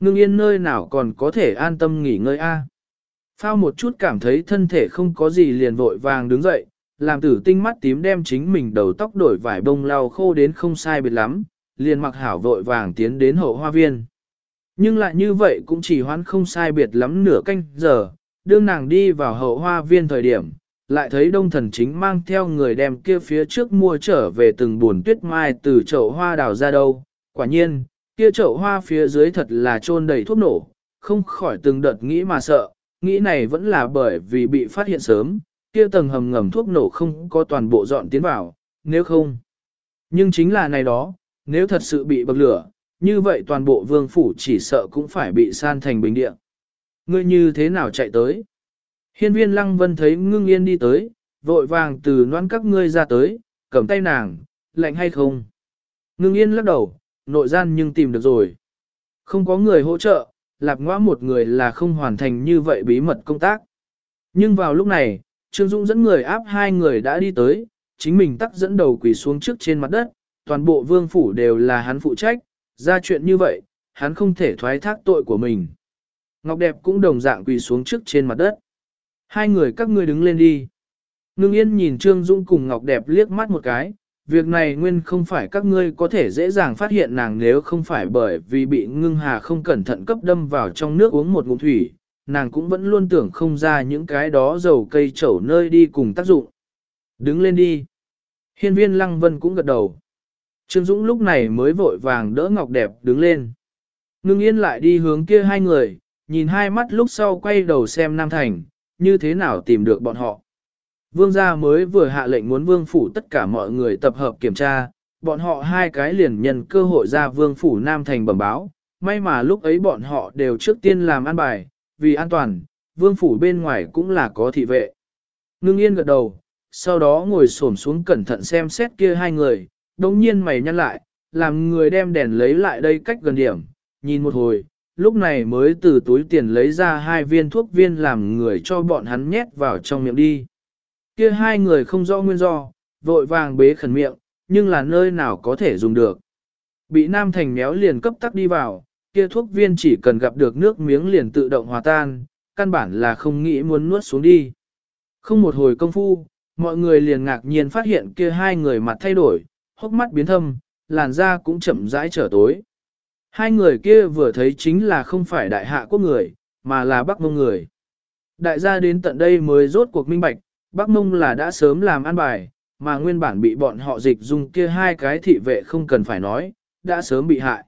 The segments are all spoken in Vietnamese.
Ngưng yên nơi nào còn có thể an tâm nghỉ ngơi a? Phao một chút cảm thấy thân thể không có gì liền vội vàng đứng dậy, làm tử tinh mắt tím đem chính mình đầu tóc đổi vải bông lau khô đến không sai biệt lắm, liền mặc hảo vội vàng tiến đến hậu hoa viên. Nhưng lại như vậy cũng chỉ hoãn không sai biệt lắm nửa canh giờ, đương nàng đi vào hậu hoa viên thời điểm, lại thấy đông thần chính mang theo người đem kia phía trước mua trở về từng buồn tuyết mai từ chậu hoa đào ra đâu. Quả nhiên, kia chậu hoa phía dưới thật là trôn đầy thuốc nổ, không khỏi từng đợt nghĩ mà sợ, nghĩ này vẫn là bởi vì bị phát hiện sớm, kia tầng hầm ngầm thuốc nổ không có toàn bộ dọn tiến vào, nếu không. Nhưng chính là này đó, nếu thật sự bị bậc lửa, như vậy toàn bộ vương phủ chỉ sợ cũng phải bị san thành bình địa. Ngươi như thế nào chạy tới? Hiên viên lăng vân thấy ngưng yên đi tới, vội vàng từ noan các ngươi ra tới, cầm tay nàng, lạnh hay không? Ngưng yên lắc đầu, nội gian nhưng tìm được rồi. Không có người hỗ trợ, lạp ngõ một người là không hoàn thành như vậy bí mật công tác. Nhưng vào lúc này, Trương Dũng dẫn người áp hai người đã đi tới, chính mình tắt dẫn đầu quỳ xuống trước trên mặt đất, toàn bộ vương phủ đều là hắn phụ trách, ra chuyện như vậy, hắn không thể thoái thác tội của mình. Ngọc Đẹp cũng đồng dạng quỳ xuống trước trên mặt đất. Hai người các ngươi đứng lên đi. Ngưng yên nhìn Trương Dũng cùng Ngọc Đẹp liếc mắt một cái, việc này nguyên không phải các ngươi có thể dễ dàng phát hiện nàng nếu không phải bởi vì bị ngưng hà không cẩn thận cấp đâm vào trong nước uống một ngụm thủy, nàng cũng vẫn luôn tưởng không ra những cái đó dầu cây trầu nơi đi cùng tác dụng. Đứng lên đi. Hiên viên Lăng Vân cũng gật đầu. Trương Dũng lúc này mới vội vàng đỡ Ngọc Đẹp đứng lên. Ngưng yên lại đi hướng kia hai người, nhìn hai mắt lúc sau quay đầu xem Nam Thành, như thế nào tìm được bọn họ. Vương gia mới vừa hạ lệnh muốn vương phủ tất cả mọi người tập hợp kiểm tra, bọn họ hai cái liền nhân cơ hội ra vương phủ Nam Thành bẩm báo, may mà lúc ấy bọn họ đều trước tiên làm an bài, vì an toàn, vương phủ bên ngoài cũng là có thị vệ. Ngưng yên gật đầu, sau đó ngồi xổm xuống cẩn thận xem xét kia hai người, đồng nhiên mày nhăn lại, làm người đem đèn lấy lại đây cách gần điểm, nhìn một hồi, lúc này mới từ túi tiền lấy ra hai viên thuốc viên làm người cho bọn hắn nhét vào trong miệng đi. Kia hai người không rõ nguyên do, vội vàng bế khẩn miệng, nhưng là nơi nào có thể dùng được. Bị Nam Thành méo liền cấp tắc đi vào, kia thuốc viên chỉ cần gặp được nước miếng liền tự động hòa tan, căn bản là không nghĩ muốn nuốt xuống đi. Không một hồi công phu, mọi người liền ngạc nhiên phát hiện kia hai người mặt thay đổi, hốc mắt biến thâm, làn da cũng chậm rãi trở tối. Hai người kia vừa thấy chính là không phải đại hạ quốc người, mà là bắc mông người. Đại gia đến tận đây mới rốt cuộc minh bạch, bắc mông là đã sớm làm ăn bài, mà nguyên bản bị bọn họ dịch dùng kia hai cái thị vệ không cần phải nói, đã sớm bị hại.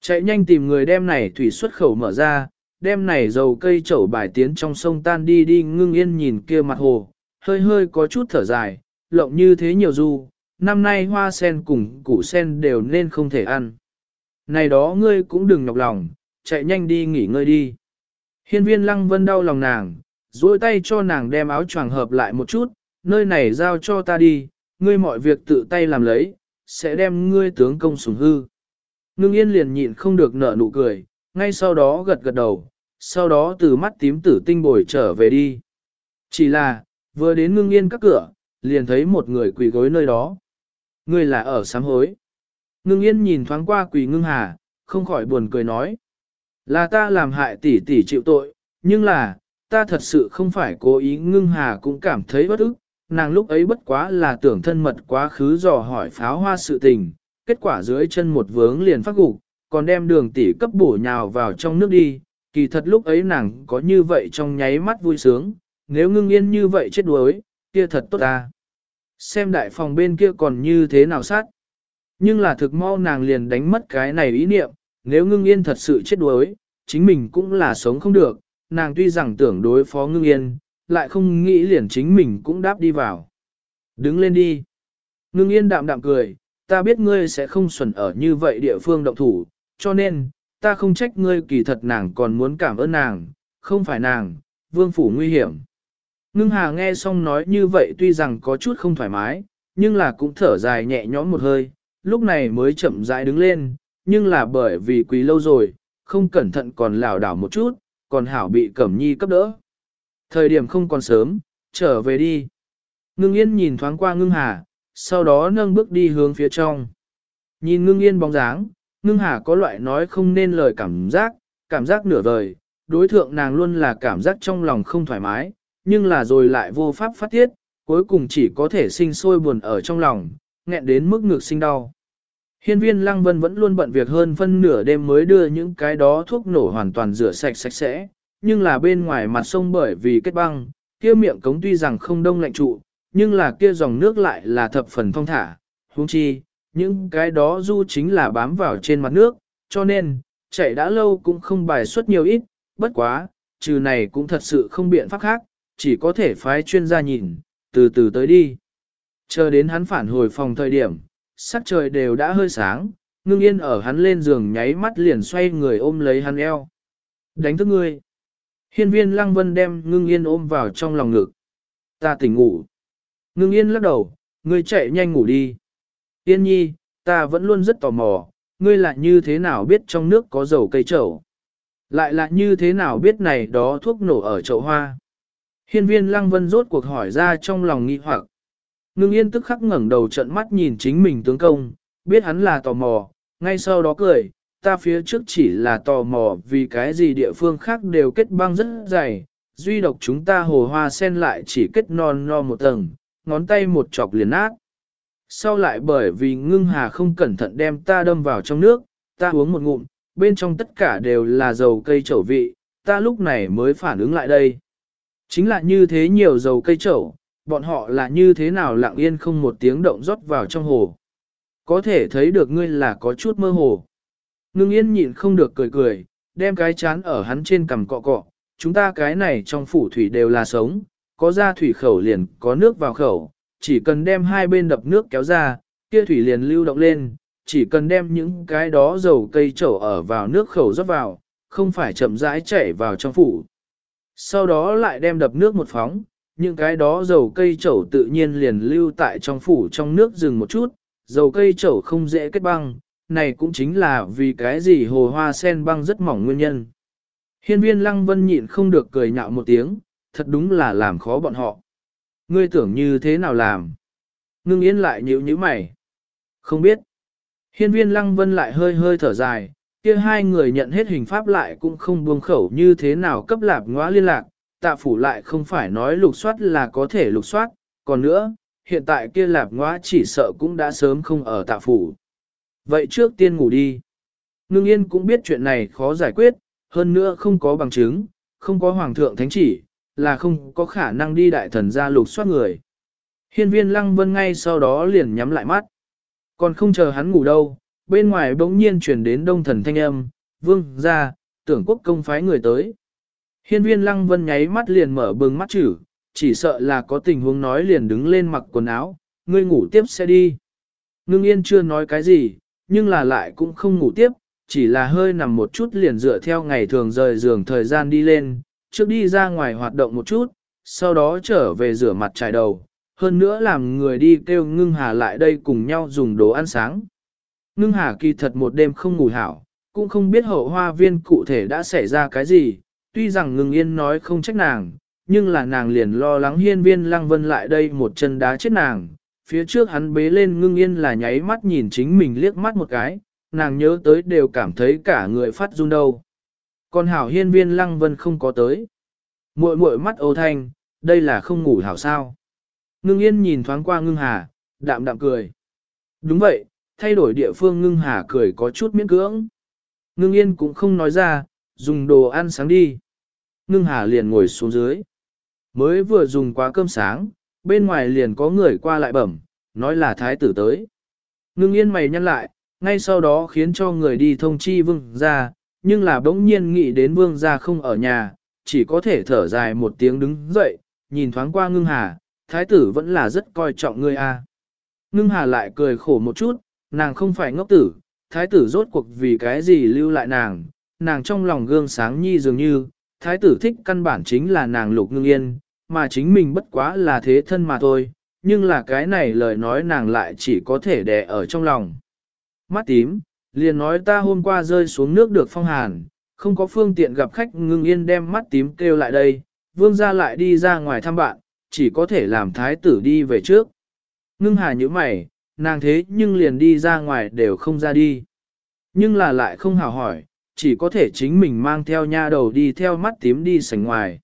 Chạy nhanh tìm người đem này thủy xuất khẩu mở ra, đem này dầu cây chậu bài tiến trong sông tan đi đi ngưng yên nhìn kia mặt hồ, hơi hơi có chút thở dài, lộng như thế nhiều du, năm nay hoa sen cùng củ sen đều nên không thể ăn. Này đó ngươi cũng đừng nhọc lòng, chạy nhanh đi nghỉ ngơi đi. Hiên viên lăng vân đau lòng nàng, duỗi tay cho nàng đem áo choàng hợp lại một chút, nơi này giao cho ta đi, ngươi mọi việc tự tay làm lấy, sẽ đem ngươi tướng công sủng hư. Ngưng yên liền nhịn không được nở nụ cười, ngay sau đó gật gật đầu, sau đó từ mắt tím tử tinh bồi trở về đi. Chỉ là, vừa đến ngưng yên các cửa, liền thấy một người quỳ gối nơi đó. Ngươi là ở sám hối. Ngưng yên nhìn thoáng qua quỳ ngưng hà, không khỏi buồn cười nói. Là ta làm hại tỷ tỷ chịu tội, nhưng là, ta thật sự không phải cố ý ngưng hà cũng cảm thấy bất ức. Nàng lúc ấy bất quá là tưởng thân mật quá khứ dò hỏi pháo hoa sự tình, kết quả dưới chân một vướng liền phát gục, còn đem đường tỷ cấp bổ nhào vào trong nước đi. Kỳ thật lúc ấy nàng có như vậy trong nháy mắt vui sướng, nếu ngưng yên như vậy chết đuối, kia thật tốt ta. Xem đại phòng bên kia còn như thế nào sát. Nhưng là thực mau nàng liền đánh mất cái này ý niệm, nếu ngưng yên thật sự chết đuối, chính mình cũng là sống không được, nàng tuy rằng tưởng đối phó ngưng yên, lại không nghĩ liền chính mình cũng đáp đi vào. Đứng lên đi. Ngưng yên đạm đạm cười, ta biết ngươi sẽ không xuẩn ở như vậy địa phương động thủ, cho nên, ta không trách ngươi kỳ thật nàng còn muốn cảm ơn nàng, không phải nàng, vương phủ nguy hiểm. Ngưng hà nghe xong nói như vậy tuy rằng có chút không thoải mái, nhưng là cũng thở dài nhẹ nhõm một hơi, lúc này mới chậm rãi đứng lên, nhưng là bởi vì quý lâu rồi, không cẩn thận còn lảo đảo một chút, còn hảo bị cẩm nhi cấp đỡ. Thời điểm không còn sớm, trở về đi. Ngưng yên nhìn thoáng qua ngưng hà, sau đó nâng bước đi hướng phía trong. Nhìn ngưng yên bóng dáng, ngưng hà có loại nói không nên lời cảm giác, cảm giác nửa vời, đối thượng nàng luôn là cảm giác trong lòng không thoải mái, nhưng là rồi lại vô pháp phát tiết, cuối cùng chỉ có thể sinh sôi buồn ở trong lòng, nghẹn đến mức ngược sinh đau. Hiên viên Lăng Vân vẫn luôn bận việc hơn phân nửa đêm mới đưa những cái đó thuốc nổ hoàn toàn rửa sạch sạch sẽ, nhưng là bên ngoài mặt sông bởi vì kết băng, kia miệng cống tuy rằng không đông lạnh trụ, nhưng là kia dòng nước lại là thập phần thông thả, huống chi, những cái đó du chính là bám vào trên mặt nước, cho nên, chạy đã lâu cũng không bài xuất nhiều ít, bất quá, trừ này cũng thật sự không biện pháp khác, chỉ có thể phái chuyên gia nhìn, từ từ tới đi. Chờ đến hắn phản hồi phòng thời điểm, sắc trời đều đã hơi sáng, ngưng yên ở hắn lên giường nháy mắt liền xoay người ôm lấy hắn eo. Đánh thức ngươi. Hiên viên lăng vân đem ngưng yên ôm vào trong lòng ngực. Ta tỉnh ngủ. Ngưng yên lắc đầu, ngươi chạy nhanh ngủ đi. Yên nhi, ta vẫn luôn rất tò mò, ngươi lại như thế nào biết trong nước có dầu cây trầu? Lại là như thế nào biết này đó thuốc nổ ở chậu hoa? Hiên viên lăng vân rốt cuộc hỏi ra trong lòng nghi hoặc. Ngưng yên tức khắc ngẩng đầu trận mắt nhìn chính mình tướng công, biết hắn là tò mò, ngay sau đó cười, ta phía trước chỉ là tò mò vì cái gì địa phương khác đều kết băng rất dày, duy độc chúng ta hồ hoa sen lại chỉ kết non no một tầng, ngón tay một chọc liền nát. Sau lại bởi vì ngưng hà không cẩn thận đem ta đâm vào trong nước, ta uống một ngụm, bên trong tất cả đều là dầu cây trầu vị, ta lúc này mới phản ứng lại đây. Chính là như thế nhiều dầu cây trầu, bọn họ là như thế nào lặng yên không một tiếng động rót vào trong hồ. Có thể thấy được ngươi là có chút mơ hồ. Ngưng yên nhịn không được cười cười, đem cái chán ở hắn trên cằm cọ cọ, chúng ta cái này trong phủ thủy đều là sống, có ra thủy khẩu liền có nước vào khẩu, chỉ cần đem hai bên đập nước kéo ra, kia thủy liền lưu động lên, chỉ cần đem những cái đó dầu cây trổ ở vào nước khẩu rót vào, không phải chậm rãi chảy vào trong phủ. Sau đó lại đem đập nước một phóng, những cái đó dầu cây trầu tự nhiên liền lưu tại trong phủ trong nước rừng một chút, dầu cây trầu không dễ kết băng, này cũng chính là vì cái gì hồ hoa sen băng rất mỏng nguyên nhân. Hiên viên lăng vân nhịn không được cười nhạo một tiếng, thật đúng là làm khó bọn họ. Ngươi tưởng như thế nào làm? Ngưng yên lại nhíu nhíu mày. Không biết. Hiên viên lăng vân lại hơi hơi thở dài, kia hai người nhận hết hình pháp lại cũng không buông khẩu như thế nào cấp lạp ngõa liên lạc, tạ phủ lại không phải nói lục soát là có thể lục soát, còn nữa, hiện tại kia lạp ngõa chỉ sợ cũng đã sớm không ở tạ phủ. Vậy trước tiên ngủ đi. Ngưng yên cũng biết chuyện này khó giải quyết, hơn nữa không có bằng chứng, không có hoàng thượng thánh chỉ, là không có khả năng đi đại thần ra lục soát người. Hiên viên lăng vân ngay sau đó liền nhắm lại mắt. Còn không chờ hắn ngủ đâu, bên ngoài bỗng nhiên chuyển đến đông thần thanh âm, vương ra, tưởng quốc công phái người tới. Hiên viên lăng vân nháy mắt liền mở bừng mắt chữ, chỉ sợ là có tình huống nói liền đứng lên mặc quần áo, ngươi ngủ tiếp sẽ đi. Ngưng yên chưa nói cái gì, nhưng là lại cũng không ngủ tiếp, chỉ là hơi nằm một chút liền dựa theo ngày thường rời giường thời gian đi lên, trước đi ra ngoài hoạt động một chút, sau đó trở về rửa mặt trải đầu, hơn nữa làm người đi kêu ngưng hà lại đây cùng nhau dùng đồ ăn sáng. Ngưng hà kỳ thật một đêm không ngủ hảo, cũng không biết hậu hoa viên cụ thể đã xảy ra cái gì, tuy rằng ngừng yên nói không trách nàng, nhưng là nàng liền lo lắng hiên viên lăng vân lại đây một chân đá chết nàng. Phía trước hắn bế lên ngưng yên là nháy mắt nhìn chính mình liếc mắt một cái, nàng nhớ tới đều cảm thấy cả người phát run đâu. Còn hảo hiên viên lăng vân không có tới. muội muội mắt ô thanh, đây là không ngủ hảo sao. Ngưng yên nhìn thoáng qua ngưng hà, đạm đạm cười. Đúng vậy, thay đổi địa phương ngưng hà cười có chút miễn cưỡng. Ngưng yên cũng không nói ra, dùng đồ ăn sáng đi. Ngưng hà liền ngồi xuống dưới. Mới vừa dùng quá cơm sáng, bên ngoài liền có người qua lại bẩm, nói là thái tử tới. Ngưng yên mày nhăn lại, ngay sau đó khiến cho người đi thông chi vương ra, nhưng là bỗng nhiên nghĩ đến vương ra không ở nhà, chỉ có thể thở dài một tiếng đứng dậy, nhìn thoáng qua ngưng hà, thái tử vẫn là rất coi trọng ngươi a. Ngưng hà lại cười khổ một chút, nàng không phải ngốc tử, thái tử rốt cuộc vì cái gì lưu lại nàng, nàng trong lòng gương sáng nhi dường như, thái tử thích căn bản chính là nàng lục ngưng yên, mà chính mình bất quá là thế thân mà thôi, nhưng là cái này lời nói nàng lại chỉ có thể đè ở trong lòng. Mắt tím, liền nói ta hôm qua rơi xuống nước được phong hàn, không có phương tiện gặp khách ngưng yên đem mắt tím kêu lại đây, vương ra lại đi ra ngoài thăm bạn, chỉ có thể làm thái tử đi về trước. Ngưng hà như mày, nàng thế nhưng liền đi ra ngoài đều không ra đi. Nhưng là lại không hào hỏi, chỉ có thể chính mình mang theo nha đầu đi theo mắt tím đi sảnh ngoài.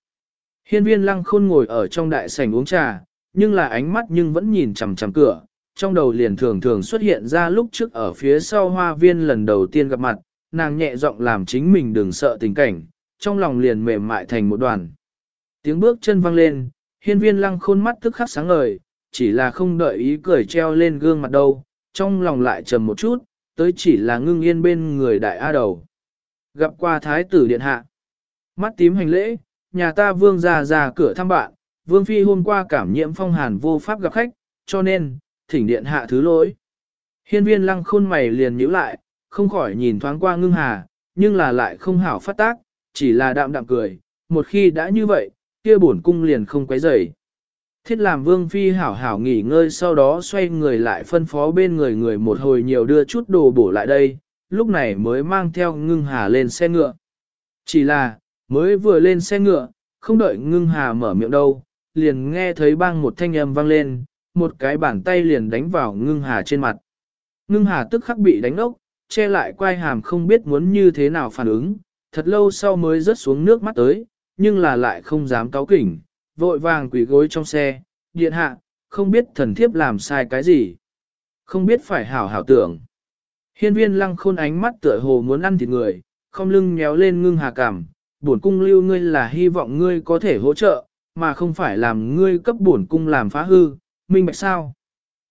Hiên viên lăng khôn ngồi ở trong đại sảnh uống trà, nhưng là ánh mắt nhưng vẫn nhìn chằm chằm cửa, trong đầu liền thường thường xuất hiện ra lúc trước ở phía sau hoa viên lần đầu tiên gặp mặt, nàng nhẹ giọng làm chính mình đừng sợ tình cảnh, trong lòng liền mềm mại thành một đoàn. Tiếng bước chân vang lên, hiên viên lăng khôn mắt tức khắc sáng ngời, chỉ là không đợi ý cười treo lên gương mặt đâu, trong lòng lại trầm một chút, tới chỉ là ngưng yên bên người đại A đầu. Gặp qua thái tử điện hạ. Mắt tím hành lễ, nhà ta vương ra ra cửa thăm bạn, vương phi hôm qua cảm nhiễm phong hàn vô pháp gặp khách, cho nên, thỉnh điện hạ thứ lỗi. Hiên viên lăng khôn mày liền nhíu lại, không khỏi nhìn thoáng qua ngưng hà, nhưng là lại không hảo phát tác, chỉ là đạm đạm cười, một khi đã như vậy, kia bổn cung liền không quấy rầy. Thiết làm vương phi hảo hảo nghỉ ngơi sau đó xoay người lại phân phó bên người người một hồi nhiều đưa chút đồ bổ lại đây, lúc này mới mang theo ngưng hà lên xe ngựa. Chỉ là, mới vừa lên xe ngựa, không đợi ngưng hà mở miệng đâu, liền nghe thấy bang một thanh âm vang lên, một cái bàn tay liền đánh vào ngưng hà trên mặt. Ngưng hà tức khắc bị đánh ốc, che lại quai hàm không biết muốn như thế nào phản ứng, thật lâu sau mới rớt xuống nước mắt tới, nhưng là lại không dám cáo kỉnh, vội vàng quỳ gối trong xe, điện hạ, không biết thần thiếp làm sai cái gì. Không biết phải hảo hảo tưởng. Hiên viên lăng khôn ánh mắt tựa hồ muốn ăn thịt người, không lưng nhéo lên ngưng hà cảm, bổn cung lưu ngươi là hy vọng ngươi có thể hỗ trợ, mà không phải làm ngươi cấp bổn cung làm phá hư, minh bạch sao.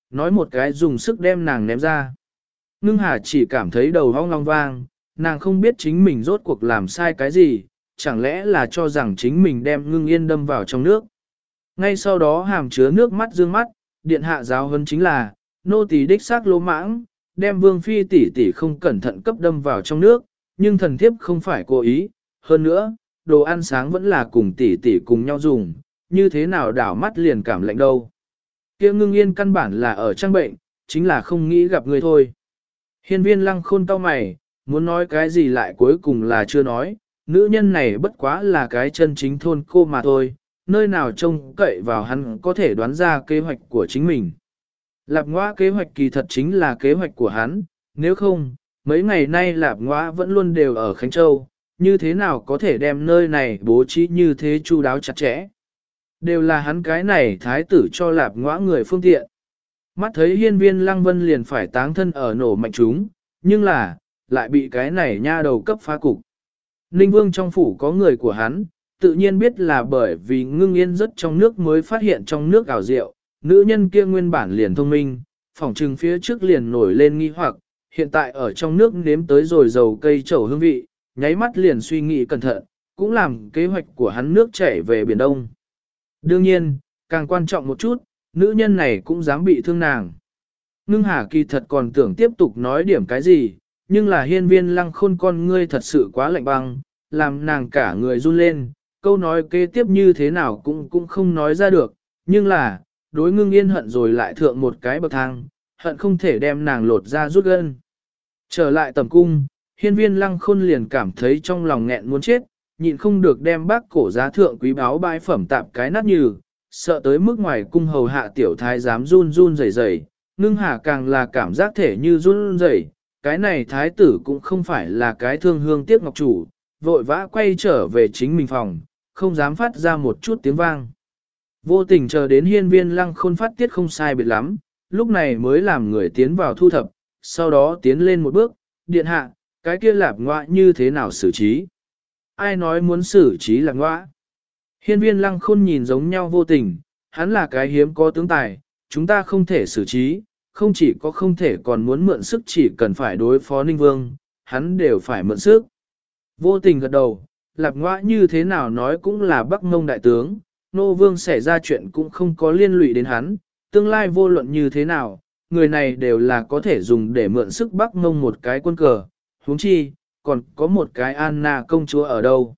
Nói một cái dùng sức đem nàng ném ra. Ngưng hà chỉ cảm thấy đầu hong long vang, nàng không biết chính mình rốt cuộc làm sai cái gì, chẳng lẽ là cho rằng chính mình đem ngưng yên đâm vào trong nước. Ngay sau đó hàm chứa nước mắt dương mắt, điện hạ giáo hơn chính là, nô tỳ đích xác lô mãng, đem vương phi tỷ tỷ không cẩn thận cấp đâm vào trong nước, nhưng thần thiếp không phải cố ý, hơn nữa, đồ ăn sáng vẫn là cùng tỷ tỷ cùng nhau dùng, như thế nào đảo mắt liền cảm lạnh đâu. Kia ngưng yên căn bản là ở trang bệnh, chính là không nghĩ gặp người thôi. Hiên viên lăng khôn tao mày, muốn nói cái gì lại cuối cùng là chưa nói, nữ nhân này bất quá là cái chân chính thôn cô mà thôi, nơi nào trông cậy vào hắn có thể đoán ra kế hoạch của chính mình. Lạp ngoa kế hoạch kỳ thật chính là kế hoạch của hắn, nếu không, mấy ngày nay lạp ngoa vẫn luôn đều ở Khánh Châu, như thế nào có thể đem nơi này bố trí như thế chu đáo chặt chẽ. Đều là hắn cái này thái tử cho lạp ngoa người phương tiện. Mắt thấy hiên viên lăng vân liền phải táng thân ở nổ mạnh chúng, nhưng là, lại bị cái này nha đầu cấp phá cục. Ninh vương trong phủ có người của hắn, tự nhiên biết là bởi vì ngưng yên rất trong nước mới phát hiện trong nước ảo rượu, nữ nhân kia nguyên bản liền thông minh, phỏng trừng phía trước liền nổi lên nghi hoặc, hiện tại ở trong nước nếm tới rồi dầu cây trầu hương vị, nháy mắt liền suy nghĩ cẩn thận, cũng làm kế hoạch của hắn nước chảy về Biển Đông. Đương nhiên, càng quan trọng một chút, nữ nhân này cũng dám bị thương nàng. Ngưng Hà kỳ thật còn tưởng tiếp tục nói điểm cái gì, nhưng là hiên viên lăng khôn con ngươi thật sự quá lạnh băng, làm nàng cả người run lên, câu nói kế tiếp như thế nào cũng cũng không nói ra được, nhưng là, đối ngưng yên hận rồi lại thượng một cái bậc thang, hận không thể đem nàng lột ra rút gân. Trở lại tầm cung, hiên viên lăng khôn liền cảm thấy trong lòng nghẹn muốn chết, nhịn không được đem bác cổ giá thượng quý báo bãi phẩm tạp cái nát như, sợ tới mức ngoài cung hầu hạ tiểu thái dám run run rẩy rẩy, ngưng hà càng là cảm giác thể như run rẩy, cái này thái tử cũng không phải là cái thương hương tiếc ngọc chủ, vội vã quay trở về chính mình phòng, không dám phát ra một chút tiếng vang. Vô tình chờ đến hiên viên lăng khôn phát tiết không sai biệt lắm, lúc này mới làm người tiến vào thu thập, sau đó tiến lên một bước, điện hạ, cái kia lạp ngoạ như thế nào xử trí? Ai nói muốn xử trí lạp ngoạ? Hiên viên lăng khôn nhìn giống nhau vô tình, hắn là cái hiếm có tướng tài, chúng ta không thể xử trí, không chỉ có không thể còn muốn mượn sức chỉ cần phải đối phó ninh vương, hắn đều phải mượn sức. Vô tình gật đầu, lạp ngoạ như thế nào nói cũng là bắc mông đại tướng, nô vương xảy ra chuyện cũng không có liên lụy đến hắn, tương lai vô luận như thế nào, người này đều là có thể dùng để mượn sức bắc mông một cái quân cờ, huống chi, còn có một cái Anna công chúa ở đâu.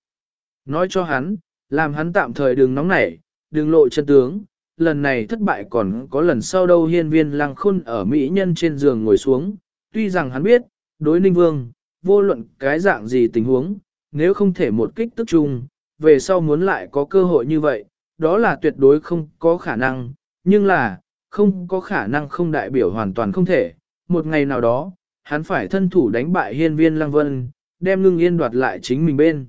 Nói cho hắn, làm hắn tạm thời đừng nóng nảy, đừng lộ chân tướng, lần này thất bại còn có lần sau đâu hiên viên lăng khôn ở Mỹ nhân trên giường ngồi xuống, tuy rằng hắn biết, đối ninh vương, vô luận cái dạng gì tình huống, nếu không thể một kích tức chung, về sau muốn lại có cơ hội như vậy, đó là tuyệt đối không có khả năng, nhưng là, không có khả năng không đại biểu hoàn toàn không thể. Một ngày nào đó, hắn phải thân thủ đánh bại hiên viên lăng vân, đem ngưng yên đoạt lại chính mình bên.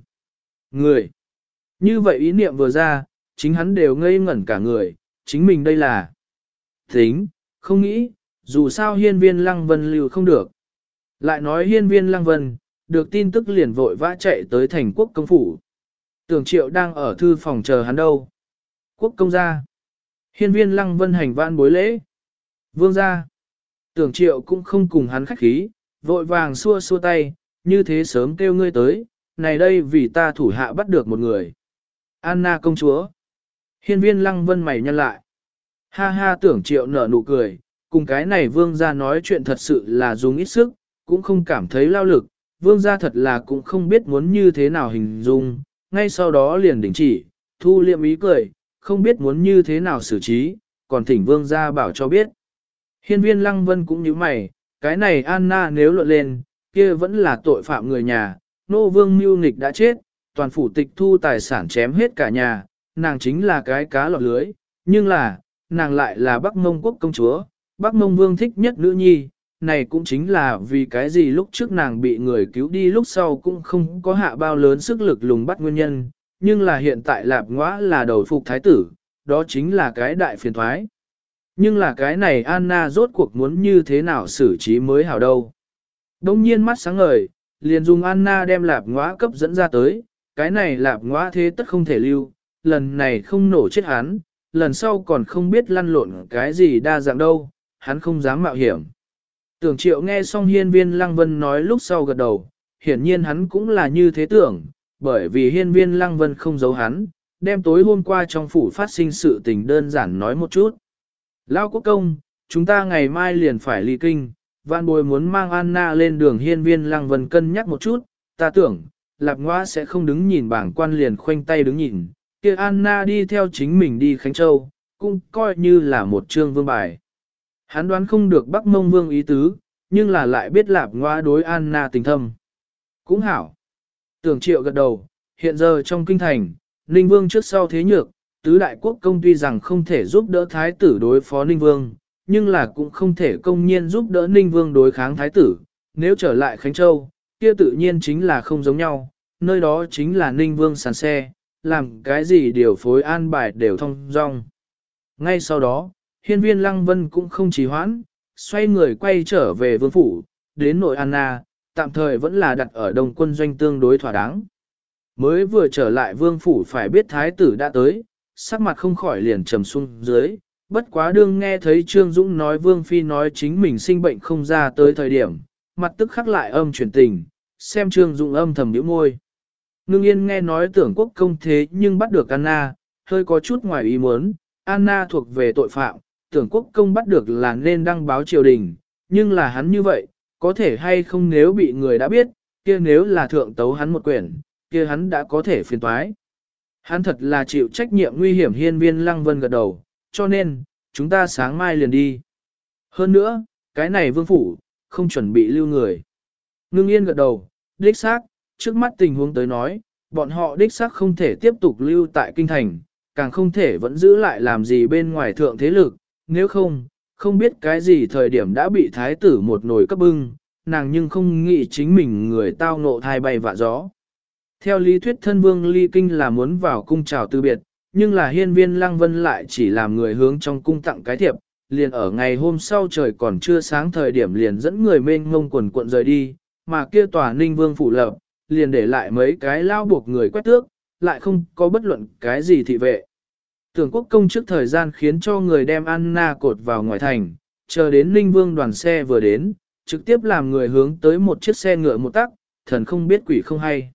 Người. Như vậy ý niệm vừa ra, chính hắn đều ngây ngẩn cả người, chính mình đây là. Tính, không nghĩ, dù sao hiên viên lăng vân lưu không được. Lại nói hiên viên lăng vân, được tin tức liền vội vã chạy tới thành quốc công phủ. Tưởng triệu đang ở thư phòng chờ hắn đâu. Quốc công gia. Hiên viên lăng vân hành vạn bối lễ. Vương gia. Tưởng triệu cũng không cùng hắn khách khí, vội vàng xua xua tay, như thế sớm kêu ngươi tới, này đây vì ta thủ hạ bắt được một người. Anna công chúa. Hiên viên lăng vân mày nhăn lại. Ha ha tưởng triệu nở nụ cười, cùng cái này vương gia nói chuyện thật sự là dùng ít sức, cũng không cảm thấy lao lực, vương gia thật là cũng không biết muốn như thế nào hình dung, ngay sau đó liền đình chỉ, thu liệm ý cười, không biết muốn như thế nào xử trí, còn thỉnh vương gia bảo cho biết. Hiên viên lăng vân cũng như mày, cái này Anna nếu luận lên, kia vẫn là tội phạm người nhà, nô vương mưu nghịch đã chết, toàn phủ tịch thu tài sản chém hết cả nhà, nàng chính là cái cá lọt lưới, nhưng là, nàng lại là Bắc Mông quốc công chúa, Bắc Mông vương thích nhất nữ nhi, này cũng chính là vì cái gì lúc trước nàng bị người cứu đi lúc sau cũng không có hạ bao lớn sức lực lùng bắt nguyên nhân, nhưng là hiện tại lạp ngõa là đầu phục thái tử, đó chính là cái đại phiền thoái. Nhưng là cái này Anna rốt cuộc muốn như thế nào xử trí mới hảo đâu. Đông nhiên mắt sáng ngời, liền dùng Anna đem lạp ngõa cấp dẫn ra tới, cái này lạp ngõa thế tất không thể lưu, lần này không nổ chết hắn, lần sau còn không biết lăn lộn cái gì đa dạng đâu, hắn không dám mạo hiểm. Tưởng triệu nghe xong hiên viên lăng vân nói lúc sau gật đầu, hiển nhiên hắn cũng là như thế tưởng, bởi vì hiên viên lăng vân không giấu hắn, đem tối hôm qua trong phủ phát sinh sự tình đơn giản nói một chút. Lao quốc công, chúng ta ngày mai liền phải ly kinh, vạn bồi muốn mang Anna lên đường hiên viên lăng vân cân nhắc một chút, ta tưởng, lạp ngoa sẽ không đứng nhìn bảng quan liền khoanh tay đứng nhìn, kia Anna đi theo chính mình đi Khánh Châu, cũng coi như là một chương vương bài. Hắn đoán không được Bắc Mông Vương ý tứ, nhưng là lại biết lạp ngoa đối Anna tình thâm. Cũng hảo. Tưởng triệu gật đầu, hiện giờ trong kinh thành, Ninh Vương trước sau thế nhược, tứ đại quốc công tuy rằng không thể giúp đỡ thái tử đối phó Ninh Vương, nhưng là cũng không thể công nhiên giúp đỡ Ninh Vương đối kháng thái tử. Nếu trở lại Khánh Châu, kia tự nhiên chính là không giống nhau, nơi đó chính là Ninh Vương sàn xe, làm cái gì điều phối an bài đều thông dong. Ngay sau đó, hiên viên lăng vân cũng không trì hoãn, xoay người quay trở về vương phủ, đến nội Anna, tạm thời vẫn là đặt ở đông quân doanh tương đối thỏa đáng. Mới vừa trở lại vương phủ phải biết thái tử đã tới, sắc mặt không khỏi liền trầm xuống dưới, bất quá đương nghe thấy Trương Dũng nói vương phi nói chính mình sinh bệnh không ra tới thời điểm, mặt tức khắc lại âm chuyển tình, xem Trương Dũng âm thầm nhíu môi. Ngưng yên nghe nói tưởng quốc công thế nhưng bắt được Anna, hơi có chút ngoài ý muốn, Anna thuộc về tội phạm, tưởng quốc công bắt được là nên đăng báo triều đình, nhưng là hắn như vậy, có thể hay không nếu bị người đã biết, kia nếu là thượng tấu hắn một quyển, kia hắn đã có thể phiền toái. Hắn thật là chịu trách nhiệm nguy hiểm hiên viên lăng vân gật đầu, cho nên, chúng ta sáng mai liền đi. Hơn nữa, cái này vương phủ, không chuẩn bị lưu người. Ngưng yên gật đầu, đích xác, trước mắt tình huống tới nói, bọn họ đích xác không thể tiếp tục lưu tại kinh thành, càng không thể vẫn giữ lại làm gì bên ngoài thượng thế lực, nếu không, không biết cái gì thời điểm đã bị thái tử một nồi cấp bưng, nàng nhưng không nghĩ chính mình người tao ngộ thai bay vạ gió. Theo lý thuyết thân vương ly kinh là muốn vào cung chào từ biệt, nhưng là hiên viên lăng vân lại chỉ làm người hướng trong cung tặng cái thiệp, liền ở ngày hôm sau trời còn chưa sáng thời điểm liền dẫn người mênh ngông quần cuộn rời đi, mà kia tòa ninh vương phủ lập, liền để lại mấy cái lao buộc người quét tước, lại không có bất luận cái gì thị vệ. Tưởng quốc công trước thời gian khiến cho người đem Anna cột vào ngoài thành, chờ đến Ninh Vương đoàn xe vừa đến, trực tiếp làm người hướng tới một chiếc xe ngựa một tắc, thần không biết quỷ không hay.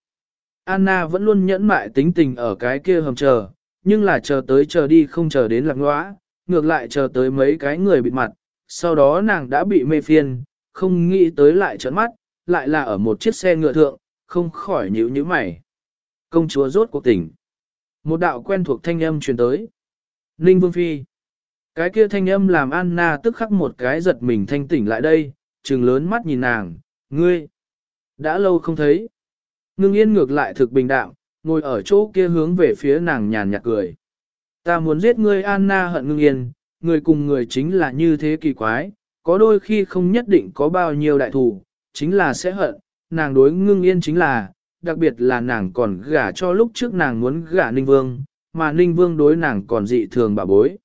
Anna vẫn luôn nhẫn mại tính tình ở cái kia hầm chờ, nhưng là chờ tới chờ đi không chờ đến lạc ngõa, ngược lại chờ tới mấy cái người bịt mặt, sau đó nàng đã bị mê phiền, không nghĩ tới lại trợn mắt, lại là ở một chiếc xe ngựa thượng, không khỏi nhíu nhíu mày. Công chúa rốt cuộc tỉnh. Một đạo quen thuộc thanh âm truyền tới. Ninh Vương Phi. Cái kia thanh âm làm Anna tức khắc một cái giật mình thanh tỉnh lại đây, trừng lớn mắt nhìn nàng, ngươi. Đã lâu không thấy. Ngưng yên ngược lại thực bình đạm, ngồi ở chỗ kia hướng về phía nàng nhàn nhạt cười. Ta muốn giết ngươi Anna hận ngưng yên, người cùng người chính là như thế kỳ quái, có đôi khi không nhất định có bao nhiêu đại thủ, chính là sẽ hận, nàng đối ngưng yên chính là, đặc biệt là nàng còn gả cho lúc trước nàng muốn gả Ninh Vương, mà Ninh Vương đối nàng còn dị thường bà bối.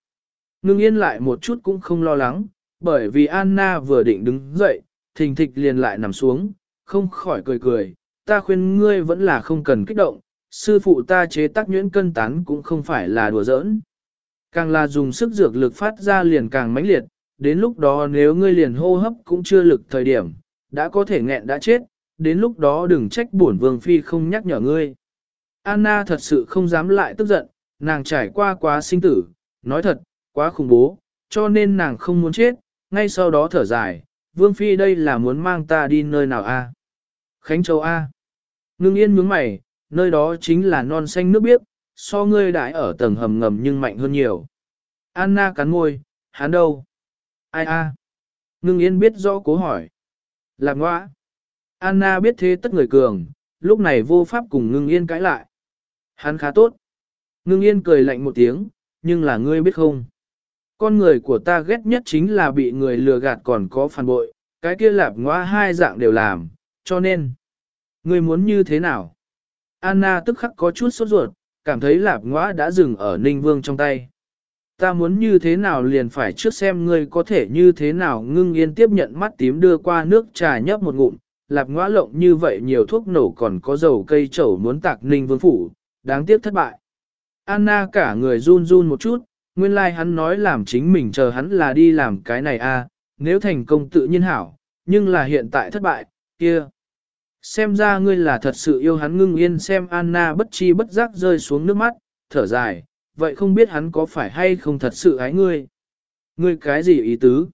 Ngưng yên lại một chút cũng không lo lắng, bởi vì Anna vừa định đứng dậy, thình thịch liền lại nằm xuống, không khỏi cười cười, ta khuyên ngươi vẫn là không cần kích động, sư phụ ta chế tác nhuyễn cân tán cũng không phải là đùa giỡn. Càng là dùng sức dược lực phát ra liền càng mãnh liệt, đến lúc đó nếu ngươi liền hô hấp cũng chưa lực thời điểm, đã có thể nghẹn đã chết, đến lúc đó đừng trách bổn vương phi không nhắc nhở ngươi. Anna thật sự không dám lại tức giận, nàng trải qua quá sinh tử, nói thật, quá khủng bố, cho nên nàng không muốn chết, ngay sau đó thở dài, vương phi đây là muốn mang ta đi nơi nào a? Khánh Châu A. Ngưng yên nhướng mày, nơi đó chính là non xanh nước biếc, so ngươi đãi ở tầng hầm ngầm nhưng mạnh hơn nhiều. Anna cắn môi, hắn đâu? Ai a? Ngưng yên biết rõ cố hỏi. Lạc ngoa. Anna biết thế tất người cường, lúc này vô pháp cùng ngưng yên cãi lại. Hắn khá tốt. Ngưng yên cười lạnh một tiếng, nhưng là ngươi biết không? Con người của ta ghét nhất chính là bị người lừa gạt còn có phản bội, cái kia lạp ngoa hai dạng đều làm, cho nên. Ngươi muốn như thế nào? Anna tức khắc có chút sốt ruột, cảm thấy lạp ngoa đã dừng ở Ninh Vương trong tay. Ta muốn như thế nào liền phải trước xem ngươi có thể như thế nào ngưng yên tiếp nhận mắt tím đưa qua nước trà nhấp một ngụm, lạp ngõa lộng như vậy nhiều thuốc nổ còn có dầu cây trầu muốn tạc Ninh Vương phủ, đáng tiếc thất bại. Anna cả người run run một chút, nguyên lai like hắn nói làm chính mình chờ hắn là đi làm cái này a, à, nếu thành công tự nhiên hảo, nhưng là hiện tại thất bại, kia. Xem ra ngươi là thật sự yêu hắn ngưng yên xem Anna bất chi bất giác rơi xuống nước mắt, thở dài, vậy không biết hắn có phải hay không thật sự ái ngươi. Ngươi cái gì ý tứ?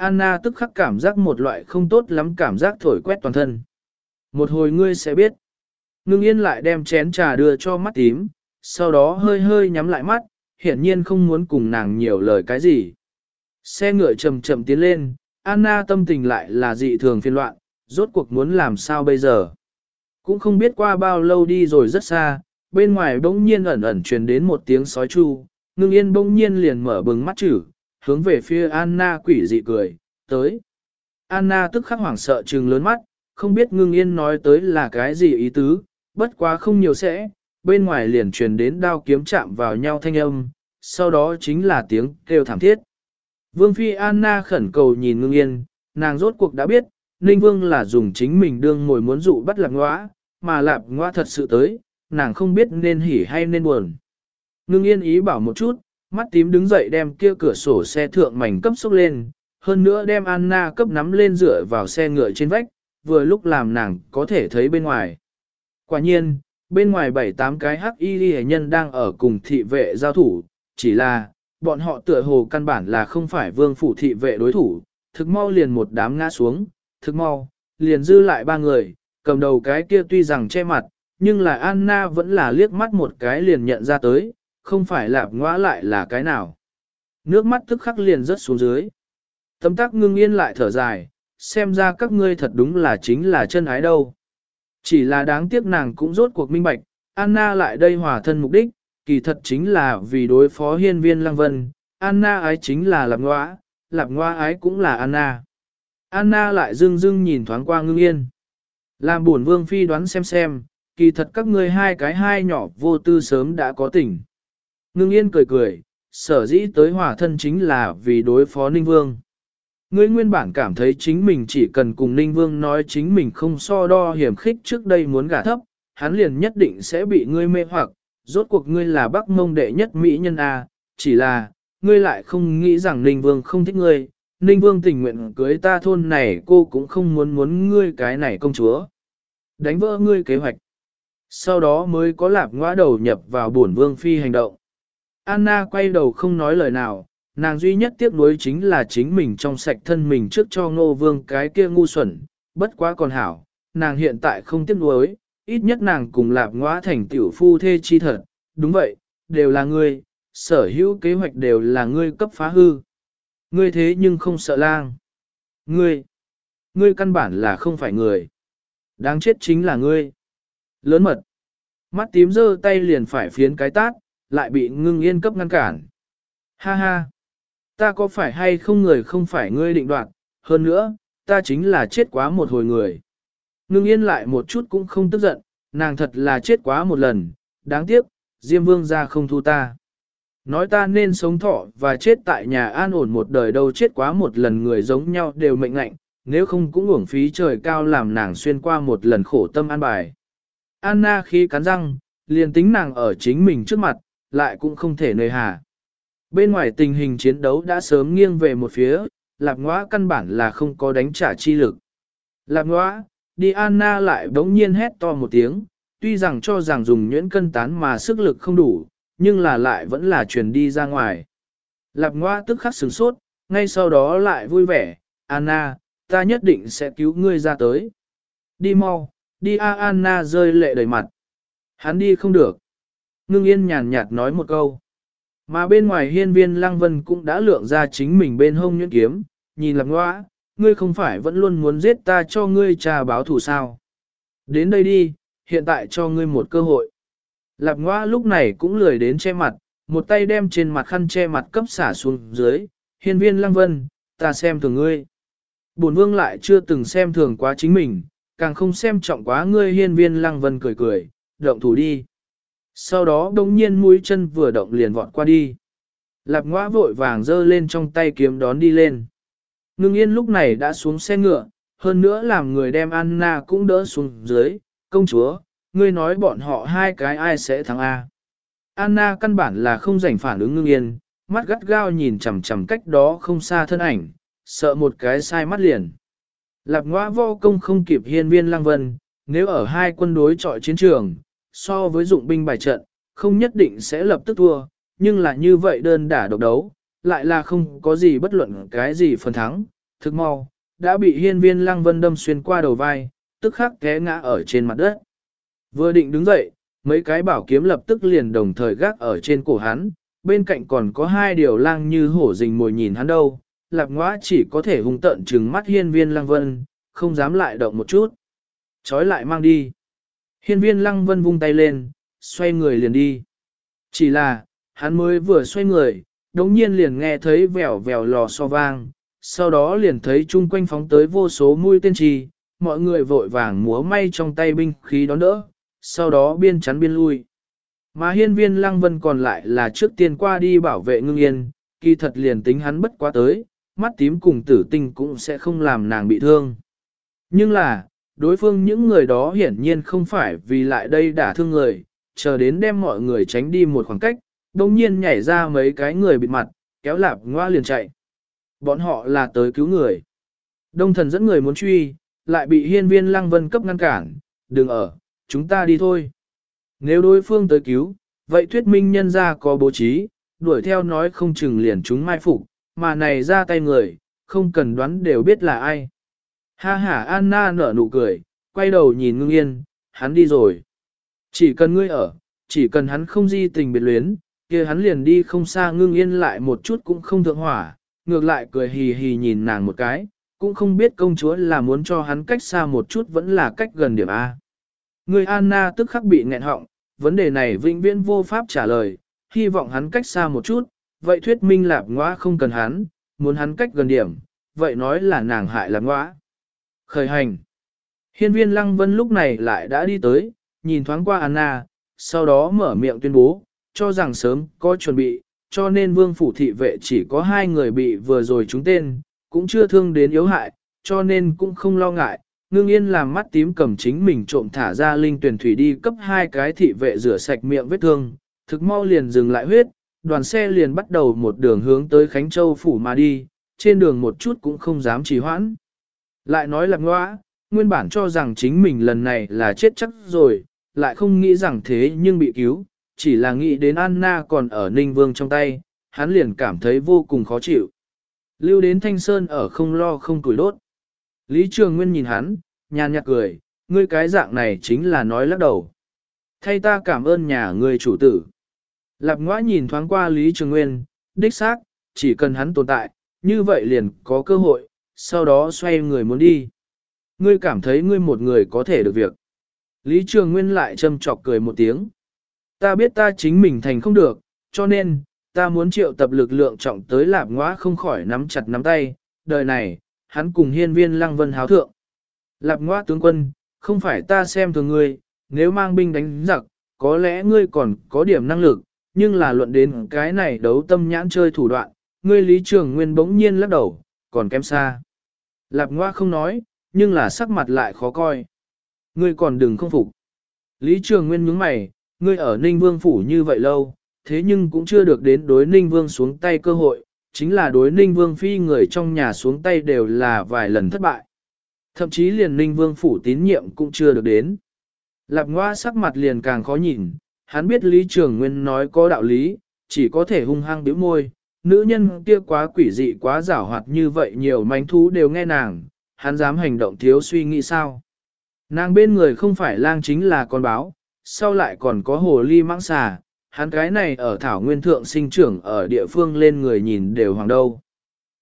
Anna tức khắc cảm giác một loại không tốt lắm cảm giác thổi quét toàn thân. Một hồi ngươi sẽ biết. Ngưng yên lại đem chén trà đưa cho mắt tím, sau đó hơi hơi nhắm lại mắt, hiển nhiên không muốn cùng nàng nhiều lời cái gì. Xe ngựa chậm chậm tiến lên, Anna tâm tình lại là dị thường phiên loạn, rốt cuộc muốn làm sao bây giờ. Cũng không biết qua bao lâu đi rồi rất xa, bên ngoài bỗng nhiên ẩn ẩn truyền đến một tiếng sói chu, ngưng yên bỗng nhiên liền mở bừng mắt chữ, hướng về phía Anna quỷ dị cười, tới. Anna tức khắc hoảng sợ trừng lớn mắt, không biết ngưng yên nói tới là cái gì ý tứ, bất quá không nhiều sẽ, bên ngoài liền truyền đến đao kiếm chạm vào nhau thanh âm, sau đó chính là tiếng kêu thảm thiết. Vương Phi Anna khẩn cầu nhìn ngưng yên, nàng rốt cuộc đã biết, Ninh Vương là dùng chính mình đương ngồi muốn dụ bắt lạc ngõa, mà lạp ngõa thật sự tới, nàng không biết nên hỉ hay nên buồn. Ngưng yên ý bảo một chút, mắt tím đứng dậy đem kia cửa sổ xe thượng mảnh cấp xúc lên, hơn nữa đem Anna cấp nắm lên dựa vào xe ngựa trên vách, vừa lúc làm nàng có thể thấy bên ngoài. Quả nhiên, bên ngoài bảy tám cái hắc y hệ nhân đang ở cùng thị vệ giao thủ, chỉ là, bọn họ tựa hồ căn bản là không phải vương phủ thị vệ đối thủ, thực mau liền một đám ngã xuống, thực mau, liền dư lại ba người, cầm đầu cái kia tuy rằng che mặt, nhưng là Anna vẫn là liếc mắt một cái liền nhận ra tới, không phải lạp ngõa lại là cái nào. Nước mắt tức khắc liền rớt xuống dưới. Tâm tác ngưng yên lại thở dài, xem ra các ngươi thật đúng là chính là chân ái đâu. Chỉ là đáng tiếc nàng cũng rốt cuộc minh bạch, Anna lại đây hòa thân mục đích, kỳ thật chính là vì đối phó hiên viên lăng vân, Anna ái chính là lạp ngõa, lạp ngõa ái cũng là Anna. Anna lại dưng dưng nhìn thoáng qua ngưng yên. Làm buồn vương phi đoán xem xem, kỳ thật các ngươi hai cái hai nhỏ vô tư sớm đã có tỉnh. Ngưng yên cười cười, sở dĩ tới hòa thân chính là vì đối phó Ninh Vương. Ngươi nguyên bản cảm thấy chính mình chỉ cần cùng Ninh Vương nói chính mình không so đo hiểm khích trước đây muốn gả thấp, hắn liền nhất định sẽ bị ngươi mê hoặc, rốt cuộc ngươi là bắc mông đệ nhất mỹ nhân A, chỉ là, ngươi lại không nghĩ rằng Ninh Vương không thích ngươi, Ninh Vương tình nguyện cưới ta thôn này cô cũng không muốn muốn ngươi cái này công chúa. Đánh vỡ ngươi kế hoạch. Sau đó mới có lạp ngõa đầu nhập vào bổn vương phi hành động. Anna quay đầu không nói lời nào, nàng duy nhất tiếc nuối chính là chính mình trong sạch thân mình trước cho ngô vương cái kia ngu xuẩn, bất quá còn hảo, nàng hiện tại không tiếc nuối, ít nhất nàng cùng lạp ngõa thành tiểu phu thê chi thật, đúng vậy, đều là ngươi, sở hữu kế hoạch đều là ngươi cấp phá hư. Ngươi thế nhưng không sợ lang. Ngươi, ngươi căn bản là không phải người. Đáng chết chính là ngươi. Lớn mật. Mắt tím giơ tay liền phải phiến cái tát, lại bị ngưng yên cấp ngăn cản. Ha ha. Ta có phải hay không người không phải ngươi định đoạt, hơn nữa, ta chính là chết quá một hồi người. Ngưng yên lại một chút cũng không tức giận, nàng thật là chết quá một lần, đáng tiếc, Diêm Vương ra không thu ta. Nói ta nên sống thọ và chết tại nhà an ổn một đời đâu chết quá một lần người giống nhau đều mệnh lạnh, nếu không cũng uổng phí trời cao làm nàng xuyên qua một lần khổ tâm an bài. Anna khi cắn răng, liền tính nàng ở chính mình trước mặt, lại cũng không thể nơi hà. Bên ngoài tình hình chiến đấu đã sớm nghiêng về một phía, lạp ngõa căn bản là không có đánh trả chi lực. Lạp ngõa, đi Anna lại bỗng nhiên hét to một tiếng, tuy rằng cho rằng dùng nhuyễn cân tán mà sức lực không đủ, nhưng là lại vẫn là truyền đi ra ngoài. Lạp ngõa tức khắc sửng sốt, ngay sau đó lại vui vẻ, Anna, ta nhất định sẽ cứu ngươi ra tới. Đi mau, đi a Anna rơi lệ đầy mặt. Hắn đi không được. Ngưng yên nhàn nhạt nói một câu. Mà bên ngoài hiên viên lăng vân cũng đã lượng ra chính mình bên hông nhuyễn kiếm, nhìn lạc ngoã, ngươi không phải vẫn luôn muốn giết ta cho ngươi trà báo thù sao. Đến đây đi, hiện tại cho ngươi một cơ hội. Lạp ngoa lúc này cũng lười đến che mặt, một tay đem trên mặt khăn che mặt cấp xả xuống dưới, hiên viên lăng vân, ta xem thường ngươi. Bổn vương lại chưa từng xem thường quá chính mình, càng không xem trọng quá ngươi hiên viên lăng vân cười cười, động thủ đi. Sau đó đông nhiên mũi chân vừa động liền vọt qua đi. Lạp ngõa vội vàng giơ lên trong tay kiếm đón đi lên. Ngưng yên lúc này đã xuống xe ngựa, hơn nữa làm người đem Anna cũng đỡ xuống dưới. Công chúa, ngươi nói bọn họ hai cái ai sẽ thắng A. Anna căn bản là không rảnh phản ứng ngưng yên, mắt gắt gao nhìn chằm chằm cách đó không xa thân ảnh, sợ một cái sai mắt liền. Lạp ngõa vô công không kịp hiên viên lăng vân, nếu ở hai quân đối trọi chiến trường, so với dụng binh bài trận, không nhất định sẽ lập tức thua, nhưng là như vậy đơn đả độc đấu, lại là không có gì bất luận cái gì phần thắng, thực mau, đã bị hiên viên lăng vân đâm xuyên qua đầu vai, tức khắc té ngã ở trên mặt đất. Vừa định đứng dậy, mấy cái bảo kiếm lập tức liền đồng thời gác ở trên cổ hắn, bên cạnh còn có hai điều lang như hổ rình mồi nhìn hắn đâu, lạp ngõa chỉ có thể hung tận trừng mắt hiên viên lăng vân, không dám lại động một chút. Chói lại mang đi. Hiên viên lăng vân vung tay lên, xoay người liền đi. Chỉ là, hắn mới vừa xoay người, đống nhiên liền nghe thấy vèo vèo lò so vang, sau đó liền thấy chung quanh phóng tới vô số mũi tên trì, mọi người vội vàng múa may trong tay binh khí đón đỡ, sau đó biên chắn biên lui. Mà hiên viên lăng vân còn lại là trước tiên qua đi bảo vệ ngưng yên, kỳ thật liền tính hắn bất quá tới, mắt tím cùng tử tinh cũng sẽ không làm nàng bị thương. Nhưng là, đối phương những người đó hiển nhiên không phải vì lại đây đả thương người, chờ đến đem mọi người tránh đi một khoảng cách, đồng nhiên nhảy ra mấy cái người bịt mặt, kéo lạp ngoa liền chạy. Bọn họ là tới cứu người. Đông thần dẫn người muốn truy, lại bị hiên viên lăng vân cấp ngăn cản, đừng ở, chúng ta đi thôi. Nếu đối phương tới cứu, vậy thuyết minh nhân ra có bố trí, đuổi theo nói không chừng liền chúng mai phục, mà này ra tay người, không cần đoán đều biết là ai. Ha ha Anna nở nụ cười, quay đầu nhìn ngưng yên, hắn đi rồi. Chỉ cần ngươi ở, chỉ cần hắn không di tình biệt luyến, kia hắn liền đi không xa ngưng yên lại một chút cũng không thượng hỏa, ngược lại cười hì hì nhìn nàng một cái, cũng không biết công chúa là muốn cho hắn cách xa một chút vẫn là cách gần điểm A. Người Anna tức khắc bị nghẹn họng, vấn đề này vĩnh viễn vô pháp trả lời, hy vọng hắn cách xa một chút, vậy thuyết minh lạp ngõa không cần hắn, muốn hắn cách gần điểm, vậy nói là nàng hại lạp ngõa. Khởi hành. Hiên viên lăng vân lúc này lại đã đi tới, nhìn thoáng qua Anna, sau đó mở miệng tuyên bố, cho rằng sớm có chuẩn bị, cho nên vương phủ thị vệ chỉ có hai người bị vừa rồi trúng tên, cũng chưa thương đến yếu hại, cho nên cũng không lo ngại. Ngưng yên làm mắt tím cầm chính mình trộm thả ra linh tuyển thủy đi cấp hai cái thị vệ rửa sạch miệng vết thương, thực mau liền dừng lại huyết, đoàn xe liền bắt đầu một đường hướng tới Khánh Châu phủ mà đi, trên đường một chút cũng không dám trì hoãn. Lại nói lạc ngoã, nguyên bản cho rằng chính mình lần này là chết chắc rồi, lại không nghĩ rằng thế nhưng bị cứu, chỉ là nghĩ đến Anna còn ở Ninh Vương trong tay, hắn liền cảm thấy vô cùng khó chịu. Lưu đến Thanh Sơn ở không lo không tuổi đốt. Lý Trường Nguyên nhìn hắn, nhàn nhạt cười, ngươi cái dạng này chính là nói lắc đầu. Thay ta cảm ơn nhà ngươi chủ tử. Lạp ngoã nhìn thoáng qua Lý Trường Nguyên, đích xác, chỉ cần hắn tồn tại, như vậy liền có cơ hội, sau đó xoay người muốn đi. Ngươi cảm thấy ngươi một người có thể được việc. Lý Trường Nguyên lại châm chọc cười một tiếng. Ta biết ta chính mình thành không được, cho nên, ta muốn triệu tập lực lượng trọng tới lạp ngõa không khỏi nắm chặt nắm tay, đời này, hắn cùng hiên viên lăng vân háo thượng. Lạp ngõa tướng quân, không phải ta xem thường ngươi, nếu mang binh đánh giặc, có lẽ ngươi còn có điểm năng lực, nhưng là luận đến cái này đấu tâm nhãn chơi thủ đoạn, ngươi Lý Trường Nguyên bỗng nhiên lắc đầu, còn kém xa. Lạp Ngoa không nói, nhưng là sắc mặt lại khó coi. Ngươi còn đừng không phục. Lý Trường Nguyên nhướng mày, ngươi ở Ninh Vương phủ như vậy lâu, thế nhưng cũng chưa được đến đối Ninh Vương xuống tay cơ hội, chính là đối Ninh Vương phi người trong nhà xuống tay đều là vài lần thất bại. Thậm chí liền Ninh Vương phủ tín nhiệm cũng chưa được đến. Lạp Ngoa sắc mặt liền càng khó nhìn, hắn biết Lý Trường Nguyên nói có đạo lý, chỉ có thể hung hăng biểu môi, nữ nhân kia quá quỷ dị quá giảo hoạt như vậy nhiều manh thú đều nghe nàng, hắn dám hành động thiếu suy nghĩ sao. Nàng bên người không phải lang chính là con báo, sau lại còn có hồ ly mãng xà, hắn cái này ở thảo nguyên thượng sinh trưởng ở địa phương lên người nhìn đều hoàng đâu.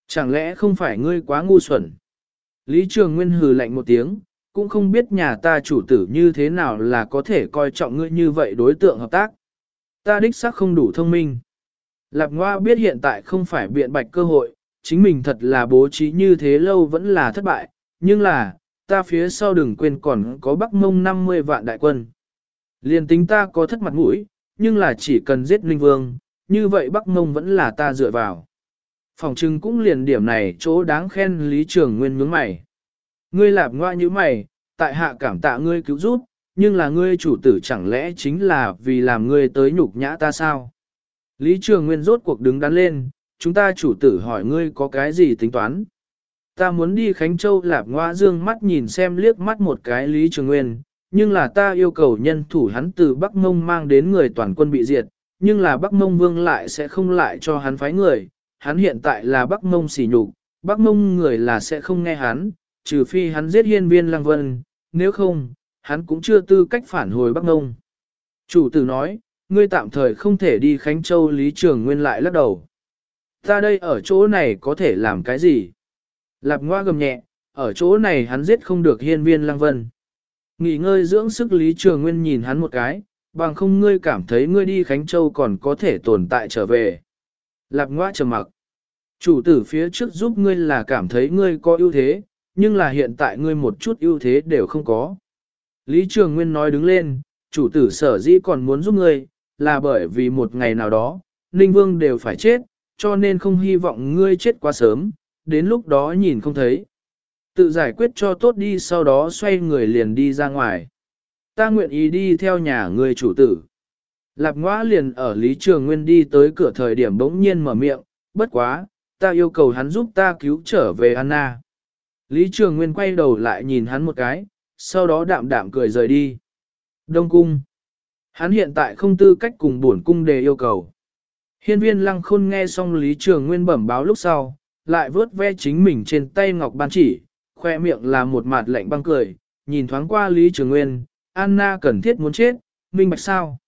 Chẳng lẽ không phải ngươi quá ngu xuẩn? Lý Trường Nguyên hừ lạnh một tiếng, cũng không biết nhà ta chủ tử như thế nào là có thể coi trọng ngươi như vậy đối tượng hợp tác. Ta đích xác không đủ thông minh. Lạp Ngoa biết hiện tại không phải biện bạch cơ hội, chính mình thật là bố trí như thế lâu vẫn là thất bại, nhưng là, ta phía sau đừng quên còn có Bắc Mông 50 vạn đại quân. Liên tính ta có thất mặt mũi, nhưng là chỉ cần giết Linh Vương, như vậy Bắc Mông vẫn là ta dựa vào. Phòng trưng cũng liền điểm này chỗ đáng khen Lý Trường Nguyên nhướng mày. Ngươi lạp ngoa như mày, tại hạ cảm tạ ngươi cứu giúp, nhưng là ngươi chủ tử chẳng lẽ chính là vì làm ngươi tới nhục nhã ta sao? Lý Trường Nguyên rốt cuộc đứng đắn lên, chúng ta chủ tử hỏi ngươi có cái gì tính toán? Ta muốn đi Khánh Châu lạp ngoa dương mắt nhìn xem liếc mắt một cái Lý Trường Nguyên, nhưng là ta yêu cầu nhân thủ hắn từ Bắc Mông mang đến người toàn quân bị diệt, nhưng là Bắc Mông vương lại sẽ không lại cho hắn phái người, hắn hiện tại là Bắc Mông xỉ nhục, Bắc Mông người là sẽ không nghe hắn, trừ phi hắn giết hiên viên lăng vân, nếu không, hắn cũng chưa tư cách phản hồi Bắc Mông. Chủ tử nói, ngươi tạm thời không thể đi Khánh Châu Lý Trường Nguyên lại lắc đầu. Ta đây ở chỗ này có thể làm cái gì? Lạp ngoa gầm nhẹ, ở chỗ này hắn giết không được hiên viên lăng vân. Nghỉ ngơi dưỡng sức Lý Trường Nguyên nhìn hắn một cái, bằng không ngươi cảm thấy ngươi đi Khánh Châu còn có thể tồn tại trở về. Lạp ngoa trầm mặc. Chủ tử phía trước giúp ngươi là cảm thấy ngươi có ưu thế, nhưng là hiện tại ngươi một chút ưu thế đều không có. Lý Trường Nguyên nói đứng lên, chủ tử sở dĩ còn muốn giúp ngươi, là bởi vì một ngày nào đó, Ninh Vương đều phải chết, cho nên không hy vọng ngươi chết quá sớm, đến lúc đó nhìn không thấy. Tự giải quyết cho tốt đi sau đó xoay người liền đi ra ngoài. Ta nguyện ý đi theo nhà ngươi chủ tử. Lạp ngoã liền ở Lý Trường Nguyên đi tới cửa thời điểm bỗng nhiên mở miệng, bất quá, ta yêu cầu hắn giúp ta cứu trở về Anna. Lý Trường Nguyên quay đầu lại nhìn hắn một cái, sau đó đạm đạm cười rời đi. Đông cung. Hắn hiện tại không tư cách cùng bổn cung đề yêu cầu. Hiên viên lăng khôn nghe xong Lý Trường Nguyên bẩm báo lúc sau, lại vớt ve chính mình trên tay ngọc ban chỉ, khoe miệng là một mặt lạnh băng cười, nhìn thoáng qua Lý Trường Nguyên, Anna cần thiết muốn chết, minh bạch sao.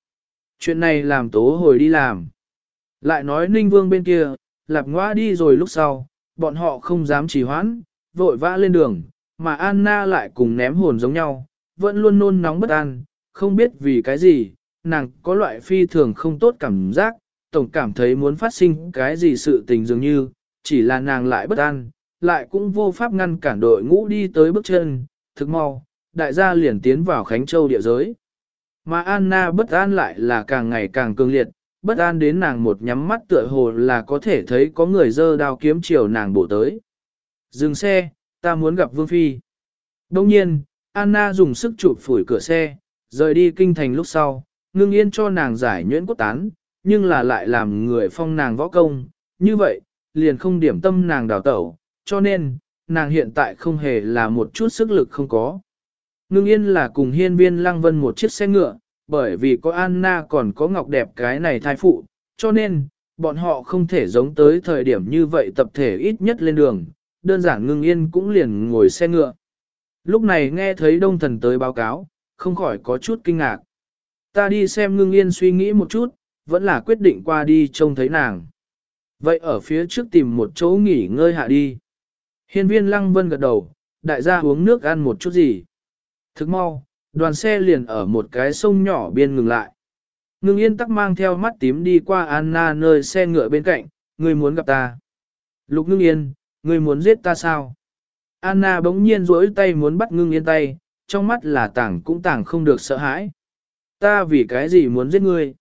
Chuyện này làm tố hồi đi làm. Lại nói Ninh Vương bên kia, lạp ngoa đi rồi lúc sau, bọn họ không dám trì hoãn, vội vã lên đường, mà Anna lại cùng ném hồn giống nhau, vẫn luôn nôn nóng bất an, không biết vì cái gì, nàng có loại phi thường không tốt cảm giác, tổng cảm thấy muốn phát sinh cái gì sự tình dường như, chỉ là nàng lại bất an, lại cũng vô pháp ngăn cản đội ngũ đi tới bước chân, thực mau, đại gia liền tiến vào Khánh Châu địa giới. Mà Anna bất an lại là càng ngày càng cương liệt, bất an đến nàng một nhắm mắt tựa hồ là có thể thấy có người dơ đao kiếm chiều nàng bổ tới. Dừng xe, ta muốn gặp Vương Phi. Đông nhiên, Anna dùng sức chụp phủi cửa xe, rời đi kinh thành lúc sau, ngưng yên cho nàng giải nhuyễn cốt tán, nhưng là lại làm người phong nàng võ công, như vậy, liền không điểm tâm nàng đào tẩu, cho nên, nàng hiện tại không hề là một chút sức lực không có. Ngưng yên là cùng hiên viên lăng vân một chiếc xe ngựa, bởi vì có Anna còn có ngọc đẹp cái này thai phụ, cho nên, bọn họ không thể giống tới thời điểm như vậy tập thể ít nhất lên đường, đơn giản ngưng yên cũng liền ngồi xe ngựa. Lúc này nghe thấy đông thần tới báo cáo, không khỏi có chút kinh ngạc. Ta đi xem ngưng yên suy nghĩ một chút, vẫn là quyết định qua đi trông thấy nàng. Vậy ở phía trước tìm một chỗ nghỉ ngơi hạ đi. Hiên viên lăng vân gật đầu, đại gia uống nước ăn một chút gì. Thức mau, đoàn xe liền ở một cái sông nhỏ biên ngừng lại. Ngưng yên tắc mang theo mắt tím đi qua Anna nơi xe ngựa bên cạnh, người muốn gặp ta. Lục ngưng yên, người muốn giết ta sao? Anna bỗng nhiên rỗi tay muốn bắt ngưng yên tay, trong mắt là tảng cũng tảng không được sợ hãi. Ta vì cái gì muốn giết ngươi?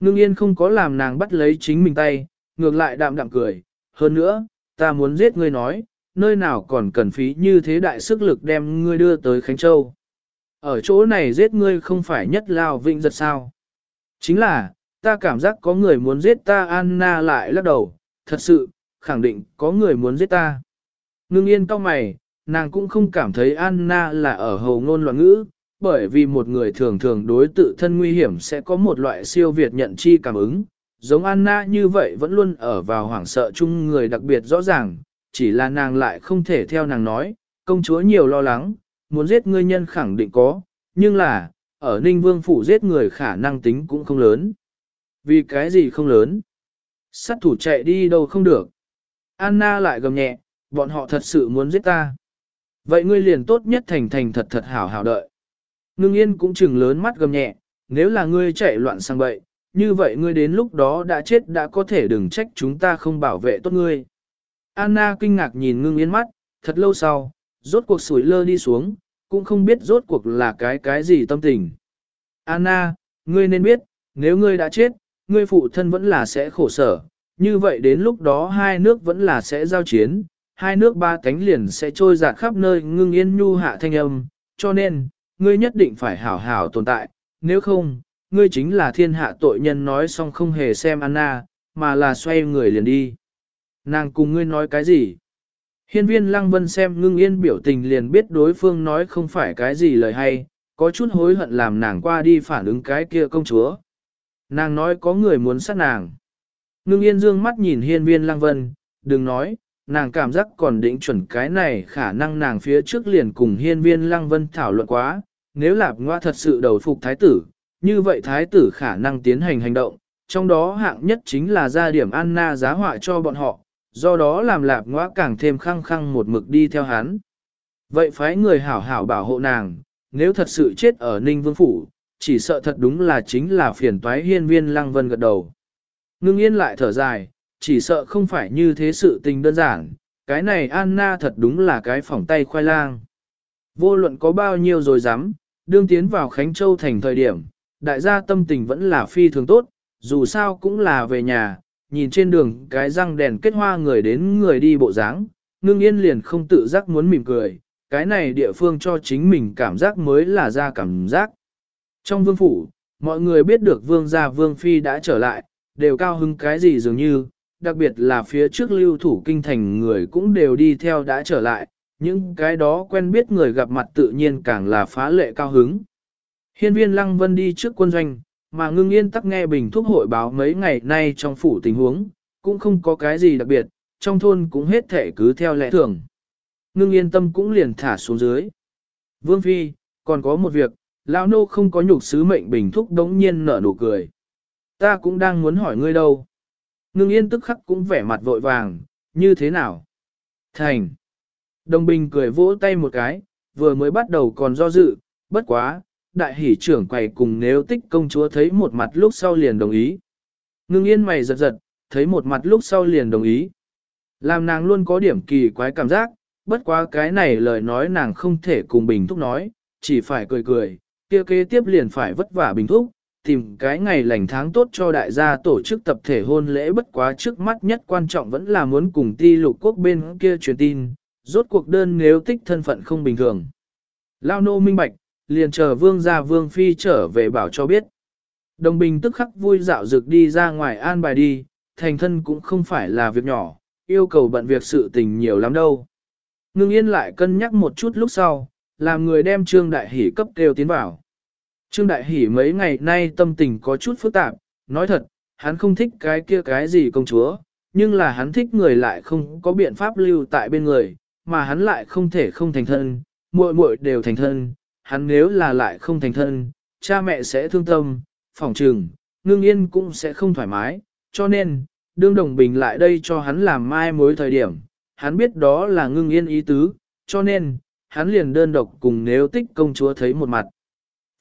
Ngưng yên không có làm nàng bắt lấy chính mình tay, ngược lại đạm đạm cười. Hơn nữa, ta muốn giết ngươi nói, nơi nào còn cần phí như thế đại sức lực đem ngươi đưa tới Khánh Châu. Ở chỗ này giết ngươi không phải nhất lao vinh giật sao. Chính là, ta cảm giác có người muốn giết ta Anna lại lắc đầu, thật sự, khẳng định có người muốn giết ta. Ngưng yên cau mày, nàng cũng không cảm thấy Anna là ở hầu ngôn loạn ngữ, bởi vì một người thường thường đối tự thân nguy hiểm sẽ có một loại siêu việt nhận chi cảm ứng. Giống Anna như vậy vẫn luôn ở vào hoảng sợ chung người đặc biệt rõ ràng, chỉ là nàng lại không thể theo nàng nói, công chúa nhiều lo lắng, muốn giết ngươi nhân khẳng định có, nhưng là, ở Ninh Vương Phủ giết người khả năng tính cũng không lớn. Vì cái gì không lớn? Sát thủ chạy đi đâu không được. Anna lại gầm nhẹ, bọn họ thật sự muốn giết ta. Vậy ngươi liền tốt nhất thành thành thật thật hảo hảo đợi. Ngưng yên cũng chừng lớn mắt gầm nhẹ, nếu là ngươi chạy loạn sang bậy, như vậy ngươi đến lúc đó đã chết đã có thể đừng trách chúng ta không bảo vệ tốt ngươi. Anna kinh ngạc nhìn ngưng yên mắt, thật lâu sau, rốt cuộc sủi lơ đi xuống, cũng không biết rốt cuộc là cái cái gì tâm tình. Anna, ngươi nên biết, nếu ngươi đã chết, ngươi phụ thân vẫn là sẽ khổ sở, như vậy đến lúc đó hai nước vẫn là sẽ giao chiến, hai nước ba cánh liền sẽ trôi dạt khắp nơi ngưng yên nhu hạ thanh âm, cho nên, ngươi nhất định phải hảo hảo tồn tại, nếu không, ngươi chính là thiên hạ tội nhân nói xong không hề xem Anna, mà là xoay người liền đi. Nàng cùng ngươi nói cái gì? Hiên viên lăng vân xem ngưng yên biểu tình liền biết đối phương nói không phải cái gì lời hay, có chút hối hận làm nàng qua đi phản ứng cái kia công chúa. Nàng nói có người muốn sát nàng. Ngưng yên dương mắt nhìn hiên viên lăng vân, đừng nói, nàng cảm giác còn định chuẩn cái này khả năng nàng phía trước liền cùng hiên viên lăng vân thảo luận quá, nếu lạp ngoa thật sự đầu phục thái tử, như vậy thái tử khả năng tiến hành hành động, trong đó hạng nhất chính là ra điểm Anna giá họa cho bọn họ, do đó làm lạp ngoa càng thêm khăng khăng một mực đi theo hắn. Vậy phái người hảo hảo bảo hộ nàng, nếu thật sự chết ở Ninh Vương Phủ, chỉ sợ thật đúng là chính là phiền toái hiên viên lăng vân gật đầu. Ngưng yên lại thở dài, chỉ sợ không phải như thế sự tình đơn giản, cái này Anna thật đúng là cái phỏng tay khoai lang. Vô luận có bao nhiêu rồi dám, đương tiến vào Khánh Châu thành thời điểm, đại gia tâm tình vẫn là phi thường tốt, dù sao cũng là về nhà, nhìn trên đường cái răng đèn kết hoa người đến người đi bộ dáng, ngưng yên liền không tự giác muốn mỉm cười, cái này địa phương cho chính mình cảm giác mới là ra cảm giác. Trong vương phủ, mọi người biết được vương gia vương phi đã trở lại, đều cao hứng cái gì dường như, đặc biệt là phía trước lưu thủ kinh thành người cũng đều đi theo đã trở lại, những cái đó quen biết người gặp mặt tự nhiên càng là phá lệ cao hứng. Hiên viên Lăng Vân đi trước quân doanh, mà ngưng yên tắc nghe bình thuốc hội báo mấy ngày nay trong phủ tình huống, cũng không có cái gì đặc biệt, trong thôn cũng hết thể cứ theo lẽ thường. Ngưng yên tâm cũng liền thả xuống dưới. Vương Phi, còn có một việc, Lão nô không có nhục sứ mệnh bình thúc đống nhiên nở nụ cười. Ta cũng đang muốn hỏi ngươi đâu. Ngưng yên tức khắc cũng vẻ mặt vội vàng, như thế nào? Thành. Đồng bình cười vỗ tay một cái, vừa mới bắt đầu còn do dự, bất quá, đại hỷ trưởng quầy cùng nếu tích công chúa thấy một mặt lúc sau liền đồng ý. Ngưng yên mày giật giật, thấy một mặt lúc sau liền đồng ý. Làm nàng luôn có điểm kỳ quái cảm giác, bất quá cái này lời nói nàng không thể cùng bình thúc nói, chỉ phải cười cười, kia kế tiếp liền phải vất vả bình thúc, tìm cái ngày lành tháng tốt cho đại gia tổ chức tập thể hôn lễ bất quá trước mắt nhất quan trọng vẫn là muốn cùng ti lục quốc bên kia truyền tin, rốt cuộc đơn nếu tích thân phận không bình thường. Lao nô minh bạch, liền chờ vương gia vương phi trở về bảo cho biết. Đồng bình tức khắc vui dạo dực đi ra ngoài an bài đi, thành thân cũng không phải là việc nhỏ, yêu cầu bận việc sự tình nhiều lắm đâu. Ngưng yên lại cân nhắc một chút lúc sau, làm người đem Trương Đại Hỷ cấp kêu tiến vào. Trương Đại Hỷ mấy ngày nay tâm tình có chút phức tạp, nói thật, hắn không thích cái kia cái gì công chúa, nhưng là hắn thích người lại không có biện pháp lưu tại bên người, mà hắn lại không thể không thành thân, muội muội đều thành thân, hắn nếu là lại không thành thân, cha mẹ sẽ thương tâm, phòng trừng, ngưng yên cũng sẽ không thoải mái, cho nên, đương đồng bình lại đây cho hắn làm mai mối thời điểm, hắn biết đó là ngưng yên ý tứ, cho nên, hắn liền đơn độc cùng nếu tích công chúa thấy một mặt.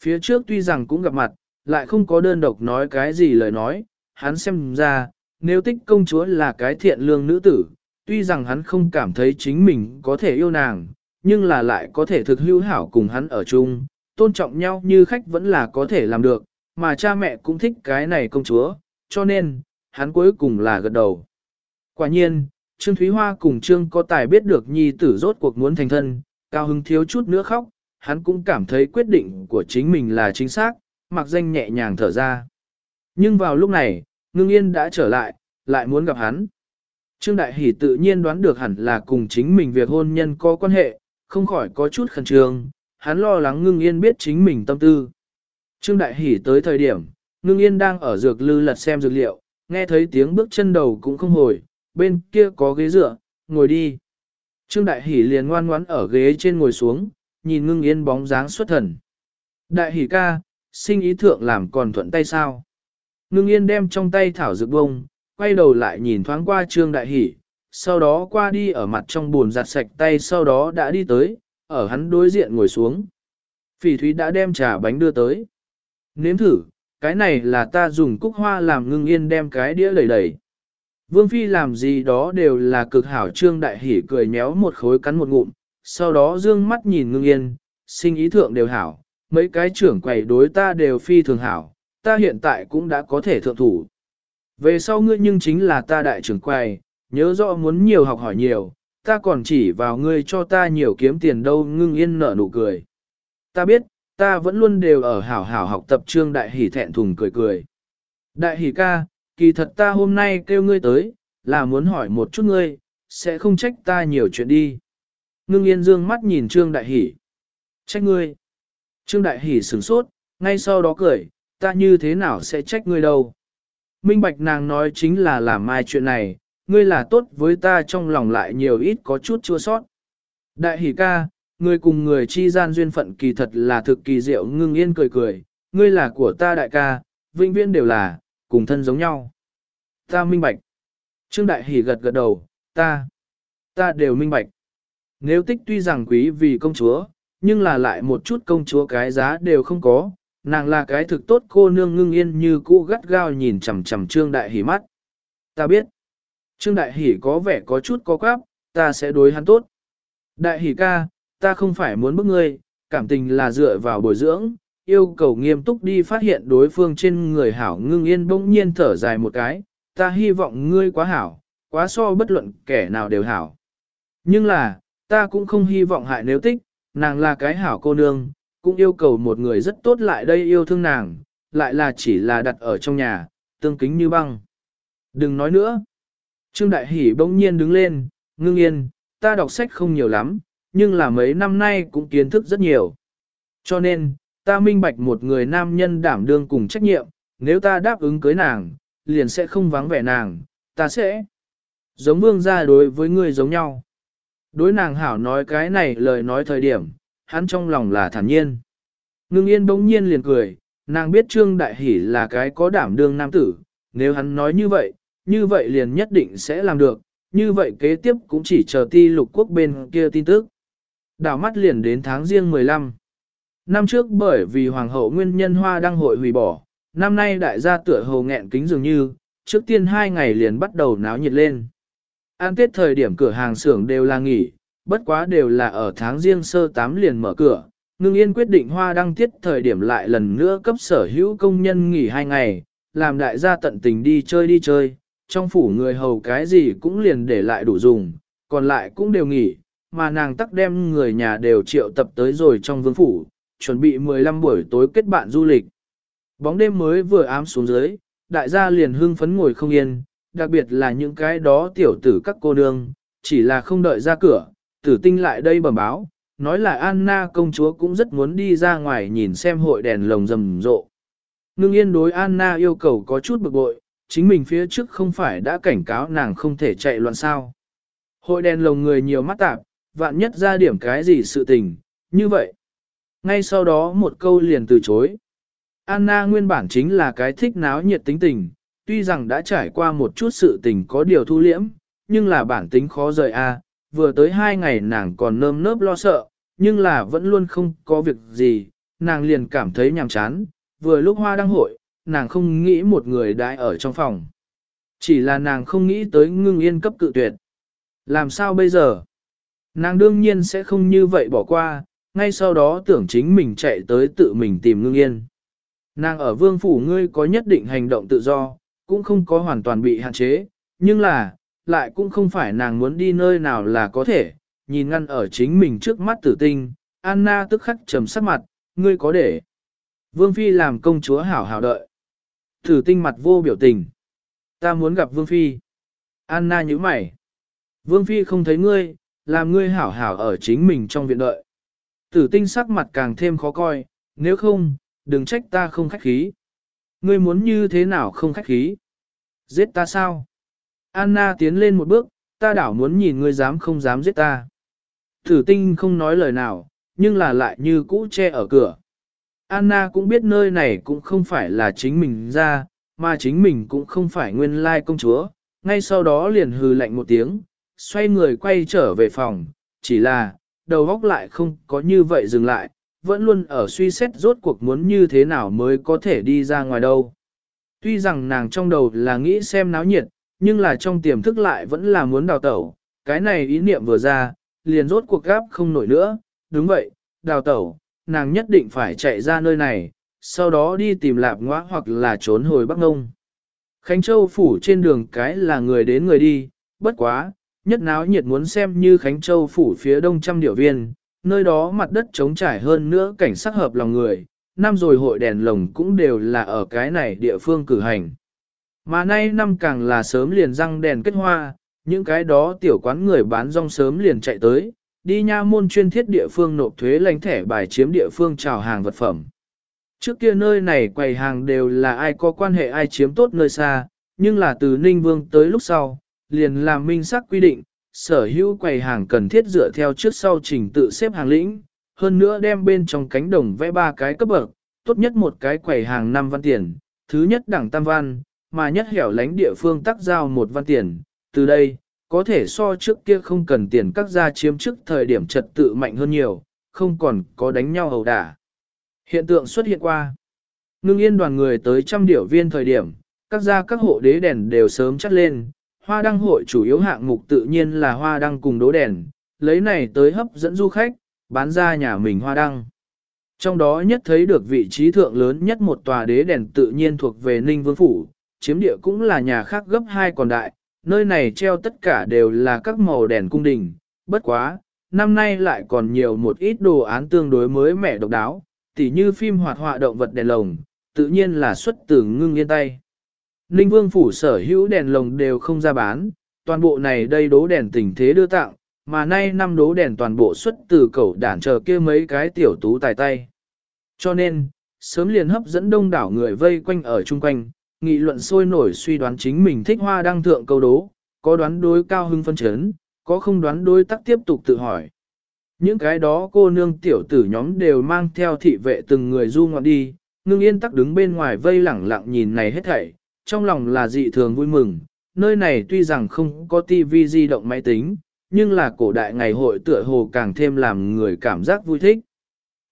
Phía trước tuy rằng cũng gặp mặt, lại không có đơn độc nói cái gì lời nói, hắn xem ra, nếu tích công chúa là cái thiện lương nữ tử, tuy rằng hắn không cảm thấy chính mình có thể yêu nàng, nhưng là lại có thể thực hữu hảo cùng hắn ở chung, tôn trọng nhau như khách vẫn là có thể làm được, mà cha mẹ cũng thích cái này công chúa, cho nên, hắn cuối cùng là gật đầu. Quả nhiên, Trương Thúy Hoa cùng Trương có tài biết được nhi tử rốt cuộc muốn thành thân, cao hứng thiếu chút nữa khóc, hắn cũng cảm thấy quyết định của chính mình là chính xác, mặc danh nhẹ nhàng thở ra. Nhưng vào lúc này, ngưng yên đã trở lại, lại muốn gặp hắn. Trương Đại Hỷ tự nhiên đoán được hẳn là cùng chính mình việc hôn nhân có quan hệ, không khỏi có chút khẩn trương, hắn lo lắng ngưng yên biết chính mình tâm tư. Trương Đại Hỷ tới thời điểm, ngưng yên đang ở dược lư lật xem dược liệu, nghe thấy tiếng bước chân đầu cũng không hồi, bên kia có ghế dựa, ngồi đi. Trương Đại Hỷ liền ngoan ngoãn ở ghế trên ngồi xuống, nhìn ngưng yên bóng dáng xuất thần. Đại Hỷ ca, sinh ý thượng làm còn thuận tay sao? Ngưng yên đem trong tay thảo dược bông, quay đầu lại nhìn thoáng qua Trương Đại Hỷ, sau đó qua đi ở mặt trong buồn giặt sạch tay sau đó đã đi tới, ở hắn đối diện ngồi xuống. Phỉ Thúy đã đem trà bánh đưa tới. Nếm thử, cái này là ta dùng cúc hoa làm ngưng yên đem cái đĩa lầy đầy. Vương Phi làm gì đó đều là cực hảo trương đại hỉ cười nhéo một khối cắn một ngụm, sau đó dương mắt nhìn ngưng yên, sinh ý thượng đều hảo, mấy cái trưởng quầy đối ta đều phi thường hảo, ta hiện tại cũng đã có thể thượng thủ. Về sau ngươi nhưng chính là ta đại trưởng quầy, nhớ rõ muốn nhiều học hỏi nhiều, ta còn chỉ vào ngươi cho ta nhiều kiếm tiền đâu ngưng yên nở nụ cười. Ta biết, ta vẫn luôn đều ở hảo hảo học tập trương đại hỉ thẹn thùng cười cười. Đại hỉ ca, kỳ thật ta hôm nay kêu ngươi tới, là muốn hỏi một chút ngươi, sẽ không trách ta nhiều chuyện đi. Ngưng yên dương mắt nhìn trương đại hỉ. Trách ngươi. Trương đại hỉ sửng sốt, ngay sau đó cười, ta như thế nào sẽ trách ngươi đâu. Minh bạch nàng nói chính là làm mai chuyện này, ngươi là tốt với ta trong lòng lại nhiều ít có chút chua sót. Đại hỷ ca, ngươi cùng người chi gian duyên phận kỳ thật là thực kỳ diệu ngưng yên cười cười, ngươi là của ta đại ca, vĩnh viễn đều là, cùng thân giống nhau. Ta minh bạch. Trương đại hỷ gật gật đầu, ta, ta đều minh bạch. Nếu tích tuy rằng quý vì công chúa, nhưng là lại một chút công chúa cái giá đều không có, nàng là cái thực tốt cô nương ngưng yên như cũ gắt gao nhìn chằm chằm trương đại hỷ mắt. Ta biết. Trương Đại Hỷ có vẻ có chút có quáp, ta sẽ đối hắn tốt. Đại Hỷ ca, ta không phải muốn bức ngươi, cảm tình là dựa vào bồi dưỡng, yêu cầu nghiêm túc đi phát hiện đối phương trên người hảo ngưng yên bỗng nhiên thở dài một cái, ta hy vọng ngươi quá hảo, quá so bất luận kẻ nào đều hảo. Nhưng là, ta cũng không hy vọng hại nếu tích, nàng là cái hảo cô nương, cũng yêu cầu một người rất tốt lại đây yêu thương nàng, lại là chỉ là đặt ở trong nhà, tương kính như băng. Đừng nói nữa. Trương Đại Hỷ bỗng nhiên đứng lên, ngưng yên, ta đọc sách không nhiều lắm, nhưng là mấy năm nay cũng kiến thức rất nhiều. Cho nên, ta minh bạch một người nam nhân đảm đương cùng trách nhiệm, nếu ta đáp ứng cưới nàng, liền sẽ không vắng vẻ nàng, ta sẽ giống vương gia đối với người giống nhau. Đối nàng hảo nói cái này lời nói thời điểm, hắn trong lòng là thản nhiên. Ngưng yên bỗng nhiên liền cười, nàng biết Trương Đại Hỷ là cái có đảm đương nam tử, nếu hắn nói như vậy, như vậy liền nhất định sẽ làm được, như vậy kế tiếp cũng chỉ chờ ti lục quốc bên kia tin tức. Đảo mắt liền đến tháng riêng 15. Năm trước bởi vì hoàng hậu nguyên nhân hoa đăng hội hủy bỏ, năm nay đại gia tựa hồ nghẹn kính dường như, trước tiên hai ngày liền bắt đầu náo nhiệt lên. An tết thời điểm cửa hàng xưởng đều là nghỉ, bất quá đều là ở tháng riêng sơ tám liền mở cửa. Ngưng yên quyết định hoa đăng tiết thời điểm lại lần nữa cấp sở hữu công nhân nghỉ hai ngày, làm đại gia tận tình đi chơi đi chơi, trong phủ người hầu cái gì cũng liền để lại đủ dùng, còn lại cũng đều nghỉ, mà nàng tắc đem người nhà đều triệu tập tới rồi trong vương phủ, chuẩn bị 15 buổi tối kết bạn du lịch. Bóng đêm mới vừa ám xuống dưới, đại gia liền hưng phấn ngồi không yên, đặc biệt là những cái đó tiểu tử các cô nương, chỉ là không đợi ra cửa, tử tinh lại đây bẩm báo, nói là Anna công chúa cũng rất muốn đi ra ngoài nhìn xem hội đèn lồng rầm rộ. Ngưng yên đối Anna yêu cầu có chút bực bội, chính mình phía trước không phải đã cảnh cáo nàng không thể chạy loạn sao. Hội đèn lồng người nhiều mắt tạp, vạn nhất ra điểm cái gì sự tình, như vậy. Ngay sau đó một câu liền từ chối. Anna nguyên bản chính là cái thích náo nhiệt tính tình, tuy rằng đã trải qua một chút sự tình có điều thu liễm, nhưng là bản tính khó rời a vừa tới hai ngày nàng còn nơm nớp lo sợ, nhưng là vẫn luôn không có việc gì, nàng liền cảm thấy nhàm chán, vừa lúc hoa đăng hội, nàng không nghĩ một người đãi ở trong phòng. Chỉ là nàng không nghĩ tới ngưng yên cấp cự tuyệt. Làm sao bây giờ? Nàng đương nhiên sẽ không như vậy bỏ qua, ngay sau đó tưởng chính mình chạy tới tự mình tìm ngưng yên. Nàng ở vương phủ ngươi có nhất định hành động tự do, cũng không có hoàn toàn bị hạn chế, nhưng là, lại cũng không phải nàng muốn đi nơi nào là có thể, nhìn ngăn ở chính mình trước mắt tử tinh, Anna tức khắc trầm sắc mặt, ngươi có để. Vương Phi làm công chúa hảo hảo đợi. Tử tinh mặt vô biểu tình. Ta muốn gặp Vương Phi. Anna nhíu mày. Vương Phi không thấy ngươi, làm ngươi hảo hảo ở chính mình trong viện đợi. Tử tinh sắc mặt càng thêm khó coi, nếu không, đừng trách ta không khách khí. Ngươi muốn như thế nào không khách khí? Giết ta sao? Anna tiến lên một bước, ta đảo muốn nhìn ngươi dám không dám giết ta. Tử tinh không nói lời nào, nhưng là lại như cũ che ở cửa. Anna cũng biết nơi này cũng không phải là chính mình ra, mà chính mình cũng không phải nguyên lai công chúa, ngay sau đó liền hừ lạnh một tiếng, xoay người quay trở về phòng, chỉ là, đầu góc lại không có như vậy dừng lại, vẫn luôn ở suy xét rốt cuộc muốn như thế nào mới có thể đi ra ngoài đâu. Tuy rằng nàng trong đầu là nghĩ xem náo nhiệt, nhưng là trong tiềm thức lại vẫn là muốn đào tẩu, cái này ý niệm vừa ra, liền rốt cuộc gáp không nổi nữa, đúng vậy, đào tẩu, nàng nhất định phải chạy ra nơi này, sau đó đi tìm lạp ngoã hoặc là trốn hồi Bắc Ngông. Khánh Châu phủ trên đường cái là người đến người đi, bất quá, nhất náo nhiệt muốn xem như Khánh Châu phủ phía đông trăm điểu viên, nơi đó mặt đất trống trải hơn nữa cảnh sắc hợp lòng người, năm rồi hội đèn lồng cũng đều là ở cái này địa phương cử hành. Mà nay năm càng là sớm liền răng đèn kết hoa, những cái đó tiểu quán người bán rong sớm liền chạy tới, đi nha môn chuyên thiết địa phương nộp thuế lãnh thẻ bài chiếm địa phương chào hàng vật phẩm. Trước kia nơi này quầy hàng đều là ai có quan hệ ai chiếm tốt nơi xa, nhưng là từ Ninh Vương tới lúc sau, liền làm minh xác quy định, sở hữu quầy hàng cần thiết dựa theo trước sau trình tự xếp hàng lĩnh, hơn nữa đem bên trong cánh đồng vẽ ba cái cấp bậc, tốt nhất một cái quầy hàng 5 văn tiền, thứ nhất đẳng tam văn, mà nhất hẻo lánh địa phương tắc giao một văn tiền, từ đây, có thể so trước kia không cần tiền các gia chiếm trước thời điểm trật tự mạnh hơn nhiều, không còn có đánh nhau hầu đả. Hiện tượng xuất hiện qua. Ngưng yên đoàn người tới trăm điểu viên thời điểm, các gia các hộ đế đèn đều sớm chắt lên, hoa đăng hội chủ yếu hạng mục tự nhiên là hoa đăng cùng đố đèn, lấy này tới hấp dẫn du khách, bán ra nhà mình hoa đăng. Trong đó nhất thấy được vị trí thượng lớn nhất một tòa đế đèn tự nhiên thuộc về Ninh Vương Phủ, chiếm địa cũng là nhà khác gấp hai còn đại, nơi này treo tất cả đều là các màu đèn cung đình, bất quá, năm nay lại còn nhiều một ít đồ án tương đối mới mẻ độc đáo, tỉ như phim hoạt họa động vật đèn lồng, tự nhiên là xuất từ ngưng yên tay. Ninh Vương phủ sở hữu đèn lồng đều không ra bán, toàn bộ này đây đố đèn tình thế đưa tặng, mà nay năm đố đèn toàn bộ xuất từ cẩu đản chờ kia mấy cái tiểu tú tài tay. Cho nên, sớm liền hấp dẫn đông đảo người vây quanh ở chung quanh, nghị luận sôi nổi suy đoán chính mình thích hoa đăng thượng câu đố, có đoán đối cao hưng phân chấn, có không đoán đối tắc tiếp tục tự hỏi. Những cái đó cô nương tiểu tử nhóm đều mang theo thị vệ từng người du ngoạn đi, ngưng yên tắc đứng bên ngoài vây lẳng lặng nhìn này hết thảy, trong lòng là dị thường vui mừng, nơi này tuy rằng không có tivi di động máy tính, nhưng là cổ đại ngày hội tựa hồ càng thêm làm người cảm giác vui thích.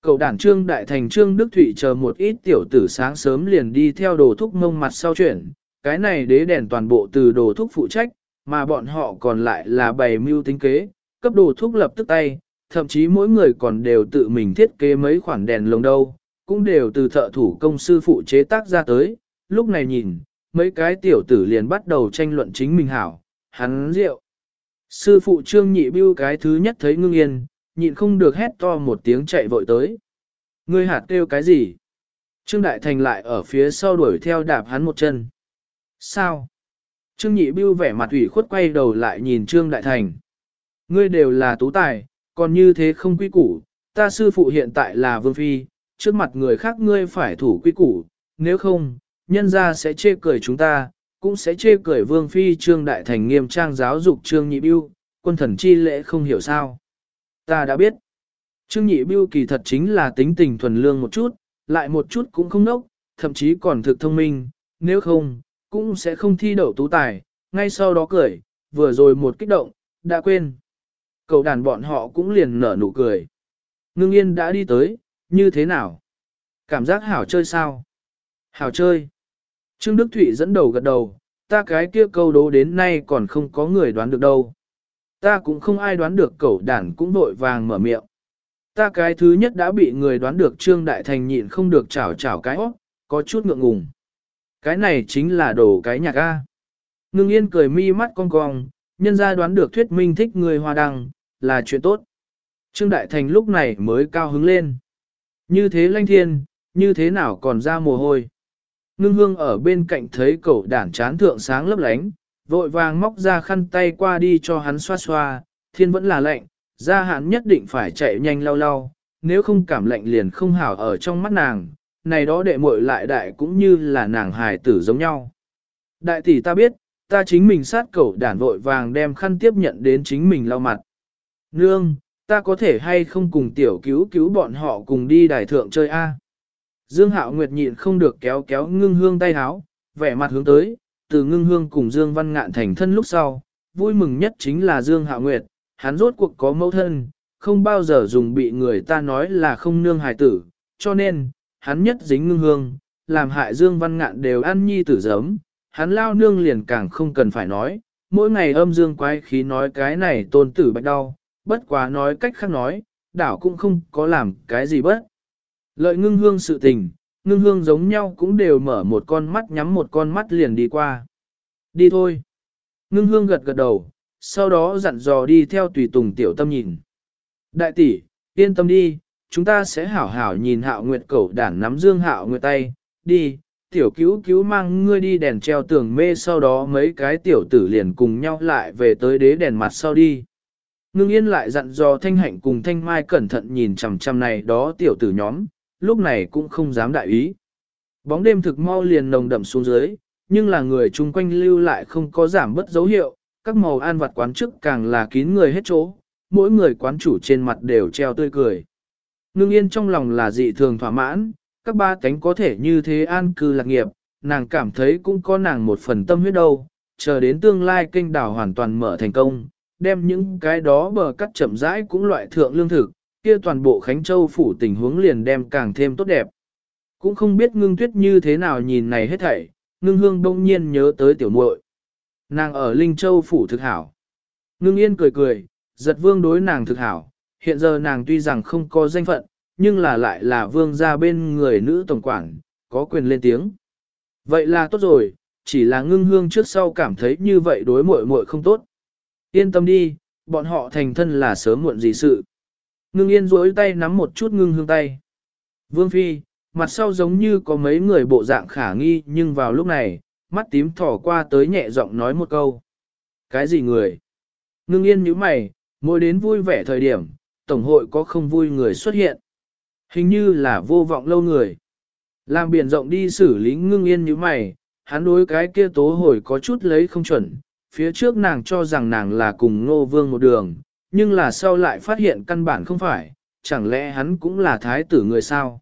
Cậu đản trương đại thành trương Đức Thụy chờ một ít tiểu tử sáng sớm liền đi theo đồ thúc mông mặt sau chuyển, cái này đế đèn toàn bộ từ đồ thúc phụ trách, mà bọn họ còn lại là bày mưu tính kế, cấp đồ thúc lập tức tay, thậm chí mỗi người còn đều tự mình thiết kế mấy khoản đèn lồng đâu, cũng đều từ thợ thủ công sư phụ chế tác ra tới, lúc này nhìn, mấy cái tiểu tử liền bắt đầu tranh luận chính mình hảo, hắn rượu. Sư phụ trương nhị bưu cái thứ nhất thấy ngưng yên, nhịn không được hét to một tiếng chạy vội tới. Ngươi hạt kêu cái gì? Trương Đại Thành lại ở phía sau đuổi theo đạp hắn một chân. Sao? Trương Nhị Bưu vẻ mặt ủy khuất quay đầu lại nhìn Trương Đại Thành. Ngươi đều là tú tài, còn như thế không quy củ, ta sư phụ hiện tại là Vương Phi, trước mặt người khác ngươi phải thủ quy củ, nếu không, nhân ra sẽ chê cười chúng ta, cũng sẽ chê cười Vương Phi Trương Đại Thành nghiêm trang giáo dục Trương Nhị Bưu, quân thần chi lễ không hiểu sao. Ta đã biết. Trương Nhị Bưu kỳ thật chính là tính tình thuần lương một chút, lại một chút cũng không nốc, thậm chí còn thực thông minh, nếu không, cũng sẽ không thi đậu tú tài, ngay sau đó cười, vừa rồi một kích động, đã quên. Cậu đàn bọn họ cũng liền nở nụ cười. Ngưng yên đã đi tới, như thế nào? Cảm giác hảo chơi sao? Hảo chơi. Trương Đức Thụy dẫn đầu gật đầu, ta cái kia câu đố đến nay còn không có người đoán được đâu. Ta cũng không ai đoán được cẩu đản cũng vội vàng mở miệng. Ta cái thứ nhất đã bị người đoán được Trương Đại Thành nhịn không được chảo chảo cái hót, có chút ngượng ngùng. Cái này chính là đồ cái nhạc A. Ngưng yên cười mi mắt cong cong, nhân ra đoán được thuyết minh thích người hoa đăng, là chuyện tốt. Trương Đại Thành lúc này mới cao hứng lên. Như thế lanh thiên, như thế nào còn ra mồ hôi. Ngưng hương ở bên cạnh thấy cậu đản chán thượng sáng lấp lánh, vội vàng móc ra khăn tay qua đi cho hắn xoa xoa, thiên vẫn là lạnh, gia hạn nhất định phải chạy nhanh lau lau, nếu không cảm lạnh liền không hảo ở trong mắt nàng, này đó đệ muội lại đại cũng như là nàng hài tử giống nhau. Đại tỷ ta biết, ta chính mình sát cẩu đản vội vàng đem khăn tiếp nhận đến chính mình lau mặt. Nương, ta có thể hay không cùng tiểu cứu cứu bọn họ cùng đi đài thượng chơi a? Dương Hạo Nguyệt nhịn không được kéo kéo ngưng hương tay háo, vẻ mặt hướng tới, từ ngưng hương cùng Dương Văn Ngạn thành thân lúc sau, vui mừng nhất chính là Dương hạ Nguyệt, hắn rốt cuộc có mẫu thân, không bao giờ dùng bị người ta nói là không nương hài tử, cho nên, hắn nhất dính ngưng hương, làm hại Dương Văn Ngạn đều ăn nhi tử giấm, hắn lao nương liền càng không cần phải nói, mỗi ngày âm dương quái khí nói cái này tôn tử bạch đau, bất quá nói cách khác nói, đảo cũng không có làm cái gì bất. Lợi ngưng hương sự tình, ngưng hương giống nhau cũng đều mở một con mắt nhắm một con mắt liền đi qua. Đi thôi. Ngưng hương gật gật đầu, sau đó dặn dò đi theo tùy tùng tiểu tâm nhìn. Đại tỷ, yên tâm đi, chúng ta sẽ hảo hảo nhìn hạo nguyệt cẩu đản nắm dương hạo nguyệt tay, đi, tiểu cứu cứu mang ngươi đi đèn treo tường mê sau đó mấy cái tiểu tử liền cùng nhau lại về tới đế đèn mặt sau đi. Ngưng yên lại dặn dò thanh hạnh cùng thanh mai cẩn thận nhìn chằm chằm này đó tiểu tử nhóm, lúc này cũng không dám đại ý. Bóng đêm thực mau liền nồng đậm xuống dưới, nhưng là người chung quanh lưu lại không có giảm bất dấu hiệu, các màu an vặt quán trước càng là kín người hết chỗ, mỗi người quán chủ trên mặt đều treo tươi cười. Ngưng yên trong lòng là dị thường thỏa mãn, các ba cánh có thể như thế an cư lạc nghiệp, nàng cảm thấy cũng có nàng một phần tâm huyết đâu, chờ đến tương lai kênh đảo hoàn toàn mở thành công, đem những cái đó bờ cắt chậm rãi cũng loại thượng lương thực, kia toàn bộ Khánh Châu phủ tình huống liền đem càng thêm tốt đẹp. Cũng không biết ngưng tuyết như thế nào nhìn này hết thảy, ngưng hương đông nhiên nhớ tới tiểu muội. Nàng ở Linh Châu phủ thực hảo. Ngưng yên cười cười, giật vương đối nàng thực hảo, hiện giờ nàng tuy rằng không có danh phận, nhưng là lại là vương gia bên người nữ tổng quản, có quyền lên tiếng. Vậy là tốt rồi, chỉ là ngưng hương trước sau cảm thấy như vậy đối muội muội không tốt. Yên tâm đi, bọn họ thành thân là sớm muộn gì sự. Ngưng yên rỗi tay nắm một chút ngưng hương tay. Vương Phi, mặt sau giống như có mấy người bộ dạng khả nghi nhưng vào lúc này, mắt tím thỏ qua tới nhẹ giọng nói một câu. Cái gì người? Ngưng yên như mày, mỗi đến vui vẻ thời điểm, tổng hội có không vui người xuất hiện. Hình như là vô vọng lâu người. Làm biển rộng đi xử lý ngưng yên như mày, hắn đối cái kia tố hồi có chút lấy không chuẩn, phía trước nàng cho rằng nàng là cùng ngô vương một đường, nhưng là sau lại phát hiện căn bản không phải, chẳng lẽ hắn cũng là thái tử người sao?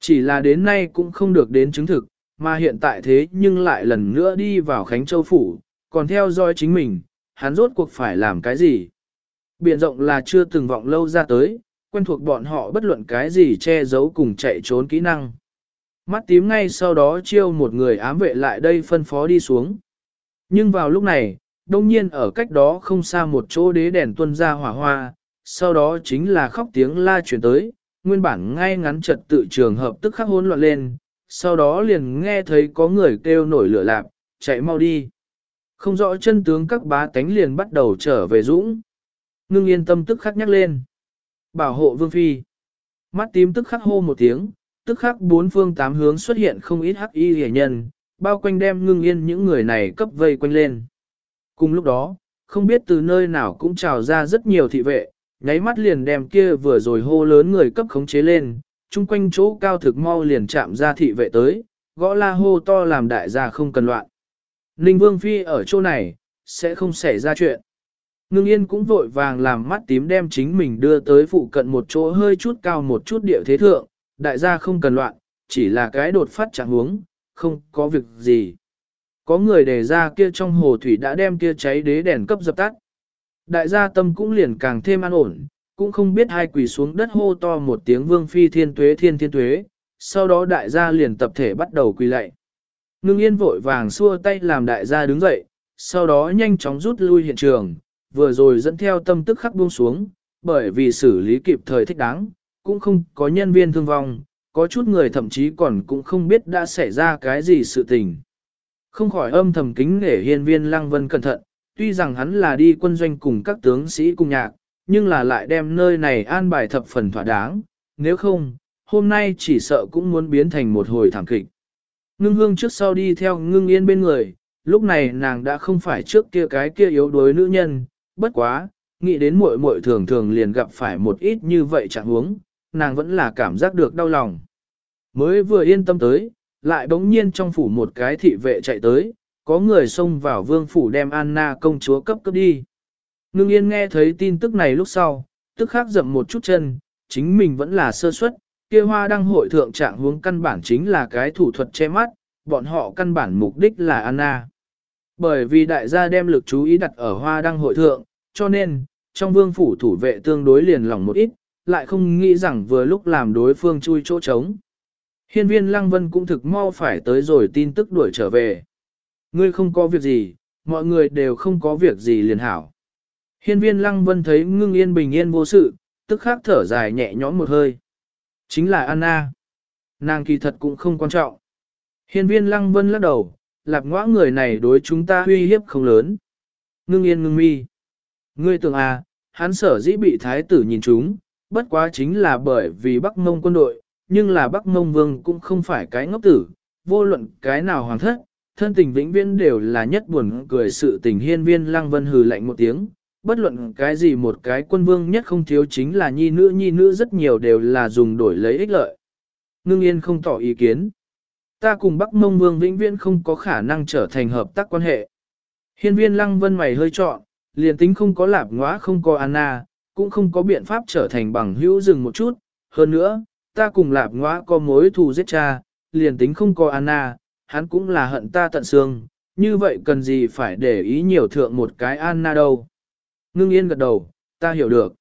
Chỉ là đến nay cũng không được đến chứng thực, mà hiện tại thế nhưng lại lần nữa đi vào Khánh Châu Phủ, còn theo dõi chính mình, hắn rốt cuộc phải làm cái gì? Biển rộng là chưa từng vọng lâu ra tới, quen thuộc bọn họ bất luận cái gì che giấu cùng chạy trốn kỹ năng. Mắt tím ngay sau đó chiêu một người ám vệ lại đây phân phó đi xuống. Nhưng vào lúc này, đông nhiên ở cách đó không xa một chỗ đế đèn tuân ra hỏa hoa, sau đó chính là khóc tiếng la chuyển tới, nguyên bản ngay ngắn trật tự trường hợp tức khắc hỗn loạn lên, sau đó liền nghe thấy có người kêu nổi lửa lạp, chạy mau đi. Không rõ chân tướng các bá tánh liền bắt đầu trở về dũng. Ngưng yên tâm tức khắc nhắc lên. Bảo hộ vương phi. Mắt tím tức khắc hô một tiếng, tức khắc bốn phương tám hướng xuất hiện không ít hắc y hề nhân, bao quanh đem ngưng yên những người này cấp vây quanh lên. Cùng lúc đó, không biết từ nơi nào cũng trào ra rất nhiều thị vệ, nháy mắt liền đem kia vừa rồi hô lớn người cấp khống chế lên, chung quanh chỗ cao thực mau liền chạm ra thị vệ tới, gõ la hô to làm đại gia không cần loạn. Ninh Vương Phi ở chỗ này, sẽ không xảy ra chuyện. Ngưng yên cũng vội vàng làm mắt tím đem chính mình đưa tới phụ cận một chỗ hơi chút cao một chút địa thế thượng, đại gia không cần loạn, chỉ là cái đột phát trạng huống, không có việc gì. Có người đề ra kia trong hồ thủy đã đem kia cháy đế đèn cấp dập tắt. Đại gia tâm cũng liền càng thêm an ổn, cũng không biết hai quỷ xuống đất hô to một tiếng vương phi thiên tuế thiên thiên tuế, sau đó đại gia liền tập thể bắt đầu quỳ lạy. Ngưng yên vội vàng xua tay làm đại gia đứng dậy, sau đó nhanh chóng rút lui hiện trường, vừa rồi dẫn theo tâm tức khắc buông xuống, bởi vì xử lý kịp thời thích đáng, cũng không có nhân viên thương vong, có chút người thậm chí còn cũng không biết đã xảy ra cái gì sự tình. Không khỏi âm thầm kính nể hiên viên lăng vân cẩn thận, tuy rằng hắn là đi quân doanh cùng các tướng sĩ cùng nhạc, nhưng là lại đem nơi này an bài thập phần thỏa đáng, nếu không, hôm nay chỉ sợ cũng muốn biến thành một hồi thảm kịch. Ngưng hương trước sau đi theo ngưng yên bên người, lúc này nàng đã không phải trước kia cái kia yếu đuối nữ nhân, bất quá, nghĩ đến muội muội thường thường liền gặp phải một ít như vậy chẳng huống, nàng vẫn là cảm giác được đau lòng. Mới vừa yên tâm tới, lại bỗng nhiên trong phủ một cái thị vệ chạy tới, có người xông vào vương phủ đem Anna công chúa cấp cấp đi. Ngưng yên nghe thấy tin tức này lúc sau, tức khắc dậm một chút chân, chính mình vẫn là sơ suất, kia hoa đăng hội thượng trạng hướng căn bản chính là cái thủ thuật che mắt, bọn họ căn bản mục đích là Anna. Bởi vì đại gia đem lực chú ý đặt ở hoa đăng hội thượng, cho nên, trong vương phủ thủ vệ tương đối liền lòng một ít, lại không nghĩ rằng vừa lúc làm đối phương chui chỗ trống. Hiên viên Lăng Vân cũng thực mau phải tới rồi tin tức đuổi trở về. Ngươi không có việc gì, mọi người đều không có việc gì liền hảo. Hiên viên Lăng Vân thấy ngưng yên bình yên vô sự, tức khắc thở dài nhẹ nhõm một hơi. Chính là Anna. Nàng kỳ thật cũng không quan trọng. Hiên viên Lăng Vân lắc đầu, lạp ngõa người này đối chúng ta uy hiếp không lớn. Ngưng yên ngưng mi. Ngươi tưởng à, hắn sở dĩ bị thái tử nhìn chúng, bất quá chính là bởi vì Bắc Mông quân đội, nhưng là Bắc Mông Vương cũng không phải cái ngốc tử, vô luận cái nào hoàng thất, thân tình vĩnh viễn đều là nhất buồn cười sự tình hiên viên lăng vân hừ lạnh một tiếng, bất luận cái gì một cái quân vương nhất không thiếu chính là nhi nữ nhi nữ rất nhiều đều là dùng đổi lấy ích lợi. Ngưng yên không tỏ ý kiến. Ta cùng Bắc Mông Vương vĩnh viễn không có khả năng trở thành hợp tác quan hệ. Hiên viên lăng vân mày hơi trọn, liền tính không có lạp ngõa không có Anna, cũng không có biện pháp trở thành bằng hữu dừng một chút. Hơn nữa, ta cùng lạp ngõa có mối thù giết cha, liền tính không có Anna, hắn cũng là hận ta tận xương, như vậy cần gì phải để ý nhiều thượng một cái Anna đâu. Ngưng yên gật đầu, ta hiểu được.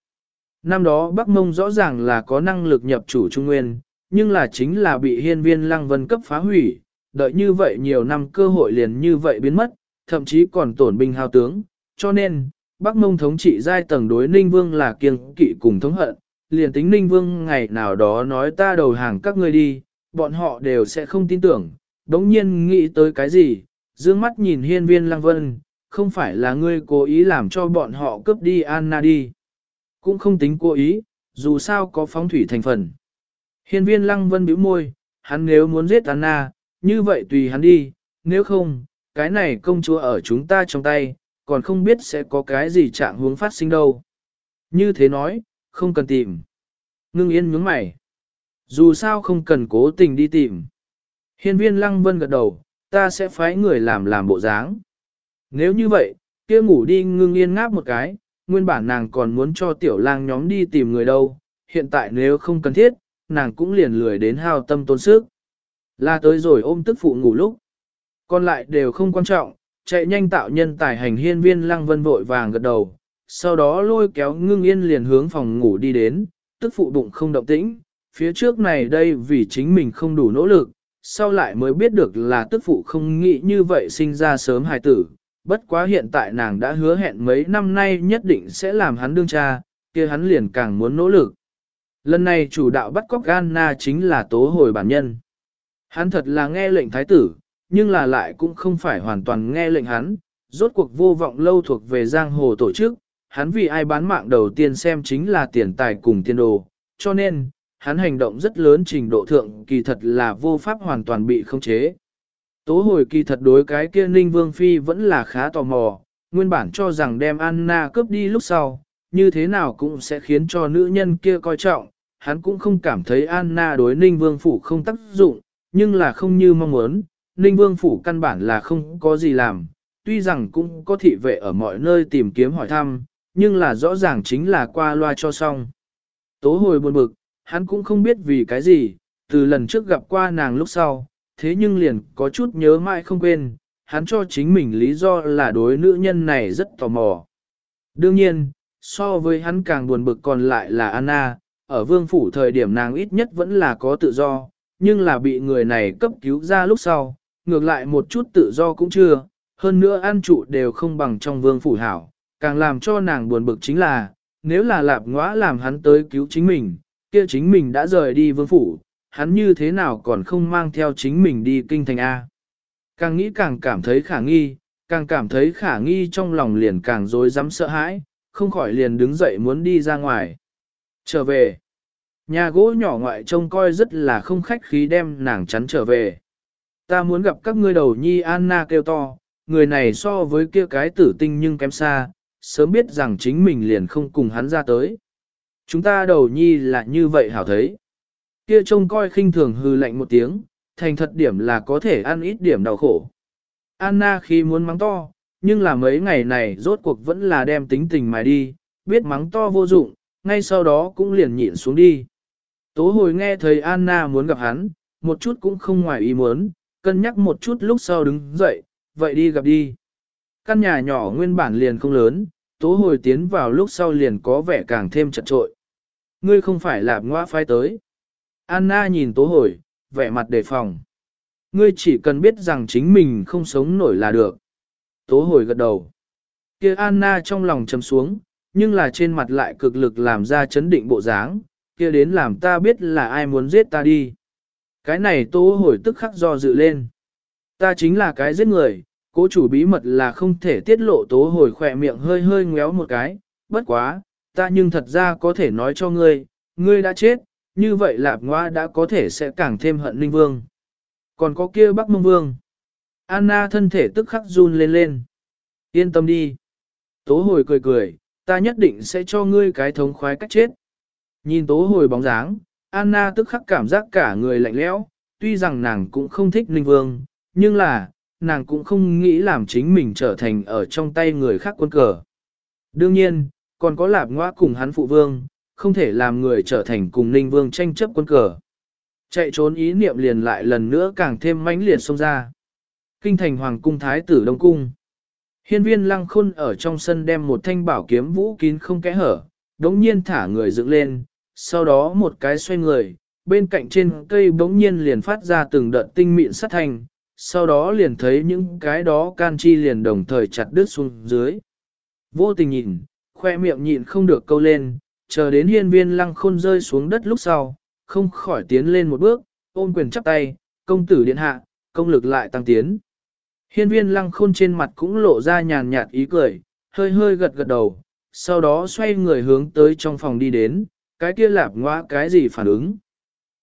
Năm đó Bắc Mông rõ ràng là có năng lực nhập chủ Trung Nguyên, nhưng là chính là bị hiên viên lăng vân cấp phá hủy, đợi như vậy nhiều năm cơ hội liền như vậy biến mất, thậm chí còn tổn binh hao tướng, cho nên, Bắc Mông thống trị giai tầng đối Ninh Vương là kiêng kỵ cùng thống hận, liền tính Ninh Vương ngày nào đó nói ta đầu hàng các ngươi đi, bọn họ đều sẽ không tin tưởng, đống nhiên nghĩ tới cái gì, dương mắt nhìn hiên viên lăng vân, không phải là ngươi cố ý làm cho bọn họ cướp đi Anna đi. Cũng không tính cố ý, dù sao có phóng thủy thành phần. Hiên viên lăng vân bĩu môi, hắn nếu muốn giết Anna, như vậy tùy hắn đi, nếu không, cái này công chúa ở chúng ta trong tay, còn không biết sẽ có cái gì trạng hướng phát sinh đâu. Như thế nói, không cần tìm. Ngưng yên nhướng mày. Dù sao không cần cố tình đi tìm. Hiên viên lăng vân gật đầu, ta sẽ phái người làm làm bộ dáng. Nếu như vậy, kia ngủ đi ngưng yên ngáp một cái, nguyên bản nàng còn muốn cho tiểu lang nhóm đi tìm người đâu, hiện tại nếu không cần thiết, nàng cũng liền lười đến hao tâm tốn sức. Là tới rồi ôm tức phụ ngủ lúc. Còn lại đều không quan trọng, chạy nhanh tạo nhân tài hành hiên viên lăng vân vội vàng gật đầu, sau đó lôi kéo ngưng yên liền hướng phòng ngủ đi đến, tức phụ bụng không động tĩnh, phía trước này đây vì chính mình không đủ nỗ lực, sau lại mới biết được là tức phụ không nghĩ như vậy sinh ra sớm hài tử, bất quá hiện tại nàng đã hứa hẹn mấy năm nay nhất định sẽ làm hắn đương cha, kia hắn liền càng muốn nỗ lực. Lần này chủ đạo bắt cóc Anna chính là tố hồi bản nhân. Hắn thật là nghe lệnh thái tử, nhưng là lại cũng không phải hoàn toàn nghe lệnh hắn, rốt cuộc vô vọng lâu thuộc về giang hồ tổ chức, hắn vì ai bán mạng đầu tiên xem chính là tiền tài cùng tiền đồ, cho nên, hắn hành động rất lớn trình độ thượng kỳ thật là vô pháp hoàn toàn bị khống chế. Tố hồi kỳ thật đối cái kia Ninh Vương Phi vẫn là khá tò mò, nguyên bản cho rằng đem Anna cướp đi lúc sau, như thế nào cũng sẽ khiến cho nữ nhân kia coi trọng, hắn cũng không cảm thấy Anna đối Ninh Vương Phủ không tác dụng, nhưng là không như mong muốn, Ninh Vương Phủ căn bản là không có gì làm, tuy rằng cũng có thị vệ ở mọi nơi tìm kiếm hỏi thăm, nhưng là rõ ràng chính là qua loa cho xong. Tố hồi buồn bực, hắn cũng không biết vì cái gì, từ lần trước gặp qua nàng lúc sau, thế nhưng liền có chút nhớ mãi không quên, hắn cho chính mình lý do là đối nữ nhân này rất tò mò. Đương nhiên, so với hắn càng buồn bực còn lại là Anna, ở vương phủ thời điểm nàng ít nhất vẫn là có tự do, nhưng là bị người này cấp cứu ra lúc sau, ngược lại một chút tự do cũng chưa, hơn nữa ăn trụ đều không bằng trong vương phủ hảo, càng làm cho nàng buồn bực chính là, nếu là lạp ngõa làm hắn tới cứu chính mình, kia chính mình đã rời đi vương phủ, hắn như thế nào còn không mang theo chính mình đi kinh thành A. Càng nghĩ càng cảm thấy khả nghi, càng cảm thấy khả nghi trong lòng liền càng dối rắm sợ hãi, không khỏi liền đứng dậy muốn đi ra ngoài. Trở về, nhà gỗ nhỏ ngoại trông coi rất là không khách khí đem nàng chắn trở về. Ta muốn gặp các ngươi đầu nhi Anna kêu to, người này so với kia cái tử tinh nhưng kém xa, sớm biết rằng chính mình liền không cùng hắn ra tới. Chúng ta đầu nhi là như vậy hảo thấy. Kia trông coi khinh thường hư lạnh một tiếng, thành thật điểm là có thể ăn ít điểm đau khổ. Anna khi muốn mắng to, nhưng là mấy ngày này rốt cuộc vẫn là đem tính tình mài đi, biết mắng to vô dụng, ngay sau đó cũng liền nhịn xuống đi. Tố hồi nghe thấy Anna muốn gặp hắn, một chút cũng không ngoài ý muốn, cân nhắc một chút lúc sau đứng dậy, vậy đi gặp đi. Căn nhà nhỏ nguyên bản liền không lớn, tố hồi tiến vào lúc sau liền có vẻ càng thêm chật trội. Ngươi không phải lạp ngoa phai tới. Anna nhìn tố hồi, vẻ mặt đề phòng. Ngươi chỉ cần biết rằng chính mình không sống nổi là được. Tố hồi gật đầu. Kia Anna trong lòng chấm xuống, nhưng là trên mặt lại cực lực làm ra chấn định bộ dáng, kia đến làm ta biết là ai muốn giết ta đi. Cái này tố hồi tức khắc do dự lên. Ta chính là cái giết người, cố chủ bí mật là không thể tiết lộ tố hồi khỏe miệng hơi hơi ngéo một cái, bất quá, ta nhưng thật ra có thể nói cho ngươi, ngươi đã chết, như vậy lạp ngoa đã có thể sẽ càng thêm hận linh vương. Còn có kia bắc mông vương. Anna thân thể tức khắc run lên lên. Yên tâm đi. Tố hồi cười cười, ta nhất định sẽ cho ngươi cái thống khoái cách chết. Nhìn tố hồi bóng dáng, Anna tức khắc cảm giác cả người lạnh lẽo, tuy rằng nàng cũng không thích linh Vương, nhưng là, nàng cũng không nghĩ làm chính mình trở thành ở trong tay người khác quân cờ. Đương nhiên, còn có lạp ngoa cùng hắn phụ vương, không thể làm người trở thành cùng Ninh Vương tranh chấp quân cờ. Chạy trốn ý niệm liền lại lần nữa càng thêm mãnh liệt xông ra. Kinh thành Hoàng cung Thái tử Đông Cung. Hiên viên lăng khôn ở trong sân đem một thanh bảo kiếm vũ kín không kẽ hở, đống nhiên thả người dựng lên, sau đó một cái xoay người, bên cạnh trên cây bỗng nhiên liền phát ra từng đợt tinh mịn sát thành, sau đó liền thấy những cái đó can chi liền đồng thời chặt đứt xuống dưới. Vô tình nhìn, khoe miệng nhịn không được câu lên, chờ đến hiên viên lăng khôn rơi xuống đất lúc sau, không khỏi tiến lên một bước, ôm quyền chắp tay, công tử điện hạ, công lực lại tăng tiến. Hiên viên lăng khôn trên mặt cũng lộ ra nhàn nhạt ý cười, hơi hơi gật gật đầu, sau đó xoay người hướng tới trong phòng đi đến, cái kia lạp ngoa cái gì phản ứng.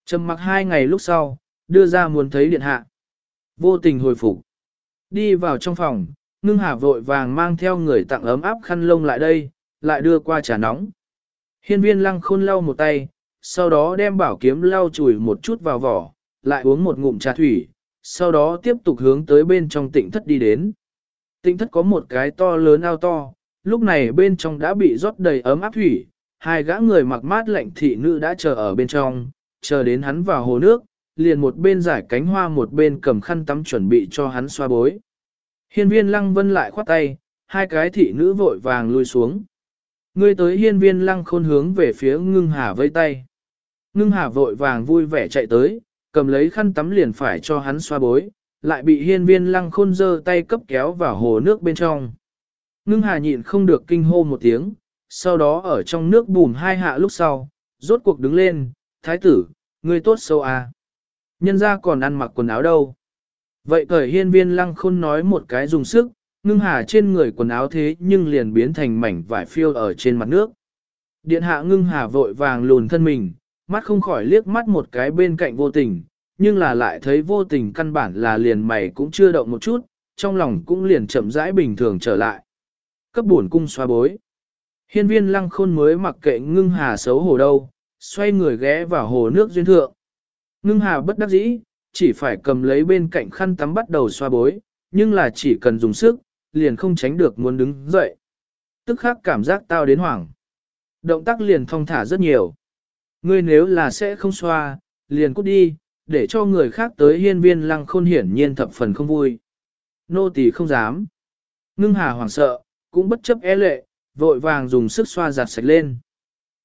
Trầm mặc hai ngày lúc sau, đưa ra muốn thấy điện hạ. Vô tình hồi phục. Đi vào trong phòng, ngưng hà vội vàng mang theo người tặng ấm áp khăn lông lại đây, lại đưa qua trà nóng. Hiên viên lăng khôn lau một tay, sau đó đem bảo kiếm lau chùi một chút vào vỏ, lại uống một ngụm trà thủy, sau đó tiếp tục hướng tới bên trong tịnh thất đi đến. Tịnh thất có một cái to lớn ao to, lúc này bên trong đã bị rót đầy ấm áp thủy, hai gã người mặc mát lạnh thị nữ đã chờ ở bên trong, chờ đến hắn vào hồ nước, liền một bên giải cánh hoa một bên cầm khăn tắm chuẩn bị cho hắn xoa bối. Hiên viên lăng vân lại khoát tay, hai cái thị nữ vội vàng lui xuống. Ngươi tới hiên viên lăng khôn hướng về phía ngưng hà vây tay. Ngưng hà vội vàng vui vẻ chạy tới, cầm lấy khăn tắm liền phải cho hắn xoa bối, lại bị hiên viên lăng khôn giơ tay cấp kéo vào hồ nước bên trong. Ngưng hà nhịn không được kinh hô một tiếng, sau đó ở trong nước bùn hai hạ lúc sau, rốt cuộc đứng lên, thái tử, ngươi tốt sâu à. Nhân ra còn ăn mặc quần áo đâu. Vậy cởi hiên viên lăng khôn nói một cái dùng sức, ngưng hà trên người quần áo thế nhưng liền biến thành mảnh vải phiêu ở trên mặt nước. Điện hạ ngưng hà vội vàng lùn thân mình, mắt không khỏi liếc mắt một cái bên cạnh vô tình, nhưng là lại thấy vô tình căn bản là liền mày cũng chưa động một chút, trong lòng cũng liền chậm rãi bình thường trở lại. Cấp buồn cung xoa bối. Hiên viên lăng khôn mới mặc kệ ngưng hà xấu hổ đâu, xoay người ghé vào hồ nước duyên thượng. Ngưng hà bất đắc dĩ, chỉ phải cầm lấy bên cạnh khăn tắm bắt đầu xoa bối, nhưng là chỉ cần dùng sức, liền không tránh được muốn đứng dậy. Tức khắc cảm giác tao đến hoảng. Động tác liền thong thả rất nhiều. Ngươi nếu là sẽ không xoa, liền cút đi, để cho người khác tới hiên viên lăng khôn hiển nhiên thập phần không vui. Nô tỳ không dám. Ngưng hà hoảng sợ, cũng bất chấp e lệ, vội vàng dùng sức xoa giặt sạch lên.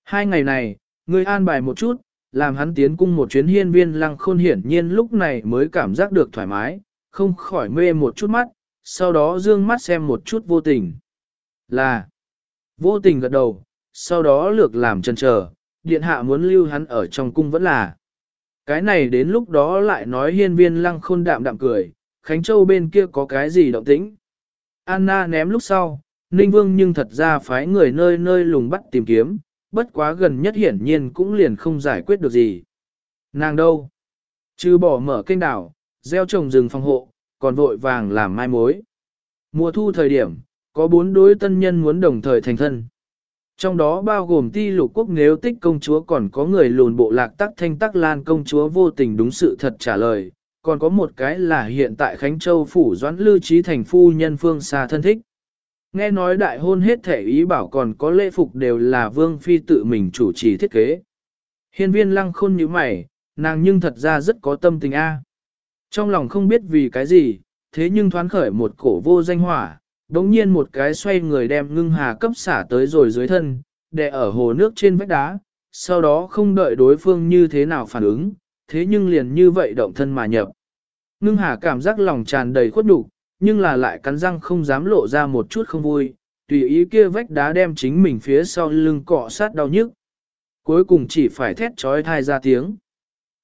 Hai ngày này, ngươi an bài một chút, làm hắn tiến cung một chuyến hiên viên lăng khôn hiển nhiên lúc này mới cảm giác được thoải mái, không khỏi mê một chút mắt, sau đó dương mắt xem một chút vô tình. Là, Vô tình gật đầu, sau đó lược làm chân chờ, điện hạ muốn lưu hắn ở trong cung vẫn là. Cái này đến lúc đó lại nói hiên viên lăng khôn đạm đạm cười, Khánh Châu bên kia có cái gì động tĩnh. Anna ném lúc sau, Ninh Vương nhưng thật ra phái người nơi nơi lùng bắt tìm kiếm, bất quá gần nhất hiển nhiên cũng liền không giải quyết được gì. Nàng đâu? Chứ bỏ mở kênh đảo, gieo trồng rừng phòng hộ, còn vội vàng làm mai mối. Mùa thu thời điểm, có bốn đối tân nhân muốn đồng thời thành thân. Trong đó bao gồm ti lục quốc nếu tích công chúa còn có người lùn bộ lạc tắc thanh tắc lan công chúa vô tình đúng sự thật trả lời, còn có một cái là hiện tại Khánh Châu phủ doãn lưu trí thành phu nhân phương xa thân thích. Nghe nói đại hôn hết thể ý bảo còn có lễ phục đều là vương phi tự mình chủ trì thiết kế. Hiên viên lăng khôn như mày, nàng nhưng thật ra rất có tâm tình a. À. Trong lòng không biết vì cái gì, thế nhưng thoáng khởi một cổ vô danh hỏa, đống nhiên một cái xoay người đem ngưng hà cấp xả tới rồi dưới thân, để ở hồ nước trên vách đá, sau đó không đợi đối phương như thế nào phản ứng, thế nhưng liền như vậy động thân mà nhập. Ngưng hà cảm giác lòng tràn đầy khuất đục, nhưng là lại cắn răng không dám lộ ra một chút không vui, tùy ý kia vách đá đem chính mình phía sau lưng cọ sát đau nhức. Cuối cùng chỉ phải thét trói thai ra tiếng.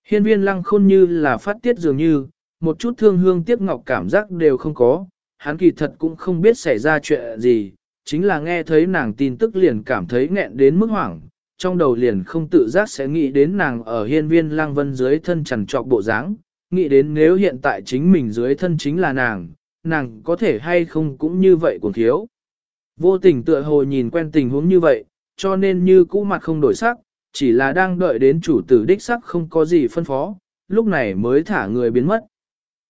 Hiên viên lăng khôn như là phát tiết dường như, một chút thương hương tiếc ngọc cảm giác đều không có, hắn kỳ thật cũng không biết xảy ra chuyện gì, chính là nghe thấy nàng tin tức liền cảm thấy nghẹn đến mức hoảng, trong đầu liền không tự giác sẽ nghĩ đến nàng ở hiên viên lang vân dưới thân chằn trọc bộ dáng, nghĩ đến nếu hiện tại chính mình dưới thân chính là nàng, nàng có thể hay không cũng như vậy cuồng thiếu. Vô tình tựa hồ nhìn quen tình huống như vậy, cho nên như cũ mặt không đổi sắc, chỉ là đang đợi đến chủ tử đích sắc không có gì phân phó, lúc này mới thả người biến mất.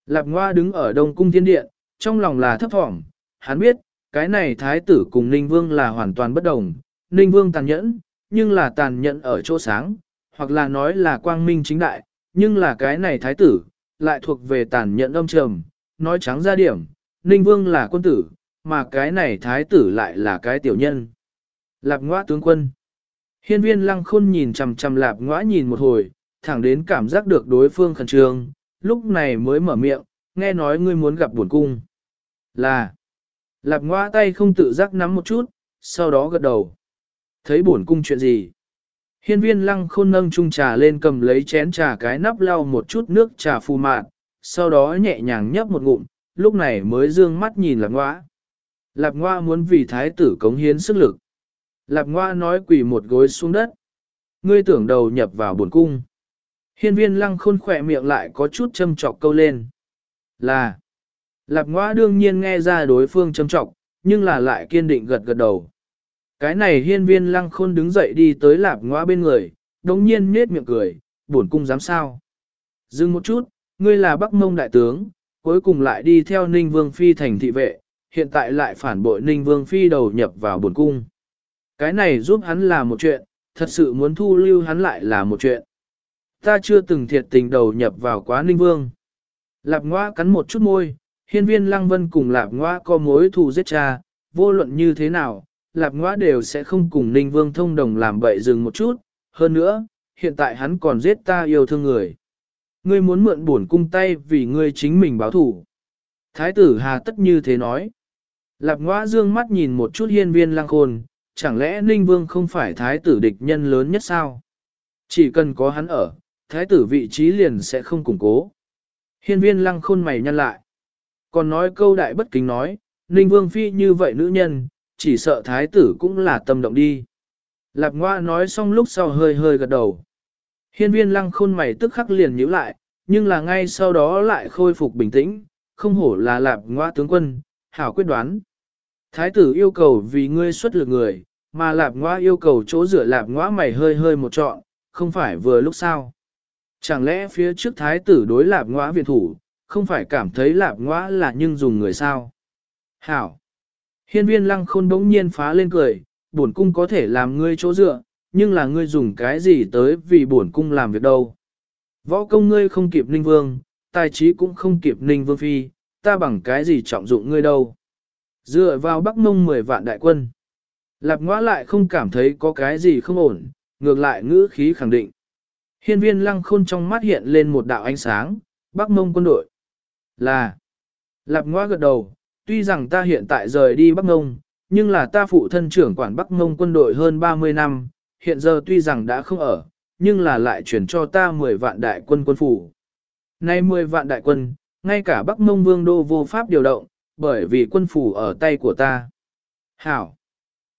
Lạp Ngoa đứng ở Đông Cung Thiên Điện, trong lòng là thấp thỏm, hắn biết, cái này thái tử cùng Ninh Vương là hoàn toàn bất đồng, Ninh Vương tàn nhẫn, nhưng là tàn nhẫn ở chỗ sáng, hoặc là nói là quang minh chính đại, nhưng là cái này thái tử, lại thuộc về tàn nhẫn âm trầm, nói trắng ra điểm, Ninh Vương là quân tử, mà cái này thái tử lại là cái tiểu nhân. Lạp ngõa tướng quân. Hiên viên lăng khôn nhìn chằm chằm lạp ngõa nhìn một hồi, thẳng đến cảm giác được đối phương khẩn trương, lúc này mới mở miệng, nghe nói ngươi muốn gặp buồn cung. Là, lạp ngoa tay không tự giác nắm một chút, sau đó gật đầu. Thấy buồn cung chuyện gì? Hiên viên lăng khôn nâng chung trà lên cầm lấy chén trà cái nắp lau một chút nước trà phù mạn, sau đó nhẹ nhàng nhấp một ngụm, lúc này mới dương mắt nhìn lạp ngoa. Lạp ngoa muốn vì thái tử cống hiến sức lực. Lạp ngoa nói quỳ một gối xuống đất. Ngươi tưởng đầu nhập vào buồn cung. Hiên viên lăng khôn khỏe miệng lại có chút châm trọc câu lên. Là, lạp ngoa đương nhiên nghe ra đối phương châm trọc, nhưng là lại kiên định gật gật đầu. Cái này hiên viên lăng khôn đứng dậy đi tới lạp ngoa bên người, đồng nhiên nết miệng cười, buồn cung dám sao. Dừng một chút, ngươi là Bắc Mông đại tướng, cuối cùng lại đi theo Ninh Vương Phi thành thị vệ, hiện tại lại phản bội Ninh Vương Phi đầu nhập vào buồn cung. Cái này giúp hắn là một chuyện, thật sự muốn thu lưu hắn lại là một chuyện. Ta chưa từng thiệt tình đầu nhập vào quá Ninh Vương. Lạp Ngoa cắn một chút môi, hiên viên Lăng Vân cùng Lạp Ngoa có mối thù giết cha, vô luận như thế nào, Lạp Ngoa đều sẽ không cùng Ninh Vương thông đồng làm bậy dừng một chút, hơn nữa, hiện tại hắn còn giết ta yêu thương người. Ngươi muốn mượn bổn cung tay vì ngươi chính mình báo thủ. Thái tử hà tất như thế nói. Lạp Ngoa dương mắt nhìn một chút hiên viên Lăng Khôn, chẳng lẽ Ninh Vương không phải thái tử địch nhân lớn nhất sao? Chỉ cần có hắn ở, thái tử vị trí liền sẽ không củng cố. Hiên viên lăng khôn mày nhăn lại. Còn nói câu đại bất kính nói, Ninh Vương Phi như vậy nữ nhân, chỉ sợ thái tử cũng là tâm động đi. Lạp Ngoa nói xong lúc sau hơi hơi gật đầu. Hiên viên lăng khôn mày tức khắc liền nhíu lại, nhưng là ngay sau đó lại khôi phục bình tĩnh, không hổ là Lạp Ngoa tướng quân, hảo quyết đoán. Thái tử yêu cầu vì ngươi xuất lực người, mà Lạp Ngoa yêu cầu chỗ rửa Lạp Ngoa mày hơi hơi một trọn, không phải vừa lúc sao. Chẳng lẽ phía trước thái tử đối lạp ngoa viện thủ, không phải cảm thấy lạp ngoa là nhưng dùng người sao? Hảo! Hiên viên lăng khôn bỗng nhiên phá lên cười, bổn cung có thể làm ngươi chỗ dựa, nhưng là ngươi dùng cái gì tới vì bổn cung làm việc đâu. Võ công ngươi không kịp ninh vương, tài trí cũng không kịp ninh vương phi, ta bằng cái gì trọng dụng ngươi đâu. Dựa vào bắc mông 10 vạn đại quân. Lạp ngõa lại không cảm thấy có cái gì không ổn, ngược lại ngữ khí khẳng định. Hiên viên lăng khôn trong mắt hiện lên một đạo ánh sáng, bắc mông quân đội. Là, lạp ngoa gật đầu, tuy rằng ta hiện tại rời đi bắc mông, Nhưng là ta phụ thân trưởng quản Bắc Mông quân đội hơn 30 năm, hiện giờ tuy rằng đã không ở, nhưng là lại chuyển cho ta 10 vạn đại quân quân phủ. Nay 10 vạn đại quân, ngay cả Bắc Mông Vương Đô vô pháp điều động, bởi vì quân phủ ở tay của ta. Hảo!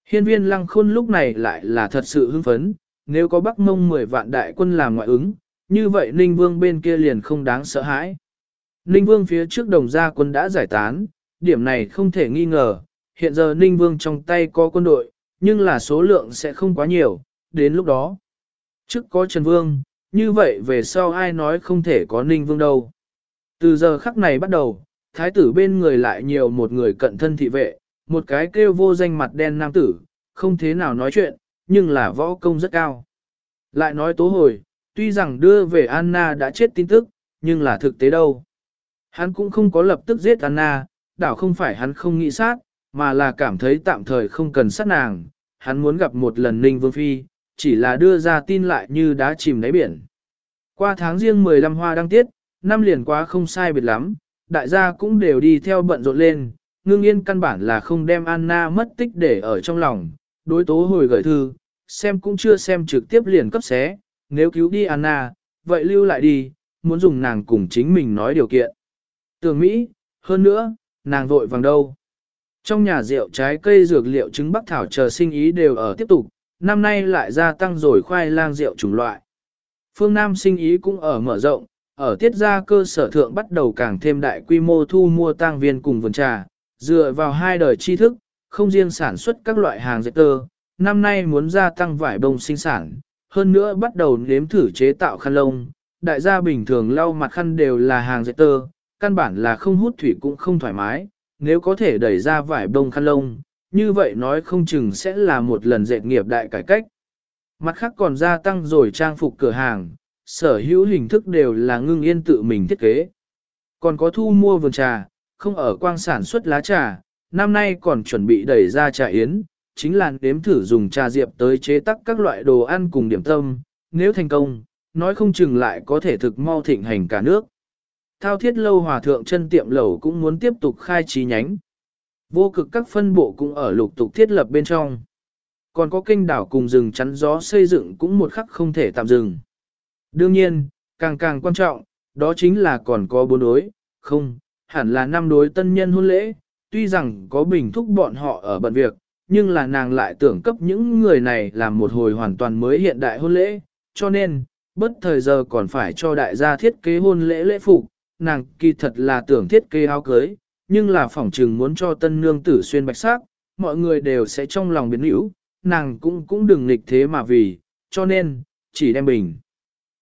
Hiên viên lăng khôn lúc này lại là thật sự hưng phấn, nếu có Bắc Mông 10 vạn đại quân làm ngoại ứng, như vậy Ninh Vương bên kia liền không đáng sợ hãi. Ninh Vương phía trước đồng gia quân đã giải tán, điểm này không thể nghi ngờ, hiện giờ Ninh Vương trong tay có quân đội, nhưng là số lượng sẽ không quá nhiều, đến lúc đó. Trước có Trần Vương, như vậy về sau ai nói không thể có Ninh Vương đâu. Từ giờ khắc này bắt đầu, thái tử bên người lại nhiều một người cận thân thị vệ, một cái kêu vô danh mặt đen nam tử, không thế nào nói chuyện, nhưng là võ công rất cao. Lại nói tố hồi, tuy rằng đưa về Anna đã chết tin tức, nhưng là thực tế đâu. Hắn cũng không có lập tức giết Anna, đảo không phải hắn không nghĩ sát, mà là cảm thấy tạm thời không cần sát nàng, hắn muốn gặp một lần Ninh Vương Phi, chỉ là đưa ra tin lại như đá chìm đáy biển. Qua tháng riêng 15 hoa đăng tiết, năm liền qua không sai biệt lắm, đại gia cũng đều đi theo bận rộn lên, ngưng yên căn bản là không đem Anna mất tích để ở trong lòng, đối tố hồi gửi thư, xem cũng chưa xem trực tiếp liền cấp xé, nếu cứu đi Anna, vậy lưu lại đi, muốn dùng nàng cùng chính mình nói điều kiện. Tưởng Mỹ, hơn nữa, nàng vội vàng đâu. Trong nhà rượu trái cây dược liệu trứng bắc thảo chờ sinh ý đều ở tiếp tục, năm nay lại gia tăng rồi khoai lang rượu chủng loại. Phương Nam sinh ý cũng ở mở rộng, ở tiết gia cơ sở thượng bắt đầu càng thêm đại quy mô thu mua tang viên cùng vườn trà, dựa vào hai đời tri thức, không riêng sản xuất các loại hàng dệt tơ, năm nay muốn gia tăng vải bông sinh sản, hơn nữa bắt đầu nếm thử chế tạo khăn lông, đại gia bình thường lau mặt khăn đều là hàng dệt tơ, căn bản là không hút thủy cũng không thoải mái, nếu có thể đẩy ra vải bông khăn lông, như vậy nói không chừng sẽ là một lần dệt nghiệp đại cải cách. Mặt khác còn gia tăng rồi trang phục cửa hàng, sở hữu hình thức đều là ngưng yên tự mình thiết kế. Còn có thu mua vườn trà, không ở quang sản xuất lá trà, năm nay còn chuẩn bị đẩy ra trà yến, chính là đếm thử dùng trà diệp tới chế tác các loại đồ ăn cùng điểm tâm, nếu thành công, nói không chừng lại có thể thực mau thịnh hành cả nước. Thao thiết lâu hòa thượng chân tiệm lẩu cũng muốn tiếp tục khai trí nhánh. Vô cực các phân bộ cũng ở lục tục thiết lập bên trong. Còn có kênh đảo cùng rừng chắn gió xây dựng cũng một khắc không thể tạm dừng. Đương nhiên, càng càng quan trọng, đó chính là còn có bốn đối, không, hẳn là năm đối tân nhân hôn lễ, tuy rằng có bình thúc bọn họ ở bận việc, nhưng là nàng lại tưởng cấp những người này làm một hồi hoàn toàn mới hiện đại hôn lễ, cho nên, bất thời giờ còn phải cho đại gia thiết kế hôn lễ lễ phục, nàng kỳ thật là tưởng thiết kế áo cưới, nhưng là phỏng trừng muốn cho tân nương tử xuyên bạch sắc, mọi người đều sẽ trong lòng biến hữu, nàng cũng cũng đừng nghịch thế mà vì, cho nên, chỉ đem bình.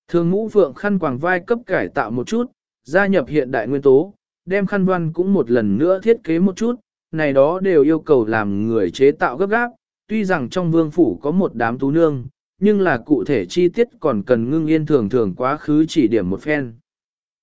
Thường ngũ vượng khăn quàng vai cấp cải tạo một chút, gia nhập hiện đại nguyên tố, đem khăn văn cũng một lần nữa thiết kế một chút, này đó đều yêu cầu làm người chế tạo gấp gáp, tuy rằng trong vương phủ có một đám tú nương, nhưng là cụ thể chi tiết còn cần ngưng yên thường thường quá khứ chỉ điểm một phen.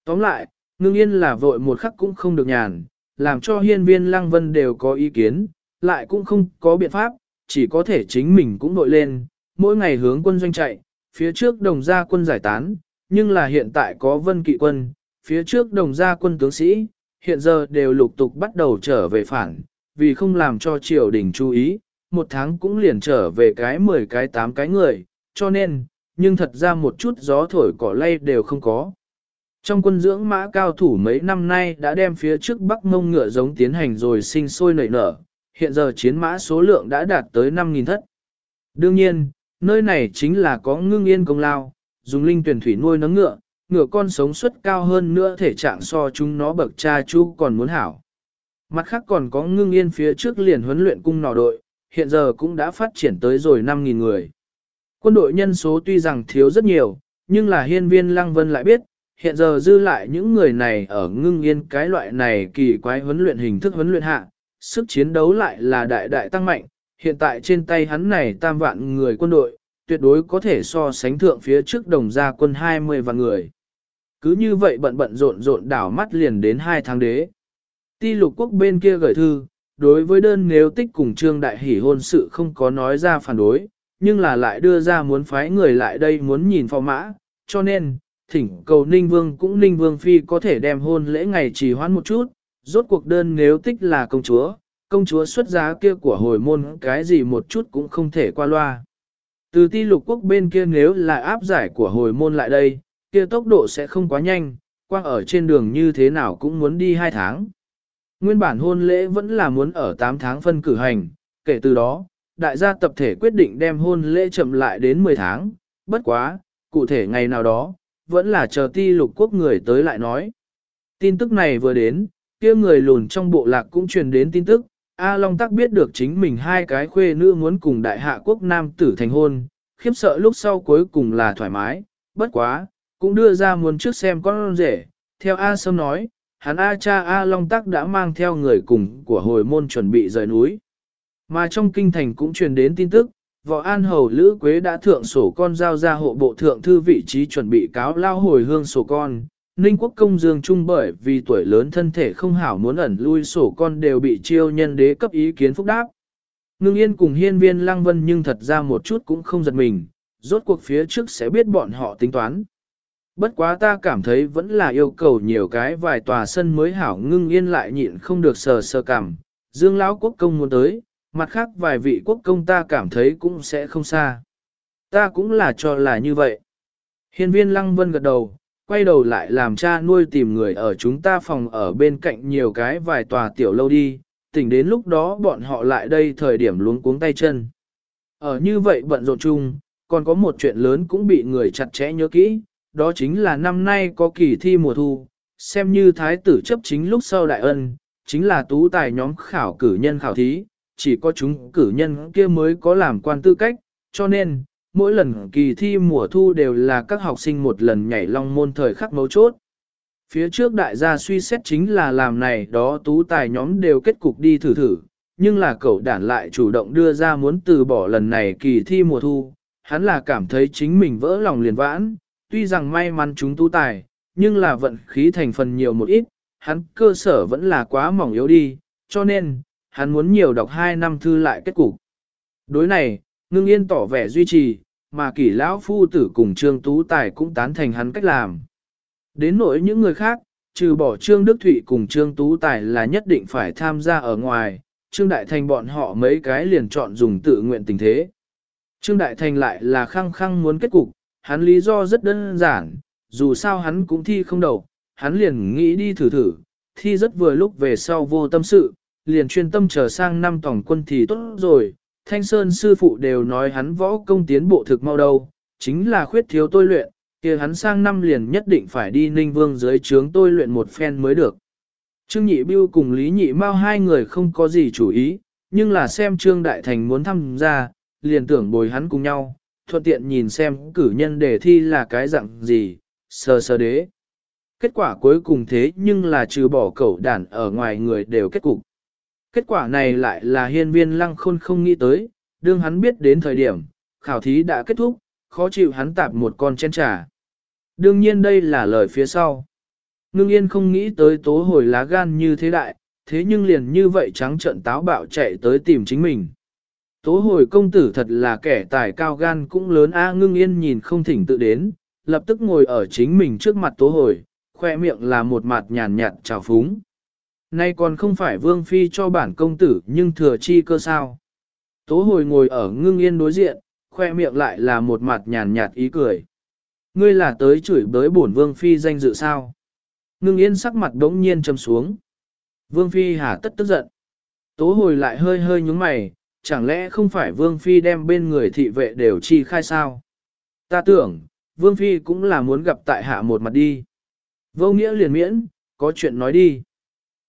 Tóm lại, ngưng yên là vội một khắc cũng không được nhàn, làm cho hiên viên lăng vân đều có ý kiến, lại cũng không có biện pháp, chỉ có thể chính mình cũng đội lên, mỗi ngày hướng quân doanh chạy, phía trước đồng gia quân giải tán, nhưng là hiện tại có vân kỵ quân, phía trước đồng gia quân tướng sĩ, hiện giờ đều lục tục bắt đầu trở về phản, vì không làm cho triều đình chú ý, một tháng cũng liền trở về cái 10 cái 8 cái người, cho nên, nhưng thật ra một chút gió thổi cỏ lay đều không có. Trong quân dưỡng mã cao thủ mấy năm nay đã đem phía trước bắc mông ngựa giống tiến hành rồi sinh sôi nảy nở, hiện giờ chiến mã số lượng đã đạt tới 5.000 thất. Đương nhiên, nơi này chính là có ngưng yên công lao, dùng linh tuyển thủy nuôi nấng ngựa, ngựa con sống suất cao hơn nữa thể trạng so chúng nó bậc cha chú còn muốn hảo. Mặt khác còn có ngưng yên phía trước liền huấn luyện cung nỏ đội, hiện giờ cũng đã phát triển tới rồi 5.000 người. Quân đội nhân số tuy rằng thiếu rất nhiều, nhưng là hiên viên Lăng Vân lại biết, hiện giờ dư lại những người này ở ngưng yên cái loại này kỳ quái huấn luyện hình thức huấn luyện hạ, sức chiến đấu lại là đại đại tăng mạnh, hiện tại trên tay hắn này tam vạn người quân đội, tuyệt đối có thể so sánh thượng phía trước đồng gia quân 20 vạn người. Cứ như vậy bận bận rộn rộn đảo mắt liền đến hai tháng đế. Ti lục quốc bên kia gửi thư, đối với đơn nếu tích cùng trương đại hỷ hôn sự không có nói ra phản đối, nhưng là lại đưa ra muốn phái người lại đây muốn nhìn phò mã, cho nên, thỉnh cầu Ninh Vương cũng Ninh Vương Phi có thể đem hôn lễ ngày trì hoãn một chút, rốt cuộc đơn nếu tích là công chúa, công chúa xuất giá kia của hồi môn cái gì một chút cũng không thể qua loa. Từ ti lục quốc bên kia nếu là áp giải của hồi môn lại đây, kia tốc độ sẽ không quá nhanh, quang ở trên đường như thế nào cũng muốn đi 2 tháng. Nguyên bản hôn lễ vẫn là muốn ở 8 tháng phân cử hành, kể từ đó, đại gia tập thể quyết định đem hôn lễ chậm lại đến 10 tháng, bất quá, cụ thể ngày nào đó, vẫn là chờ ti lục quốc người tới lại nói. Tin tức này vừa đến, kia người lùn trong bộ lạc cũng truyền đến tin tức, A Long Tắc biết được chính mình hai cái khuê nữ muốn cùng đại hạ quốc nam tử thành hôn, khiếp sợ lúc sau cuối cùng là thoải mái, bất quá, cũng đưa ra muốn trước xem con rể. Theo A Sâm nói, hắn A cha A Long Tắc đã mang theo người cùng của hồi môn chuẩn bị rời núi. Mà trong kinh thành cũng truyền đến tin tức, võ an hầu Lữ Quế đã thượng sổ con giao ra hộ bộ thượng thư vị trí chuẩn bị cáo lao hồi hương sổ con. Ninh quốc công dương trung bởi vì tuổi lớn thân thể không hảo muốn ẩn lui sổ con đều bị chiêu nhân đế cấp ý kiến phúc đáp. Ngưng yên cùng hiên viên lăng vân nhưng thật ra một chút cũng không giật mình, rốt cuộc phía trước sẽ biết bọn họ tính toán. Bất quá ta cảm thấy vẫn là yêu cầu nhiều cái vài tòa sân mới hảo ngưng yên lại nhịn không được sờ sờ cảm. Dương lão quốc công muốn tới, mặt khác vài vị quốc công ta cảm thấy cũng sẽ không xa. Ta cũng là cho là như vậy. Hiên viên lăng vân gật đầu, quay đầu lại làm cha nuôi tìm người ở chúng ta phòng ở bên cạnh nhiều cái vài tòa tiểu lâu đi, tỉnh đến lúc đó bọn họ lại đây thời điểm luống cuống tay chân. Ở như vậy bận rộn chung, còn có một chuyện lớn cũng bị người chặt chẽ nhớ kỹ, đó chính là năm nay có kỳ thi mùa thu, xem như thái tử chấp chính lúc sau đại ân, chính là tú tài nhóm khảo cử nhân khảo thí, chỉ có chúng cử nhân kia mới có làm quan tư cách, cho nên, mỗi lần kỳ thi mùa thu đều là các học sinh một lần nhảy long môn thời khắc mấu chốt. Phía trước đại gia suy xét chính là làm này đó tú tài nhóm đều kết cục đi thử thử, nhưng là cậu đản lại chủ động đưa ra muốn từ bỏ lần này kỳ thi mùa thu, hắn là cảm thấy chính mình vỡ lòng liền vãn, tuy rằng may mắn chúng tú tài, nhưng là vận khí thành phần nhiều một ít, hắn cơ sở vẫn là quá mỏng yếu đi, cho nên, hắn muốn nhiều đọc 2 năm thư lại kết cục. Đối này, ngưng yên tỏ vẻ duy trì, mà kỷ lão phu tử cùng trương tú tài cũng tán thành hắn cách làm. Đến nỗi những người khác, trừ bỏ trương Đức Thụy cùng trương tú tài là nhất định phải tham gia ở ngoài, trương đại thành bọn họ mấy cái liền chọn dùng tự nguyện tình thế. Trương đại thành lại là khăng khăng muốn kết cục, hắn lý do rất đơn giản, dù sao hắn cũng thi không đầu, hắn liền nghĩ đi thử thử, thi rất vừa lúc về sau vô tâm sự, liền chuyên tâm chờ sang năm tổng quân thì tốt rồi. Thanh Sơn sư phụ đều nói hắn võ công tiến bộ thực mau đâu, chính là khuyết thiếu tôi luyện, kia hắn sang năm liền nhất định phải đi Ninh Vương dưới trướng tôi luyện một phen mới được. Trương Nhị Biêu cùng Lý Nhị Mao hai người không có gì chủ ý, nhưng là xem Trương Đại Thành muốn tham gia, liền tưởng bồi hắn cùng nhau, thuận tiện nhìn xem cử nhân đề thi là cái dạng gì, sơ sơ đế. Kết quả cuối cùng thế nhưng là trừ bỏ cẩu đàn ở ngoài người đều kết cục. Kết quả này lại là hiên viên lăng khôn không nghĩ tới, đương hắn biết đến thời điểm, khảo thí đã kết thúc, khó chịu hắn tạp một con chen trà. Đương nhiên đây là lời phía sau. Ngưng yên không nghĩ tới tố hồi lá gan như thế đại, thế nhưng liền như vậy trắng trận táo bạo chạy tới tìm chính mình. Tố hồi công tử thật là kẻ tài cao gan cũng lớn a ngưng yên nhìn không thỉnh tự đến, lập tức ngồi ở chính mình trước mặt tố hồi, khoe miệng là một mặt nhàn nhạt trào phúng. Nay còn không phải vương phi cho bản công tử nhưng thừa chi cơ sao. Tố hồi ngồi ở ngưng yên đối diện, khoe miệng lại là một mặt nhàn nhạt ý cười. Ngươi là tới chửi bới bổn vương phi danh dự sao. Ngưng yên sắc mặt đống nhiên trầm xuống. Vương phi hả tất tức giận. Tố hồi lại hơi hơi nhúng mày, chẳng lẽ không phải vương phi đem bên người thị vệ đều chi khai sao? Ta tưởng, vương phi cũng là muốn gặp tại hạ một mặt đi. Vô nghĩa liền miễn, có chuyện nói đi.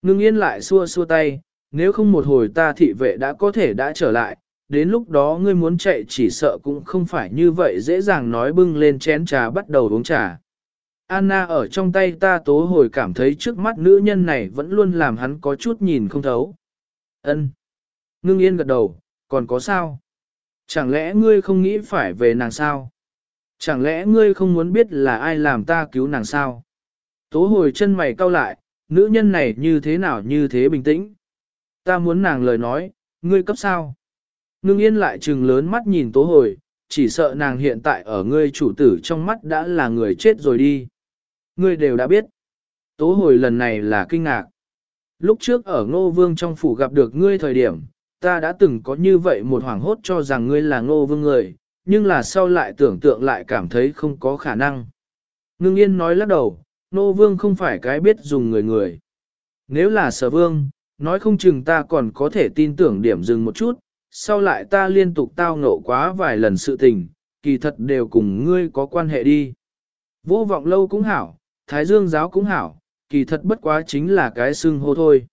Ngưng yên lại xua xua tay, nếu không một hồi ta thị vệ đã có thể đã trở lại, đến lúc đó ngươi muốn chạy chỉ sợ cũng không phải như vậy dễ dàng nói bưng lên chén trà bắt đầu uống trà. Anna ở trong tay ta tố hồi cảm thấy trước mắt nữ nhân này vẫn luôn làm hắn có chút nhìn không thấu. Ân. Ngưng yên gật đầu, còn có sao? Chẳng lẽ ngươi không nghĩ phải về nàng sao? Chẳng lẽ ngươi không muốn biết là ai làm ta cứu nàng sao? Tố hồi chân mày cau lại, nữ nhân này như thế nào như thế bình tĩnh? Ta muốn nàng lời nói, ngươi cấp sao? Ngưng yên lại trừng lớn mắt nhìn tố hồi, chỉ sợ nàng hiện tại ở ngươi chủ tử trong mắt đã là người chết rồi đi. Ngươi đều đã biết. Tố hồi lần này là kinh ngạc. Lúc trước ở ngô vương trong phủ gặp được ngươi thời điểm, ta đã từng có như vậy một hoảng hốt cho rằng ngươi là ngô vương người, nhưng là sau lại tưởng tượng lại cảm thấy không có khả năng. Ngưng yên nói lắc đầu, Nô vương không phải cái biết dùng người người. Nếu là sở vương, nói không chừng ta còn có thể tin tưởng điểm dừng một chút, sau lại ta liên tục tao ngộ quá vài lần sự tình, kỳ thật đều cùng ngươi có quan hệ đi. Vô vọng lâu cũng hảo, thái dương giáo cũng hảo, kỳ thật bất quá chính là cái xưng hô thôi.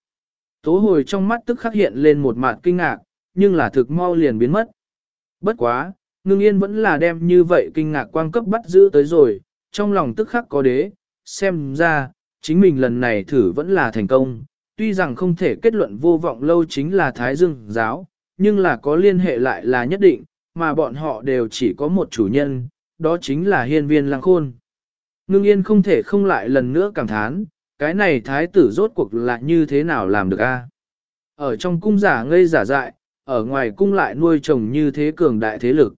Tố hồi trong mắt tức khắc hiện lên một mặt kinh ngạc, nhưng là thực mau liền biến mất. Bất quá, ngưng yên vẫn là đem như vậy kinh ngạc quang cấp bắt giữ tới rồi, trong lòng tức khắc có đế, xem ra, chính mình lần này thử vẫn là thành công, tuy rằng không thể kết luận vô vọng lâu chính là Thái Dương giáo, nhưng là có liên hệ lại là nhất định, mà bọn họ đều chỉ có một chủ nhân, đó chính là hiên viên lăng khôn. Ngưng yên không thể không lại lần nữa cảm thán, cái này thái tử rốt cuộc là như thế nào làm được a? Ở trong cung giả ngây giả dại, ở ngoài cung lại nuôi chồng như thế cường đại thế lực.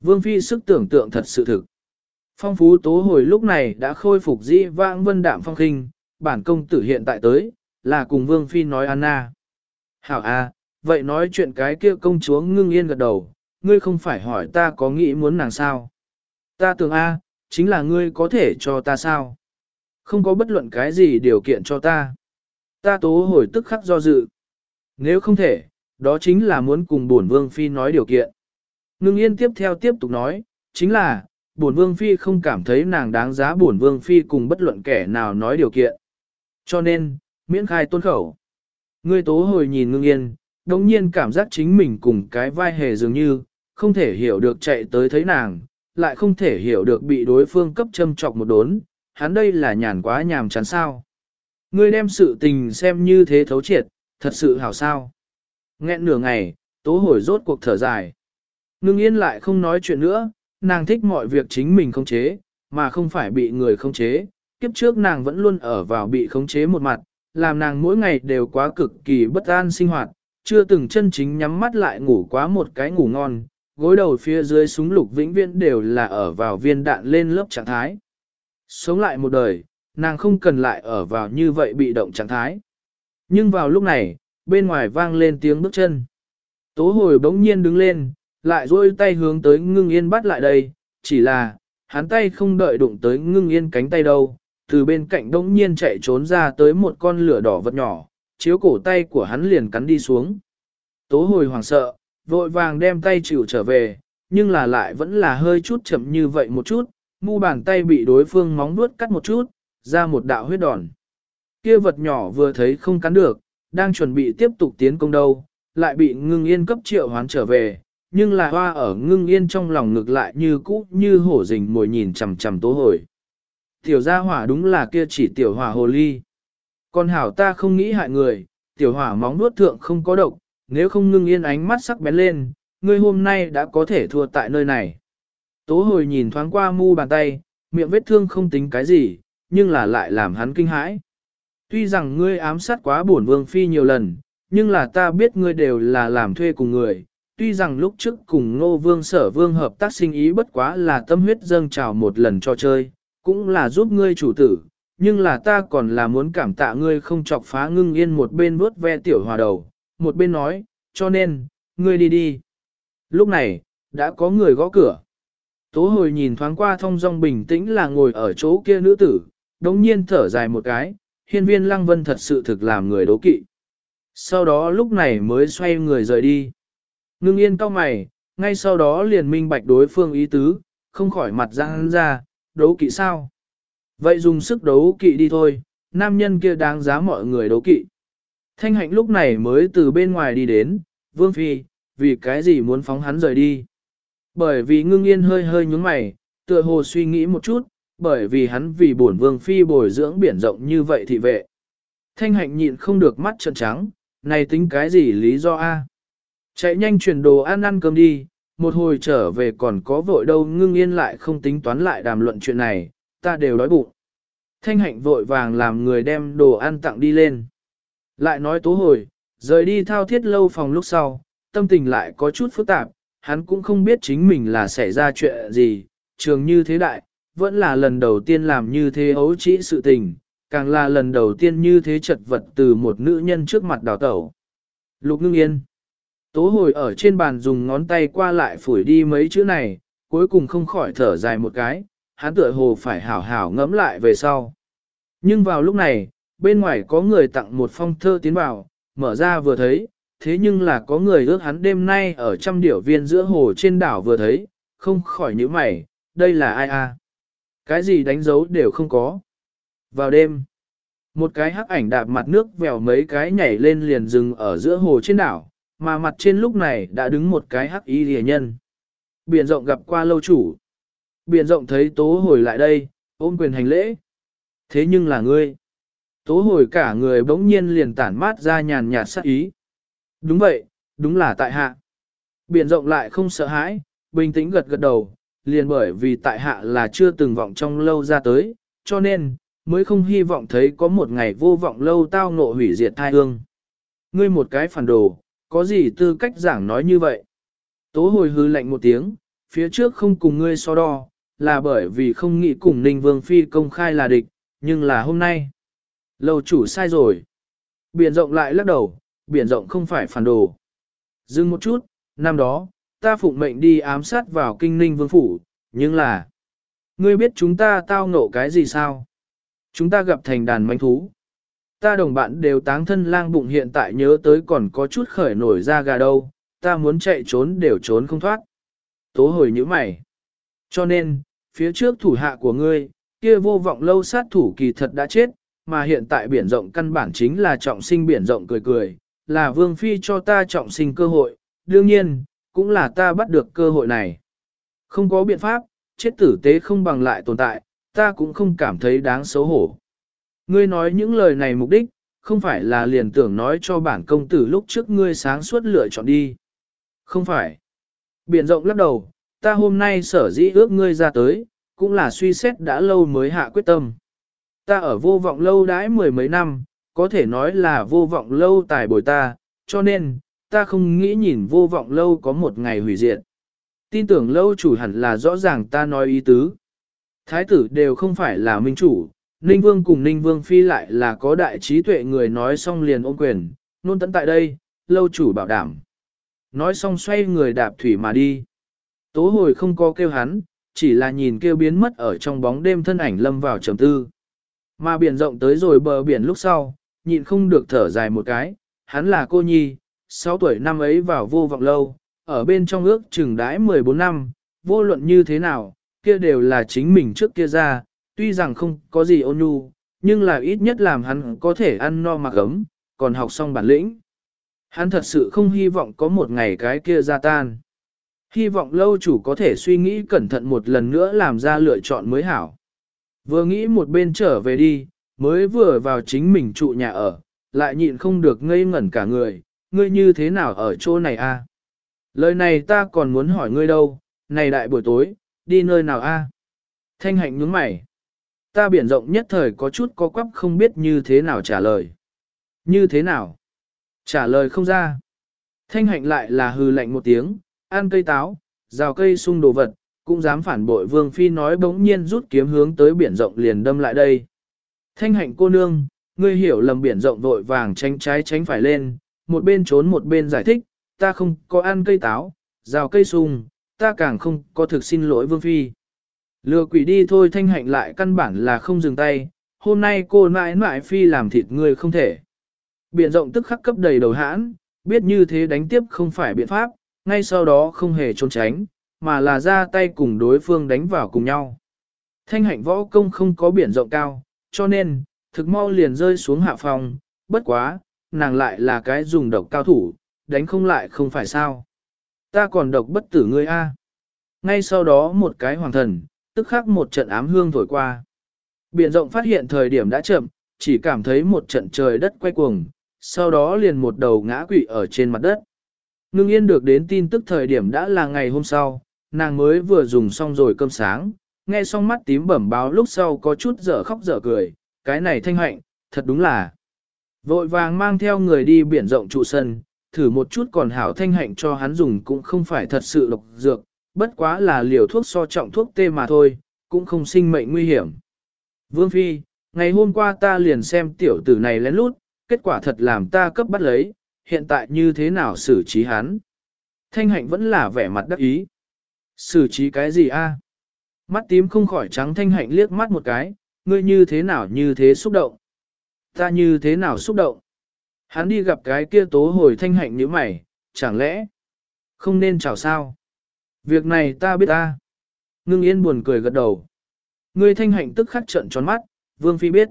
Vương Phi sức tưởng tượng thật sự thực. Phong phú tố hồi lúc này đã khôi phục dĩ vãng vân đạm phong khinh, bản công tử hiện tại tới, là cùng Vương Phi nói Anna. Hảo à vậy nói chuyện cái kia công chúa ngưng yên gật đầu, ngươi không phải hỏi ta có nghĩ muốn nàng sao. Ta tưởng a, chính là ngươi có thể cho ta sao. Không có bất luận cái gì điều kiện cho ta. Ta tố hồi tức khắc do dự. Nếu không thể, đó chính là muốn cùng bổn vương phi nói điều kiện. Ngưng yên tiếp theo tiếp tục nói, chính là, bổn vương phi không cảm thấy nàng đáng giá bổn vương phi cùng bất luận kẻ nào nói điều kiện. Cho nên, miễn khai tôn khẩu. Ngươi tố hồi nhìn ngưng yên, đồng nhiên cảm giác chính mình cùng cái vai hề dường như, không thể hiểu được chạy tới thấy nàng, lại không thể hiểu được bị đối phương cấp châm trọc một đốn, hắn đây là nhàn quá nhàm chán sao. Ngươi đem sự tình xem như thế thấu triệt, thật sự hảo sao. Nghẹn nửa ngày, tố hồi rốt cuộc thở dài. Ngưng yên lại không nói chuyện nữa, nàng thích mọi việc chính mình khống chế, mà không phải bị người khống chế. Kiếp trước nàng vẫn luôn ở vào bị khống chế một mặt, làm nàng mỗi ngày đều quá cực kỳ bất an sinh hoạt, chưa từng chân chính nhắm mắt lại ngủ quá một cái ngủ ngon, gối đầu phía dưới súng lục vĩnh viễn đều là ở vào viên đạn lên lớp trạng thái. Sống lại một đời, nàng không cần lại ở vào như vậy bị động trạng thái. Nhưng vào lúc này, bên ngoài vang lên tiếng bước chân. Tố hồi bỗng nhiên đứng lên, lại duỗi tay hướng tới ngưng yên bắt lại đây, chỉ là, hắn tay không đợi đụng tới ngưng yên cánh tay đâu, từ bên cạnh đống nhiên chạy trốn ra tới một con lửa đỏ vật nhỏ, chiếu cổ tay của hắn liền cắn đi xuống. Tố hồi hoảng sợ, vội vàng đem tay chịu trở về, nhưng là lại vẫn là hơi chút chậm như vậy một chút, mu bàn tay bị đối phương móng vuốt cắt một chút, ra một đạo huyết đòn. Kia vật nhỏ vừa thấy không cắn được, đang chuẩn bị tiếp tục tiến công đâu, lại bị ngưng yên cấp triệu hoán trở về, nhưng là hoa ở ngưng yên trong lòng ngực lại như cũ như hổ rình mồi nhìn chằm chằm tố hồi. Tiểu gia hỏa đúng là kia chỉ tiểu hỏa hồ ly. Còn hảo ta không nghĩ hại người, tiểu hỏa móng nuốt thượng không có độc, nếu không ngưng yên ánh mắt sắc bén lên, ngươi hôm nay đã có thể thua tại nơi này. Tố hồi nhìn thoáng qua mu bàn tay, miệng vết thương không tính cái gì, nhưng là lại làm hắn kinh hãi. Tuy rằng ngươi ám sát quá bổn vương phi nhiều lần, nhưng là ta biết ngươi đều là làm thuê cùng người. Tuy rằng lúc trước cùng ngô vương sở vương hợp tác sinh ý bất quá là tâm huyết dâng trào một lần cho chơi, cũng là giúp ngươi chủ tử, nhưng là ta còn là muốn cảm tạ ngươi không chọc phá ngưng yên một bên vuốt ve tiểu hòa đầu, một bên nói, cho nên, ngươi đi đi. Lúc này, đã có người gõ cửa. Tố hồi nhìn thoáng qua thông dong bình tĩnh là ngồi ở chỗ kia nữ tử, đống nhiên thở dài một cái, hiên viên lăng vân thật sự thực làm người đố kỵ. Sau đó lúc này mới xoay người rời đi. Ngưng yên cao mày, ngay sau đó liền minh bạch đối phương ý tứ, không khỏi mặt răng ra, đấu kỵ sao? Vậy dùng sức đấu kỵ đi thôi, nam nhân kia đáng giá mọi người đấu kỵ. Thanh hạnh lúc này mới từ bên ngoài đi đến, vương phi, vì cái gì muốn phóng hắn rời đi. Bởi vì ngưng yên hơi hơi nhúng mày, tựa hồ suy nghĩ một chút, bởi vì hắn vì bổn vương phi bồi dưỡng biển rộng như vậy thì vệ. Thanh hạnh nhịn không được mắt trợn trắng, này tính cái gì lý do a? Chạy nhanh chuyển đồ ăn ăn cơm đi, một hồi trở về còn có vội đâu ngưng yên lại không tính toán lại đàm luận chuyện này, ta đều đói bụng. Thanh hạnh vội vàng làm người đem đồ ăn tặng đi lên. Lại nói tố hồi, rời đi thao thiết lâu phòng lúc sau, tâm tình lại có chút phức tạp, hắn cũng không biết chính mình là xảy ra chuyện gì, trường như thế đại, vẫn là lần đầu tiên làm như thế ấu trĩ sự tình, càng là lần đầu tiên như thế chật vật từ một nữ nhân trước mặt đào tẩu. Lục ngưng yên. Tố hồi ở trên bàn dùng ngón tay qua lại phủi đi mấy chữ này, cuối cùng không khỏi thở dài một cái, hắn tựa hồ phải hảo hảo ngẫm lại về sau. Nhưng vào lúc này, bên ngoài có người tặng một phong thơ tiến vào, mở ra vừa thấy, thế nhưng là có người ước hắn đêm nay ở trăm điểu viên giữa hồ trên đảo vừa thấy, không khỏi nhíu mày, đây là ai a? Cái gì đánh dấu đều không có. Vào đêm, một cái hắc ảnh đạp mặt nước vèo mấy cái nhảy lên liền dừng ở giữa hồ trên đảo, mà mặt trên lúc này đã đứng một cái hắc y rìa nhân. Biển rộng gặp qua lâu chủ. Biển rộng thấy tố hồi lại đây, ôm quyền hành lễ. Thế nhưng là ngươi. Tố hồi cả người bỗng nhiên liền tản mát ra nhàn nhạt sắc ý. Đúng vậy, đúng là tại hạ. Biển rộng lại không sợ hãi, bình tĩnh gật gật đầu, liền bởi vì tại hạ là chưa từng vọng trong lâu ra tới, cho nên, mới không hy vọng thấy có một ngày vô vọng lâu tao ngộ hủy diệt thai hương. Ngươi một cái phản đồ, có gì tư cách giảng nói như vậy? Tố hồi hư lạnh một tiếng, phía trước không cùng ngươi so đo, là bởi vì không nghĩ cùng Ninh Vương Phi công khai là địch, nhưng là hôm nay. lầu chủ sai rồi. Biển rộng lại lắc đầu, biển rộng không phải phản đồ. Dừng một chút, năm đó, ta phụng mệnh đi ám sát vào kinh ninh vương phủ, nhưng là... Ngươi biết chúng ta tao ngộ cái gì sao? Chúng ta gặp thành đàn manh thú. Ta đồng bạn đều táng thân lang bụng hiện tại nhớ tới còn có chút khởi nổi ra gà đâu, ta muốn chạy trốn đều trốn không thoát. Tố hồi như mày. Cho nên, phía trước thủ hạ của ngươi, kia vô vọng lâu sát thủ kỳ thật đã chết, mà hiện tại biển rộng căn bản chính là trọng sinh biển rộng cười cười, là vương phi cho ta trọng sinh cơ hội, đương nhiên, cũng là ta bắt được cơ hội này. Không có biện pháp, chết tử tế không bằng lại tồn tại, ta cũng không cảm thấy đáng xấu hổ. Ngươi nói những lời này mục đích, không phải là liền tưởng nói cho bản công tử lúc trước ngươi sáng suốt lựa chọn đi. Không phải. Biển rộng lắc đầu, ta hôm nay sở dĩ ước ngươi ra tới, cũng là suy xét đã lâu mới hạ quyết tâm. Ta ở vô vọng lâu đãi mười mấy năm, có thể nói là vô vọng lâu tài bồi ta, cho nên, ta không nghĩ nhìn vô vọng lâu có một ngày hủy diệt. Tin tưởng lâu chủ hẳn là rõ ràng ta nói ý tứ. Thái tử đều không phải là minh chủ, Ninh Vương cùng Ninh Vương Phi lại là có đại trí tuệ người nói xong liền ôm quyền, nôn tận tại đây, lâu chủ bảo đảm. Nói xong xoay người đạp thủy mà đi. Tố hồi không có kêu hắn, chỉ là nhìn kêu biến mất ở trong bóng đêm thân ảnh lâm vào trầm tư. Mà biển rộng tới rồi bờ biển lúc sau, nhịn không được thở dài một cái, hắn là cô nhi, 6 tuổi năm ấy vào vô vọng lâu, ở bên trong ước chừng đãi 14 năm, vô luận như thế nào, kia đều là chính mình trước kia ra, tuy rằng không có gì ôn nhu, nhưng là ít nhất làm hắn có thể ăn no mặc ấm, còn học xong bản lĩnh. Hắn thật sự không hy vọng có một ngày cái kia ra tan. Hy vọng lâu chủ có thể suy nghĩ cẩn thận một lần nữa làm ra lựa chọn mới hảo. Vừa nghĩ một bên trở về đi, mới vừa vào chính mình trụ nhà ở, lại nhịn không được ngây ngẩn cả người, ngươi như thế nào ở chỗ này a? Lời này ta còn muốn hỏi ngươi đâu, này đại buổi tối, đi nơi nào a? Thanh hạnh nhướng mày. Ta biển rộng nhất thời có chút có quắp không biết như thế nào trả lời. Như thế nào? Trả lời không ra. Thanh hạnh lại là hư lạnh một tiếng, ăn cây táo, rào cây sung đồ vật, cũng dám phản bội vương phi nói bỗng nhiên rút kiếm hướng tới biển rộng liền đâm lại đây. Thanh hạnh cô nương, ngươi hiểu lầm biển rộng vội vàng tránh trái tránh phải lên, một bên trốn một bên giải thích, ta không có ăn cây táo, rào cây sung, ta càng không có thực xin lỗi vương phi. Lừa quỷ đi thôi thanh hạnh lại căn bản là không dừng tay, hôm nay cô mãi mãi phi làm thịt người không thể. Biển rộng tức khắc cấp đầy đầu hãn, biết như thế đánh tiếp không phải biện pháp, ngay sau đó không hề trốn tránh, mà là ra tay cùng đối phương đánh vào cùng nhau. Thanh hạnh võ công không có biển rộng cao, cho nên, thực mau liền rơi xuống hạ phòng, bất quá, nàng lại là cái dùng độc cao thủ, đánh không lại không phải sao. Ta còn độc bất tử ngươi a. Ngay sau đó một cái hoàng thần, tức khắc một trận ám hương thổi qua. Biển rộng phát hiện thời điểm đã chậm, chỉ cảm thấy một trận trời đất quay cuồng, sau đó liền một đầu ngã quỵ ở trên mặt đất. Ngưng yên được đến tin tức thời điểm đã là ngày hôm sau, nàng mới vừa dùng xong rồi cơm sáng, nghe xong mắt tím bẩm báo lúc sau có chút dở khóc dở cười, cái này thanh hạnh, thật đúng là. Vội vàng mang theo người đi biển rộng trụ sân, thử một chút còn hảo thanh hạnh cho hắn dùng cũng không phải thật sự độc dược, bất quá là liều thuốc so trọng thuốc tê mà thôi, cũng không sinh mệnh nguy hiểm. Vương Phi, Ngày hôm qua ta liền xem tiểu tử này lén lút, kết quả thật làm ta cấp bắt lấy, hiện tại như thế nào xử trí hắn. Thanh hạnh vẫn là vẻ mặt đắc ý. Xử trí cái gì a? Mắt tím không khỏi trắng thanh hạnh liếc mắt một cái, ngươi như thế nào như thế xúc động. Ta như thế nào xúc động. Hắn đi gặp cái kia tố hồi thanh hạnh như mày, chẳng lẽ không nên chào sao? Việc này ta biết ta. Ngưng yên buồn cười gật đầu. Ngươi thanh hạnh tức khắc trận tròn mắt, vương phi biết.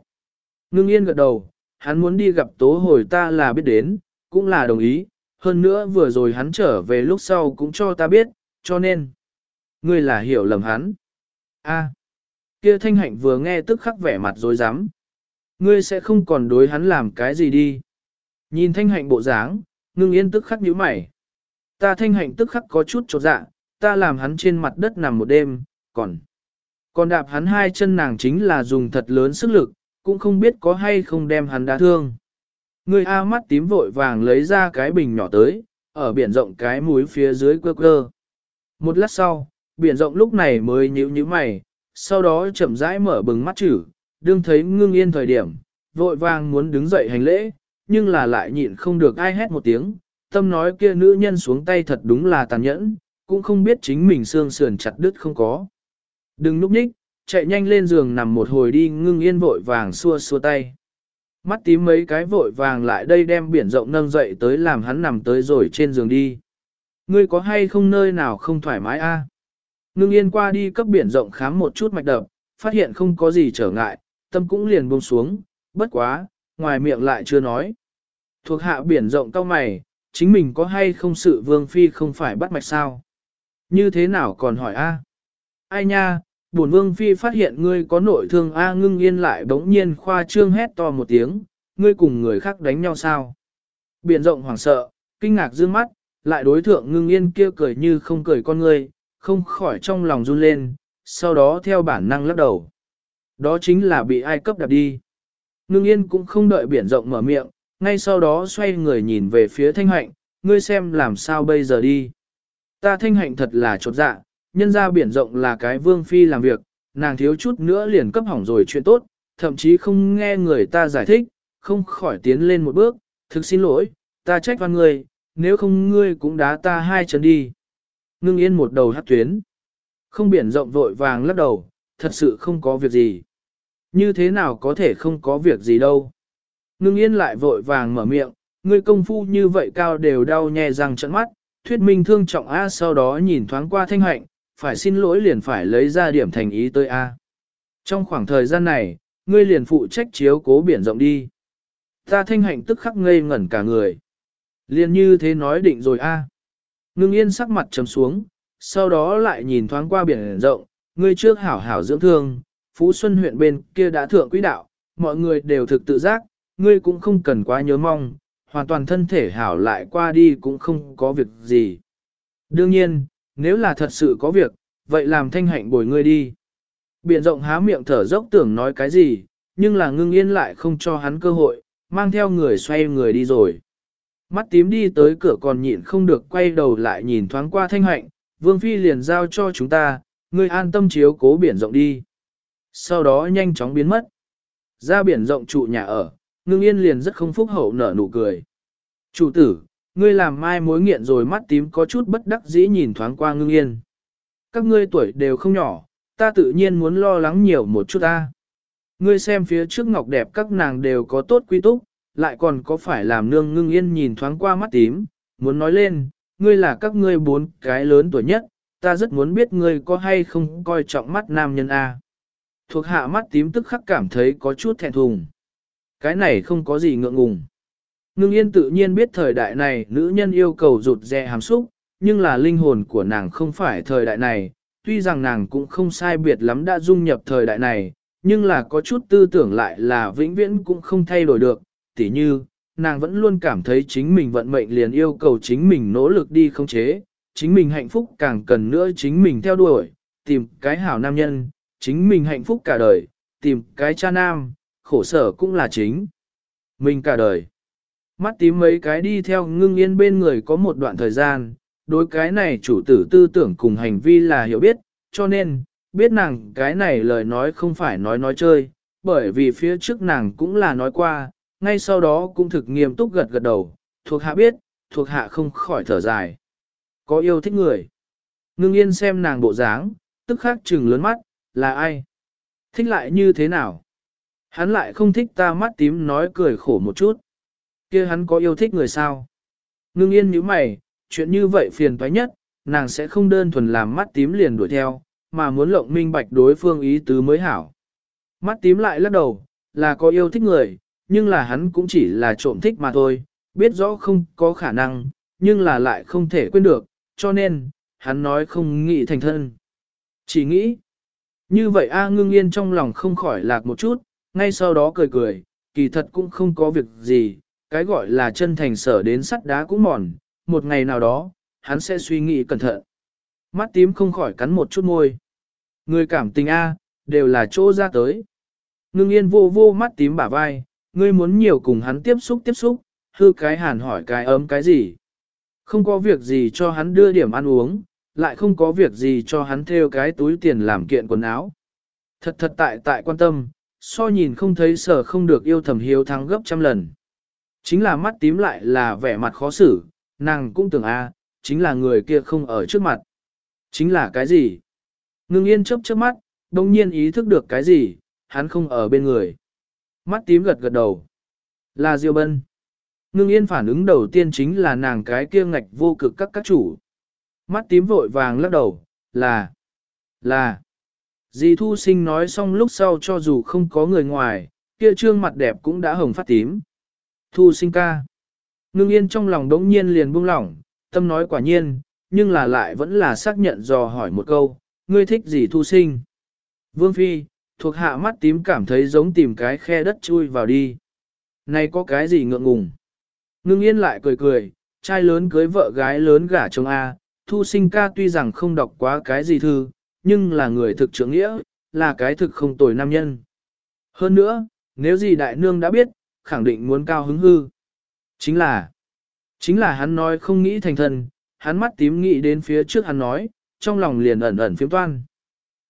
Ngưng yên gật đầu, hắn muốn đi gặp tố hồi ta là biết đến, cũng là đồng ý, hơn nữa vừa rồi hắn trở về lúc sau cũng cho ta biết, cho nên, ngươi là hiểu lầm hắn. A, kia thanh hạnh vừa nghe tức khắc vẻ mặt dối rắm Ngươi sẽ không còn đối hắn làm cái gì đi. Nhìn thanh hạnh bộ dáng, ngưng yên tức khắc nhíu mày. Ta thanh hạnh tức khắc có chút trột dạ, ta làm hắn trên mặt đất nằm một đêm, còn... Còn đạp hắn hai chân nàng chính là dùng thật lớn sức lực, cũng không biết có hay không đem hắn đá thương. Người A mắt tím vội vàng lấy ra cái bình nhỏ tới, ở biển rộng cái mũi phía dưới quơ quơ. Một lát sau, biển rộng lúc này mới nhíu nhíu mày, sau đó chậm rãi mở bừng mắt chữ, đương thấy ngưng yên thời điểm, vội vàng muốn đứng dậy hành lễ, nhưng là lại nhịn không được ai hét một tiếng, tâm nói kia nữ nhân xuống tay thật đúng là tàn nhẫn, cũng không biết chính mình xương sườn chặt đứt không có. Đừng núp nhích, chạy nhanh lên giường nằm một hồi đi ngưng yên vội vàng xua xua tay. Mắt tím mấy cái vội vàng lại đây đem biển rộng nâng dậy tới làm hắn nằm tới rồi trên giường đi. Ngươi có hay không nơi nào không thoải mái a? Ngưng yên qua đi cấp biển rộng khám một chút mạch đập, phát hiện không có gì trở ngại, tâm cũng liền buông xuống, bất quá, ngoài miệng lại chưa nói. Thuộc hạ biển rộng cao mày, chính mình có hay không sự vương phi không phải bắt mạch sao? Như thế nào còn hỏi a? Ai nha, bổn vương phi phát hiện ngươi có nội thương A ngưng yên lại bỗng nhiên khoa trương hét to một tiếng, ngươi cùng người khác đánh nhau sao? Biển rộng hoảng sợ, kinh ngạc dương mắt, lại đối thượng ngưng yên kia cười như không cười con ngươi, không khỏi trong lòng run lên, sau đó theo bản năng lắc đầu. Đó chính là bị ai cấp đạp đi. Ngưng yên cũng không đợi biển rộng mở miệng, ngay sau đó xoay người nhìn về phía thanh hạnh, ngươi xem làm sao bây giờ đi. Ta thanh hạnh thật là chột dạ, nhân ra biển rộng là cái vương phi làm việc, nàng thiếu chút nữa liền cấp hỏng rồi chuyện tốt, thậm chí không nghe người ta giải thích, không khỏi tiến lên một bước, thực xin lỗi, ta trách văn ngươi, nếu không ngươi cũng đá ta hai chân đi. Ngưng yên một đầu hát tuyến, không biển rộng vội vàng lắc đầu, thật sự không có việc gì. Như thế nào có thể không có việc gì đâu. Ngưng yên lại vội vàng mở miệng, ngươi công phu như vậy cao đều đau nhè răng trận mắt, thuyết minh thương trọng A sau đó nhìn thoáng qua thanh hạnh, phải xin lỗi liền phải lấy ra điểm thành ý tới A. Trong khoảng thời gian này, ngươi liền phụ trách chiếu cố biển rộng đi. Ta thanh hạnh tức khắc ngây ngẩn cả người. Liền như thế nói định rồi A. Ngưng yên sắc mặt trầm xuống, sau đó lại nhìn thoáng qua biển rộng, ngươi trước hảo hảo dưỡng thương, Phú Xuân huyện bên kia đã thượng quỹ đạo, mọi người đều thực tự giác, ngươi cũng không cần quá nhớ mong, hoàn toàn thân thể hảo lại qua đi cũng không có việc gì. Đương nhiên, nếu là thật sự có việc, vậy làm thanh hạnh bồi ngươi đi. Biển rộng há miệng thở dốc tưởng nói cái gì, nhưng là ngưng yên lại không cho hắn cơ hội, mang theo người xoay người đi rồi. Mắt tím đi tới cửa còn nhịn không được quay đầu lại nhìn thoáng qua thanh hạnh, vương phi liền giao cho chúng ta, ngươi an tâm chiếu cố biển rộng đi. Sau đó nhanh chóng biến mất. Ra biển rộng trụ nhà ở, ngưng yên liền rất không phúc hậu nở nụ cười. Chủ tử, ngươi làm mai mối nghiện rồi mắt tím có chút bất đắc dĩ nhìn thoáng qua ngưng yên. Các ngươi tuổi đều không nhỏ, ta tự nhiên muốn lo lắng nhiều một chút ta. Ngươi xem phía trước ngọc đẹp các nàng đều có tốt quy túc, lại còn có phải làm nương ngưng yên nhìn thoáng qua mắt tím, muốn nói lên, ngươi là các ngươi bốn cái lớn tuổi nhất, ta rất muốn biết ngươi có hay không coi trọng mắt nam nhân A. Thuộc hạ mắt tím tức khắc cảm thấy có chút thẹn thùng. Cái này không có gì ngượng ngùng. Ngưng yên tự nhiên biết thời đại này nữ nhân yêu cầu rụt rè hàm xúc, nhưng là linh hồn của nàng không phải thời đại này, tuy rằng nàng cũng không sai biệt lắm đã dung nhập thời đại này, nhưng là có chút tư tưởng lại là vĩnh viễn cũng không thay đổi được, tỉ như, nàng vẫn luôn cảm thấy chính mình vận mệnh liền yêu cầu chính mình nỗ lực đi khống chế, chính mình hạnh phúc càng cần nữa chính mình theo đuổi, tìm cái hảo nam nhân, chính mình hạnh phúc cả đời, tìm cái cha nam, khổ sở cũng là chính. Mình cả đời. Mắt tím mấy cái đi theo ngưng yên bên người có một đoạn thời gian, đối cái này chủ tử tư tưởng cùng hành vi là hiểu biết, cho nên, biết nàng cái này lời nói không phải nói nói chơi, bởi vì phía trước nàng cũng là nói qua, ngay sau đó cũng thực nghiêm túc gật gật đầu, thuộc hạ biết, thuộc hạ không khỏi thở dài. Có yêu thích người. Ngưng yên xem nàng bộ dáng, tức khắc trừng lớn mắt, là ai? Thích lại như thế nào? Hắn lại không thích ta mắt tím nói cười khổ một chút. kia hắn có yêu thích người sao? Ngưng yên như mày, chuyện như vậy phiền toái nhất, nàng sẽ không đơn thuần làm mắt tím liền đuổi theo, mà muốn lộng minh bạch đối phương ý tứ mới hảo. Mắt tím lại lắc đầu, là có yêu thích người, nhưng là hắn cũng chỉ là trộm thích mà thôi, biết rõ không có khả năng, nhưng là lại không thể quên được, cho nên, hắn nói không nghĩ thành thân. Chỉ nghĩ, như vậy A ngưng yên trong lòng không khỏi lạc một chút, ngay sau đó cười cười, kỳ thật cũng không có việc gì, cái gọi là chân thành sở đến sắt đá cũng mòn, một ngày nào đó, hắn sẽ suy nghĩ cẩn thận. Mắt tím không khỏi cắn một chút môi. Người cảm tình A, đều là chỗ ra tới. Ngưng yên vô vô mắt tím bả vai, ngươi muốn nhiều cùng hắn tiếp xúc tiếp xúc, hư cái hàn hỏi cái ấm cái gì. Không có việc gì cho hắn đưa điểm ăn uống, lại không có việc gì cho hắn theo cái túi tiền làm kiện quần áo. Thật thật tại tại quan tâm, so nhìn không thấy sở không được yêu thầm hiếu thắng gấp trăm lần. Chính là mắt tím lại là vẻ mặt khó xử, nàng cũng tưởng a, chính là người kia không ở trước mặt. Chính là cái gì? Ngưng yên chớp chớp mắt, đồng nhiên ý thức được cái gì, hắn không ở bên người. Mắt tím gật gật đầu. Là Diêu Bân. Ngưng yên phản ứng đầu tiên chính là nàng cái kia ngạch vô cực các các chủ. Mắt tím vội vàng lắc đầu, là, là. Dì Thu Sinh nói xong lúc sau cho dù không có người ngoài, kia trương mặt đẹp cũng đã hồng phát tím. Thu Sinh ca. Ngưng yên trong lòng đống nhiên liền buông lỏng, tâm nói quả nhiên, nhưng là lại vẫn là xác nhận dò hỏi một câu, ngươi thích gì Thu Sinh? Vương Phi, thuộc hạ mắt tím cảm thấy giống tìm cái khe đất chui vào đi. Này có cái gì ngượng ngùng? Ngưng yên lại cười cười, trai lớn cưới vợ gái lớn gả chồng A, thu sinh ca tuy rằng không đọc quá cái gì thư, nhưng là người thực trưởng nghĩa, là cái thực không tồi nam nhân. Hơn nữa, nếu gì đại nương đã biết, khẳng định muốn cao hứng hư. Chính là, chính là hắn nói không nghĩ thành thân, hắn mắt tím nghĩ đến phía trước hắn nói, trong lòng liền ẩn ẩn phiếm toan.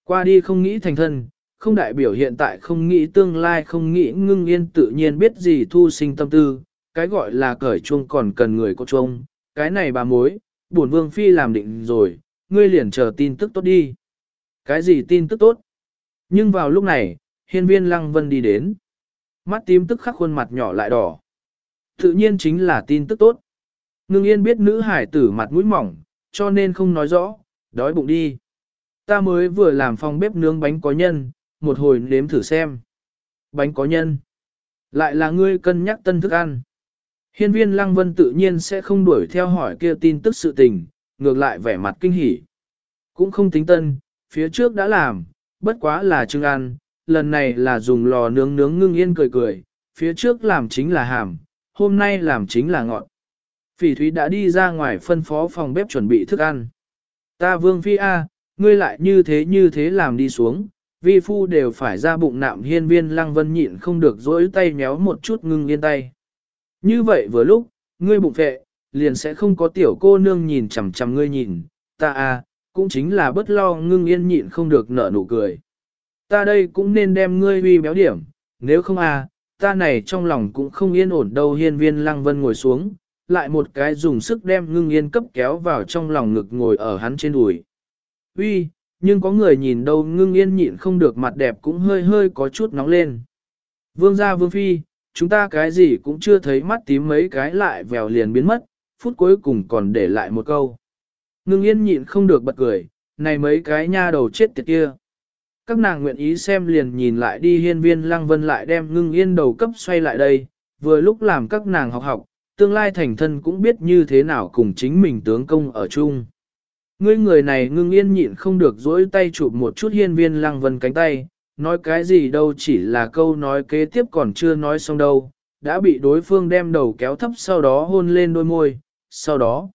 Qua đi không nghĩ thành thân, không đại biểu hiện tại không nghĩ tương lai không nghĩ ngưng yên tự nhiên biết gì thu sinh tâm tư, cái gọi là cởi chuông còn cần người có chuông, cái này bà mối, bổn vương phi làm định rồi, ngươi liền chờ tin tức tốt đi. Cái gì tin tức tốt? Nhưng vào lúc này, hiên viên lăng vân đi đến. Mắt tím tức khắc khuôn mặt nhỏ lại đỏ. Tự nhiên chính là tin tức tốt. Ngưng yên biết nữ hải tử mặt mũi mỏng, cho nên không nói rõ, đói bụng đi. Ta mới vừa làm phòng bếp nướng bánh có nhân, một hồi nếm thử xem. Bánh có nhân. Lại là ngươi cân nhắc tân thức ăn. Hiên viên lăng vân tự nhiên sẽ không đuổi theo hỏi kia tin tức sự tình, ngược lại vẻ mặt kinh hỉ. Cũng không tính tân, phía trước đã làm, bất quá là trưng ăn, lần này là dùng lò nướng nướng ngưng yên cười cười, phía trước làm chính là hàm, hôm nay làm chính là ngọt. Phỉ thúy đã đi ra ngoài phân phó phòng bếp chuẩn bị thức ăn. Ta vương phi A, ngươi lại như thế như thế làm đi xuống, vi phu đều phải ra bụng nạm hiên viên lăng vân nhịn không được dỗi tay méo một chút ngưng yên tay. Như vậy vừa lúc, ngươi bụng vệ, liền sẽ không có tiểu cô nương nhìn chằm chằm ngươi nhìn, ta a cũng chính là bất lo ngưng yên nhịn không được nở nụ cười. Ta đây cũng nên đem ngươi uy béo điểm, nếu không à, ta này trong lòng cũng không yên ổn đâu hiên viên lăng vân ngồi xuống, lại một cái dùng sức đem ngưng yên cấp kéo vào trong lòng ngực ngồi ở hắn trên đùi. Uy, nhưng có người nhìn đâu ngưng yên nhịn không được mặt đẹp cũng hơi hơi có chút nóng lên. Vương gia vương phi, chúng ta cái gì cũng chưa thấy mắt tím mấy cái lại vèo liền biến mất, phút cuối cùng còn để lại một câu. Ngưng yên nhịn không được bật cười, này mấy cái nha đầu chết tiệt kia. Các nàng nguyện ý xem liền nhìn lại đi hiên viên lăng vân lại đem ngưng yên đầu cấp xoay lại đây, vừa lúc làm các nàng học học, tương lai thành thân cũng biết như thế nào cùng chính mình tướng công ở chung. Ngươi người này ngưng yên nhịn không được dỗi tay chụp một chút hiên viên lăng vân cánh tay, nói cái gì đâu chỉ là câu nói kế tiếp còn chưa nói xong đâu, đã bị đối phương đem đầu kéo thấp sau đó hôn lên đôi môi, sau đó.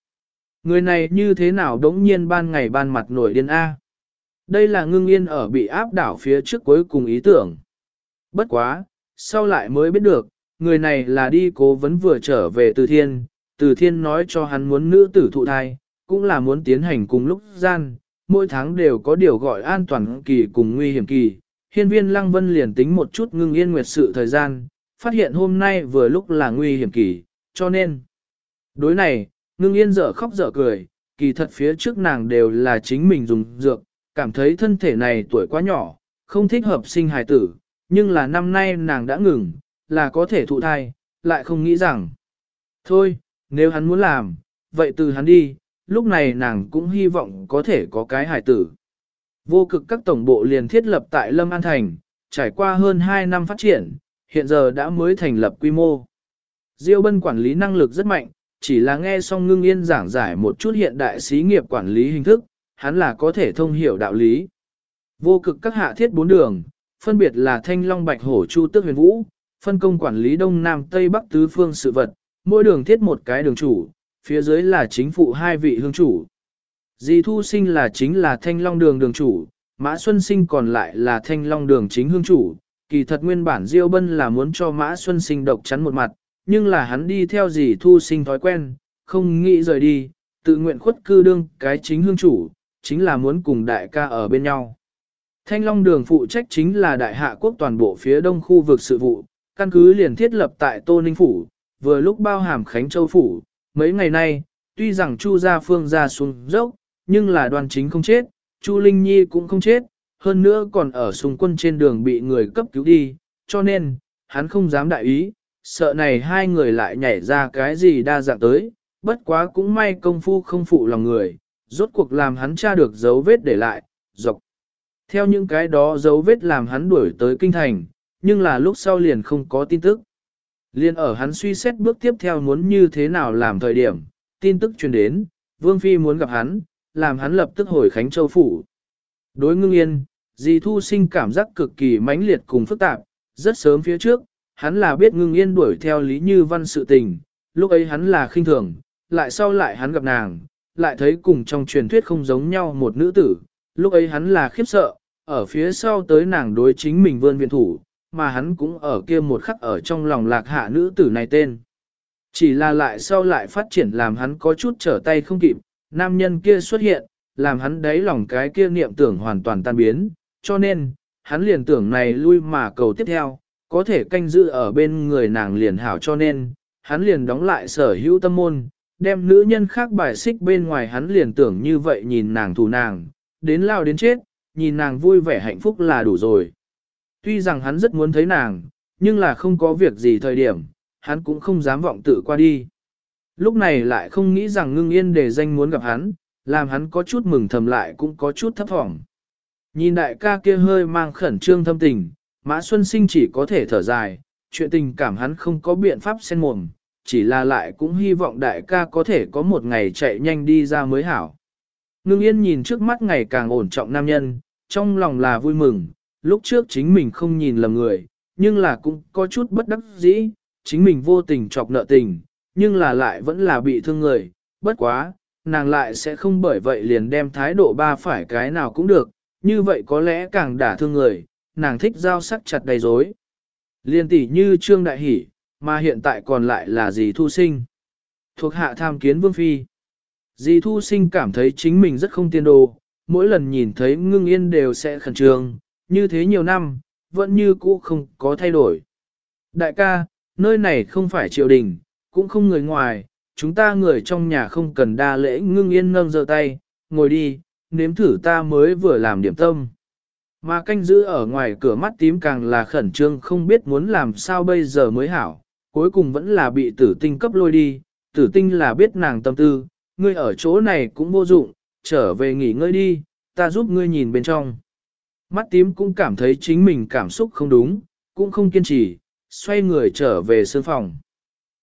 Người này như thế nào đống nhiên ban ngày ban mặt nổi điên A. Đây là ngưng yên ở bị áp đảo phía trước cuối cùng ý tưởng. Bất quá, sau lại mới biết được, người này là đi cố vấn vừa trở về từ thiên, từ thiên nói cho hắn muốn nữ tử thụ thai, cũng là muốn tiến hành cùng lúc gian, mỗi tháng đều có điều gọi an toàn kỳ cùng nguy hiểm kỳ, hiên viên lăng vân liền tính một chút ngưng yên nguyệt sự thời gian, phát hiện hôm nay vừa lúc là nguy hiểm kỳ, cho nên. Đối này, ngưng yên dở khóc dở cười, kỳ thật phía trước nàng đều là chính mình dùng dược, cảm thấy thân thể này tuổi quá nhỏ, không thích hợp sinh hài tử, nhưng là năm nay nàng đã ngừng, là có thể thụ thai, lại không nghĩ rằng. Thôi, nếu hắn muốn làm, vậy từ hắn đi, lúc này nàng cũng hy vọng có thể có cái hài tử. Vô cực các tổng bộ liền thiết lập tại Lâm An Thành, trải qua hơn 2 năm phát triển, hiện giờ đã mới thành lập quy mô. Diêu Bân quản lý năng lực rất mạnh, chỉ là nghe xong ngưng yên giảng giải một chút hiện đại xí nghiệp quản lý hình thức, hắn là có thể thông hiểu đạo lý. Vô cực các hạ thiết bốn đường, phân biệt là Thanh Long Bạch Hổ Chu Tước Huyền Vũ, phân công quản lý Đông Nam Tây Bắc tứ phương sự vật, mỗi đường thiết một cái đường chủ, phía dưới là chính phụ hai vị hương chủ. Dì Thu Sinh là chính là Thanh Long đường đường chủ, Mã Xuân Sinh còn lại là Thanh Long đường chính hương chủ. Kỳ thật nguyên bản Diêu Bân là muốn cho Mã Xuân Sinh độc chắn một mặt, nhưng là hắn đi theo dì Thu Sinh thói quen, không nghĩ rời đi, tự nguyện khuất cư đương cái chính hương chủ, chính là muốn cùng đại ca ở bên nhau. Thanh Long đường phụ trách chính là đại hạ quốc toàn bộ phía đông khu vực sự vụ, căn cứ liền thiết lập tại Tô Ninh Phủ, vừa lúc bao hàm Khánh Châu Phủ. Mấy ngày nay, tuy rằng Chu gia phương ra xuống dốc, nhưng là đoàn chính không chết, Chu Linh Nhi cũng không chết, hơn nữa còn ở xung quân trên đường bị người cấp cứu đi, cho nên, hắn không dám đại ý, sợ này hai người lại nhảy ra cái gì đa dạng tới, bất quá cũng may công phu không phụ lòng người, rốt cuộc làm hắn tra được dấu vết để lại, dọc. Theo những cái đó dấu vết làm hắn đuổi tới kinh thành, nhưng là lúc sau liền không có tin tức. Liên ở hắn suy xét bước tiếp theo muốn như thế nào làm thời điểm, tin tức truyền đến, Vương Phi muốn gặp hắn, làm hắn lập tức hồi Khánh Châu Phủ. Đối ngưng yên, dì thu sinh cảm giác cực kỳ mãnh liệt cùng phức tạp, rất sớm phía trước, hắn là biết ngưng yên đuổi theo Lý Như Văn sự tình, lúc ấy hắn là khinh thường, lại sau lại hắn gặp nàng, lại thấy cùng trong truyền thuyết không giống nhau một nữ tử, lúc ấy hắn là khiếp sợ, ở phía sau tới nàng đối chính mình vươn viện thủ, mà hắn cũng ở kia một khắc ở trong lòng lạc hạ nữ tử này tên. Chỉ là lại sau lại phát triển làm hắn có chút trở tay không kịp, nam nhân kia xuất hiện, làm hắn đáy lòng cái kia niệm tưởng hoàn toàn tan biến, cho nên, hắn liền tưởng này lui mà cầu tiếp theo, có thể canh giữ ở bên người nàng liền hảo cho nên, hắn liền đóng lại sở hữu tâm môn, đem nữ nhân khác bài xích bên ngoài hắn liền tưởng như vậy nhìn nàng thù nàng, đến lao đến chết, nhìn nàng vui vẻ hạnh phúc là đủ rồi. Tuy rằng hắn rất muốn thấy nàng, nhưng là không có việc gì thời điểm, hắn cũng không dám vọng tự qua đi. Lúc này lại không nghĩ rằng ngưng yên để danh muốn gặp hắn, làm hắn có chút mừng thầm lại cũng có chút thấp thỏm. Nhìn đại ca kia hơi mang khẩn trương thâm tình, Mã Xuân Sinh chỉ có thể thở dài, chuyện tình cảm hắn không có biện pháp xen mồm, chỉ là lại cũng hy vọng đại ca có thể có một ngày chạy nhanh đi ra mới hảo. Ngưng yên nhìn trước mắt ngày càng ổn trọng nam nhân, trong lòng là vui mừng, lúc trước chính mình không nhìn lầm người, nhưng là cũng có chút bất đắc dĩ, chính mình vô tình chọc nợ tình, nhưng là lại vẫn là bị thương người, bất quá, nàng lại sẽ không bởi vậy liền đem thái độ ba phải cái nào cũng được, như vậy có lẽ càng đả thương người, nàng thích giao sắc chặt đầy rối. Liên tỷ như Trương Đại Hỷ, mà hiện tại còn lại là dì Thu Sinh. Thuộc hạ tham kiến Vương Phi. Dì Thu Sinh cảm thấy chính mình rất không tiên đồ, mỗi lần nhìn thấy ngưng yên đều sẽ khẩn trương, như thế nhiều năm, vẫn như cũ không có thay đổi. Đại ca, nơi này không phải triều đình, cũng không người ngoài, chúng ta người trong nhà không cần đa lễ ngưng yên nâng giơ tay, ngồi đi, nếm thử ta mới vừa làm điểm tâm. Mà canh giữ ở ngoài cửa mắt tím càng là khẩn trương không biết muốn làm sao bây giờ mới hảo, cuối cùng vẫn là bị tử tinh cấp lôi đi, tử tinh là biết nàng tâm tư, ngươi ở chỗ này cũng vô dụng, trở về nghỉ ngơi đi, ta giúp ngươi nhìn bên trong. Mắt tím cũng cảm thấy chính mình cảm xúc không đúng, cũng không kiên trì, xoay người trở về sương phòng.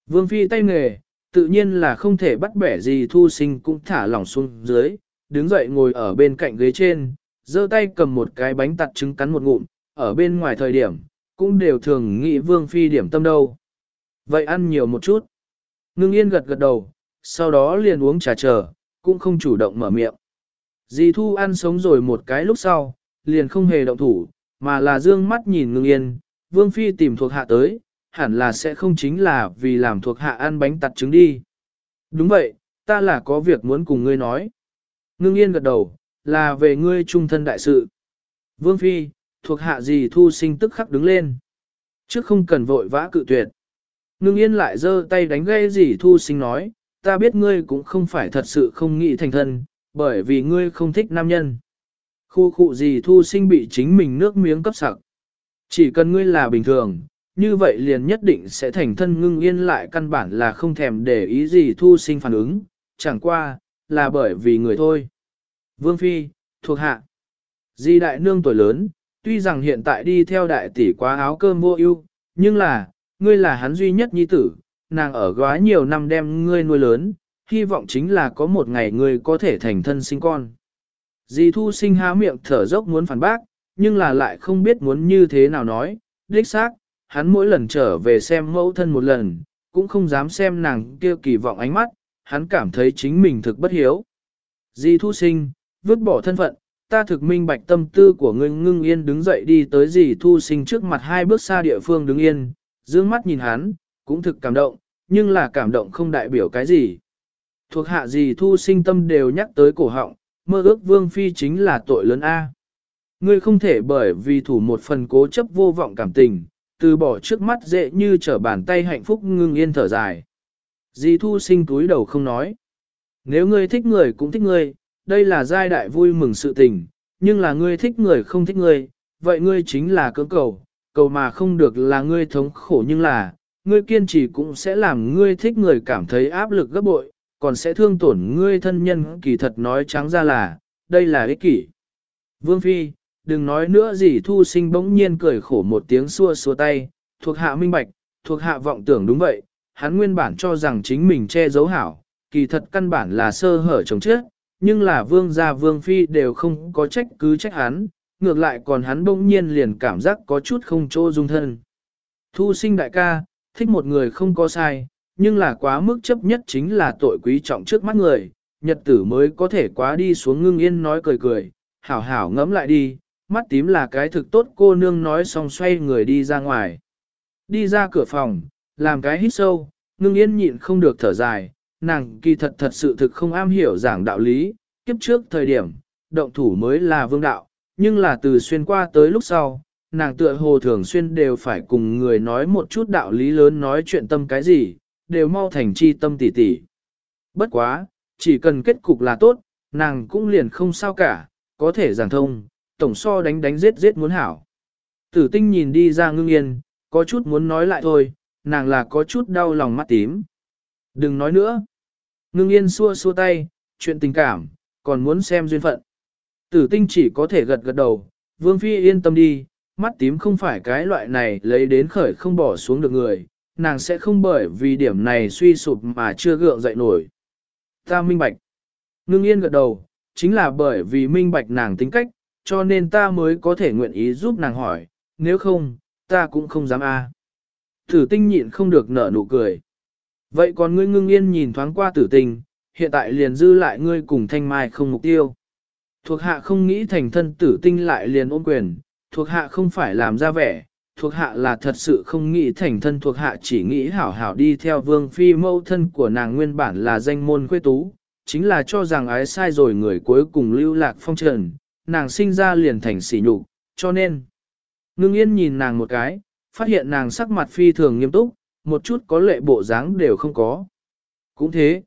Vương Phi tay nghề, tự nhiên là không thể bắt bẻ gì thu sinh cũng thả lỏng xuống dưới, đứng dậy ngồi ở bên cạnh ghế trên, giơ tay cầm một cái bánh tặt trứng cắn một ngụm, ở bên ngoài thời điểm, cũng đều thường nghĩ Vương Phi điểm tâm đâu. Vậy ăn nhiều một chút. Ngưng yên gật gật đầu, sau đó liền uống trà chờ, cũng không chủ động mở miệng. Dì Thu ăn sống rồi một cái lúc sau, liền không hề động thủ, mà là dương mắt nhìn ngưng yên, Vương Phi tìm thuộc hạ tới, hẳn là sẽ không chính là vì làm thuộc hạ ăn bánh tặt trứng đi. Đúng vậy, ta là có việc muốn cùng ngươi nói. Ngưng yên gật đầu, là về ngươi trung thân đại sự. Vương Phi, thuộc hạ gì thu sinh tức khắc đứng lên. Trước không cần vội vã cự tuyệt. Ngưng yên lại giơ tay đánh gây gì thu sinh nói, ta biết ngươi cũng không phải thật sự không nghĩ thành thân, bởi vì ngươi không thích nam nhân. Khu khu gì thu sinh bị chính mình nước miếng cấp sặc. Chỉ cần ngươi là bình thường, như vậy liền nhất định sẽ thành thân ngưng yên lại căn bản là không thèm để ý gì thu sinh phản ứng, chẳng qua, là bởi vì người thôi. Vương Phi, thuộc hạ. Di đại nương tuổi lớn, tuy rằng hiện tại đi theo đại tỷ quá áo cơm vô ưu, nhưng là, ngươi là hắn duy nhất nhi tử, nàng ở góa nhiều năm đem ngươi nuôi lớn, hy vọng chính là có một ngày ngươi có thể thành thân sinh con. Di thu sinh há miệng thở dốc muốn phản bác, nhưng là lại không biết muốn như thế nào nói, đích xác, hắn mỗi lần trở về xem mẫu thân một lần, cũng không dám xem nàng kia kỳ vọng ánh mắt, hắn cảm thấy chính mình thực bất hiếu. Di thu sinh, vứt bỏ thân phận, ta thực minh bạch tâm tư của ngươi ngưng yên đứng dậy đi tới dì thu sinh trước mặt hai bước xa địa phương đứng yên, dương mắt nhìn hắn, cũng thực cảm động, nhưng là cảm động không đại biểu cái gì. Thuộc hạ dì thu sinh tâm đều nhắc tới cổ họng, mơ ước vương phi chính là tội lớn A. Ngươi không thể bởi vì thủ một phần cố chấp vô vọng cảm tình, từ bỏ trước mắt dễ như trở bàn tay hạnh phúc ngưng yên thở dài. Dì thu sinh túi đầu không nói. Nếu ngươi thích người cũng thích ngươi, đây là giai đại vui mừng sự tình, nhưng là ngươi thích người không thích ngươi, vậy ngươi chính là cưỡng cầu, cầu mà không được là ngươi thống khổ nhưng là, ngươi kiên trì cũng sẽ làm ngươi thích người cảm thấy áp lực gấp bội, còn sẽ thương tổn ngươi thân nhân kỳ thật nói trắng ra là, đây là ích kỷ. Vương Phi, đừng nói nữa gì thu sinh bỗng nhiên cười khổ một tiếng xua xua tay, thuộc hạ minh bạch, thuộc hạ vọng tưởng đúng vậy, hắn nguyên bản cho rằng chính mình che giấu hảo, kỳ thật căn bản là sơ hở chống chết, nhưng là vương gia vương phi đều không có trách cứ trách hắn, ngược lại còn hắn bỗng nhiên liền cảm giác có chút không chỗ dung thân. Thu sinh đại ca, thích một người không có sai, nhưng là quá mức chấp nhất chính là tội quý trọng trước mắt người, nhật tử mới có thể quá đi xuống ngưng yên nói cười cười, hảo hảo ngẫm lại đi, mắt tím là cái thực tốt cô nương nói xong xoay người đi ra ngoài. Đi ra cửa phòng, làm cái hít sâu, ngưng yên nhịn không được thở dài, nàng kỳ thật thật sự thực không am hiểu giảng đạo lý, kiếp trước thời điểm, động thủ mới là vương đạo, nhưng là từ xuyên qua tới lúc sau, nàng tựa hồ thường xuyên đều phải cùng người nói một chút đạo lý lớn nói chuyện tâm cái gì, đều mau thành chi tâm tỉ tỉ. Bất quá, chỉ cần kết cục là tốt, nàng cũng liền không sao cả, có thể giảng thông, tổng so đánh đánh giết giết muốn hảo. Tử tinh nhìn đi ra ngưng yên, có chút muốn nói lại thôi, nàng là có chút đau lòng mắt tím. Đừng nói nữa. Ngưng yên xua xua tay, chuyện tình cảm, còn muốn xem duyên phận. Tử tinh chỉ có thể gật gật đầu, vương phi yên tâm đi, mắt tím không phải cái loại này lấy đến khởi không bỏ xuống được người, nàng sẽ không bởi vì điểm này suy sụp mà chưa gượng dậy nổi. Ta minh bạch. Ngưng yên gật đầu, chính là bởi vì minh bạch nàng tính cách, cho nên ta mới có thể nguyện ý giúp nàng hỏi, nếu không, ta cũng không dám a. Tử tinh nhịn không được nở nụ cười. Vậy còn ngươi ngưng yên nhìn thoáng qua tử tình, hiện tại liền dư lại ngươi cùng thanh mai không mục tiêu. Thuộc hạ không nghĩ thành thân tử tinh lại liền ôm quyền, thuộc hạ không phải làm ra vẻ, thuộc hạ là thật sự không nghĩ thành thân thuộc hạ chỉ nghĩ hảo hảo đi theo vương phi mâu thân của nàng nguyên bản là danh môn khuê tú, chính là cho rằng ái sai rồi người cuối cùng lưu lạc phong trần, nàng sinh ra liền thành sỉ nhục, cho nên. Ngưng yên nhìn nàng một cái, phát hiện nàng sắc mặt phi thường nghiêm túc, một chút có lệ bộ dáng đều không có. Cũng thế.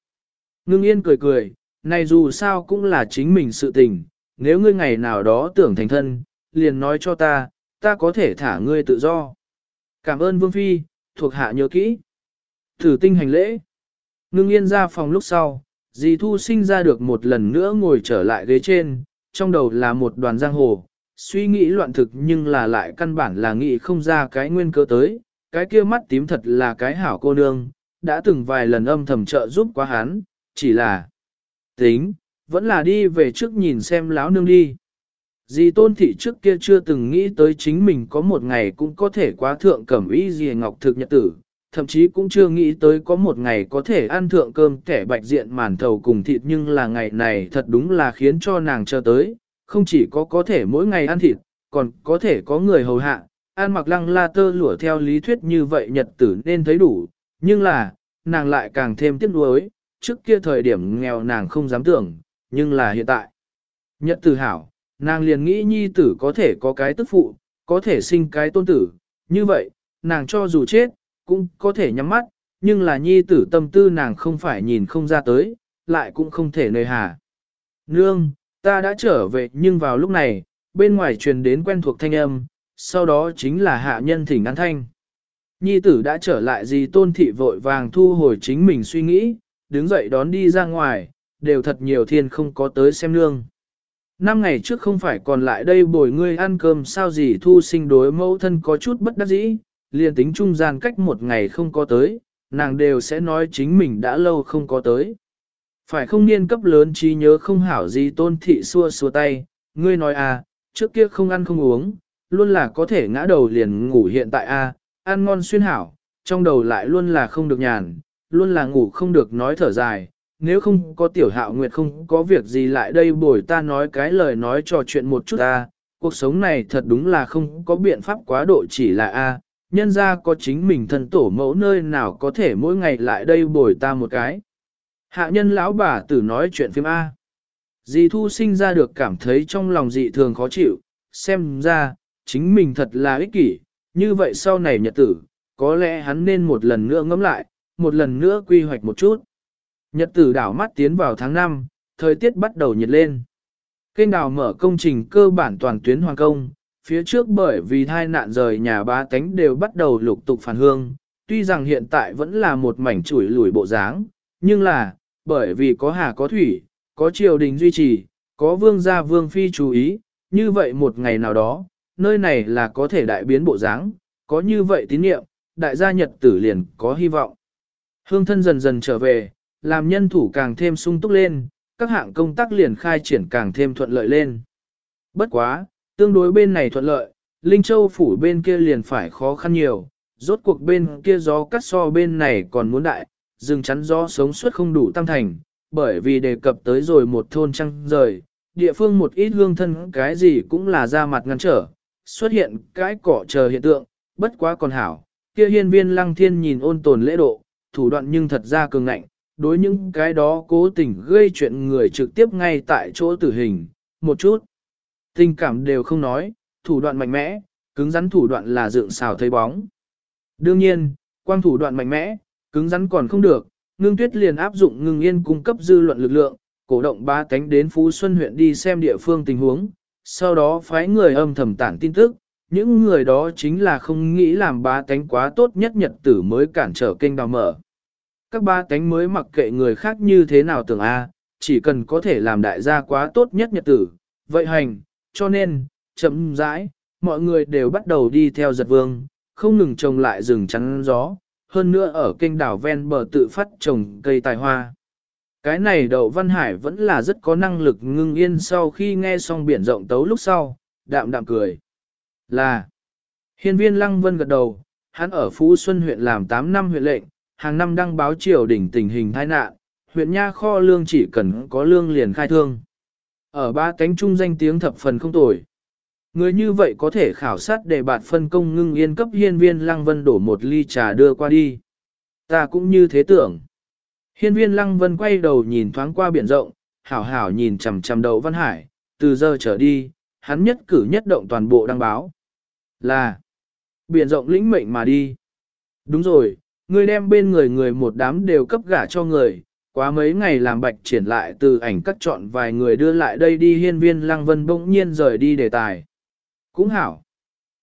Ngưng yên cười cười, này dù sao cũng là chính mình sự tình, nếu ngươi ngày nào đó tưởng thành thân, liền nói cho ta, ta có thể thả ngươi tự do. Cảm ơn Vương Phi, thuộc hạ nhớ kỹ. Thử tinh hành lễ. Ngưng yên ra phòng lúc sau, dì thu sinh ra được một lần nữa ngồi trở lại ghế trên, trong đầu là một đoàn giang hồ, suy nghĩ loạn thực nhưng là lại căn bản là nghĩ không ra cái nguyên cơ tới, cái kia mắt tím thật là cái hảo cô nương, đã từng vài lần âm thầm trợ giúp quá hắn, chỉ là tính, vẫn là đi về trước nhìn xem láo nương đi. Dì tôn thị trước kia chưa từng nghĩ tới chính mình có một ngày cũng có thể quá thượng cẩm y dì ngọc thực nhật tử, thậm chí cũng chưa nghĩ tới có một ngày có thể ăn thượng cơm kẻ bạch diện màn thầu cùng thịt nhưng là ngày này thật đúng là khiến cho nàng chờ tới, không chỉ có có thể mỗi ngày ăn thịt, còn có thể có người hầu hạ, An mặc lăng la tơ lụa theo lý thuyết như vậy nhật tử nên thấy đủ, nhưng là, nàng lại càng thêm tiếc nuối, trước kia thời điểm nghèo nàng không dám tưởng, nhưng là hiện tại. Nhật tử hảo, nàng liền nghĩ nhi tử có thể có cái tức phụ, có thể sinh cái tôn tử, như vậy, nàng cho dù chết, cũng có thể nhắm mắt, nhưng là nhi tử tâm tư nàng không phải nhìn không ra tới, lại cũng không thể nơi hà. Nương, ta đã trở về nhưng vào lúc này, bên ngoài truyền đến quen thuộc thanh âm, sau đó chính là hạ nhân thỉnh an thanh. Nhi tử đã trở lại gì tôn thị vội vàng thu hồi chính mình suy nghĩ, đứng dậy đón đi ra ngoài, đều thật nhiều thiên không có tới xem nương. Năm ngày trước không phải còn lại đây bồi ngươi ăn cơm sao gì thu sinh đối mẫu thân có chút bất đắc dĩ, liền tính trung gian cách một ngày không có tới, nàng đều sẽ nói chính mình đã lâu không có tới. Phải không niên cấp lớn trí nhớ không hảo gì tôn thị xua xua tay, ngươi nói à, trước kia không ăn không uống, luôn là có thể ngã đầu liền ngủ hiện tại a à, ăn ngon xuyên hảo, trong đầu lại luôn là không được nhàn, luôn là ngủ không được nói thở dài, nếu không có tiểu hạo nguyệt không có việc gì lại đây bồi ta nói cái lời nói trò chuyện một chút ta, cuộc sống này thật đúng là không có biện pháp quá độ chỉ là a nhân ra có chính mình thân tổ mẫu nơi nào có thể mỗi ngày lại đây bồi ta một cái. Hạ nhân lão bà tử nói chuyện phim A. Dì thu sinh ra được cảm thấy trong lòng dị thường khó chịu, xem ra, chính mình thật là ích kỷ, như vậy sau này nhật tử, có lẽ hắn nên một lần nữa ngẫm lại, một lần nữa quy hoạch một chút. Nhật tử đảo mắt tiến vào tháng 5, thời tiết bắt đầu nhiệt lên. Kênh đào mở công trình cơ bản toàn tuyến hoàn công, phía trước bởi vì thai nạn rời nhà ba cánh đều bắt đầu lục tục phản hương, tuy rằng hiện tại vẫn là một mảnh chuỗi lùi bộ dáng, nhưng là, bởi vì có hà có thủy, có triều đình duy trì, có vương gia vương phi chú ý, như vậy một ngày nào đó, nơi này là có thể đại biến bộ dáng, có như vậy tín niệm, đại gia nhật tử liền có hy vọng. Hương thân dần dần trở về, làm nhân thủ càng thêm sung túc lên, các hạng công tác liền khai triển càng thêm thuận lợi lên. Bất quá, tương đối bên này thuận lợi, Linh Châu phủ bên kia liền phải khó khăn nhiều, rốt cuộc bên kia gió cắt so bên này còn muốn đại, rừng chắn gió sống suốt không đủ tam thành, bởi vì đề cập tới rồi một thôn trăng rời, địa phương một ít hương thân cái gì cũng là ra mặt ngăn trở, xuất hiện cái cỏ chờ hiện tượng, bất quá còn hảo, kia hiên viên lăng thiên nhìn ôn tồn lễ độ, thủ đoạn nhưng thật ra cường ngạnh, đối những cái đó cố tình gây chuyện người trực tiếp ngay tại chỗ tử hình, một chút. Tình cảm đều không nói, thủ đoạn mạnh mẽ, cứng rắn thủ đoạn là dựng xào thấy bóng. Đương nhiên, quang thủ đoạn mạnh mẽ, cứng rắn còn không được, ngưng tuyết liền áp dụng ngưng yên cung cấp dư luận lực lượng, cổ động ba cánh đến Phú Xuân huyện đi xem địa phương tình huống, sau đó phái người âm thầm tản tin tức, những người đó chính là không nghĩ làm ba tánh quá tốt nhất nhật tử mới cản trở kênh đào mở. Các ba tánh mới mặc kệ người khác như thế nào tưởng A, chỉ cần có thể làm đại gia quá tốt nhất nhật tử, vậy hành, cho nên, chậm rãi, mọi người đều bắt đầu đi theo giật vương, không ngừng trồng lại rừng chắn gió, hơn nữa ở kênh đảo ven bờ tự phát trồng cây tài hoa. Cái này đậu Văn Hải vẫn là rất có năng lực ngưng yên sau khi nghe xong biển rộng tấu lúc sau, đạm đạm cười. Là, hiên viên Lăng Vân gật đầu, hắn ở Phú Xuân huyện làm 8 năm huyện lệnh, hàng năm đăng báo triều đỉnh tình hình tai nạn, huyện nha kho lương chỉ cần có lương liền khai thương. Ở ba cánh trung danh tiếng thập phần không tồi. Người như vậy có thể khảo sát để bạt phân công ngưng yên cấp hiên viên lăng vân đổ một ly trà đưa qua đi. Ta cũng như thế tưởng. Hiên viên lăng vân quay đầu nhìn thoáng qua biển rộng, hảo hảo nhìn chằm chằm đầu văn hải, từ giờ trở đi, hắn nhất cử nhất động toàn bộ đăng báo. Là, biển rộng lĩnh mệnh mà đi. Đúng rồi, ngươi đem bên người người một đám đều cấp gả cho người, quá mấy ngày làm bạch triển lại từ ảnh cắt chọn vài người đưa lại đây đi hiên viên lăng vân bỗng nhiên rời đi đề tài. Cũng hảo.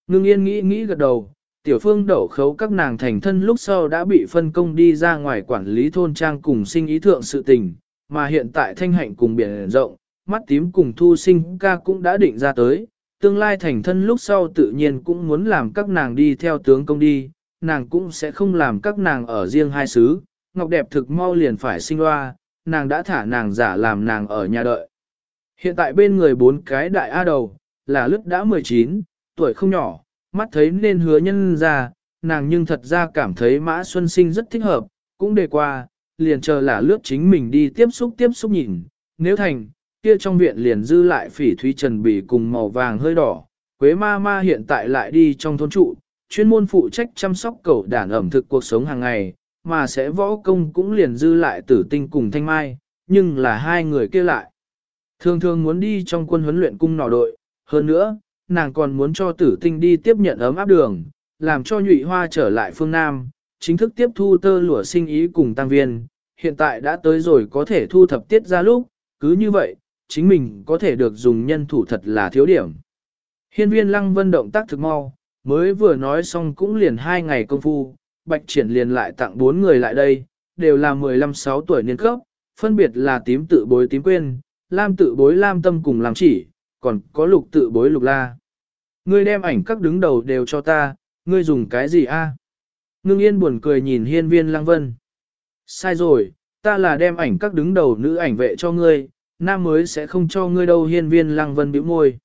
Ngưng yên nghĩ nghĩ gật đầu, tiểu phương đậu khấu các nàng thành thân lúc sau đã bị phân công đi ra ngoài quản lý thôn trang cùng sinh ý thượng sự tình, mà hiện tại thanh hạnh cùng biển rộng, mắt tím cùng thu sinh ca cũng đã định ra tới, tương lai thành thân lúc sau tự nhiên cũng muốn làm các nàng đi theo tướng công đi, nàng cũng sẽ không làm các nàng ở riêng hai xứ, ngọc đẹp thực mau liền phải sinh loa, nàng đã thả nàng giả làm nàng ở nhà đợi. Hiện tại bên người bốn cái đại A đầu, là lướt đã 19, tuổi không nhỏ, mắt thấy nên hứa nhân ra, nàng nhưng thật ra cảm thấy Mã Xuân Sinh rất thích hợp, cũng đề qua, liền chờ là lướt chính mình đi tiếp xúc tiếp xúc nhìn, nếu thành, kia trong viện liền dư lại phỉ thúy trần bì cùng màu vàng hơi đỏ, Quế ma ma hiện tại lại đi trong thôn trụ, chuyên môn phụ trách chăm sóc cậu đàn ẩm thực cuộc sống hàng ngày, mà sẽ võ công cũng liền dư lại tử tinh cùng thanh mai, nhưng là hai người kia lại. Thường thường muốn đi trong quân huấn luyện cung nỏ đội, hơn nữa, nàng còn muốn cho tử tinh đi tiếp nhận ấm áp đường, làm cho nhụy hoa trở lại phương Nam, chính thức tiếp thu tơ lụa sinh ý cùng tăng viên, hiện tại đã tới rồi có thể thu thập tiết ra lúc, cứ như vậy, chính mình có thể được dùng nhân thủ thật là thiếu điểm. Hiên viên lăng vân động tác thực mau, mới vừa nói xong cũng liền hai ngày công phu, bạch triển liền lại tặng bốn người lại đây, đều là 15-6 tuổi niên cấp, phân biệt là tím tự bối tím quên, lam tự bối lam tâm cùng làm chỉ, còn có lục tự bối lục la. Ngươi đem ảnh các đứng đầu đều cho ta, ngươi dùng cái gì a? Ngưng yên buồn cười nhìn hiên viên lăng vân. Sai rồi, ta là đem ảnh các đứng đầu nữ ảnh vệ cho ngươi, nam mới sẽ không cho ngươi đâu hiên viên lăng vân bĩu môi.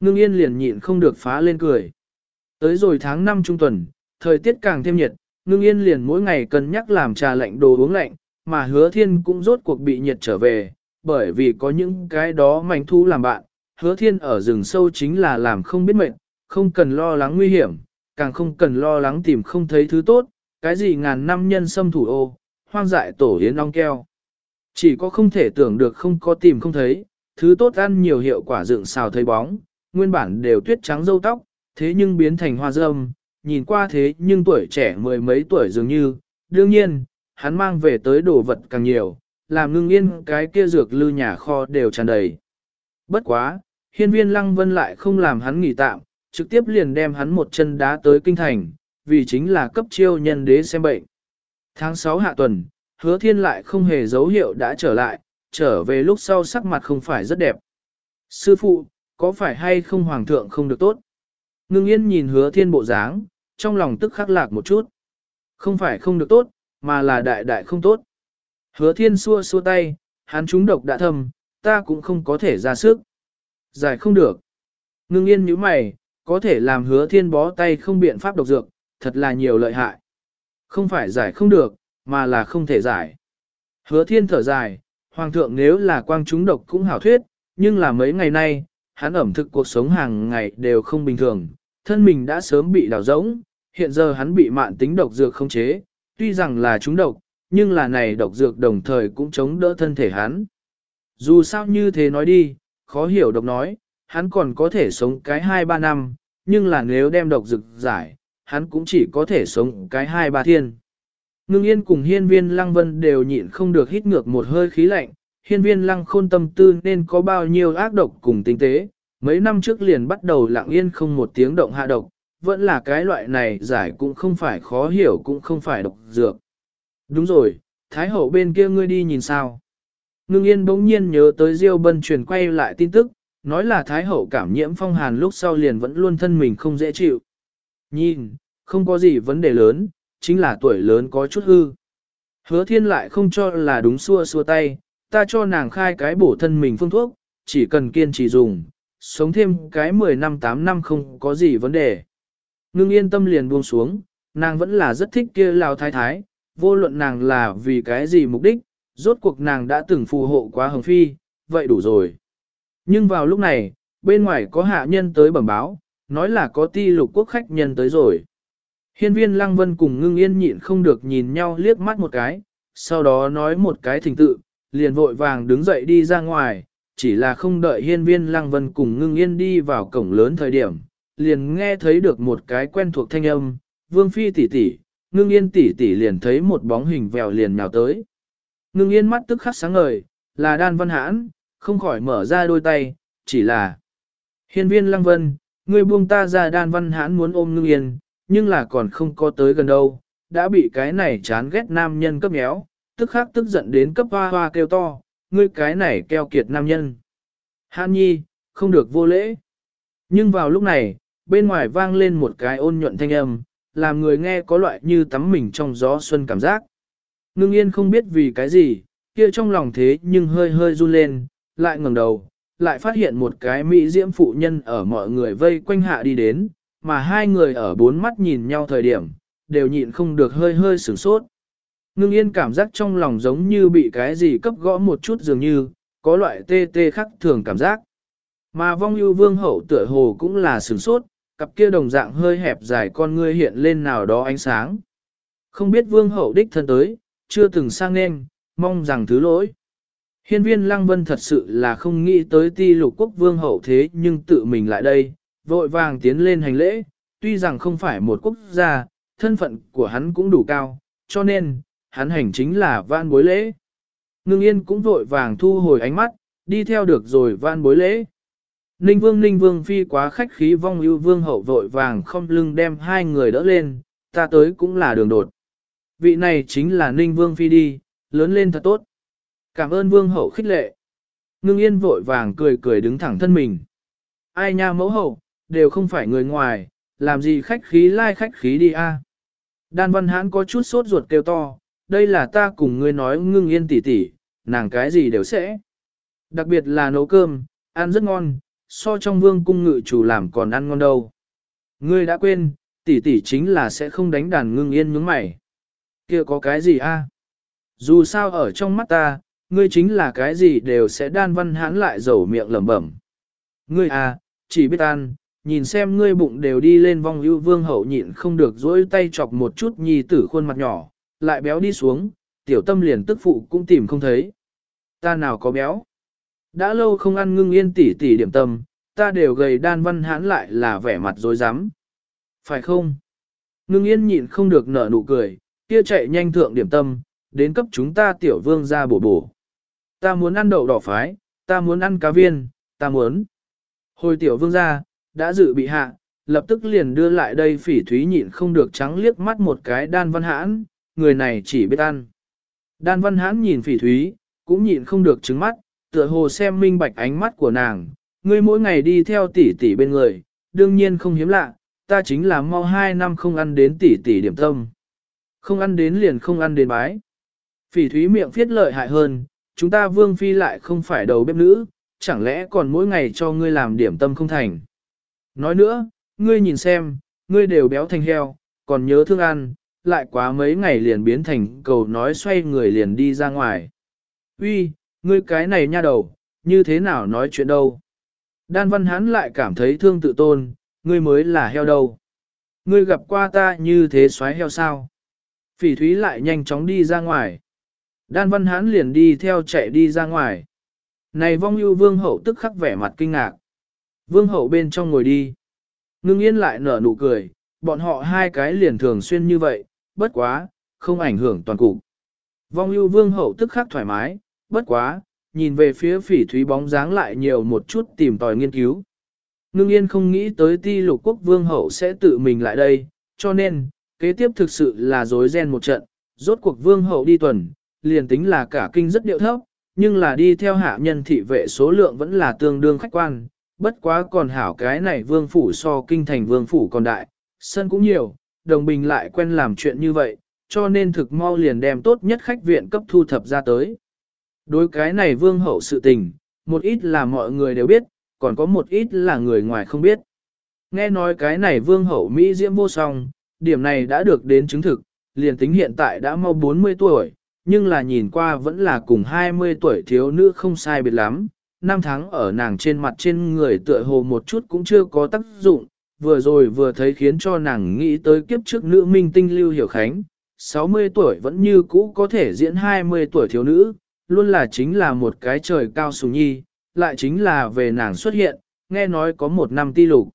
Ngưng yên liền nhịn không được phá lên cười. Tới rồi tháng 5 trung tuần, thời tiết càng thêm nhiệt, ngưng yên liền mỗi ngày cân nhắc làm trà lạnh đồ uống lạnh, mà hứa thiên cũng rốt cuộc bị nhiệt trở về, bởi vì có những cái đó mảnh thu làm bạn, hứa thiên ở rừng sâu chính là làm không biết mệnh, không cần lo lắng nguy hiểm, càng không cần lo lắng tìm không thấy thứ tốt, cái gì ngàn năm nhân xâm thủ ô, hoang dại tổ yến ong keo. Chỉ có không thể tưởng được không có tìm không thấy, thứ tốt ăn nhiều hiệu quả dựng xào thấy bóng, nguyên bản đều tuyết trắng dâu tóc, thế nhưng biến thành hoa dâm, nhìn qua thế nhưng tuổi trẻ mười mấy tuổi dường như, đương nhiên, hắn mang về tới đồ vật càng nhiều, làm ngưng yên cái kia dược lư nhà kho đều tràn đầy. Bất quá, hiên viên lăng vân lại không làm hắn nghỉ tạm, trực tiếp liền đem hắn một chân đá tới kinh thành, vì chính là cấp chiêu nhân đế xem bệnh. Tháng 6 hạ tuần, hứa thiên lại không hề dấu hiệu đã trở lại, trở về lúc sau sắc mặt không phải rất đẹp. Sư phụ, có phải hay không hoàng thượng không được tốt? Ngưng yên nhìn hứa thiên bộ dáng, trong lòng tức khắc lạc một chút. Không phải không được tốt, mà là đại đại không tốt. Hứa thiên xua xua tay, hắn trúng độc đã thâm, ta cũng không có thể ra sức. Giải không được. Ngưng yên như mày, có thể làm hứa thiên bó tay không biện pháp độc dược, thật là nhiều lợi hại. Không phải giải không được, mà là không thể giải. Hứa thiên thở dài, hoàng thượng nếu là quang chúng độc cũng hảo thuyết, nhưng là mấy ngày nay, hắn ẩm thực cuộc sống hàng ngày đều không bình thường, thân mình đã sớm bị đào rỗng, hiện giờ hắn bị mạn tính độc dược không chế, tuy rằng là chúng độc, nhưng là này độc dược đồng thời cũng chống đỡ thân thể hắn. Dù sao như thế nói đi, khó hiểu độc nói, hắn còn có thể sống cái 2-3 năm, nhưng là nếu đem độc dược giải, hắn cũng chỉ có thể sống cái 2-3 thiên. Ngưng yên cùng hiên viên lăng vân đều nhịn không được hít ngược một hơi khí lạnh, hiên viên lăng khôn tâm tư nên có bao nhiêu ác độc cùng tinh tế, mấy năm trước liền bắt đầu lặng yên không một tiếng động hạ độc, vẫn là cái loại này giải cũng không phải khó hiểu cũng không phải độc dược. Đúng rồi, Thái hậu bên kia ngươi đi nhìn sao. Ngưng yên bỗng nhiên nhớ tới Diêu Bân truyền quay lại tin tức, nói là Thái hậu cảm nhiễm phong hàn lúc sau liền vẫn luôn thân mình không dễ chịu. Nhìn, không có gì vấn đề lớn, chính là tuổi lớn có chút hư. Hứa thiên lại không cho là đúng xua xua tay, ta cho nàng khai cái bổ thân mình phương thuốc, chỉ cần kiên trì dùng, sống thêm cái 10 năm 8 năm không có gì vấn đề. Ngưng yên tâm liền buông xuống, nàng vẫn là rất thích kia lao thái thái, vô luận nàng là vì cái gì mục đích, rốt cuộc nàng đã từng phù hộ quá hồng phi, vậy đủ rồi. Nhưng vào lúc này, bên ngoài có hạ nhân tới bẩm báo, nói là có ti lục quốc khách nhân tới rồi. Hiên viên lăng vân cùng ngưng yên nhịn không được nhìn nhau liếc mắt một cái, sau đó nói một cái thình tự, liền vội vàng đứng dậy đi ra ngoài, chỉ là không đợi hiên viên lăng vân cùng ngưng yên đi vào cổng lớn thời điểm, liền nghe thấy được một cái quen thuộc thanh âm, vương phi tỷ tỷ, ngưng yên tỷ tỷ liền thấy một bóng hình vèo liền nhào tới. Ngưng yên mắt tức khắc sáng ngời, là đan văn hãn, không khỏi mở ra đôi tay, chỉ là hiên viên lăng vân, người buông ta ra đan văn hãn muốn ôm ngưng yên, nhưng là còn không có tới gần đâu, đã bị cái này chán ghét nam nhân cấp méo, tức khắc tức giận đến cấp hoa hoa kêu to, ngươi cái này keo kiệt nam nhân. Hãn nhi, không được vô lễ. Nhưng vào lúc này, bên ngoài vang lên một cái ôn nhuận thanh âm, làm người nghe có loại như tắm mình trong gió xuân cảm giác. Ngưng yên không biết vì cái gì, kia trong lòng thế nhưng hơi hơi run lên, lại ngẩng đầu, lại phát hiện một cái mỹ diễm phụ nhân ở mọi người vây quanh hạ đi đến, mà hai người ở bốn mắt nhìn nhau thời điểm, đều nhịn không được hơi hơi sửng sốt. Ngưng yên cảm giác trong lòng giống như bị cái gì cấp gõ một chút dường như, có loại tê tê khắc thường cảm giác. Mà vong ưu vương hậu tựa hồ cũng là sửng sốt, cặp kia đồng dạng hơi hẹp dài con ngươi hiện lên nào đó ánh sáng. Không biết vương hậu đích thân tới, chưa từng sang nên, mong rằng thứ lỗi. Hiên viên lăng vân thật sự là không nghĩ tới ti lục quốc vương hậu thế nhưng tự mình lại đây, vội vàng tiến lên hành lễ, tuy rằng không phải một quốc gia, thân phận của hắn cũng đủ cao, cho nên, hắn hành chính là van bối lễ. Ngưng yên cũng vội vàng thu hồi ánh mắt, đi theo được rồi van bối lễ. Ninh vương ninh vương phi quá khách khí vong ưu vương hậu vội vàng không lưng đem hai người đỡ lên, ta tới cũng là đường đột. Vị này chính là ninh vương phi đi, lớn lên thật tốt. Cảm ơn vương hậu khích lệ. Ngưng yên vội vàng cười cười đứng thẳng thân mình. Ai nha mẫu hậu, đều không phải người ngoài, làm gì khách khí lai khách khí đi a. À? Đan văn hãn có chút sốt ruột kêu to, đây là ta cùng ngươi nói ngưng yên tỉ tỉ, nàng cái gì đều sẽ. Đặc biệt là nấu cơm, ăn rất ngon, so trong vương cung ngự chủ làm còn ăn ngon đâu. Ngươi đã quên, tỷ tỷ chính là sẽ không đánh đàn ngưng yên nhướng mày kia có cái gì a? Dù sao ở trong mắt ta, ngươi chính là cái gì đều sẽ đan văn hãn lại dầu miệng lẩm bẩm. Ngươi à, chỉ biết ăn, nhìn xem ngươi bụng đều đi lên vong ưu vương hậu nhịn không được dỗi tay chọc một chút nhì tử khuôn mặt nhỏ, lại béo đi xuống, tiểu tâm liền tức phụ cũng tìm không thấy. Ta nào có béo? Đã lâu không ăn ngưng yên tỉ tỉ điểm tâm, ta đều gầy đan văn hãn lại là vẻ mặt dối rắm Phải không? Ngưng yên nhịn không được nở nụ cười, kia chạy nhanh thượng điểm tâm, đến cấp chúng ta tiểu vương ra bổ bổ. Ta muốn ăn đậu đỏ phái, ta muốn ăn cá viên, ta muốn. Hồi tiểu vương ra, đã dự bị hạ, lập tức liền đưa lại đây phỉ thúy nhịn không được trắng liếc mắt một cái đan văn hãn, người này chỉ biết ăn. Đan văn hãn nhìn phỉ thúy, cũng nhịn không được trứng mắt, tựa hồ xem minh bạch ánh mắt của nàng, ngươi mỗi ngày đi theo tỷ tỷ bên người, đương nhiên không hiếm lạ, ta chính là mau hai năm không ăn đến tỷ tỷ điểm tâm. Không ăn đến liền không ăn đến bái. Phỉ thúy miệng phiết lợi hại hơn, chúng ta vương phi lại không phải đầu bếp nữ, chẳng lẽ còn mỗi ngày cho ngươi làm điểm tâm không thành. Nói nữa, ngươi nhìn xem, ngươi đều béo thành heo, còn nhớ thương ăn, lại quá mấy ngày liền biến thành cầu nói xoay người liền đi ra ngoài. Uy, ngươi cái này nha đầu, như thế nào nói chuyện đâu? Đan văn hắn lại cảm thấy thương tự tôn, ngươi mới là heo đâu. Ngươi gặp qua ta như thế xoáy heo sao? Phỉ thúy lại nhanh chóng đi ra ngoài. Đan văn hán liền đi theo chạy đi ra ngoài. Này vong ưu vương hậu tức khắc vẻ mặt kinh ngạc. Vương hậu bên trong ngồi đi. Ngưng yên lại nở nụ cười, bọn họ hai cái liền thường xuyên như vậy, bất quá, không ảnh hưởng toàn cục. Vong ưu vương hậu tức khắc thoải mái, bất quá, nhìn về phía phỉ thúy bóng dáng lại nhiều một chút tìm tòi nghiên cứu. Ngưng yên không nghĩ tới ti lục quốc vương hậu sẽ tự mình lại đây, cho nên, kế tiếp thực sự là dối ren một trận, rốt cuộc vương hậu đi tuần, liền tính là cả kinh rất điệu thấp, nhưng là đi theo hạ nhân thị vệ số lượng vẫn là tương đương khách quan, bất quá còn hảo cái này vương phủ so kinh thành vương phủ còn đại, sân cũng nhiều, đồng bình lại quen làm chuyện như vậy, cho nên thực mau liền đem tốt nhất khách viện cấp thu thập ra tới. Đối cái này vương hậu sự tình, một ít là mọi người đều biết, còn có một ít là người ngoài không biết. Nghe nói cái này vương hậu Mỹ diễm vô song, điểm này đã được đến chứng thực, liền tính hiện tại đã mau 40 tuổi, nhưng là nhìn qua vẫn là cùng 20 tuổi thiếu nữ không sai biệt lắm. Năm tháng ở nàng trên mặt trên người tựa hồ một chút cũng chưa có tác dụng, vừa rồi vừa thấy khiến cho nàng nghĩ tới kiếp trước nữ minh tinh Lưu Hiểu Khánh, 60 tuổi vẫn như cũ có thể diễn 20 tuổi thiếu nữ, luôn là chính là một cái trời cao sùng nhi, lại chính là về nàng xuất hiện, nghe nói có một năm ti lục.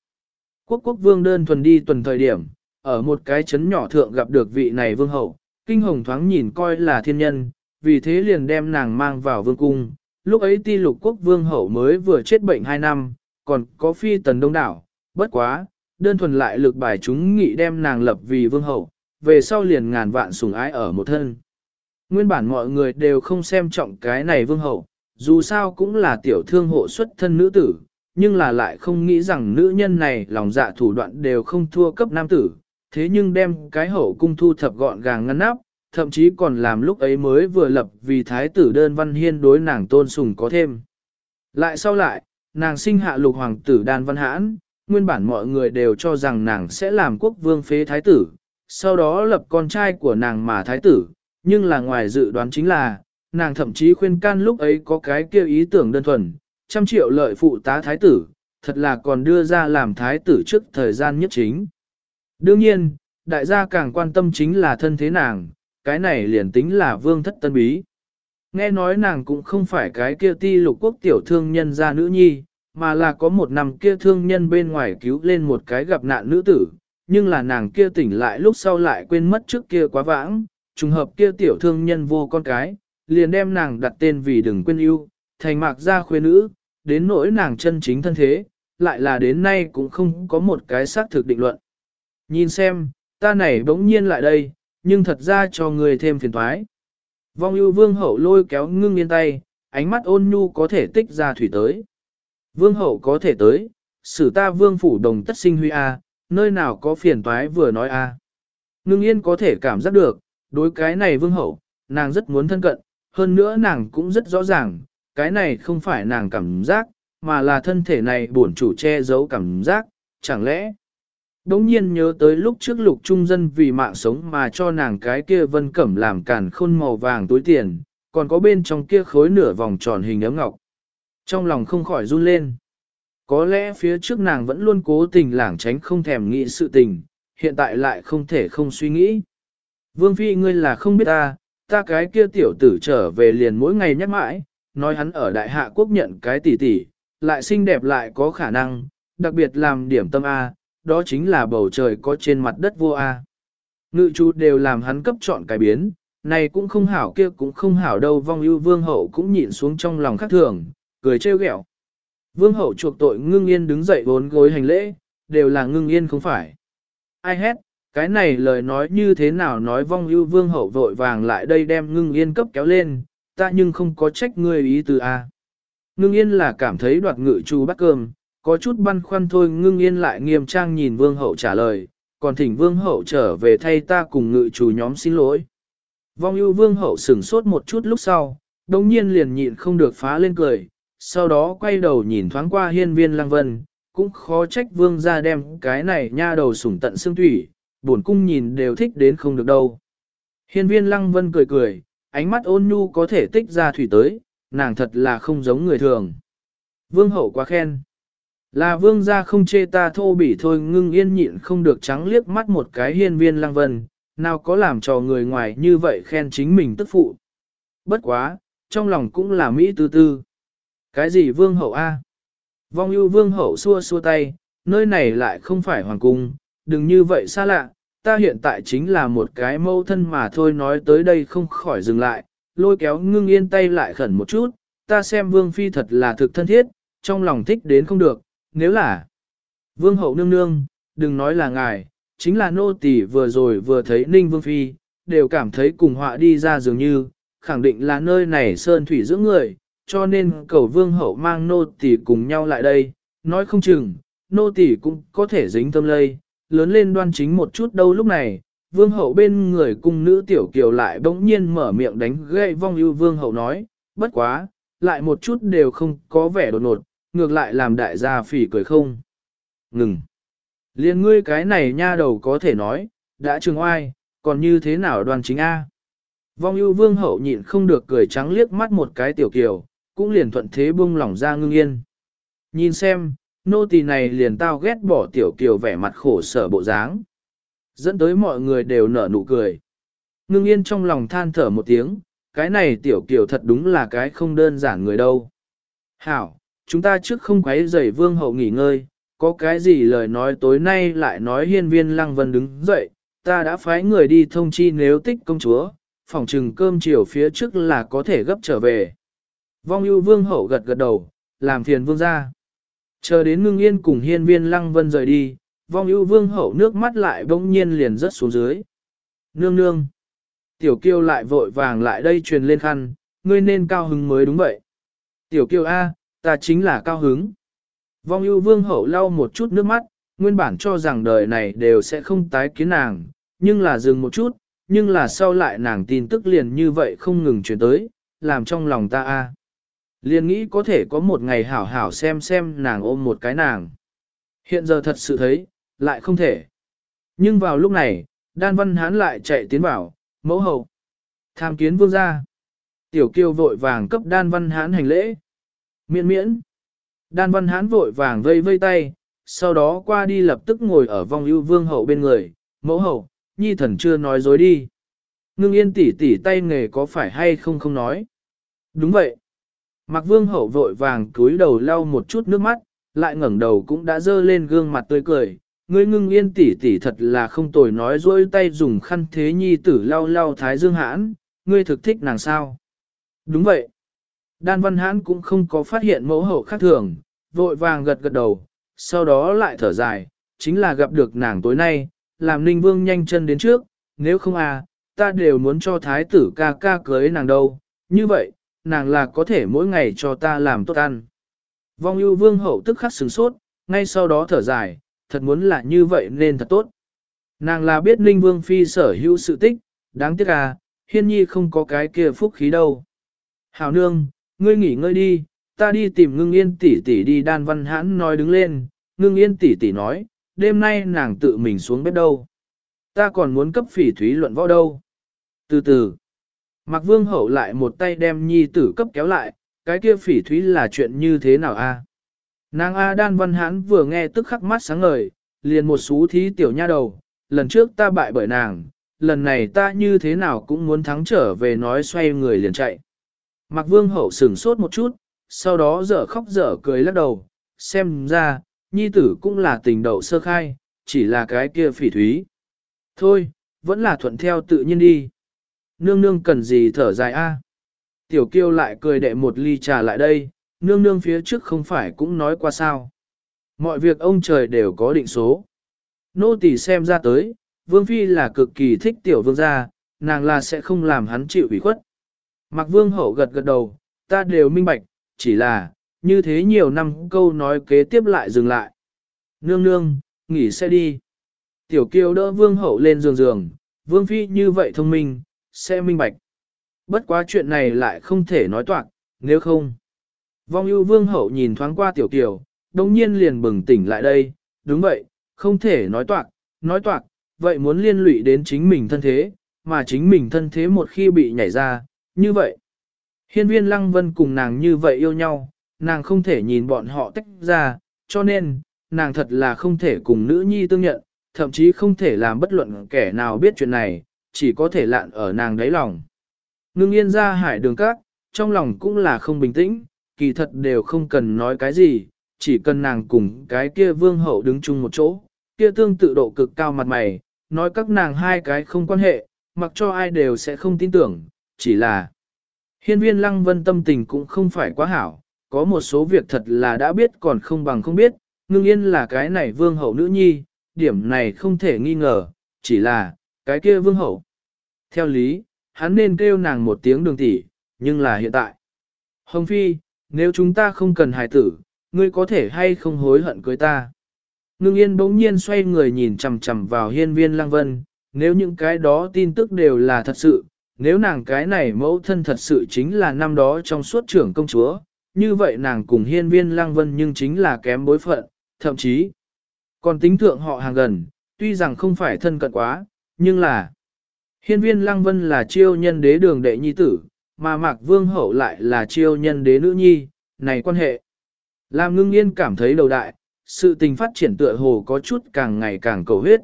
Quốc quốc vương đơn thuần đi tuần thời điểm, ở một cái chấn nhỏ thượng gặp được vị này vương hậu, kinh hồng thoáng nhìn coi là thiên nhân, vì thế liền đem nàng mang vào vương cung. Lúc ấy ti lục quốc vương hậu mới vừa chết bệnh 2 năm, còn có phi tần đông đảo, bất quá, đơn thuần lại lực bài chúng nghị đem nàng lập vì vương hậu, về sau liền ngàn vạn sủng ái ở một thân. Nguyên bản mọi người đều không xem trọng cái này vương hậu, dù sao cũng là tiểu thương hộ xuất thân nữ tử, nhưng là lại không nghĩ rằng nữ nhân này lòng dạ thủ đoạn đều không thua cấp nam tử, thế nhưng đem cái hậu cung thu thập gọn gàng ngăn nắp, thậm chí còn làm lúc ấy mới vừa lập vì thái tử đơn văn hiên đối nàng tôn sùng có thêm. Lại sau lại, nàng sinh hạ lục hoàng tử đan văn hãn, nguyên bản mọi người đều cho rằng nàng sẽ làm quốc vương phế thái tử, sau đó lập con trai của nàng mà thái tử, nhưng là ngoài dự đoán chính là, nàng thậm chí khuyên can lúc ấy có cái kêu ý tưởng đơn thuần, trăm triệu lợi phụ tá thái tử, thật là còn đưa ra làm thái tử trước thời gian nhất chính. Đương nhiên, đại gia càng quan tâm chính là thân thế nàng, cái này liền tính là vương thất tân bí. Nghe nói nàng cũng không phải cái kia ti lục quốc tiểu thương nhân gia nữ nhi, mà là có một năm kia thương nhân bên ngoài cứu lên một cái gặp nạn nữ tử, nhưng là nàng kia tỉnh lại lúc sau lại quên mất trước kia quá vãng, trùng hợp kia tiểu thương nhân vô con cái, liền đem nàng đặt tên vì đừng quên yêu, thành mạc gia khuê nữ, đến nỗi nàng chân chính thân thế, lại là đến nay cũng không có một cái xác thực định luận. Nhìn xem, ta này bỗng nhiên lại đây, nhưng thật ra cho người thêm phiền thoái. Vong ưu vương hậu lôi kéo ngưng yên tay, ánh mắt ôn nhu có thể tích ra thủy tới. Vương hậu có thể tới, xử ta vương phủ đồng tất sinh huy a, nơi nào có phiền toái vừa nói a. Ngưng yên có thể cảm giác được, đối cái này vương hậu, nàng rất muốn thân cận, hơn nữa nàng cũng rất rõ ràng, cái này không phải nàng cảm giác, mà là thân thể này bổn chủ che giấu cảm giác, chẳng lẽ. Đống nhiên nhớ tới lúc trước lục trung dân vì mạng sống mà cho nàng cái kia vân cẩm làm cản khôn màu vàng túi tiền, còn có bên trong kia khối nửa vòng tròn hình ấm ngọc. Trong lòng không khỏi run lên. Có lẽ phía trước nàng vẫn luôn cố tình lảng tránh không thèm nghĩ sự tình, hiện tại lại không thể không suy nghĩ. Vương Phi ngươi là không biết ta, ta cái kia tiểu tử trở về liền mỗi ngày nhắc mãi, nói hắn ở đại hạ quốc nhận cái tỷ tỷ, lại xinh đẹp lại có khả năng, đặc biệt làm điểm tâm A, đó chính là bầu trời có trên mặt đất vô A. Ngự chú đều làm hắn cấp chọn cái biến, này cũng không hảo kia cũng không hảo đâu vong ưu vương hậu cũng nhịn xuống trong lòng khắc thường, cười trêu ghẹo. Vương hậu chuộc tội ngưng yên đứng dậy bốn gối hành lễ, đều là ngưng yên không phải. Ai hét, cái này lời nói như thế nào nói vong ưu vương hậu vội vàng lại đây đem ngưng yên cấp kéo lên, ta nhưng không có trách ngươi ý từ A. Ngưng yên là cảm thấy đoạt ngự chu bắt cơm, có chút băn khoăn thôi ngưng yên lại nghiêm trang nhìn vương hậu trả lời, còn thỉnh vương hậu trở về thay ta cùng ngự chủ nhóm xin lỗi. Vong ưu vương hậu sửng sốt một chút lúc sau, đồng nhiên liền nhịn không được phá lên cười, sau đó quay đầu nhìn thoáng qua hiên viên lăng vân, cũng khó trách vương ra đem cái này nha đầu sủng tận xương thủy, buồn cung nhìn đều thích đến không được đâu. Hiên viên lăng vân cười cười, ánh mắt ôn nhu có thể tích ra thủy tới, nàng thật là không giống người thường. Vương hậu quá khen. Là vương gia không chê ta thô bỉ thôi ngưng yên nhịn không được trắng liếc mắt một cái hiên viên lăng vân, nào có làm cho người ngoài như vậy khen chính mình tức phụ. Bất quá, trong lòng cũng là Mỹ tư tư. Cái gì vương hậu A? Vong ưu vương hậu xua xua tay, nơi này lại không phải hoàng cung, đừng như vậy xa lạ, ta hiện tại chính là một cái mâu thân mà thôi nói tới đây không khỏi dừng lại, lôi kéo ngưng yên tay lại khẩn một chút, ta xem vương phi thật là thực thân thiết, trong lòng thích đến không được, nếu là vương hậu nương nương, đừng nói là ngài, chính là nô tỳ vừa rồi vừa thấy ninh vương phi, đều cảm thấy cùng họa đi ra dường như, khẳng định là nơi này sơn thủy dưỡng người, cho nên cầu vương hậu mang nô tỳ cùng nhau lại đây, nói không chừng, nô tỳ cũng có thể dính tâm lây, lớn lên đoan chính một chút đâu lúc này, vương hậu bên người cung nữ tiểu kiều lại bỗng nhiên mở miệng đánh gậy vong ưu vương hậu nói, bất quá, lại một chút đều không có vẻ đột ngột, ngược lại làm đại gia phỉ cười không. Ngừng. Liên ngươi cái này nha đầu có thể nói, đã trường oai, còn như thế nào đoan chính A. Vong ưu vương hậu nhịn không được cười trắng liếc mắt một cái tiểu kiều, cũng liền thuận thế buông lỏng ra ngưng yên. Nhìn xem, nô tỳ này liền tao ghét bỏ tiểu kiều vẻ mặt khổ sở bộ dáng. Dẫn tới mọi người đều nở nụ cười. Ngưng yên trong lòng than thở một tiếng, cái này tiểu kiều thật đúng là cái không đơn giản người đâu. Hảo, chúng ta trước không quấy rầy vương hậu nghỉ ngơi, có cái gì lời nói tối nay lại nói hiên viên lăng vân đứng dậy, ta đã phái người đi thông chi nếu tích công chúa, phòng trừng cơm chiều phía trước là có thể gấp trở về. Vong ưu vương hậu gật gật đầu, làm phiền vương ra. Chờ đến ngưng yên cùng hiên viên lăng vân rời đi, vong ưu vương hậu nước mắt lại bỗng nhiên liền rớt xuống dưới. Nương nương. Tiểu kiêu lại vội vàng lại đây truyền lên khăn, ngươi nên cao hứng mới đúng vậy. Tiểu kiêu A, ta chính là cao hứng. Vong ưu vương hậu lau một chút nước mắt, nguyên bản cho rằng đời này đều sẽ không tái kiến nàng, nhưng là dừng một chút, nhưng là sau lại nàng tin tức liền như vậy không ngừng truyền tới, làm trong lòng ta a Liền nghĩ có thể có một ngày hảo hảo xem xem nàng ôm một cái nàng. Hiện giờ thật sự thấy, lại không thể. Nhưng vào lúc này, đan văn hán lại chạy tiến vào, mẫu hậu. Tham kiến vương gia. Tiểu kiêu vội vàng cấp đan văn hán hành lễ. Miễn miễn. Đan văn hán vội vàng vây vây tay, sau đó qua đi lập tức ngồi ở vong ưu vương hậu bên người, mẫu hậu, nhi thần chưa nói dối đi. Ngưng yên tỉ tỉ tay nghề có phải hay không không nói. Đúng vậy. Mạc vương hậu vội vàng cúi đầu lau một chút nước mắt, lại ngẩng đầu cũng đã dơ lên gương mặt tươi cười. Ngươi ngưng yên tỷ tỷ thật là không tồi nói dối tay dùng khăn thế nhi tử lau lau thái dương hãn, ngươi thực thích nàng sao? Đúng vậy. Đan văn hãn cũng không có phát hiện mẫu hậu khác thường, vội vàng gật gật đầu, sau đó lại thở dài, chính là gặp được nàng tối nay, làm ninh vương nhanh chân đến trước, nếu không à, ta đều muốn cho thái tử ca ca cưới nàng đâu, như vậy, nàng là có thể mỗi ngày cho ta làm tốt ăn. Vong ưu vương hậu tức khắc sửng sốt, ngay sau đó thở dài, thật muốn là như vậy nên thật tốt. Nàng là biết ninh vương phi sở hữu sự tích, đáng tiếc à, hiên nhi không có cái kia phúc khí đâu. Hảo nương, ngươi nghỉ ngơi đi, ta đi tìm ngưng yên tỷ tỷ đi đan văn hãn nói đứng lên, ngưng yên tỷ tỷ nói, đêm nay nàng tự mình xuống bếp đâu. Ta còn muốn cấp phỉ thúy luận võ đâu. Từ từ, Mạc Vương Hậu lại một tay đem nhi tử cấp kéo lại, cái kia phỉ thúy là chuyện như thế nào a? Nàng A Đan Văn Hãn vừa nghe tức khắc mắt sáng ngời, liền một xú thí tiểu nha đầu, lần trước ta bại bởi nàng, lần này ta như thế nào cũng muốn thắng trở về nói xoay người liền chạy. Mạc Vương Hậu sửng sốt một chút, sau đó dở khóc dở cười lắc đầu, xem ra, nhi tử cũng là tình đậu sơ khai, chỉ là cái kia phỉ thúy. Thôi, vẫn là thuận theo tự nhiên đi. Nương nương cần gì thở dài a? Tiểu kiêu lại cười đệ một ly trà lại đây, nương nương phía trước không phải cũng nói qua sao. Mọi việc ông trời đều có định số. Nô tỳ xem ra tới, vương phi là cực kỳ thích tiểu vương gia, nàng là sẽ không làm hắn chịu ủy khuất. Mạc vương hậu gật gật đầu, ta đều minh bạch, chỉ là, như thế nhiều năm câu nói kế tiếp lại dừng lại. Nương nương, nghỉ xe đi. Tiểu kiều đỡ vương hậu lên giường giường, vương phi như vậy thông minh, sẽ minh bạch. Bất quá chuyện này lại không thể nói toạc, nếu không. Vong ưu vương hậu nhìn thoáng qua tiểu kiều, đồng nhiên liền bừng tỉnh lại đây, đúng vậy, không thể nói toạc, nói toạc, vậy muốn liên lụy đến chính mình thân thế, mà chính mình thân thế một khi bị nhảy ra, như vậy. Hiên viên lăng vân cùng nàng như vậy yêu nhau, nàng không thể nhìn bọn họ tách ra, cho nên, nàng thật là không thể cùng nữ nhi tương nhận, thậm chí không thể làm bất luận kẻ nào biết chuyện này, chỉ có thể lạn ở nàng đáy lòng. Ngưng yên ra hải đường cát, trong lòng cũng là không bình tĩnh, kỳ thật đều không cần nói cái gì, chỉ cần nàng cùng cái kia vương hậu đứng chung một chỗ, kia tương tự độ cực cao mặt mày, nói các nàng hai cái không quan hệ, mặc cho ai đều sẽ không tin tưởng, chỉ là hiên viên lăng vân tâm tình cũng không phải quá hảo, có một số việc thật là đã biết còn không bằng không biết, ngưng yên là cái này vương hậu nữ nhi, điểm này không thể nghi ngờ, chỉ là, cái kia vương hậu. Theo lý, hắn nên kêu nàng một tiếng đường tỷ, nhưng là hiện tại. Hồng Phi, nếu chúng ta không cần hài tử, ngươi có thể hay không hối hận cưới ta. Ngưng yên bỗng nhiên xoay người nhìn chằm chằm vào hiên viên lăng vân, nếu những cái đó tin tức đều là thật sự, nếu nàng cái này mẫu thân thật sự chính là năm đó trong suốt trưởng công chúa, như vậy nàng cùng hiên viên lang vân nhưng chính là kém bối phận, thậm chí còn tính thượng họ hàng gần, tuy rằng không phải thân cận quá, nhưng là hiên viên lang vân là chiêu nhân đế đường đệ nhi tử, mà mạc vương hậu lại là chiêu nhân đế nữ nhi, này quan hệ. Làm ngưng yên cảm thấy đầu đại, sự tình phát triển tựa hồ có chút càng ngày càng cầu huyết.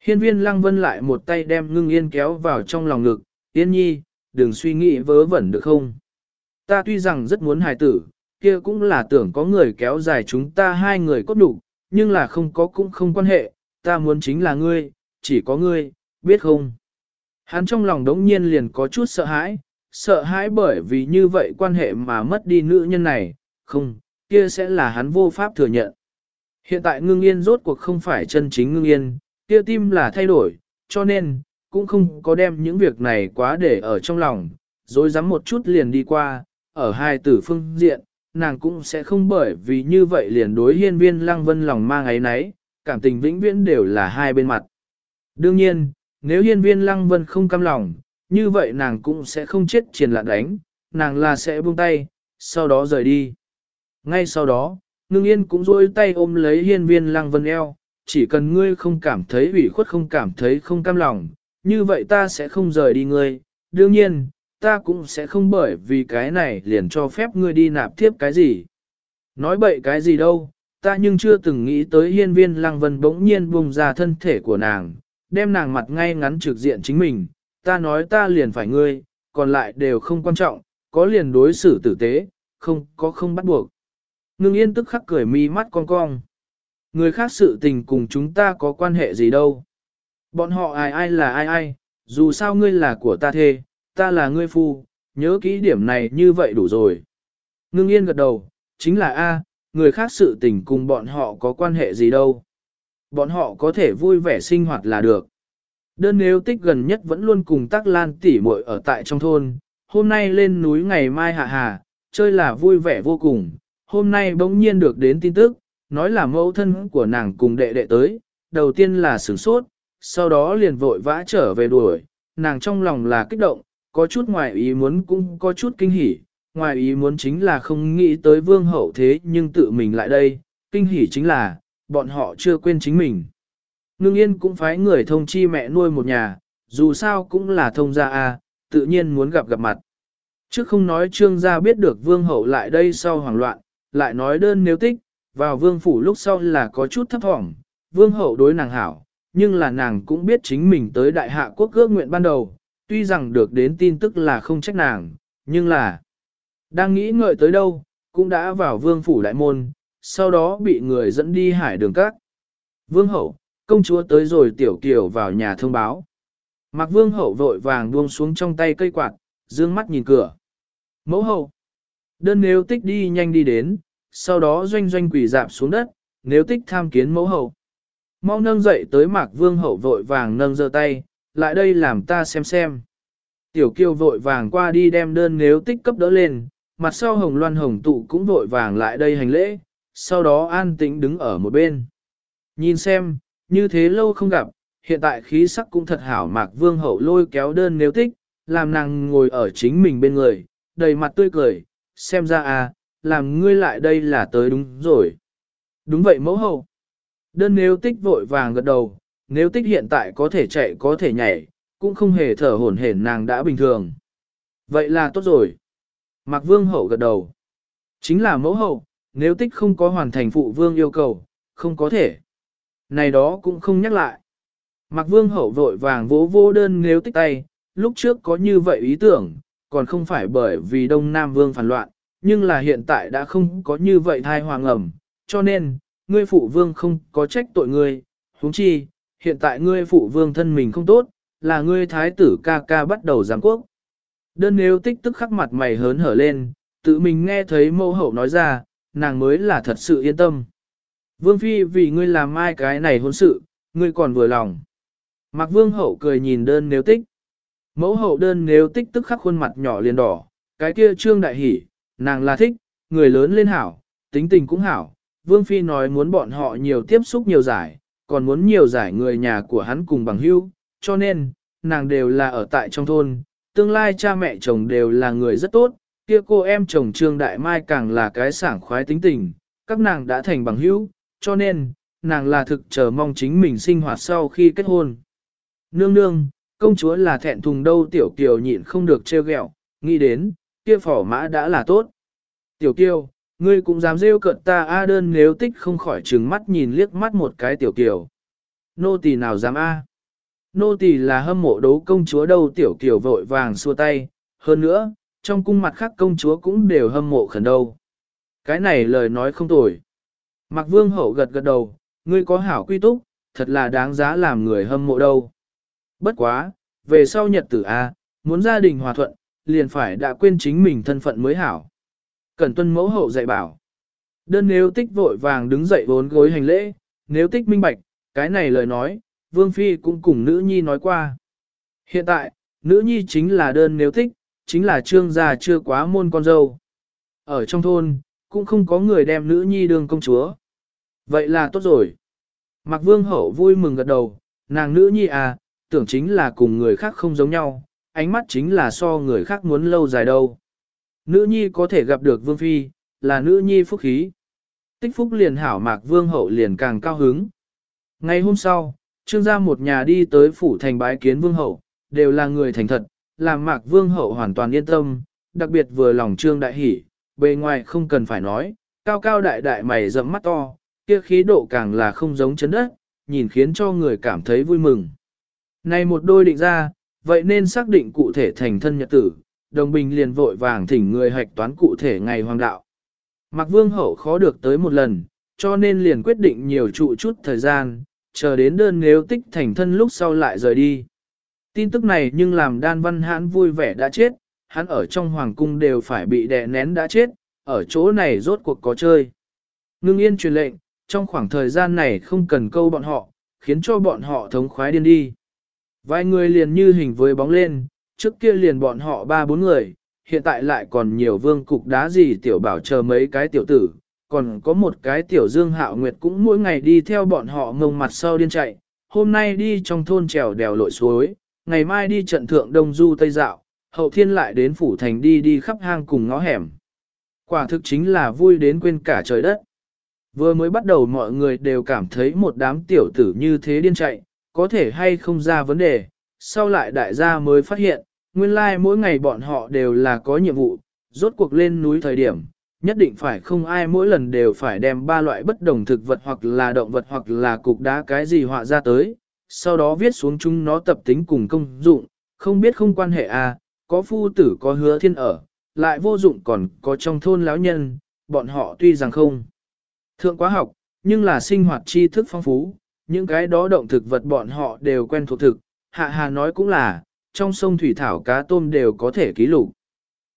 Hiên viên lăng vân lại một tay đem ngưng yên kéo vào trong lòng ngực, yên nhi, đừng suy nghĩ vớ vẩn được không. Ta tuy rằng rất muốn hài tử, kia cũng là tưởng có người kéo dài chúng ta hai người cốt đủ, nhưng là không có cũng không quan hệ, ta muốn chính là ngươi, chỉ có ngươi, biết không? Hắn trong lòng đống nhiên liền có chút sợ hãi, sợ hãi bởi vì như vậy quan hệ mà mất đi nữ nhân này, không, kia sẽ là hắn vô pháp thừa nhận. Hiện tại ngưng yên rốt cuộc không phải chân chính ngưng yên, kia tim là thay đổi, cho nên, cũng không có đem những việc này quá để ở trong lòng, rồi dám một chút liền đi qua, ở hai tử phương diện, nàng cũng sẽ không bởi vì như vậy liền đối hiên viên lăng vân lòng mang ấy nấy, cảm tình vĩnh viễn đều là hai bên mặt. Đương nhiên, nếu hiên viên lăng vân không cam lòng, như vậy nàng cũng sẽ không chết triền lạn đánh, nàng là sẽ buông tay, sau đó rời đi. Ngay sau đó, ngưng yên cũng rôi tay ôm lấy hiên viên lăng vân eo, chỉ cần ngươi không cảm thấy ủy khuất không cảm thấy không cam lòng, như vậy ta sẽ không rời đi ngươi. Đương nhiên, ta cũng sẽ không bởi vì cái này liền cho phép ngươi đi nạp tiếp cái gì. Nói bậy cái gì đâu, ta nhưng chưa từng nghĩ tới hiên viên lăng vân bỗng nhiên buông ra thân thể của nàng, đem nàng mặt ngay ngắn trực diện chính mình, ta nói ta liền phải ngươi, còn lại đều không quan trọng, có liền đối xử tử tế, không có không bắt buộc. Ngưng yên tức khắc cười mi mắt con cong. Người khác sự tình cùng chúng ta có quan hệ gì đâu. Bọn họ ai ai là ai ai, dù sao ngươi là của ta thê, ta là ngươi phu, nhớ kỹ điểm này như vậy đủ rồi. Ngưng yên gật đầu, chính là A, người khác sự tình cùng bọn họ có quan hệ gì đâu. Bọn họ có thể vui vẻ sinh hoạt là được. Đơn nếu tích gần nhất vẫn luôn cùng tắc lan tỉ muội ở tại trong thôn, hôm nay lên núi ngày mai hạ hà, chơi là vui vẻ vô cùng, hôm nay bỗng nhiên được đến tin tức, nói là mẫu thân của nàng cùng đệ đệ tới, đầu tiên là sửng sốt, sau đó liền vội vã trở về đuổi, nàng trong lòng là kích động, có chút ngoài ý muốn cũng có chút kinh hỉ, ngoài ý muốn chính là không nghĩ tới vương hậu thế nhưng tự mình lại đây, kinh hỉ chính là, bọn họ chưa quên chính mình. Ngưng yên cũng phái người thông chi mẹ nuôi một nhà, dù sao cũng là thông gia A, tự nhiên muốn gặp gặp mặt. Trước không nói trương gia biết được vương hậu lại đây sau hoảng loạn, lại nói đơn nếu tích, vào vương phủ lúc sau là có chút thấp thỏm, vương hậu đối nàng hảo, nhưng là nàng cũng biết chính mình tới đại hạ quốc ước nguyện ban đầu, tuy rằng được đến tin tức là không trách nàng, nhưng là đang nghĩ ngợi tới đâu, cũng đã vào vương phủ đại môn, sau đó bị người dẫn đi hải đường các. Vương hậu, công chúa tới rồi tiểu kiều vào nhà thông báo. Mặc vương hậu vội vàng buông xuống trong tay cây quạt, dương mắt nhìn cửa. Mẫu hậu, đơn nếu tích đi nhanh đi đến, sau đó doanh doanh quỳ dạp xuống đất, nếu tích tham kiến mẫu hậu. Mau nâng dậy tới mạc vương hậu vội vàng nâng giơ tay, lại đây làm ta xem xem. Tiểu kiều vội vàng qua đi đem đơn nếu tích cấp đỡ lên, mặt sau hồng loan hồng tụ cũng vội vàng lại đây hành lễ, sau đó an tĩnh đứng ở một bên. Nhìn xem, như thế lâu không gặp, hiện tại khí sắc cũng thật hảo mạc vương hậu lôi kéo đơn nếu tích, làm nàng ngồi ở chính mình bên người, đầy mặt tươi cười, xem ra à, làm ngươi lại đây là tới đúng rồi. Đúng vậy mẫu hậu. Đơn nếu tích vội vàng gật đầu, nếu tích hiện tại có thể chạy có thể nhảy, cũng không hề thở hổn hển nàng đã bình thường. Vậy là tốt rồi. Mạc vương hậu gật đầu. Chính là mẫu hậu, nếu tích không có hoàn thành phụ vương yêu cầu, không có thể. Này đó cũng không nhắc lại. Mạc vương hậu vội vàng vỗ vô đơn nếu tích tay, lúc trước có như vậy ý tưởng, còn không phải bởi vì Đông Nam vương phản loạn, nhưng là hiện tại đã không có như vậy thai hoàng ẩm, cho nên, ngươi phụ vương không có trách tội ngươi, huống chi, hiện tại ngươi phụ vương thân mình không tốt, là ngươi thái tử ca ca bắt đầu giáng quốc. Đơn nếu tích tức khắc mặt mày hớn hở lên, tự mình nghe thấy mẫu hậu nói ra, nàng mới là thật sự yên tâm. Vương Phi vì ngươi làm mai cái này hôn sự, ngươi còn vừa lòng. Mạc Vương hậu cười nhìn đơn nếu tích. Mẫu hậu đơn nếu tích tức khắc khuôn mặt nhỏ liền đỏ, cái kia trương đại hỉ, nàng là thích, người lớn lên hảo, tính tình cũng hảo. Vương Phi nói muốn bọn họ nhiều tiếp xúc nhiều giải, còn muốn nhiều giải người nhà của hắn cùng bằng hữu, cho nên, nàng đều là ở tại trong thôn, tương lai cha mẹ chồng đều là người rất tốt, kia cô em chồng Trương Đại Mai càng là cái sảng khoái tính tình, các nàng đã thành bằng hữu, cho nên, nàng là thực chờ mong chính mình sinh hoạt sau khi kết hôn. Nương nương, công chúa là thẹn thùng đâu tiểu kiều nhịn không được trêu ghẹo, nghĩ đến, kia phỏ mã đã là tốt. Tiểu kiều, ngươi cũng dám rêu cận ta a đơn nếu tích không khỏi trừng mắt nhìn liếc mắt một cái tiểu kiều. Nô tỳ nào dám a? Nô tỳ là hâm mộ đấu công chúa đâu tiểu kiều vội vàng xua tay, hơn nữa, trong cung mặt khác công chúa cũng đều hâm mộ khẩn đâu. Cái này lời nói không tồi. Mạc vương hậu gật gật đầu, ngươi có hảo quy túc, thật là đáng giá làm người hâm mộ đâu. Bất quá, về sau nhật tử A, muốn gia đình hòa thuận, liền phải đã quên chính mình thân phận mới hảo. Cẩn tuân mẫu hậu dạy bảo. Đơn nếu tích vội vàng đứng dậy vốn gối hành lễ, nếu tích minh bạch, cái này lời nói, Vương Phi cũng cùng nữ nhi nói qua. Hiện tại, nữ nhi chính là đơn nếu tích, chính là trương gia chưa quá môn con dâu. Ở trong thôn, cũng không có người đem nữ nhi đương công chúa. Vậy là tốt rồi. Mạc Vương Hậu vui mừng gật đầu, nàng nữ nhi à, tưởng chính là cùng người khác không giống nhau, ánh mắt chính là so người khác muốn lâu dài đâu. Nữ nhi có thể gặp được Vương Phi, là nữ nhi phúc khí. Tích phúc liền hảo Mạc Vương Hậu liền càng cao hứng. Ngày hôm sau, trương gia một nhà đi tới phủ thành bái kiến Vương Hậu, đều là người thành thật, làm Mạc Vương Hậu hoàn toàn yên tâm, đặc biệt vừa lòng trương đại hỷ, bề ngoài không cần phải nói, cao cao đại đại mày rậm mắt to, kia khí độ càng là không giống chấn đất, nhìn khiến cho người cảm thấy vui mừng. Này một đôi định ra, vậy nên xác định cụ thể thành thân nhật tử, đồng bình liền vội vàng thỉnh người hạch toán cụ thể ngày hoàng đạo. Mạc Vương Hậu khó được tới một lần, cho nên liền quyết định nhiều trụ chút thời gian, chờ đến đơn nếu tích thành thân lúc sau lại rời đi. Tin tức này nhưng làm đan văn hãn vui vẻ đã chết, hắn ở trong hoàng cung đều phải bị đè nén đã chết, ở chỗ này rốt cuộc có chơi. Ngưng yên truyền lệnh, trong khoảng thời gian này không cần câu bọn họ, khiến cho bọn họ thống khoái điên đi. Vài người liền như hình với bóng lên, trước kia liền bọn họ ba bốn người, hiện tại lại còn nhiều vương cục đá gì tiểu bảo chờ mấy cái tiểu tử, còn có một cái tiểu dương hạo nguyệt cũng mỗi ngày đi theo bọn họ ngông mặt sau điên chạy, hôm nay đi trong thôn trèo đèo lội suối, ngày mai đi trận thượng đông du tây dạo, hậu thiên lại đến phủ thành đi đi khắp hang cùng ngõ hẻm. Quả thực chính là vui đến quên cả trời đất. Vừa mới bắt đầu mọi người đều cảm thấy một đám tiểu tử như thế điên chạy, có thể hay không ra vấn đề, sau lại đại gia mới phát hiện, nguyên lai like mỗi ngày bọn họ đều là có nhiệm vụ, rốt cuộc lên núi thời điểm, nhất định phải không ai mỗi lần đều phải đem ba loại bất đồng thực vật hoặc là động vật hoặc là cục đá cái gì họa ra tới, sau đó viết xuống chúng nó tập tính cùng công dụng, không biết không quan hệ à, có phu tử có hứa thiên ở, lại vô dụng còn có trong thôn lão nhân, bọn họ tuy rằng không thượng quá học, nhưng là sinh hoạt tri thức phong phú, những cái đó động thực vật bọn họ đều quen thuộc thực, hạ hà nói cũng là, trong sông thủy thảo cá tôm đều có thể ký lục.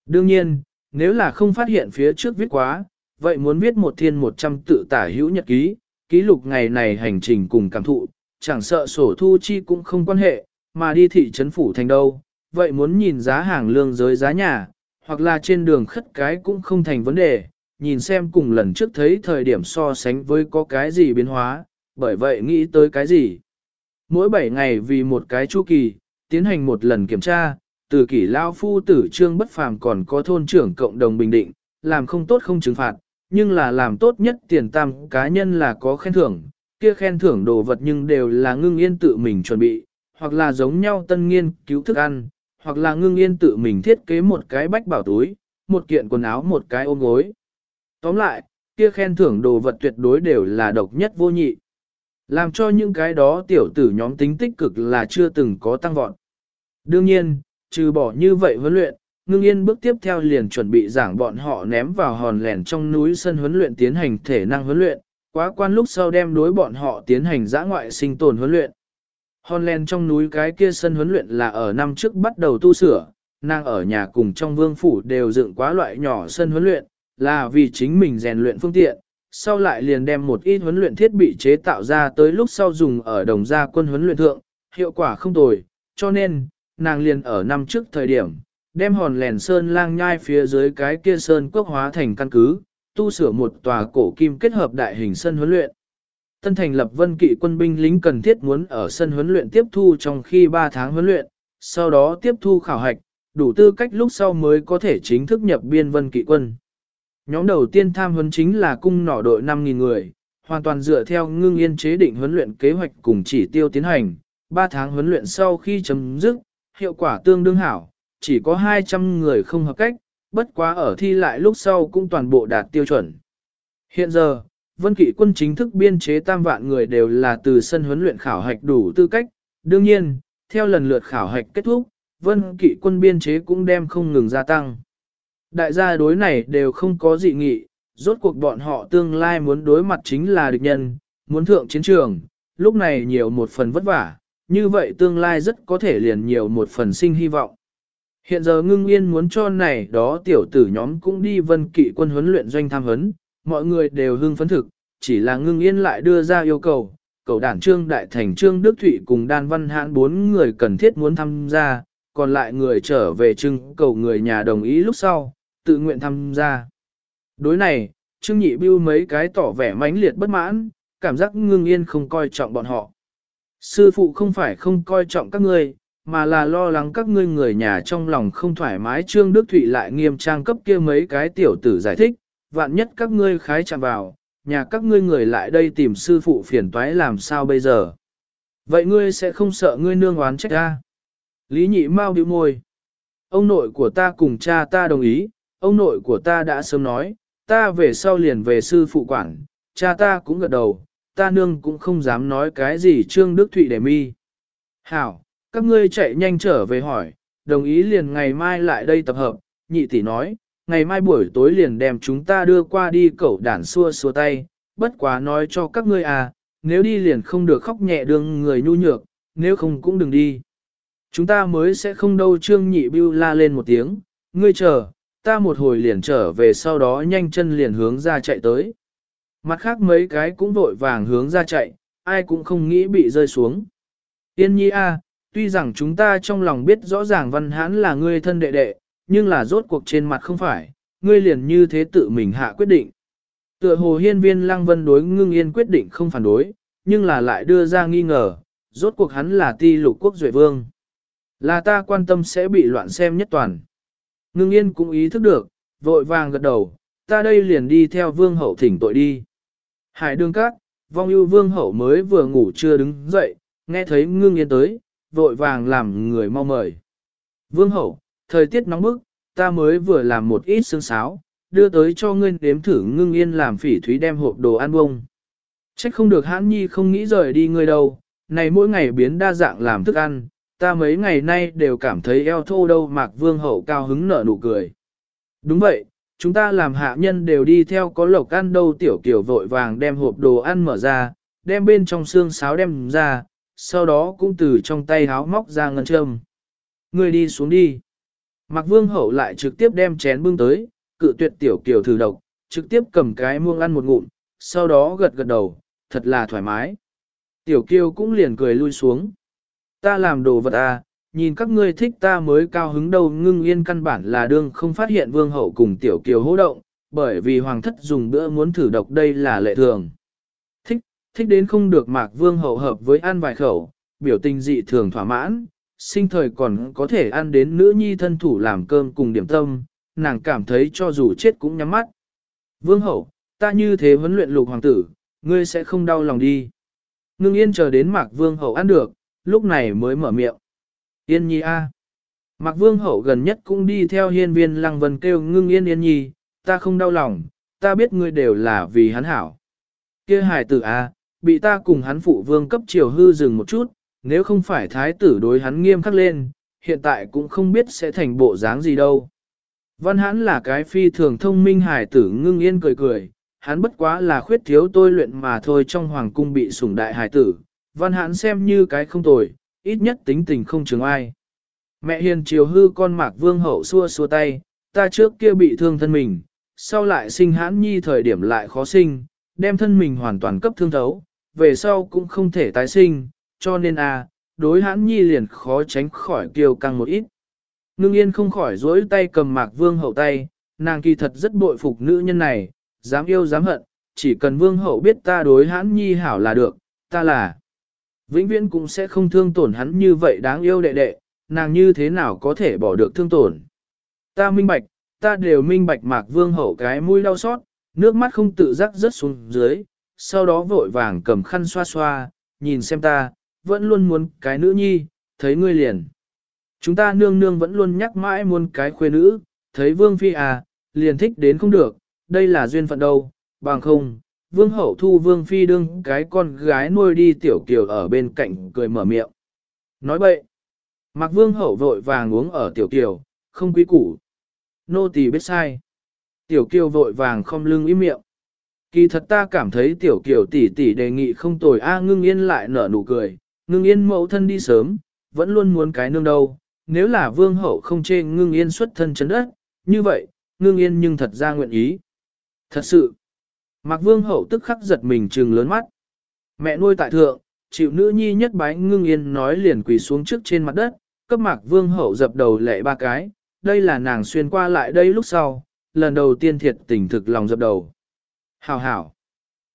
Đương nhiên, nếu là không phát hiện phía trước viết quá, vậy muốn viết một thiên một trăm tự tả hữu nhật ký, ký lục ngày này hành trình cùng cảm thụ, chẳng sợ sổ thu chi cũng không quan hệ, mà đi thị trấn phủ thành đâu, vậy muốn nhìn giá hàng lương giới giá nhà, hoặc là trên đường khất cái cũng không thành vấn đề, nhìn xem cùng lần trước thấy thời điểm so sánh với có cái gì biến hóa, bởi vậy nghĩ tới cái gì. Mỗi 7 ngày vì một cái chu kỳ, tiến hành một lần kiểm tra, từ kỷ lao phu tử trương bất phàm còn có thôn trưởng cộng đồng bình định, làm không tốt không trừng phạt, nhưng là làm tốt nhất tiền tam cá nhân là có khen thưởng, kia khen thưởng đồ vật nhưng đều là ngưng yên tự mình chuẩn bị, hoặc là giống nhau tân nghiên cứu thức ăn, hoặc là ngưng yên tự mình thiết kế một cái bách bảo túi, một kiện quần áo một cái ôm gối. Tóm lại, kia khen thưởng đồ vật tuyệt đối đều là độc nhất vô nhị. Làm cho những cái đó tiểu tử nhóm tính tích cực là chưa từng có tăng vọt. Đương nhiên, trừ bỏ như vậy huấn luyện, ngưng yên bước tiếp theo liền chuẩn bị giảng bọn họ ném vào hòn lẻn trong núi sân huấn luyện tiến hành thể năng huấn luyện, quá quan lúc sau đem đối bọn họ tiến hành giã ngoại sinh tồn huấn luyện. Hòn lẻn trong núi cái kia sân huấn luyện là ở năm trước bắt đầu tu sửa, nàng ở nhà cùng trong vương phủ đều dựng quá loại nhỏ sân huấn luyện, là vì chính mình rèn luyện phương tiện, sau lại liền đem một ít huấn luyện thiết bị chế tạo ra tới lúc sau dùng ở đồng gia quân huấn luyện thượng, hiệu quả không tồi, cho nên, nàng liền ở năm trước thời điểm, đem hòn lèn sơn lang nhai phía dưới cái kia sơn quốc hóa thành căn cứ, tu sửa một tòa cổ kim kết hợp đại hình sân huấn luyện. Tân thành lập vân kỵ quân binh lính cần thiết muốn ở sân huấn luyện tiếp thu trong khi 3 tháng huấn luyện, sau đó tiếp thu khảo hạch, đủ tư cách lúc sau mới có thể chính thức nhập biên vân kỵ quân. Nhóm đầu tiên tham huấn chính là cung nỏ đội 5.000 người, hoàn toàn dựa theo ngưng yên chế định huấn luyện kế hoạch cùng chỉ tiêu tiến hành. 3 tháng huấn luyện sau khi chấm dứt, hiệu quả tương đương hảo, chỉ có 200 người không hợp cách, bất quá ở thi lại lúc sau cũng toàn bộ đạt tiêu chuẩn. Hiện giờ, Vân Kỵ quân chính thức biên chế tam vạn người đều là từ sân huấn luyện khảo hạch đủ tư cách, đương nhiên, theo lần lượt khảo hạch kết thúc, Vân Kỵ quân biên chế cũng đem không ngừng gia tăng. Đại gia đối này đều không có dị nghị, rốt cuộc bọn họ tương lai muốn đối mặt chính là địch nhân, muốn thượng chiến trường, lúc này nhiều một phần vất vả, như vậy tương lai rất có thể liền nhiều một phần sinh hy vọng. Hiện giờ ngưng yên muốn cho này đó tiểu tử nhóm cũng đi vân kỵ quân huấn luyện doanh tham huấn, mọi người đều hưng phấn thực, chỉ là ngưng yên lại đưa ra yêu cầu, cầu đảng trương đại thành trương Đức Thụy cùng đan văn hãn bốn người cần thiết muốn tham gia, còn lại người trở về trưng cầu người nhà đồng ý lúc sau, tự nguyện tham gia. Đối này, Trương Nhị Bưu mấy cái tỏ vẻ mãnh liệt bất mãn, cảm giác ngưng yên không coi trọng bọn họ. Sư phụ không phải không coi trọng các ngươi, mà là lo lắng các ngươi người nhà trong lòng không thoải mái. Trương Đức Thụy lại nghiêm trang cấp kia mấy cái tiểu tử giải thích, vạn nhất các ngươi khái chạm vào, nhà các ngươi người lại đây tìm sư phụ phiền toái làm sao bây giờ. Vậy ngươi sẽ không sợ ngươi nương oán trách ta. Lý nhị mau điệu môi. Ông nội của ta cùng cha ta đồng ý, ông nội của ta đã sớm nói, ta về sau liền về sư phụ quản, cha ta cũng gật đầu, ta nương cũng không dám nói cái gì Trương Đức Thụy để mi. Hảo, các ngươi chạy nhanh trở về hỏi, đồng ý liền ngày mai lại đây tập hợp, nhị tỷ nói, ngày mai buổi tối liền đem chúng ta đưa qua đi cẩu đản xua xua tay, bất quá nói cho các ngươi à, nếu đi liền không được khóc nhẹ đương người nhu nhược, nếu không cũng đừng đi. Chúng ta mới sẽ không đâu trương nhị bưu la lên một tiếng, ngươi chờ, ta một hồi liền trở về sau đó nhanh chân liền hướng ra chạy tới. Mặt khác mấy cái cũng vội vàng hướng ra chạy, ai cũng không nghĩ bị rơi xuống. Yên nhi a, tuy rằng chúng ta trong lòng biết rõ ràng văn hãn là ngươi thân đệ đệ, nhưng là rốt cuộc trên mặt không phải, ngươi liền như thế tự mình hạ quyết định. Tựa hồ hiên viên lăng vân đối ngưng yên quyết định không phản đối, nhưng là lại đưa ra nghi ngờ, rốt cuộc hắn là ti lục quốc duệ vương. Là ta quan tâm sẽ bị loạn xem nhất toàn. Ngưng yên cũng ý thức được, vội vàng gật đầu, ta đây liền đi theo vương hậu thỉnh tội đi. Hải đường cát, vong ưu vương hậu mới vừa ngủ chưa đứng dậy, nghe thấy ngưng yên tới, vội vàng làm người mau mời. Vương hậu, thời tiết nóng bức, ta mới vừa làm một ít xương sáo, đưa tới cho ngươi đếm thử ngưng yên làm phỉ thúy đem hộp đồ ăn bông. Trách không được hãn nhi không nghĩ rời đi ngươi đâu, này mỗi ngày biến đa dạng làm thức ăn, ta mấy ngày nay đều cảm thấy eo thô đâu mạc vương hậu cao hứng nở nụ cười. Đúng vậy, chúng ta làm hạ nhân đều đi theo có lộc ăn đâu tiểu kiểu vội vàng đem hộp đồ ăn mở ra, đem bên trong xương sáo đem ra, sau đó cũng từ trong tay háo móc ra ngân châm. Người đi xuống đi. Mạc vương hậu lại trực tiếp đem chén bưng tới, cự tuyệt tiểu kiểu thử độc, trực tiếp cầm cái muông ăn một ngụm, sau đó gật gật đầu, thật là thoải mái. Tiểu kiêu cũng liền cười lui xuống. Ta làm đồ vật à, nhìn các ngươi thích ta mới cao hứng đâu ngưng yên căn bản là đương không phát hiện vương hậu cùng tiểu kiều hỗ động, bởi vì hoàng thất dùng bữa muốn thử độc đây là lệ thường. Thích, thích đến không được mạc vương hậu hợp với ăn vài khẩu, biểu tình dị thường thỏa mãn, sinh thời còn có thể ăn đến nữ nhi thân thủ làm cơm cùng điểm tâm, nàng cảm thấy cho dù chết cũng nhắm mắt. Vương hậu, ta như thế huấn luyện lục hoàng tử, ngươi sẽ không đau lòng đi. Ngưng yên chờ đến mạc vương hậu ăn được, lúc này mới mở miệng. Yên nhi a. Mạc vương hậu gần nhất cũng đi theo hiên viên lăng vân kêu ngưng yên yên nhi, ta không đau lòng, ta biết ngươi đều là vì hắn hảo. kia hài tử a, bị ta cùng hắn phụ vương cấp triều hư dừng một chút, nếu không phải thái tử đối hắn nghiêm khắc lên, hiện tại cũng không biết sẽ thành bộ dáng gì đâu. Văn hắn là cái phi thường thông minh hài tử ngưng yên cười cười, hắn bất quá là khuyết thiếu tôi luyện mà thôi trong hoàng cung bị sủng đại hài tử, văn hãn xem như cái không tồi, ít nhất tính tình không chừng ai. Mẹ hiền chiều hư con mạc vương hậu xua xua tay, ta trước kia bị thương thân mình, sau lại sinh hãn nhi thời điểm lại khó sinh, đem thân mình hoàn toàn cấp thương thấu, về sau cũng không thể tái sinh, cho nên a đối hãn nhi liền khó tránh khỏi kiêu căng một ít. Ngưng yên không khỏi dối tay cầm mạc vương hậu tay, nàng kỳ thật rất bội phục nữ nhân này, dám yêu dám hận, chỉ cần vương hậu biết ta đối hãn nhi hảo là được, ta là. Vĩnh viễn cũng sẽ không thương tổn hắn như vậy đáng yêu đệ đệ, nàng như thế nào có thể bỏ được thương tổn. Ta minh bạch, ta đều minh bạch mạc vương hậu cái mũi đau xót, nước mắt không tự giác rớt xuống dưới, sau đó vội vàng cầm khăn xoa xoa, nhìn xem ta, vẫn luôn muốn cái nữ nhi, thấy ngươi liền. Chúng ta nương nương vẫn luôn nhắc mãi muốn cái khuê nữ, thấy vương phi à, liền thích đến không được, đây là duyên phận đâu, bằng không, vương hậu thu vương phi đương cái con gái nuôi đi tiểu kiều ở bên cạnh cười mở miệng. Nói bậy, mặc vương hậu vội vàng uống ở tiểu kiều, không quý củ. Nô tỳ biết sai. Tiểu kiều vội vàng không lưng im miệng. Kỳ thật ta cảm thấy tiểu kiều tỷ tỷ đề nghị không tồi a ngưng yên lại nở nụ cười, ngưng yên mẫu thân đi sớm, vẫn luôn muốn cái nương đâu. Nếu là vương hậu không chê ngưng yên xuất thân chấn đất, như vậy, ngưng yên nhưng thật ra nguyện ý. Thật sự, Mạc Vương hậu tức khắc giật mình trừng lớn mắt. Mẹ nuôi tại thượng, chịu nữ nhi nhất bái ngưng yên nói liền quỳ xuống trước trên mặt đất, cấp Mạc Vương hậu dập đầu lệ ba cái, đây là nàng xuyên qua lại đây lúc sau, lần đầu tiên thiệt tình thực lòng dập đầu. Hảo hảo.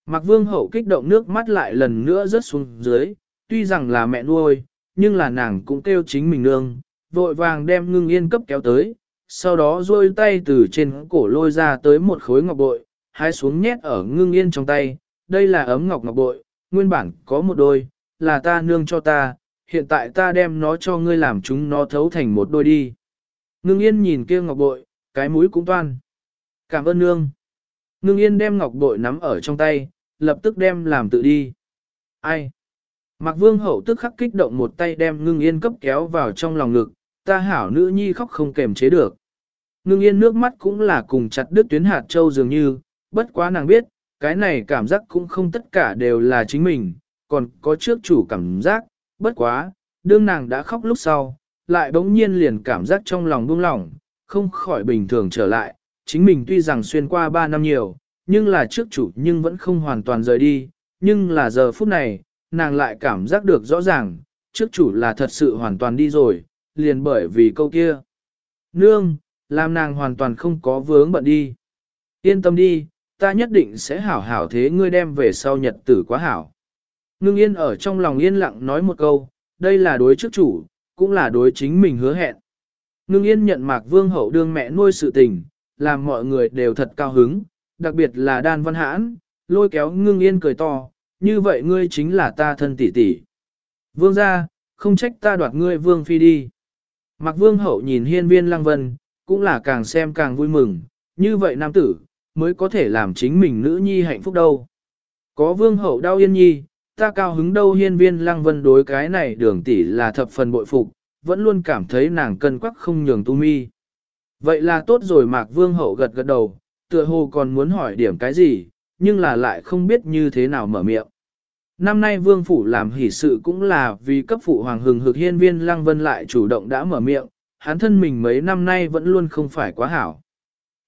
Mạc Vương hậu kích động nước mắt lại lần nữa rớt xuống dưới, tuy rằng là mẹ nuôi, nhưng là nàng cũng kêu chính mình nương, vội vàng đem ngưng yên cấp kéo tới, sau đó duỗi tay từ trên cổ lôi ra tới một khối ngọc bội, hái xuống nhét ở ngưng yên trong tay, đây là ấm ngọc ngọc bội, nguyên bản có một đôi, là ta nương cho ta, hiện tại ta đem nó cho ngươi làm chúng nó thấu thành một đôi đi. Ngưng yên nhìn kia ngọc bội, cái mũi cũng toan. Cảm ơn nương. Ngưng yên đem ngọc bội nắm ở trong tay, lập tức đem làm tự đi. Ai? Mạc vương hậu tức khắc kích động một tay đem ngưng yên cấp kéo vào trong lòng ngực, ta hảo nữ nhi khóc không kềm chế được. Ngưng yên nước mắt cũng là cùng chặt đứt tuyến hạt châu dường như, bất quá nàng biết, cái này cảm giác cũng không tất cả đều là chính mình, còn có trước chủ cảm giác, bất quá, đương nàng đã khóc lúc sau, lại bỗng nhiên liền cảm giác trong lòng buông lỏng, không khỏi bình thường trở lại, chính mình tuy rằng xuyên qua 3 năm nhiều, nhưng là trước chủ nhưng vẫn không hoàn toàn rời đi, nhưng là giờ phút này, nàng lại cảm giác được rõ ràng, trước chủ là thật sự hoàn toàn đi rồi, liền bởi vì câu kia. Nương, làm nàng hoàn toàn không có vướng bận đi. Yên tâm đi, ta nhất định sẽ hảo hảo thế ngươi đem về sau nhật tử quá hảo. Ngưng yên ở trong lòng yên lặng nói một câu, đây là đối trước chủ, cũng là đối chính mình hứa hẹn. Ngưng yên nhận mạc vương hậu đương mẹ nuôi sự tình, làm mọi người đều thật cao hứng, đặc biệt là đan văn hãn, lôi kéo ngưng yên cười to, như vậy ngươi chính là ta thân tỷ tỷ. Vương ra, không trách ta đoạt ngươi vương phi đi. Mạc vương hậu nhìn hiên viên lăng vân, cũng là càng xem càng vui mừng, như vậy nam tử, mới có thể làm chính mình nữ nhi hạnh phúc đâu. Có vương hậu đau yên nhi, ta cao hứng đâu hiên viên lăng vân đối cái này đường tỷ là thập phần bội phục, vẫn luôn cảm thấy nàng cân quắc không nhường tu mi. Vậy là tốt rồi mạc vương hậu gật gật đầu, tựa hồ còn muốn hỏi điểm cái gì, nhưng là lại không biết như thế nào mở miệng. Năm nay vương phủ làm hỷ sự cũng là vì cấp phụ hoàng hừng hực hiên viên lăng vân lại chủ động đã mở miệng, hắn thân mình mấy năm nay vẫn luôn không phải quá hảo.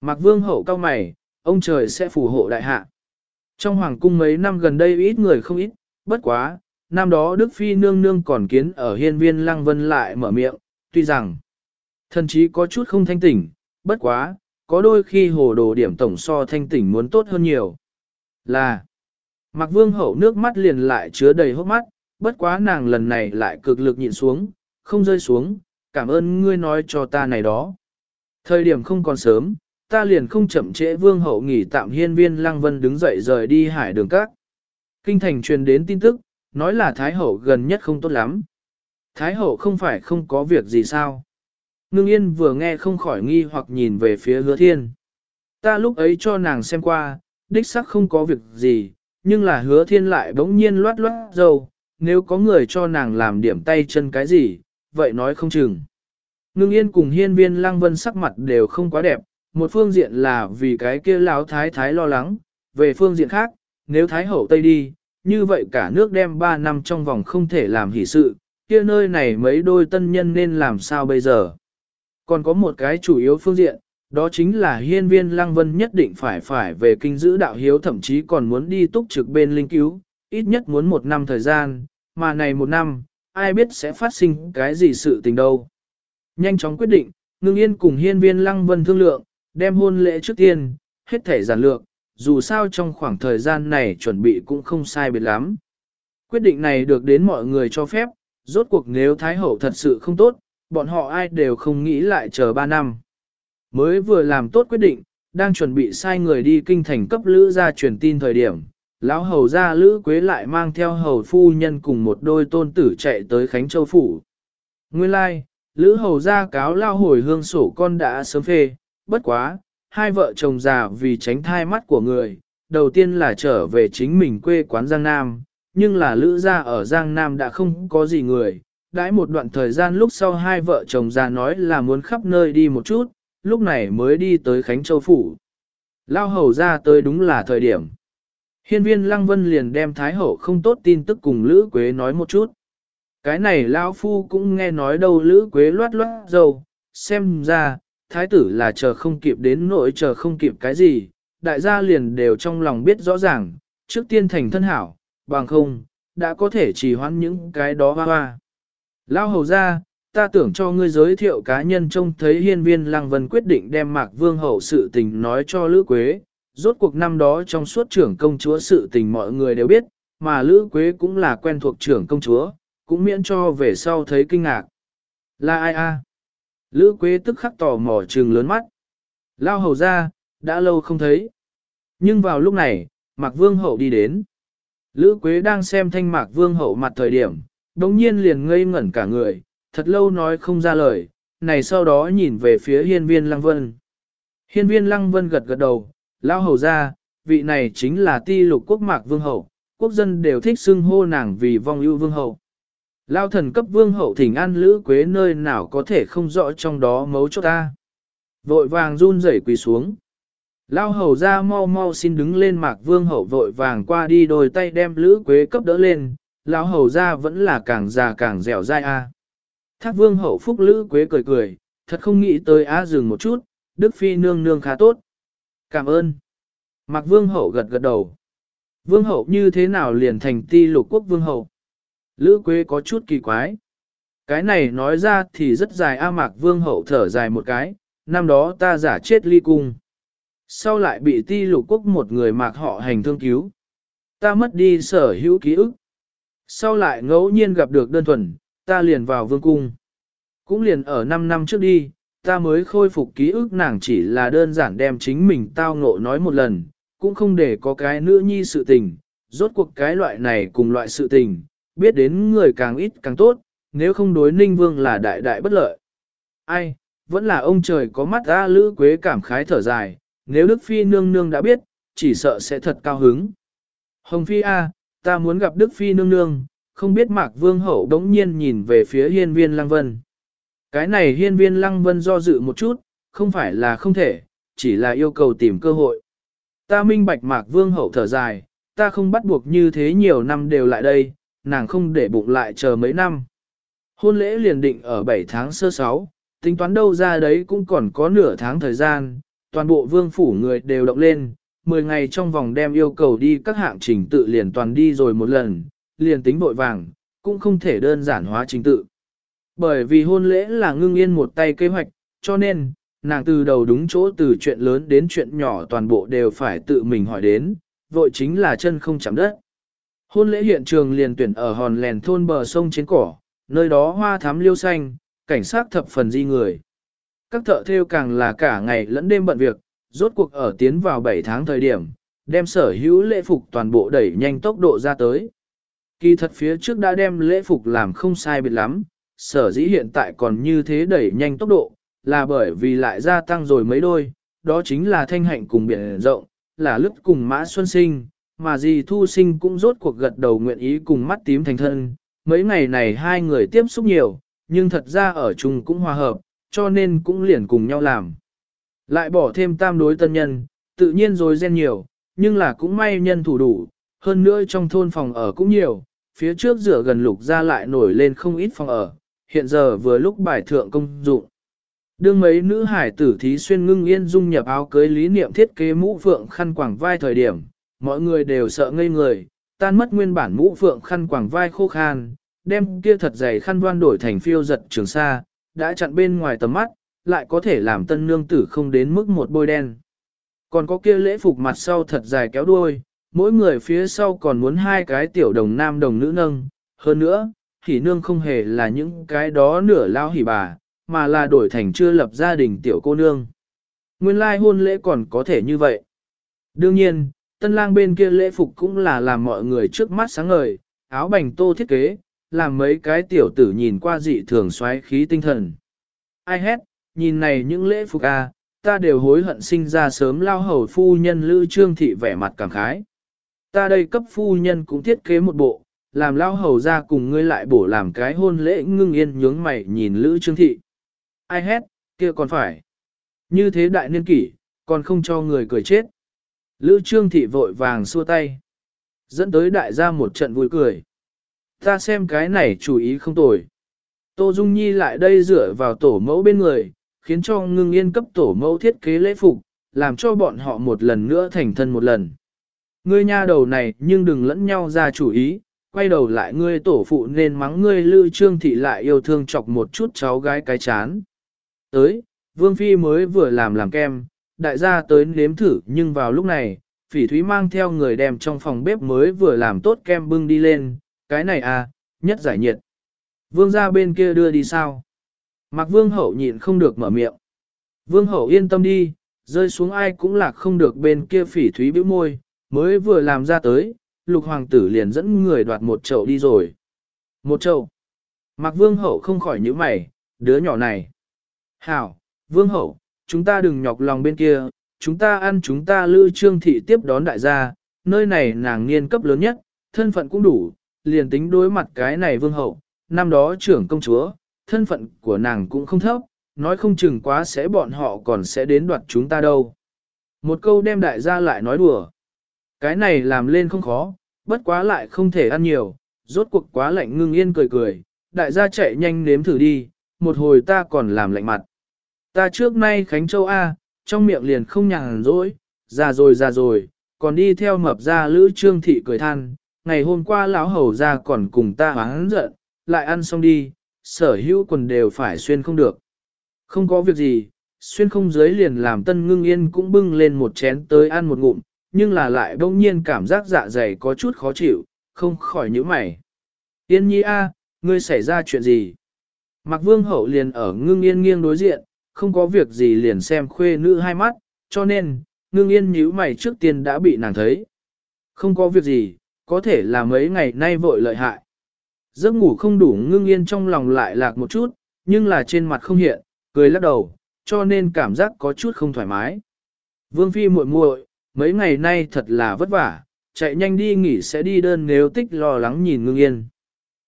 Mạc vương hậu cao mày, ông trời sẽ phù hộ đại hạ. Trong hoàng cung mấy năm gần đây ít người không ít, bất quá, năm đó Đức Phi nương nương còn kiến ở hiên viên lăng vân lại mở miệng, tuy rằng, thần chí có chút không thanh tỉnh, bất quá, có đôi khi hồ đồ điểm tổng so thanh tỉnh muốn tốt hơn nhiều. Là, Mạc Vương hậu nước mắt liền lại chứa đầy hốc mắt, bất quá nàng lần này lại cực lực nhịn xuống, không rơi xuống, cảm ơn ngươi nói cho ta này đó. Thời điểm không còn sớm, ta liền không chậm trễ Vương hậu nghỉ tạm hiên viên Lăng Vân đứng dậy rời đi hải đường các. Kinh thành truyền đến tin tức, nói là Thái hậu gần nhất không tốt lắm. Thái hậu không phải không có việc gì sao? Ngưng yên vừa nghe không khỏi nghi hoặc nhìn về phía hứa thiên. Ta lúc ấy cho nàng xem qua, đích sắc không có việc gì, nhưng là hứa thiên lại bỗng nhiên loát loát dâu, nếu có người cho nàng làm điểm tay chân cái gì, vậy nói không chừng. Ngưng yên cùng hiên viên lăng vân sắc mặt đều không quá đẹp, một phương diện là vì cái kia lão thái thái lo lắng, về phương diện khác, nếu thái hậu tây đi, như vậy cả nước đem 3 năm trong vòng không thể làm hỷ sự, kia nơi này mấy đôi tân nhân nên làm sao bây giờ. Còn có một cái chủ yếu phương diện, đó chính là hiên viên lăng vân nhất định phải phải về kinh giữ đạo hiếu thậm chí còn muốn đi túc trực bên linh cứu, ít nhất muốn một năm thời gian, mà này một năm, ai biết sẽ phát sinh cái gì sự tình đâu. Nhanh chóng quyết định, ngưng yên cùng hiên viên lăng vân thương lượng, đem hôn lễ trước tiên, hết thể giản lược, dù sao trong khoảng thời gian này chuẩn bị cũng không sai biệt lắm. Quyết định này được đến mọi người cho phép, rốt cuộc nếu Thái Hậu thật sự không tốt, bọn họ ai đều không nghĩ lại chờ 3 năm. Mới vừa làm tốt quyết định, đang chuẩn bị sai người đi kinh thành cấp lữ ra truyền tin thời điểm, lão hầu ra lữ quế lại mang theo hầu phu nhân cùng một đôi tôn tử chạy tới Khánh Châu Phủ. Nguyên lai, like, lữ hầu ra cáo lao hồi hương sổ con đã sớm phê, bất quá, hai vợ chồng già vì tránh thai mắt của người, đầu tiên là trở về chính mình quê quán Giang Nam, nhưng là lữ gia ở Giang Nam đã không có gì người. Đãi một đoạn thời gian lúc sau hai vợ chồng già nói là muốn khắp nơi đi một chút, lúc này mới đi tới Khánh Châu Phủ. Lao hầu ra tới đúng là thời điểm. Hiên viên Lăng Vân liền đem Thái Hậu không tốt tin tức cùng Lữ Quế nói một chút. Cái này Lao Phu cũng nghe nói đâu Lữ Quế loát loát dầu, xem ra, Thái tử là chờ không kịp đến nỗi chờ không kịp cái gì, đại gia liền đều trong lòng biết rõ ràng, trước tiên thành thân hảo, bằng không, đã có thể trì hoãn những cái đó hoa hoa. Lao hầu ra, ta tưởng cho ngươi giới thiệu cá nhân trông thấy hiên viên lăng vân quyết định đem mạc vương hậu sự tình nói cho Lữ Quế. Rốt cuộc năm đó trong suốt trưởng công chúa sự tình mọi người đều biết, mà Lữ Quế cũng là quen thuộc trưởng công chúa, cũng miễn cho về sau thấy kinh ngạc. Là ai a? Lữ Quế tức khắc tò mò trừng lớn mắt. Lao hầu ra, đã lâu không thấy. Nhưng vào lúc này, Mạc Vương Hậu đi đến. Lữ Quế đang xem thanh Mạc Vương Hậu mặt thời điểm, đồng nhiên liền ngây ngẩn cả người, thật lâu nói không ra lời, này sau đó nhìn về phía hiên viên Lăng Vân. Hiên viên Lăng Vân gật gật đầu, lao hầu ra, vị này chính là ti lục quốc mạc vương hậu, quốc dân đều thích xưng hô nàng vì vong ưu vương hậu. Lao thần cấp vương hậu thỉnh an lữ quế nơi nào có thể không rõ trong đó mấu chốt ta. Vội vàng run rẩy quỳ xuống. Lao hầu ra mau mau xin đứng lên mạc vương hậu vội vàng qua đi đôi tay đem lữ quế cấp đỡ lên, lão hầu ra vẫn là càng già càng dẻo dai a. Thác vương hậu phúc lữ quế cười cười, thật không nghĩ tới á dừng một chút, đức phi nương nương khá tốt. Cảm ơn. Mạc vương hậu gật gật đầu. Vương hậu như thế nào liền thành ti lục quốc vương hậu? Lữ quế có chút kỳ quái. Cái này nói ra thì rất dài a mạc vương hậu thở dài một cái, năm đó ta giả chết ly cung. Sau lại bị ti lục quốc một người mạc họ hành thương cứu. Ta mất đi sở hữu ký ức. Sau lại ngẫu nhiên gặp được đơn thuần, ta liền vào vương cung. Cũng liền ở 5 năm trước đi, ta mới khôi phục ký ức nàng chỉ là đơn giản đem chính mình tao ngộ nói một lần, cũng không để có cái nữ nhi sự tình, rốt cuộc cái loại này cùng loại sự tình, biết đến người càng ít càng tốt, nếu không đối ninh vương là đại đại bất lợi. Ai, vẫn là ông trời có mắt ra lữ quế cảm khái thở dài, nếu Đức Phi nương nương đã biết, chỉ sợ sẽ thật cao hứng. Hồng Phi A, ta muốn gặp Đức Phi nương nương, không biết Mạc Vương Hậu đống nhiên nhìn về phía hiên viên Lăng Vân. Cái này hiên viên Lăng Vân do dự một chút, không phải là không thể, chỉ là yêu cầu tìm cơ hội. Ta minh bạch Mạc Vương Hậu thở dài, ta không bắt buộc như thế nhiều năm đều lại đây, nàng không để bụng lại chờ mấy năm. Hôn lễ liền định ở 7 tháng sơ 6, tính toán đâu ra đấy cũng còn có nửa tháng thời gian, toàn bộ vương phủ người đều động lên, 10 ngày trong vòng đem yêu cầu đi các hạng trình tự liền toàn đi rồi một lần, liền tính vội vàng, cũng không thể đơn giản hóa trình tự. Bởi vì hôn lễ là ngưng yên một tay kế hoạch, cho nên, nàng từ đầu đúng chỗ từ chuyện lớn đến chuyện nhỏ toàn bộ đều phải tự mình hỏi đến, vội chính là chân không chạm đất. Hôn lễ hiện trường liền tuyển ở hòn lèn thôn bờ sông trên cỏ, nơi đó hoa thắm liêu xanh, cảnh sát thập phần di người. Các thợ thêu càng là cả ngày lẫn đêm bận việc, rốt cuộc ở tiến vào 7 tháng thời điểm, đem sở hữu lễ phục toàn bộ đẩy nhanh tốc độ ra tới. Kỳ thật phía trước đã đem lễ phục làm không sai biệt lắm, sở dĩ hiện tại còn như thế đẩy nhanh tốc độ, là bởi vì lại gia tăng rồi mấy đôi, đó chính là thanh hạnh cùng biển rộng, là lức cùng mã xuân sinh, mà gì thu sinh cũng rốt cuộc gật đầu nguyện ý cùng mắt tím thành thân. Mấy ngày này hai người tiếp xúc nhiều, nhưng thật ra ở chung cũng hòa hợp, cho nên cũng liền cùng nhau làm. Lại bỏ thêm tam đối tân nhân, tự nhiên rồi gen nhiều, nhưng là cũng may nhân thủ đủ, hơn nữa trong thôn phòng ở cũng nhiều, phía trước rửa gần lục ra lại nổi lên không ít phòng ở, hiện giờ vừa lúc bài thượng công dụng. Đương mấy nữ hải tử thí xuyên ngưng yên dung nhập áo cưới lý niệm thiết kế mũ phượng khăn quảng vai thời điểm, mọi người đều sợ ngây người, tan mất nguyên bản mũ phượng khăn quàng vai khô khan, đem kia thật dày khăn đoan đổi thành phiêu giật trường xa, đã chặn bên ngoài tầm mắt, lại có thể làm tân nương tử không đến mức một bôi đen. Còn có kia lễ phục mặt sau thật dài kéo đuôi, mỗi người phía sau còn muốn hai cái tiểu đồng nam đồng nữ nâng. Hơn nữa, hỉ nương không hề là những cái đó nửa lao hỉ bà, mà là đổi thành chưa lập gia đình tiểu cô nương. Nguyên lai hôn lễ còn có thể như vậy. Đương nhiên, tân lang bên kia lễ phục cũng là làm mọi người trước mắt sáng ngời, áo bành tô thiết kế, làm mấy cái tiểu tử nhìn qua dị thường xoáy khí tinh thần. Ai hét, nhìn này những lễ phục a, ta đều hối hận sinh ra sớm lao hầu phu nhân lữ trương thị vẻ mặt cảm khái. Ta đây cấp phu nhân cũng thiết kế một bộ, làm lao hầu ra cùng ngươi lại bổ làm cái hôn lễ ngưng yên nhướng mày nhìn lữ trương thị. Ai hét, kia còn phải. Như thế đại niên kỷ, còn không cho người cười chết. Lữ trương thị vội vàng xua tay. Dẫn tới đại gia một trận vui cười. Ta xem cái này chủ ý không tồi. Tô Dung Nhi lại đây dựa vào tổ mẫu bên người, khiến cho ngưng yên cấp tổ mẫu thiết kế lễ phục, làm cho bọn họ một lần nữa thành thân một lần. Ngươi nha đầu này nhưng đừng lẫn nhau ra chủ ý, quay đầu lại ngươi tổ phụ nên mắng ngươi lư trương thị lại yêu thương chọc một chút cháu gái cái chán. Tới, Vương Phi mới vừa làm làm kem, đại gia tới nếm thử nhưng vào lúc này, phỉ thúy mang theo người đem trong phòng bếp mới vừa làm tốt kem bưng đi lên, cái này à, nhất giải nhiệt. Vương ra bên kia đưa đi sao? Mặc Vương Hậu nhịn không được mở miệng. Vương Hậu yên tâm đi, rơi xuống ai cũng lạc không được bên kia phỉ thúy bĩu môi, mới vừa làm ra tới, lục hoàng tử liền dẫn người đoạt một chậu đi rồi. Một chậu. Mặc Vương Hậu không khỏi nhíu mày, đứa nhỏ này. Hảo, Vương Hậu, chúng ta đừng nhọc lòng bên kia, chúng ta ăn chúng ta lư trương thị tiếp đón đại gia, nơi này nàng niên cấp lớn nhất, thân phận cũng đủ, liền tính đối mặt cái này Vương Hậu, năm đó trưởng công chúa, thân phận của nàng cũng không thấp, nói không chừng quá sẽ bọn họ còn sẽ đến đoạt chúng ta đâu. Một câu đem đại gia lại nói đùa. Cái này làm lên không khó, bất quá lại không thể ăn nhiều, rốt cuộc quá lạnh ngưng yên cười cười, đại gia chạy nhanh nếm thử đi, một hồi ta còn làm lạnh mặt. Ta trước nay Khánh Châu A, trong miệng liền không nhàn rỗi, già rồi già rồi, còn đi theo mập ra lữ trương thị cười than, ngày hôm qua lão hầu ra còn cùng ta hoáng giận, lại ăn xong đi, sở hữu quần đều phải xuyên không được. Không có việc gì, xuyên không dưới liền làm tân ngưng yên cũng bưng lên một chén tới ăn một ngụm, nhưng là lại bỗng nhiên cảm giác dạ dày có chút khó chịu, không khỏi nhíu mày. Yên nhi a, ngươi xảy ra chuyện gì? Mạc Vương Hậu liền ở ngưng yên nghiêng đối diện, không có việc gì liền xem khuê nữ hai mắt, cho nên, ngưng yên nhíu mày trước tiên đã bị nàng thấy. Không có việc gì, có thể là mấy ngày nay vội lợi hại. Giấc ngủ không đủ ngưng yên trong lòng lại lạc một chút, nhưng là trên mặt không hiện, cười lắc đầu, cho nên cảm giác có chút không thoải mái. Vương Phi muội muội, mấy ngày nay thật là vất vả, chạy nhanh đi nghỉ sẽ đi đơn nếu tích lo lắng nhìn ngưng yên.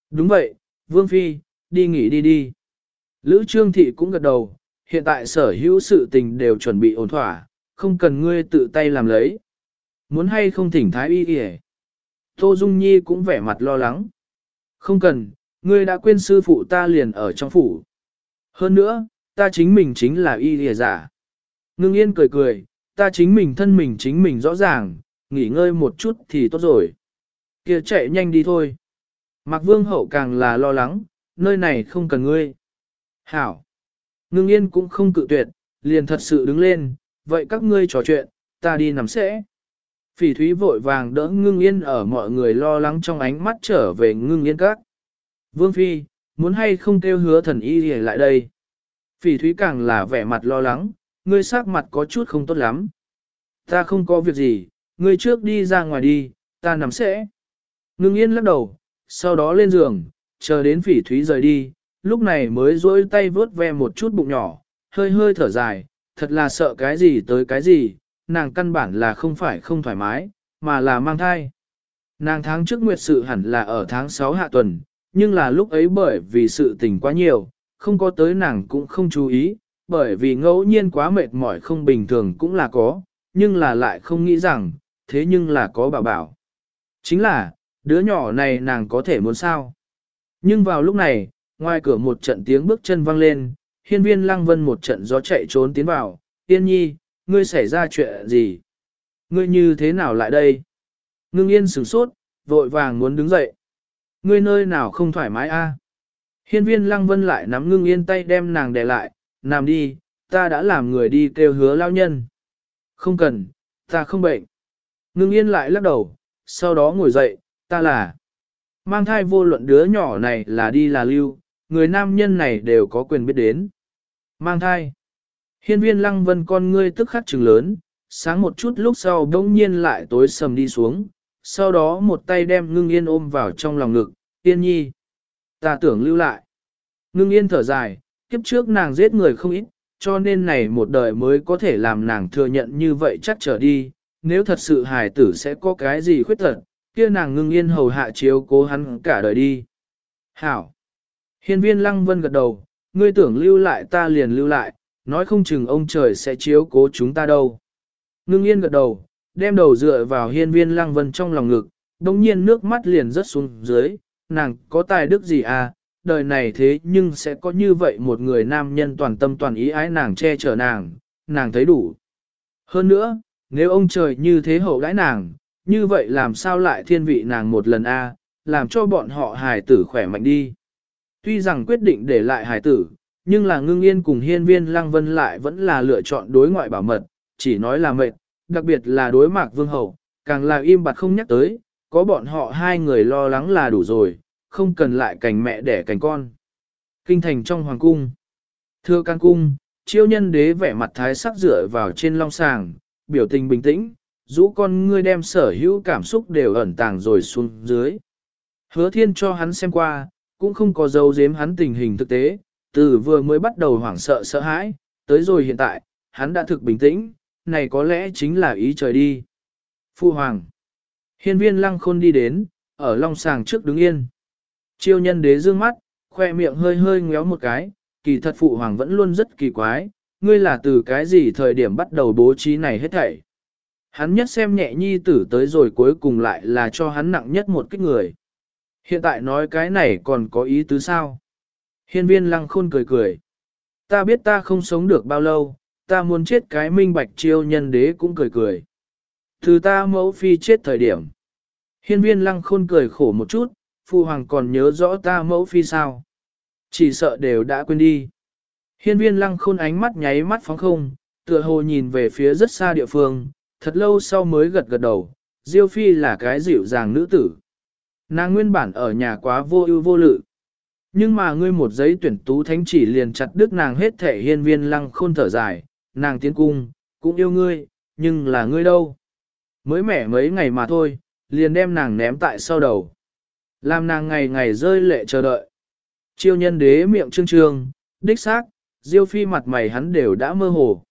Đúng vậy, Vương Phi, đi nghỉ đi đi. Lữ Trương Thị cũng gật đầu, hiện tại sở hữu sự tình đều chuẩn bị ổn thỏa, không cần ngươi tự tay làm lấy. Muốn hay không thỉnh thái y kìa. Tô Dung Nhi cũng vẻ mặt lo lắng. Không cần, ngươi đã quên sư phụ ta liền ở trong phủ. Hơn nữa, ta chính mình chính là y kìa giả. Ngưng yên cười cười, ta chính mình thân mình chính mình rõ ràng, nghỉ ngơi một chút thì tốt rồi. kia chạy nhanh đi thôi. Mạc Vương Hậu càng là lo lắng, nơi này không cần ngươi. Hảo. Ngưng yên cũng không cự tuyệt, liền thật sự đứng lên, vậy các ngươi trò chuyện, ta đi nằm sẽ. Phỉ thúy vội vàng đỡ ngưng yên ở mọi người lo lắng trong ánh mắt trở về ngưng yên các. Vương Phi, muốn hay không kêu hứa thần y gì lại đây. Phỉ thúy càng là vẻ mặt lo lắng, ngươi sắc mặt có chút không tốt lắm. Ta không có việc gì, ngươi trước đi ra ngoài đi, ta nằm sẽ. Ngưng yên lắc đầu, sau đó lên giường, chờ đến phỉ thúy rời đi, lúc này mới duỗi tay vớt ve một chút bụng nhỏ, hơi hơi thở dài, thật là sợ cái gì tới cái gì, nàng căn bản là không phải không thoải mái, mà là mang thai. Nàng tháng trước nguyệt sự hẳn là ở tháng 6 hạ tuần, nhưng là lúc ấy bởi vì sự tình quá nhiều, không có tới nàng cũng không chú ý, bởi vì ngẫu nhiên quá mệt mỏi không bình thường cũng là có, nhưng là lại không nghĩ rằng, thế nhưng là có bảo bảo. Chính là, đứa nhỏ này nàng có thể muốn sao. Nhưng vào lúc này, ngoài cửa một trận tiếng bước chân vang lên, hiên viên lăng vân một trận gió chạy trốn tiến vào, yên nhi, ngươi xảy ra chuyện gì? Ngươi như thế nào lại đây? Ngưng yên sửng sốt, vội vàng muốn đứng dậy. Ngươi nơi nào không thoải mái a? Hiên viên lăng vân lại nắm ngưng yên tay đem nàng đè lại, nằm đi, ta đã làm người đi kêu hứa lao nhân. Không cần, ta không bệnh. Ngưng yên lại lắc đầu, sau đó ngồi dậy, ta là. Mang thai vô luận đứa nhỏ này là đi là lưu, người nam nhân này đều có quyền biết đến. Mang thai. Hiên viên lăng vân con ngươi tức khắc trừng lớn, sáng một chút lúc sau bỗng nhiên lại tối sầm đi xuống, sau đó một tay đem ngưng yên ôm vào trong lòng ngực, yên nhi. Ta tưởng lưu lại. Ngưng yên thở dài, kiếp trước nàng giết người không ít, cho nên này một đời mới có thể làm nàng thừa nhận như vậy chắc trở đi, nếu thật sự hài tử sẽ có cái gì khuyết tật, kia nàng ngưng yên hầu hạ chiếu cố hắn cả đời đi. Hảo! Hiên viên lăng vân gật đầu, ngươi tưởng lưu lại ta liền lưu lại, nói không chừng ông trời sẽ chiếu cố chúng ta đâu. Ngưng yên gật đầu, đem đầu dựa vào hiên viên lăng vân trong lòng ngực, đồng nhiên nước mắt liền rớt xuống dưới, nàng có tài đức gì à, đời này thế nhưng sẽ có như vậy một người nam nhân toàn tâm toàn ý ái nàng che chở nàng, nàng thấy đủ. Hơn nữa, nếu ông trời như thế hậu đãi nàng, như vậy làm sao lại thiên vị nàng một lần a, làm cho bọn họ hài tử khỏe mạnh đi. Tuy rằng quyết định để lại hài tử, nhưng là ngưng yên cùng hiên viên lăng vân lại vẫn là lựa chọn đối ngoại bảo mật, chỉ nói là mệt, đặc biệt là đối mạc vương hậu, càng là im bặt không nhắc tới, có bọn họ hai người lo lắng là đủ rồi, không cần lại cành mẹ đẻ cành con. Kinh thành trong hoàng cung. Thưa can cung, chiêu nhân đế vẻ mặt thái sắc dựa vào trên long sàng, biểu tình bình tĩnh, rũ con ngươi đem sở hữu cảm xúc đều ẩn tàng rồi xuống dưới. Hứa thiên cho hắn xem qua, cũng không có dấu giếm hắn tình hình thực tế, từ vừa mới bắt đầu hoảng sợ sợ hãi, tới rồi hiện tại, hắn đã thực bình tĩnh, này có lẽ chính là ý trời đi. Phu Hoàng Hiên viên lăng khôn đi đến, ở long sàng trước đứng yên. Chiêu nhân đế dương mắt, khoe miệng hơi hơi ngéo một cái, kỳ thật phụ hoàng vẫn luôn rất kỳ quái, ngươi là từ cái gì thời điểm bắt đầu bố trí này hết thảy. Hắn nhất xem nhẹ nhi tử tới rồi cuối cùng lại là cho hắn nặng nhất một cái người. Hiện tại nói cái này còn có ý tứ sao? Hiên viên lăng khôn cười cười. Ta biết ta không sống được bao lâu, ta muốn chết cái minh bạch chiêu nhân đế cũng cười cười. Từ ta mẫu phi chết thời điểm. Hiên viên lăng khôn cười khổ một chút, phụ hoàng còn nhớ rõ ta mẫu phi sao. Chỉ sợ đều đã quên đi. Hiên viên lăng khôn ánh mắt nháy mắt phóng không, tựa hồ nhìn về phía rất xa địa phương, thật lâu sau mới gật gật đầu, Diêu Phi là cái dịu dàng nữ tử. Nàng nguyên bản ở nhà quá vô ưu vô lự. Nhưng mà ngươi một giấy tuyển tú thánh chỉ liền chặt đứt nàng hết thể hiên viên lăng khôn thở dài, nàng tiến cung, cũng yêu ngươi, nhưng là ngươi đâu. Mới mẻ mấy ngày mà thôi, liền đem nàng ném tại sau đầu. Làm nàng ngày ngày rơi lệ chờ đợi. Chiêu nhân đế miệng trương trương, đích xác, diêu phi mặt mày hắn đều đã mơ hồ.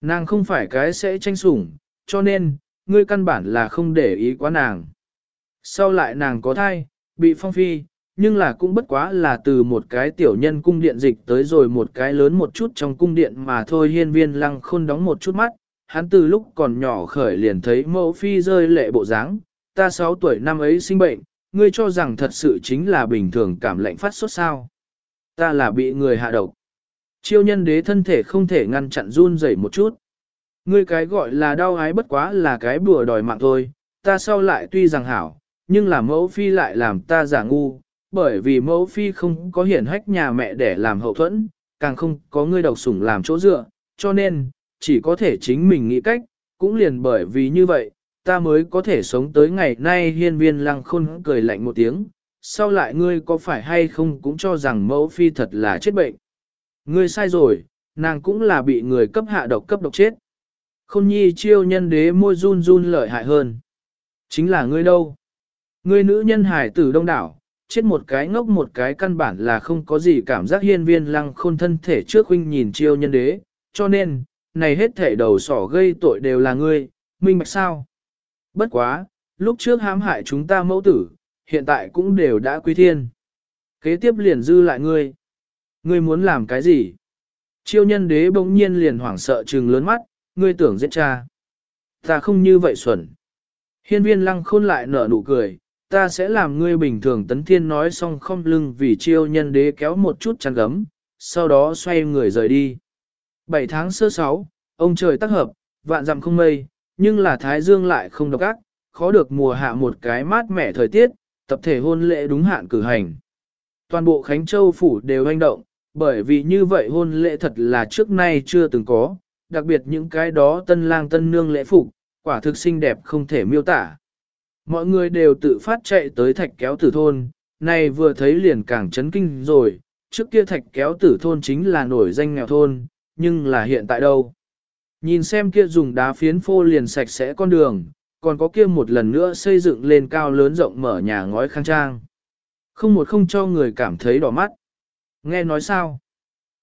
Nàng không phải cái sẽ tranh sủng, cho nên, ngươi căn bản là không để ý quá nàng. Sau lại nàng có thai, bị phong phi, nhưng là cũng bất quá là từ một cái tiểu nhân cung điện dịch tới rồi một cái lớn một chút trong cung điện mà thôi hiên viên lăng khôn đóng một chút mắt, hắn từ lúc còn nhỏ khởi liền thấy mẫu phi rơi lệ bộ dáng, ta 6 tuổi năm ấy sinh bệnh, ngươi cho rằng thật sự chính là bình thường cảm lạnh phát sốt sao. Ta là bị người hạ độc. Chiêu nhân đế thân thể không thể ngăn chặn run rẩy một chút. Ngươi cái gọi là đau ái bất quá là cái bùa đòi mạng thôi, ta sau lại tuy rằng hảo, nhưng là mẫu phi lại làm ta giả ngu, bởi vì mẫu phi không có hiển hách nhà mẹ để làm hậu thuẫn, càng không có ngươi độc sủng làm chỗ dựa, cho nên, chỉ có thể chính mình nghĩ cách, cũng liền bởi vì như vậy, ta mới có thể sống tới ngày nay hiên viên lăng khôn cười lạnh một tiếng, sau lại ngươi có phải hay không cũng cho rằng mẫu phi thật là chết bệnh. Ngươi sai rồi, nàng cũng là bị người cấp hạ độc cấp độc chết. Khôn nhi chiêu nhân đế môi run run lợi hại hơn. Chính là ngươi đâu? Ngươi nữ nhân hải tử đông đảo, chết một cái ngốc một cái căn bản là không có gì cảm giác hiên viên lăng khôn thân thể trước huynh nhìn chiêu nhân đế, cho nên, này hết thể đầu sỏ gây tội đều là ngươi, minh bạch sao? Bất quá, lúc trước hãm hại chúng ta mẫu tử, hiện tại cũng đều đã quy thiên. Kế tiếp liền dư lại ngươi. Ngươi muốn làm cái gì? Chiêu nhân đế bỗng nhiên liền hoảng sợ trừng lớn mắt, ngươi tưởng giết cha. Ta không như vậy xuẩn. Hiên viên lăng khôn lại nở nụ cười, ta sẽ làm ngươi bình thường tấn thiên nói xong không lưng vì chiêu nhân đế kéo một chút chăn gấm, sau đó xoay người rời đi. Bảy tháng sơ sáu, ông trời tác hợp, vạn dặm không mây, nhưng là thái dương lại không độc ác, khó được mùa hạ một cái mát mẻ thời tiết, tập thể hôn lễ đúng hạn cử hành. Toàn bộ Khánh Châu phủ đều hành động, bởi vì như vậy hôn lễ thật là trước nay chưa từng có, đặc biệt những cái đó tân lang tân nương lễ phục, quả thực xinh đẹp không thể miêu tả. Mọi người đều tự phát chạy tới thạch kéo tử thôn, này vừa thấy liền càng chấn kinh rồi, trước kia thạch kéo tử thôn chính là nổi danh nghèo thôn, nhưng là hiện tại đâu. Nhìn xem kia dùng đá phiến phô liền sạch sẽ con đường, còn có kia một lần nữa xây dựng lên cao lớn rộng mở nhà ngói khang trang. Không một không cho người cảm thấy đỏ mắt. Nghe nói sao?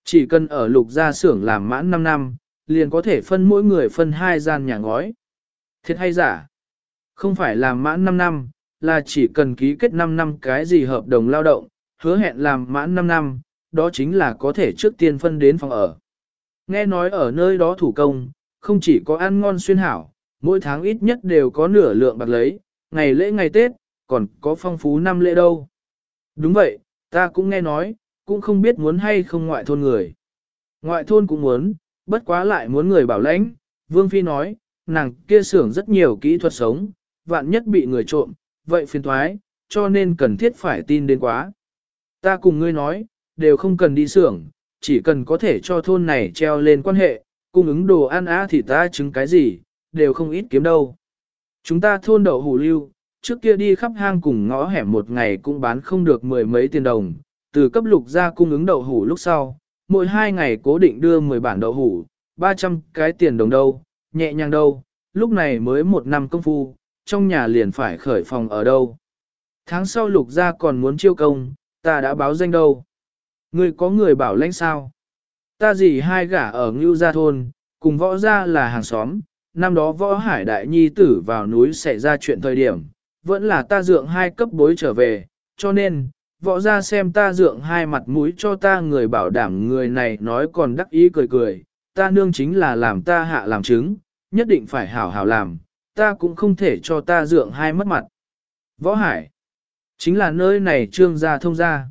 Chỉ cần ở lục gia xưởng làm mãn 5 năm, liền có thể phân mỗi người phân hai gian nhà ngói. Thiệt hay giả? Không phải làm mãn 5 năm, là chỉ cần ký kết 5 năm cái gì hợp đồng lao động, hứa hẹn làm mãn 5 năm, đó chính là có thể trước tiên phân đến phòng ở. Nghe nói ở nơi đó thủ công, không chỉ có ăn ngon xuyên hảo, mỗi tháng ít nhất đều có nửa lượng bạc lấy, ngày lễ ngày Tết, còn có phong phú năm lễ đâu. Đúng vậy, ta cũng nghe nói, cũng không biết muốn hay không ngoại thôn người. Ngoại thôn cũng muốn, bất quá lại muốn người bảo lãnh, Vương Phi nói, nàng kia xưởng rất nhiều kỹ thuật sống, vạn nhất bị người trộm, vậy phiền thoái, cho nên cần thiết phải tin đến quá. Ta cùng ngươi nói, đều không cần đi xưởng, chỉ cần có thể cho thôn này treo lên quan hệ, cung ứng đồ ăn á thì ta chứng cái gì, đều không ít kiếm đâu. Chúng ta thôn đậu hủ lưu, trước kia đi khắp hang cùng ngõ hẻm một ngày cũng bán không được mười mấy tiền đồng, từ cấp lục ra cung ứng đậu hủ lúc sau, mỗi hai ngày cố định đưa 10 bản đậu hủ, 300 cái tiền đồng đâu, nhẹ nhàng đâu, lúc này mới một năm công phu, trong nhà liền phải khởi phòng ở đâu. Tháng sau lục gia còn muốn chiêu công, ta đã báo danh đâu. Người có người bảo lãnh sao? Ta gì hai gả ở Ngưu Gia Thôn, cùng võ gia là hàng xóm, năm đó võ hải đại nhi tử vào núi xảy ra chuyện thời điểm, vẫn là ta dượng hai cấp bối trở về, cho nên, võ gia xem ta dượng hai mặt mũi cho ta người bảo đảm người này nói còn đắc ý cười cười, ta nương chính là làm ta hạ làm chứng, nhất định phải hảo hảo làm, ta cũng không thể cho ta dượng hai mất mặt. Võ Hải, chính là nơi này trương gia thông gia.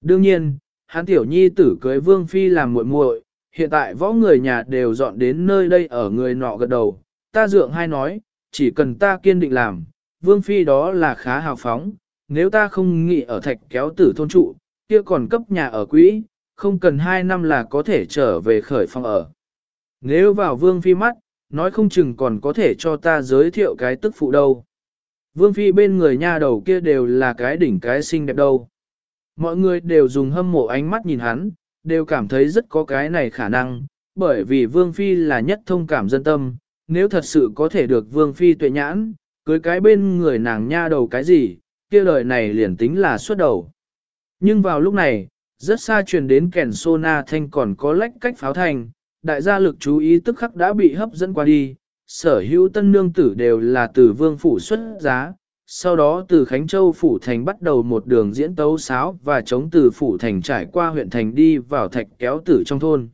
Đương nhiên, hắn tiểu nhi tử cưới vương phi làm muội muội, hiện tại võ người nhà đều dọn đến nơi đây ở người nọ gật đầu, ta dượng hai nói, chỉ cần ta kiên định làm, vương phi đó là khá hào phóng, nếu ta không nghĩ ở thạch kéo tử thôn trụ, kia còn cấp nhà ở quỹ, không cần hai năm là có thể trở về khởi phòng ở. Nếu vào vương phi mắt, nói không chừng còn có thể cho ta giới thiệu cái tức phụ đâu. Vương phi bên người nha đầu kia đều là cái đỉnh cái xinh đẹp đâu. Mọi người đều dùng hâm mộ ánh mắt nhìn hắn, đều cảm thấy rất có cái này khả năng, bởi vì vương phi là nhất thông cảm dân tâm, nếu thật sự có thể được vương phi tuệ nhãn, cưới cái bên người nàng nha đầu cái gì, kia lời này liền tính là xuất đầu. Nhưng vào lúc này, rất xa truyền đến kèn sô na thanh còn có lách cách pháo thành, đại gia lực chú ý tức khắc đã bị hấp dẫn qua đi, sở hữu tân nương tử đều là từ vương phủ xuất giá, sau đó từ Khánh Châu phủ thành bắt đầu một đường diễn tấu sáo và chống từ phủ thành trải qua huyện thành đi vào thạch kéo tử trong thôn.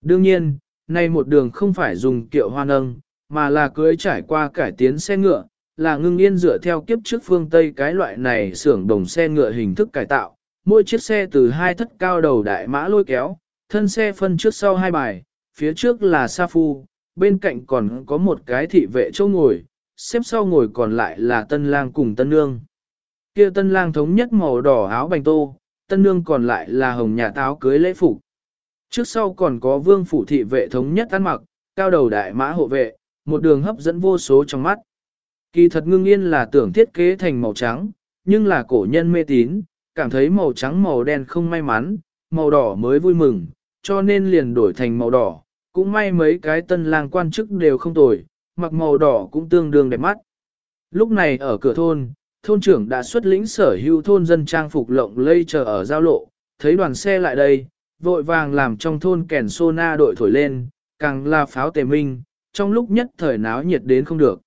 Đương nhiên, nay một đường không phải dùng kiệu hoa nâng, mà là cưới trải qua cải tiến xe ngựa, là ngưng yên dựa theo kiếp trước phương Tây cái loại này xưởng đồng xe ngựa hình thức cải tạo, mỗi chiếc xe từ hai thất cao đầu đại mã lôi kéo, thân xe phân trước sau hai bài, phía trước là sa phu, bên cạnh còn có một cái thị vệ châu ngồi, xếp sau ngồi còn lại là tân lang cùng tân nương. Kia tân lang thống nhất màu đỏ áo bành tô, tân nương còn lại là hồng nhà táo cưới lễ phục. Trước sau còn có vương phủ thị vệ thống nhất ăn mặc, cao đầu đại mã hộ vệ, một đường hấp dẫn vô số trong mắt. Kỳ thật ngưng yên là tưởng thiết kế thành màu trắng, nhưng là cổ nhân mê tín, cảm thấy màu trắng màu đen không may mắn, màu đỏ mới vui mừng, cho nên liền đổi thành màu đỏ. Cũng may mấy cái tân lang quan chức đều không tồi, mặc màu đỏ cũng tương đương đẹp mắt. Lúc này ở cửa thôn, thôn trưởng đã xuất lĩnh sở hữu thôn dân trang phục lộng lây chờ ở giao lộ, thấy đoàn xe lại đây, vội vàng làm trong thôn kèn sô na đội thổi lên, càng là pháo tề minh, trong lúc nhất thời náo nhiệt đến không được.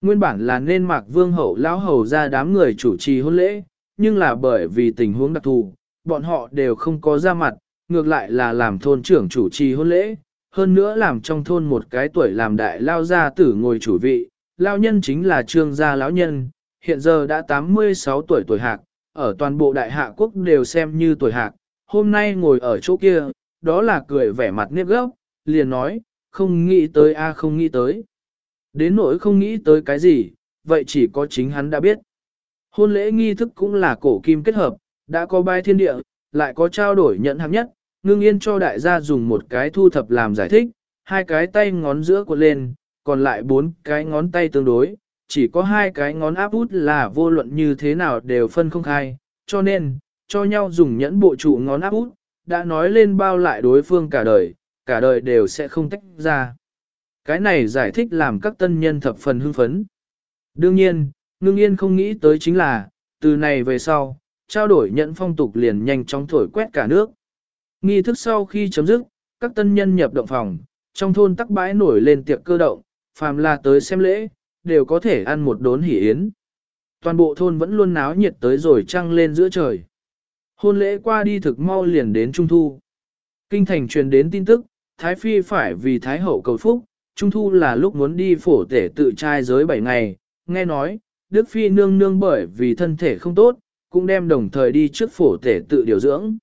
Nguyên bản là nên mặc vương hậu lão hầu ra đám người chủ trì hôn lễ, nhưng là bởi vì tình huống đặc thù, bọn họ đều không có ra mặt, ngược lại là làm thôn trưởng chủ trì hôn lễ, hơn nữa làm trong thôn một cái tuổi làm đại lao gia tử ngồi chủ vị, lao nhân chính là trương gia lão nhân, hiện giờ đã 86 tuổi tuổi hạc, ở toàn bộ đại hạ quốc đều xem như tuổi hạc, hôm nay ngồi ở chỗ kia, đó là cười vẻ mặt nếp gốc, liền nói, không nghĩ tới a không nghĩ tới. Đến nỗi không nghĩ tới cái gì, vậy chỉ có chính hắn đã biết. Hôn lễ nghi thức cũng là cổ kim kết hợp, đã có bài thiên địa, lại có trao đổi nhận hạng nhất, ngưng yên cho đại gia dùng một cái thu thập làm giải thích, hai cái tay ngón giữa cuộn lên, còn lại bốn cái ngón tay tương đối, chỉ có hai cái ngón áp út là vô luận như thế nào đều phân không khai, cho nên, cho nhau dùng nhẫn bộ trụ ngón áp út, đã nói lên bao lại đối phương cả đời, cả đời đều sẽ không tách ra. Cái này giải thích làm các tân nhân thập phần hưng phấn. Đương nhiên, ngưng yên không nghĩ tới chính là, từ này về sau, trao đổi nhận phong tục liền nhanh chóng thổi quét cả nước. Nghi thức sau khi chấm dứt, các tân nhân nhập động phòng, trong thôn tắc bãi nổi lên tiệc cơ động, phàm là tới xem lễ, đều có thể ăn một đốn hỉ yến. Toàn bộ thôn vẫn luôn náo nhiệt tới rồi trăng lên giữa trời. Hôn lễ qua đi thực mau liền đến Trung Thu. Kinh thành truyền đến tin tức, Thái Phi phải vì Thái Hậu cầu phúc, Trung Thu là lúc muốn đi phổ tể tự trai giới 7 ngày, nghe nói, Đức Phi nương nương bởi vì thân thể không tốt, cũng đem đồng thời đi trước phổ tể tự điều dưỡng.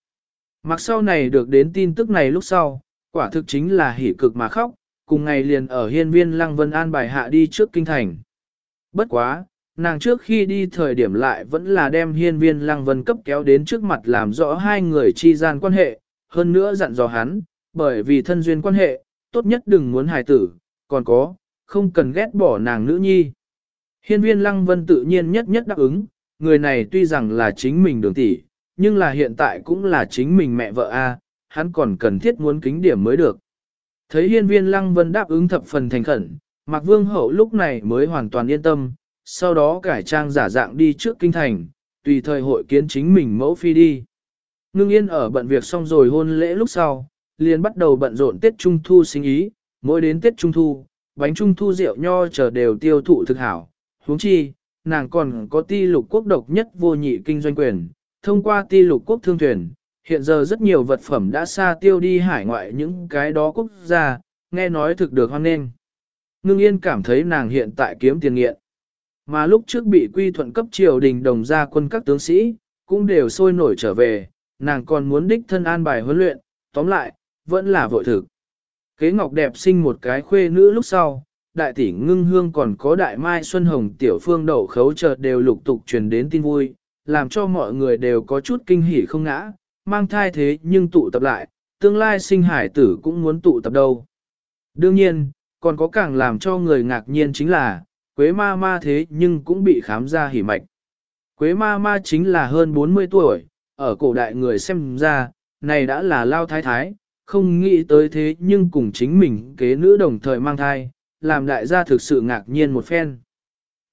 Mặc sau này được đến tin tức này lúc sau, quả thực chính là hỉ cực mà khóc, cùng ngày liền ở hiên viên Lăng Vân An bài hạ đi trước kinh thành. Bất quá, nàng trước khi đi thời điểm lại vẫn là đem hiên viên Lăng Vân cấp kéo đến trước mặt làm rõ hai người chi gian quan hệ, hơn nữa dặn dò hắn, bởi vì thân duyên quan hệ, tốt nhất đừng muốn hài tử, còn có, không cần ghét bỏ nàng nữ nhi. Hiên viên Lăng Vân tự nhiên nhất nhất đáp ứng, người này tuy rằng là chính mình đường tỷ, nhưng là hiện tại cũng là chính mình mẹ vợ a, hắn còn cần thiết muốn kính điểm mới được. Thấy hiên viên lăng vân đáp ứng thập phần thành khẩn, Mạc Vương Hậu lúc này mới hoàn toàn yên tâm, sau đó cải trang giả dạng đi trước kinh thành, tùy thời hội kiến chính mình mẫu phi đi. Ngưng yên ở bận việc xong rồi hôn lễ lúc sau, liền bắt đầu bận rộn Tết Trung Thu sinh ý, mỗi đến Tết Trung Thu, bánh Trung Thu rượu nho chờ đều tiêu thụ thực hảo, huống chi, nàng còn có ti lục quốc độc nhất vô nhị kinh doanh quyền, thông qua ti lục quốc thương thuyền, hiện giờ rất nhiều vật phẩm đã xa tiêu đi hải ngoại những cái đó quốc gia, nghe nói thực được hoan nghênh. Ngưng yên cảm thấy nàng hiện tại kiếm tiền nghiện. Mà lúc trước bị quy thuận cấp triều đình đồng gia quân các tướng sĩ, cũng đều sôi nổi trở về, nàng còn muốn đích thân an bài huấn luyện, tóm lại, vẫn là vội thực. Kế ngọc đẹp sinh một cái khuê nữ lúc sau, đại tỷ ngưng hương còn có đại mai xuân hồng tiểu phương đậu khấu chợt đều lục tục truyền đến tin vui, làm cho mọi người đều có chút kinh hỉ không ngã, mang thai thế nhưng tụ tập lại, tương lai sinh hải tử cũng muốn tụ tập đâu. Đương nhiên, còn có càng làm cho người ngạc nhiên chính là, Quế ma ma thế nhưng cũng bị khám ra hỉ mạch. Quế ma ma chính là hơn 40 tuổi, ở cổ đại người xem ra, này đã là lao thái thái, không nghĩ tới thế nhưng cùng chính mình kế nữ đồng thời mang thai, làm đại gia thực sự ngạc nhiên một phen.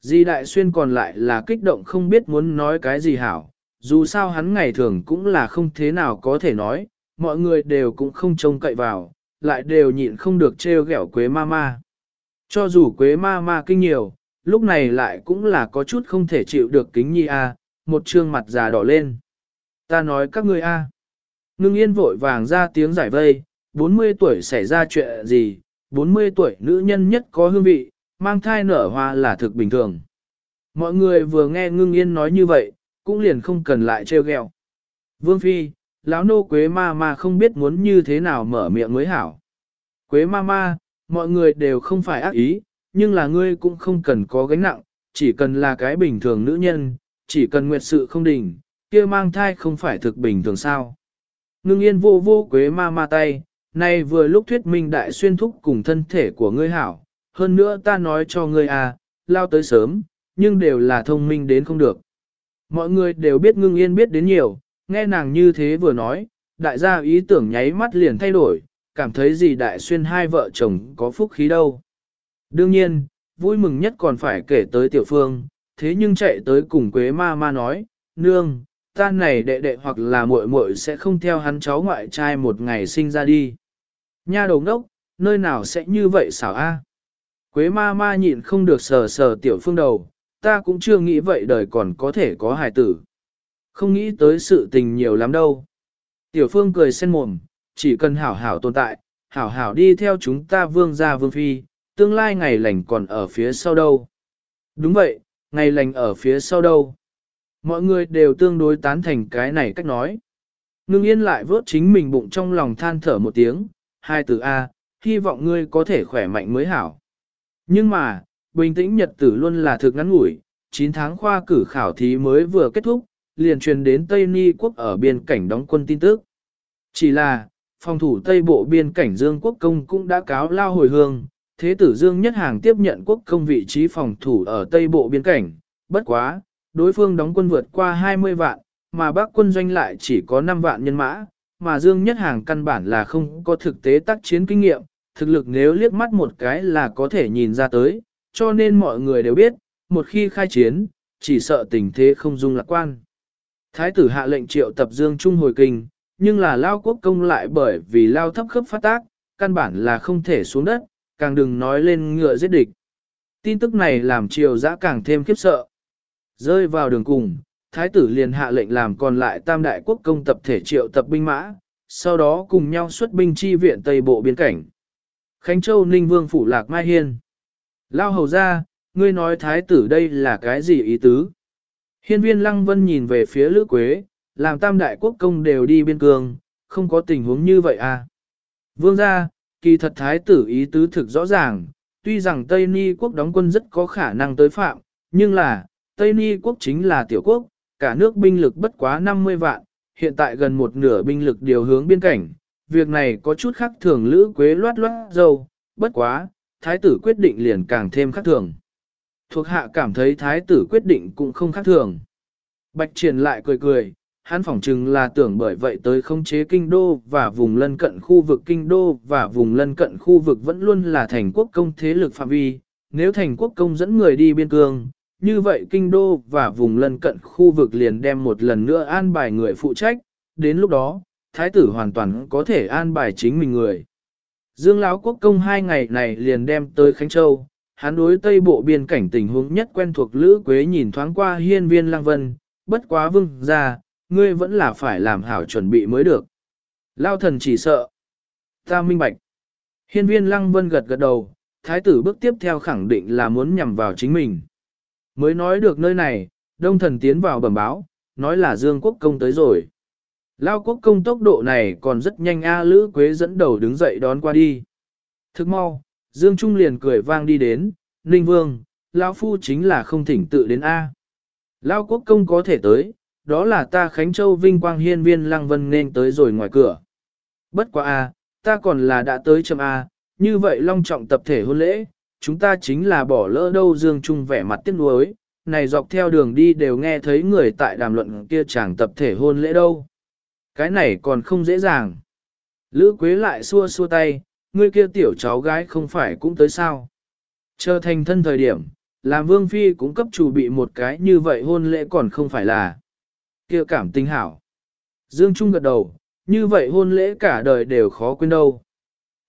Di đại xuyên còn lại là kích động không biết muốn nói cái gì hảo, dù sao hắn ngày thường cũng là không thế nào có thể nói, mọi người đều cũng không trông cậy vào, lại đều nhịn không được trêu ghẹo quế ma ma. Cho dù quế ma ma kinh nhiều, lúc này lại cũng là có chút không thể chịu được kính nhi a, một trương mặt già đỏ lên. Ta nói các ngươi a. Ngưng yên vội vàng ra tiếng giải vây, 40 tuổi xảy ra chuyện gì, 40 tuổi nữ nhân nhất có hương vị, mang thai nở hoa là thực bình thường. Mọi người vừa nghe ngưng yên nói như vậy, cũng liền không cần lại trêu ghẹo. Vương Phi, lão nô Quế ma ma không biết muốn như thế nào mở miệng mới hảo. Quế ma ma, mọi người đều không phải ác ý, nhưng là ngươi cũng không cần có gánh nặng, chỉ cần là cái bình thường nữ nhân, chỉ cần nguyệt sự không đình, kia mang thai không phải thực bình thường sao. Ngưng yên vô vô quế ma ma tay, nay vừa lúc thuyết minh đại xuyên thúc cùng thân thể của ngươi hảo, hơn nữa ta nói cho ngươi à, lao tới sớm, nhưng đều là thông minh đến không được. Mọi người đều biết ngưng yên biết đến nhiều, nghe nàng như thế vừa nói, đại gia ý tưởng nháy mắt liền thay đổi, cảm thấy gì đại xuyên hai vợ chồng có phúc khí đâu. Đương nhiên, vui mừng nhất còn phải kể tới tiểu phương, thế nhưng chạy tới cùng Quế ma ma nói, nương, ta này đệ đệ hoặc là muội muội sẽ không theo hắn cháu ngoại trai một ngày sinh ra đi. Nha đầu ngốc, nơi nào sẽ như vậy xảo a? Quế ma ma nhịn không được sờ sờ tiểu phương đầu, ta cũng chưa nghĩ vậy đời còn có thể có hài tử. Không nghĩ tới sự tình nhiều lắm đâu. Tiểu phương cười sen mồm, chỉ cần hảo hảo tồn tại, hảo hảo đi theo chúng ta vương gia vương phi, tương lai ngày lành còn ở phía sau đâu. Đúng vậy, ngày lành ở phía sau đâu. Mọi người đều tương đối tán thành cái này cách nói. Ngưng yên lại vớt chính mình bụng trong lòng than thở một tiếng, hai từ A, hy vọng ngươi có thể khỏe mạnh mới hảo. Nhưng mà, bình tĩnh nhật tử luôn là thực ngắn ngủi, 9 tháng khoa cử khảo thí mới vừa kết thúc, liền truyền đến Tây Ni quốc ở biên cảnh đóng quân tin tức. Chỉ là, phòng thủ Tây Bộ biên cảnh Dương Quốc Công cũng đã cáo lao hồi hương, Thế tử Dương Nhất Hàng tiếp nhận quốc công vị trí phòng thủ ở Tây Bộ biên cảnh, bất quá, đối phương đóng quân vượt qua 20 vạn, mà bác quân doanh lại chỉ có 5 vạn nhân mã, mà Dương Nhất Hàng căn bản là không có thực tế tác chiến kinh nghiệm, thực lực nếu liếc mắt một cái là có thể nhìn ra tới, cho nên mọi người đều biết, một khi khai chiến, chỉ sợ tình thế không dung lạc quan. Thái tử hạ lệnh triệu tập Dương Trung hồi kinh, nhưng là Lao quốc công lại bởi vì Lao thấp khớp phát tác, căn bản là không thể xuống đất, càng đừng nói lên ngựa giết địch. Tin tức này làm triều giã càng thêm khiếp sợ. Rơi vào đường cùng, thái tử liền hạ lệnh làm còn lại tam đại quốc công tập thể triệu tập binh mã, sau đó cùng nhau xuất binh chi viện Tây Bộ biên cảnh. Khánh Châu Ninh Vương Phủ Lạc Mai Hiên. Lao hầu ra, ngươi nói thái tử đây là cái gì ý tứ? Hiên viên Lăng Vân nhìn về phía Lữ Quế, làm tam đại quốc công đều đi biên cương, không có tình huống như vậy à? Vương gia, kỳ thật thái tử ý tứ thực rõ ràng, tuy rằng Tây Ni quốc đóng quân rất có khả năng tới phạm, nhưng là, Tây Ni quốc chính là tiểu quốc, cả nước binh lực bất quá 50 vạn, hiện tại gần một nửa binh lực điều hướng biên cảnh, việc này có chút khác thường lữ quế loát loát dâu, bất quá, thái tử quyết định liền càng thêm khác thường. Thuộc hạ cảm thấy thái tử quyết định cũng không khác thường. Bạch triển lại cười cười, hắn phỏng chừng là tưởng bởi vậy tới khống chế kinh đô và vùng lân cận khu vực kinh đô và vùng lân cận khu vực vẫn luôn là thành quốc công thế lực phạm vi. Nếu thành quốc công dẫn người đi biên cương, như vậy kinh đô và vùng lân cận khu vực liền đem một lần nữa an bài người phụ trách, đến lúc đó, thái tử hoàn toàn có thể an bài chính mình người. Dương Lão Quốc công hai ngày này liền đem tới Khánh Châu, hắn đối tây bộ biên cảnh tình huống nhất quen thuộc Lữ Quế nhìn thoáng qua hiên viên lang vân, bất quá vương ra, ngươi vẫn là phải làm hảo chuẩn bị mới được. Lao thần chỉ sợ. Ta minh bạch. Hiên viên lăng vân gật gật đầu, thái tử bước tiếp theo khẳng định là muốn nhằm vào chính mình. Mới nói được nơi này, đông thần tiến vào bẩm báo, nói là Dương Quốc Công tới rồi. Lao Quốc Công tốc độ này còn rất nhanh A Lữ Quế dẫn đầu đứng dậy đón qua đi. Thức mau, Dương Trung liền cười vang đi đến, Ninh Vương, Lao Phu chính là không thỉnh tự đến A. Lao Quốc Công có thể tới, đó là ta Khánh Châu Vinh Quang Hiên Viên Lăng Vân nên tới rồi ngoài cửa. Bất quá A, ta còn là đã tới chấm A, như vậy long trọng tập thể hôn lễ, chúng ta chính là bỏ lỡ đâu Dương Trung vẻ mặt tiếc nuối, này dọc theo đường đi đều nghe thấy người tại đàm luận kia chàng tập thể hôn lễ đâu. Cái này còn không dễ dàng. Lữ Quế lại xua xua tay, ngươi kia tiểu cháu gái không phải cũng tới sao. Chờ thành thân thời điểm, làm vương phi cũng cấp chủ bị một cái như vậy hôn lễ còn không phải là kia cảm tình hảo. Dương Trung gật đầu, như vậy hôn lễ cả đời đều khó quên đâu.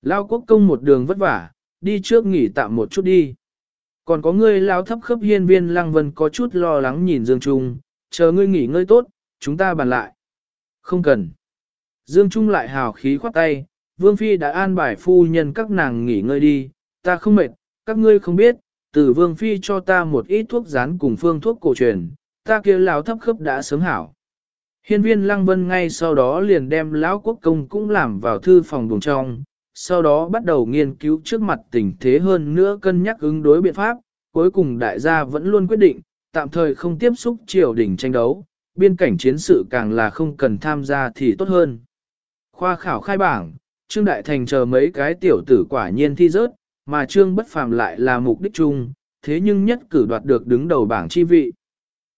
Lao quốc công một đường vất vả, đi trước nghỉ tạm một chút đi. Còn có ngươi lao thấp khớp hiên viên lăng vân có chút lo lắng nhìn Dương Trung, chờ ngươi nghỉ ngơi tốt, chúng ta bàn lại. Không cần. Dương Trung lại hào khí khoát tay, Vương Phi đã an bài phu nhân các nàng nghỉ ngơi đi, ta không mệt, các ngươi không biết, từ Vương Phi cho ta một ít thuốc rán cùng phương thuốc cổ truyền, ta kia lão thấp khớp đã sớm hảo. Hiên viên Lăng Vân ngay sau đó liền đem lão quốc công cũng làm vào thư phòng buồng trong, sau đó bắt đầu nghiên cứu trước mặt tình thế hơn nữa cân nhắc ứng đối biện pháp, cuối cùng đại gia vẫn luôn quyết định, tạm thời không tiếp xúc triều đình tranh đấu, biên cảnh chiến sự càng là không cần tham gia thì tốt hơn. Khoa khảo khai bảng, Trương Đại Thành chờ mấy cái tiểu tử quả nhiên thi rớt, mà Trương Bất Phàm lại là mục đích chung, thế nhưng nhất cử đoạt được đứng đầu bảng chi vị.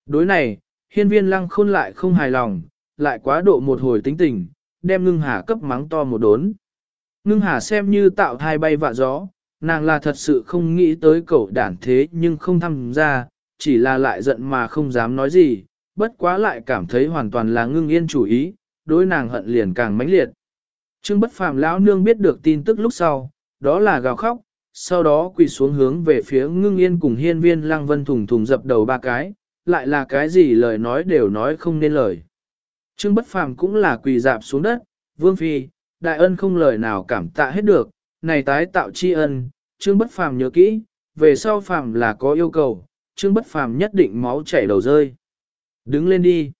Đối này, hiên viên lăng khôn lại không hài lòng, lại quá độ một hồi tính tình, đem ngưng hà cấp mắng to một đốn. Ngưng hà xem như tạo thai bay vạ gió, nàng là thật sự không nghĩ tới cậu đản thế nhưng không tham gia, chỉ là lại giận mà không dám nói gì, bất quá lại cảm thấy hoàn toàn là ngưng yên chủ ý, đối nàng hận liền càng mãnh liệt. Trương bất phàm lão nương biết được tin tức lúc sau, đó là gào khóc, sau đó quỳ xuống hướng về phía ngưng yên cùng hiên viên lăng vân thùng thùng dập đầu ba cái, lại là cái gì lời nói đều nói không nên lời. Trương bất phàm cũng là quỳ dạp xuống đất, vương phi, đại ân không lời nào cảm tạ hết được, này tái tạo tri ân, trương bất phàm nhớ kỹ, về sau phàm là có yêu cầu, trương bất phàm nhất định máu chảy đầu rơi. Đứng lên đi.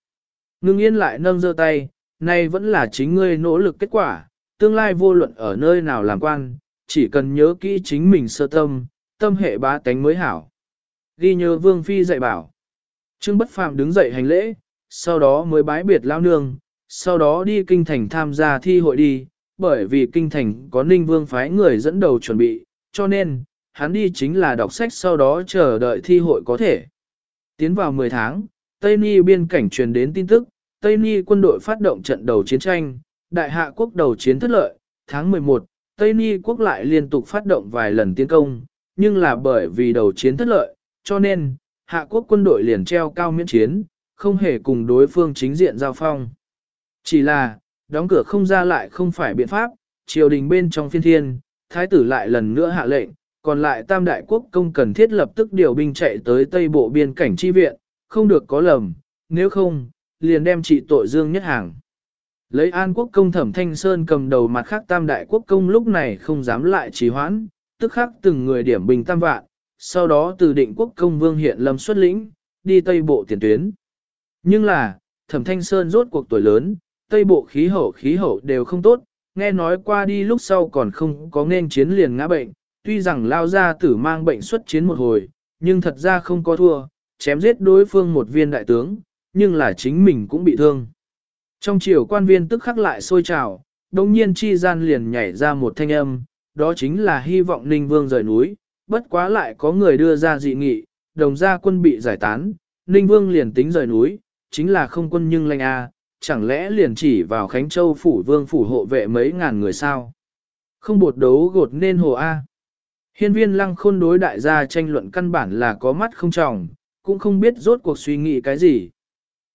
Ngưng yên lại nâng giơ tay, nay vẫn là chính ngươi nỗ lực kết quả, tương lai vô luận ở nơi nào làm quan, chỉ cần nhớ kỹ chính mình sơ tâm, tâm hệ bá tánh mới hảo. Ghi nhớ vương phi dạy bảo. Trương bất phàm đứng dậy hành lễ, sau đó mới bái biệt lao nương, sau đó đi kinh thành tham gia thi hội đi, bởi vì kinh thành có ninh vương phái người dẫn đầu chuẩn bị, cho nên, hắn đi chính là đọc sách sau đó chờ đợi thi hội có thể. Tiến vào 10 tháng, Tây Ni biên cảnh truyền đến tin tức, Tây Ni quân đội phát động trận đầu chiến tranh, đại hạ quốc đầu chiến thất lợi, tháng 11, Tây Ni quốc lại liên tục phát động vài lần tiến công, nhưng là bởi vì đầu chiến thất lợi, cho nên, hạ quốc quân đội liền treo cao miễn chiến, không hề cùng đối phương chính diện giao phong. Chỉ là, đóng cửa không ra lại không phải biện pháp, triều đình bên trong phiên thiên, thái tử lại lần nữa hạ lệnh, còn lại tam đại quốc công cần thiết lập tức điều binh chạy tới tây bộ biên cảnh chi viện, không được có lầm, nếu không, liền đem trị tội dương nhất hàng. Lấy an quốc công thẩm thanh sơn cầm đầu mặt khác tam đại quốc công lúc này không dám lại trì hoãn, tức khắc từng người điểm bình tam vạn, sau đó từ định quốc công vương hiện lâm xuất lĩnh, đi tây bộ tiền tuyến. Nhưng là, thẩm thanh sơn rốt cuộc tuổi lớn, tây bộ khí hậu khí hậu đều không tốt, nghe nói qua đi lúc sau còn không có nên chiến liền ngã bệnh, tuy rằng lao ra tử mang bệnh xuất chiến một hồi, nhưng thật ra không có thua, chém giết đối phương một viên đại tướng, nhưng là chính mình cũng bị thương. Trong chiều quan viên tức khắc lại sôi trào, đồng nhiên chi gian liền nhảy ra một thanh âm, đó chính là hy vọng Ninh Vương rời núi, bất quá lại có người đưa ra dị nghị, đồng gia quân bị giải tán, Ninh Vương liền tính rời núi, chính là không quân nhưng lanh a, chẳng lẽ liền chỉ vào Khánh Châu phủ vương phủ hộ vệ mấy ngàn người sao? Không bột đấu gột nên hồ a. Hiên viên lăng khôn đối đại gia tranh luận căn bản là có mắt không tròng, cũng không biết rốt cuộc suy nghĩ cái gì.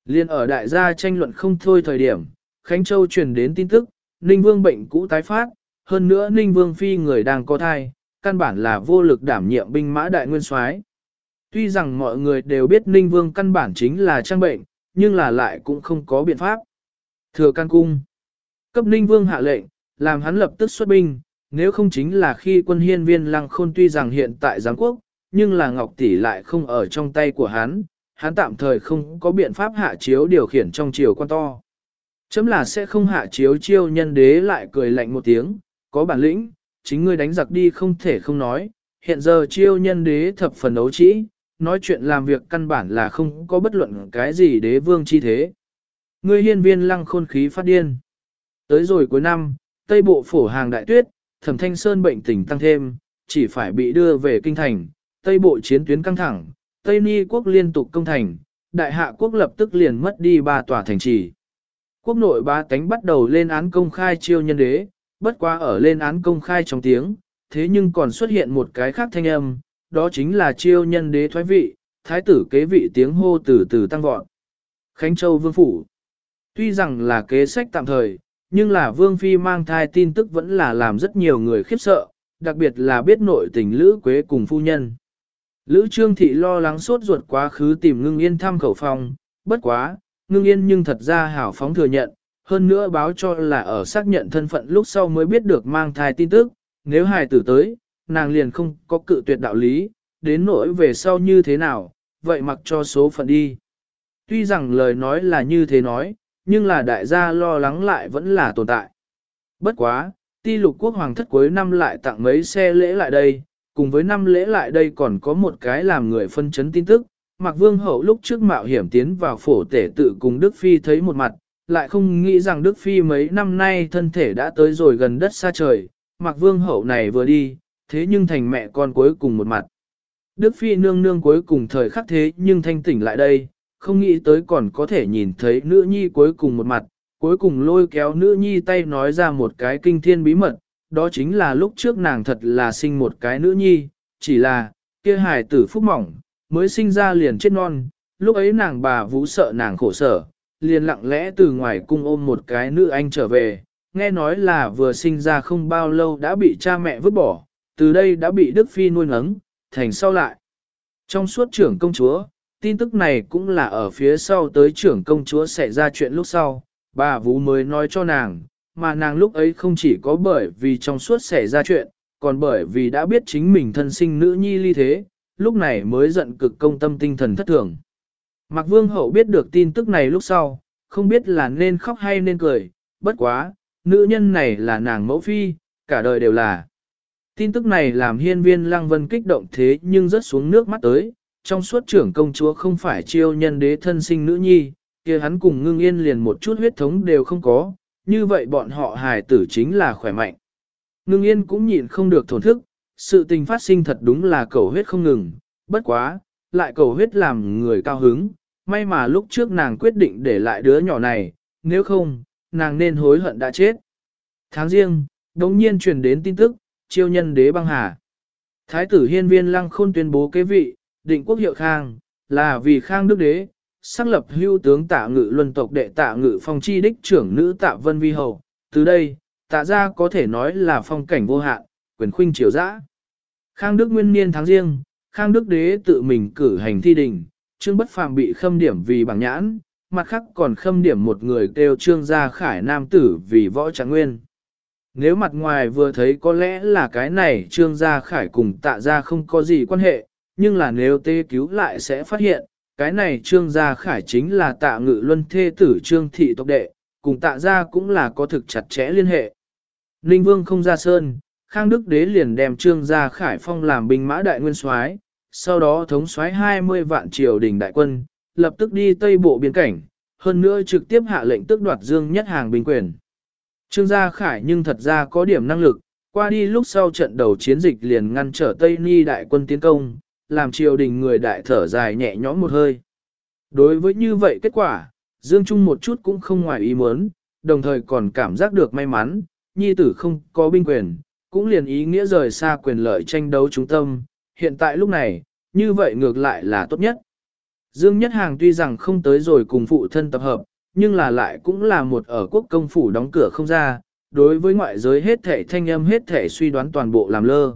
Liên ở đại gia tranh luận không thôi thời điểm, Khánh Châu truyền đến tin tức, Ninh Vương bệnh cũ tái phát, hơn nữa Ninh Vương phi người đang có thai, căn bản là vô lực đảm nhiệm binh mã đại nguyên soái. Tuy rằng mọi người đều biết Ninh Vương căn bản chính là trang bệnh, nhưng là lại cũng không có biện pháp. Thừa can cung. Cấp ninh vương hạ lệnh, làm hắn lập tức xuất binh, nếu không chính là khi quân hiên viên lăng khôn tuy rằng hiện tại giáng quốc, nhưng là ngọc tỷ lại không ở trong tay của hắn, hắn tạm thời không có biện pháp hạ chiếu điều khiển trong triều quan to. Chấm là sẽ không hạ chiếu chiêu nhân đế lại cười lạnh một tiếng, có bản lĩnh, chính ngươi đánh giặc đi không thể không nói, hiện giờ chiêu nhân đế thập phần đấu trĩ, nói chuyện làm việc căn bản là không có bất luận cái gì đế vương chi thế. Ngươi hiên viên lăng khôn khí phát điên. Tới rồi cuối năm, Tây Bộ phổ hàng đại tuyết, thẩm thanh sơn bệnh tình tăng thêm, chỉ phải bị đưa về kinh thành, Tây Bộ chiến tuyến căng thẳng, Tây Ni quốc liên tục công thành, đại hạ quốc lập tức liền mất đi ba tòa thành trì. Quốc nội ba tánh bắt đầu lên án công khai chiêu nhân đế, bất quá ở lên án công khai trong tiếng, thế nhưng còn xuất hiện một cái khác thanh âm, đó chính là chiêu nhân đế thoái vị, thái tử kế vị tiếng hô từ từ tăng vọt. Khánh Châu Vương Phủ Tuy rằng là kế sách tạm thời, nhưng là Vương Phi mang thai tin tức vẫn là làm rất nhiều người khiếp sợ, đặc biệt là biết nội tình Lữ Quế cùng phu nhân. Lữ Trương Thị lo lắng suốt ruột quá khứ tìm ngưng yên thăm khẩu phòng, bất quá, ngưng yên nhưng thật ra hảo phóng thừa nhận, hơn nữa báo cho là ở xác nhận thân phận lúc sau mới biết được mang thai tin tức, nếu hài tử tới, nàng liền không có cự tuyệt đạo lý, đến nỗi về sau như thế nào, vậy mặc cho số phận đi. Tuy rằng lời nói là như thế nói, nhưng là đại gia lo lắng lại vẫn là tồn tại. Bất quá, ti lục quốc hoàng thất cuối năm lại tặng mấy xe lễ lại đây, cùng với năm lễ lại đây còn có một cái làm người phân chấn tin tức. Mạc Vương Hậu lúc trước mạo hiểm tiến vào phổ tể tự cùng Đức Phi thấy một mặt, lại không nghĩ rằng Đức Phi mấy năm nay thân thể đã tới rồi gần đất xa trời, Mạc Vương Hậu này vừa đi, thế nhưng thành mẹ con cuối cùng một mặt. Đức Phi nương nương cuối cùng thời khắc thế nhưng thanh tỉnh lại đây, không nghĩ tới còn có thể nhìn thấy nữ nhi cuối cùng một mặt, cuối cùng lôi kéo nữ nhi tay nói ra một cái kinh thiên bí mật, đó chính là lúc trước nàng thật là sinh một cái nữ nhi, chỉ là, kia hài tử phúc mỏng, mới sinh ra liền chết non, lúc ấy nàng bà vũ sợ nàng khổ sở, liền lặng lẽ từ ngoài cung ôm một cái nữ anh trở về, nghe nói là vừa sinh ra không bao lâu đã bị cha mẹ vứt bỏ, từ đây đã bị Đức Phi nuôi nấng, thành sau lại. Trong suốt trưởng công chúa, tin tức này cũng là ở phía sau tới trưởng công chúa xảy ra chuyện lúc sau, bà Vũ mới nói cho nàng, mà nàng lúc ấy không chỉ có bởi vì trong suốt xảy ra chuyện, còn bởi vì đã biết chính mình thân sinh nữ nhi ly thế, lúc này mới giận cực công tâm tinh thần thất thường. Mạc Vương Hậu biết được tin tức này lúc sau, không biết là nên khóc hay nên cười, bất quá, nữ nhân này là nàng mẫu phi, cả đời đều là. Tin tức này làm hiên viên lăng vân kích động thế nhưng rất xuống nước mắt tới, trong suốt trưởng công chúa không phải chiêu nhân đế thân sinh nữ nhi, kia hắn cùng ngưng yên liền một chút huyết thống đều không có, như vậy bọn họ hài tử chính là khỏe mạnh. Ngưng yên cũng nhịn không được thổn thức, sự tình phát sinh thật đúng là cầu huyết không ngừng, bất quá, lại cầu huyết làm người cao hứng, may mà lúc trước nàng quyết định để lại đứa nhỏ này, nếu không, nàng nên hối hận đã chết. Tháng riêng, đống nhiên truyền đến tin tức, chiêu nhân đế băng hà. Thái tử hiên viên lăng khôn tuyên bố kế vị, định quốc hiệu khang, là vì khang đức đế, xác lập hưu tướng tạ ngự luân tộc đệ tạ ngự phong chi đích trưởng nữ tạ vân vi hầu. Từ đây, tạ ra có thể nói là phong cảnh vô hạn, quyền khuynh triều dã. Khang đức nguyên niên tháng riêng, khang đức đế tự mình cử hành thi đình, trương bất phàm bị khâm điểm vì bằng nhãn, mặt khác còn khâm điểm một người kêu trương gia khải nam tử vì võ trạng nguyên. Nếu mặt ngoài vừa thấy có lẽ là cái này trương gia khải cùng tạ gia không có gì quan hệ, nhưng là nếu tê cứu lại sẽ phát hiện, cái này trương gia khải chính là tạ ngự luân thê tử trương thị tộc đệ, cùng tạ gia cũng là có thực chặt chẽ liên hệ. Ninh vương không ra sơn, khang đức đế liền đem trương gia khải phong làm binh mã đại nguyên soái sau đó thống soái 20 vạn triều đình đại quân, lập tức đi tây bộ biên cảnh, hơn nữa trực tiếp hạ lệnh tước đoạt dương nhất hàng binh quyền. Trương Gia Khải nhưng thật ra có điểm năng lực, qua đi lúc sau trận đầu chiến dịch liền ngăn trở Tây Ni đại quân tiến công, làm triều đình người đại thở dài nhẹ nhõm một hơi. Đối với như vậy kết quả, Dương Trung một chút cũng không ngoài ý muốn, đồng thời còn cảm giác được may mắn, nhi tử không có binh quyền, cũng liền ý nghĩa rời xa quyền lợi tranh đấu trung tâm, hiện tại lúc này, như vậy ngược lại là tốt nhất. Dương Nhất Hàng tuy rằng không tới rồi cùng phụ thân tập hợp, nhưng là lại cũng là một ở quốc công phủ đóng cửa không ra, đối với ngoại giới hết thể thanh âm hết thể suy đoán toàn bộ làm lơ.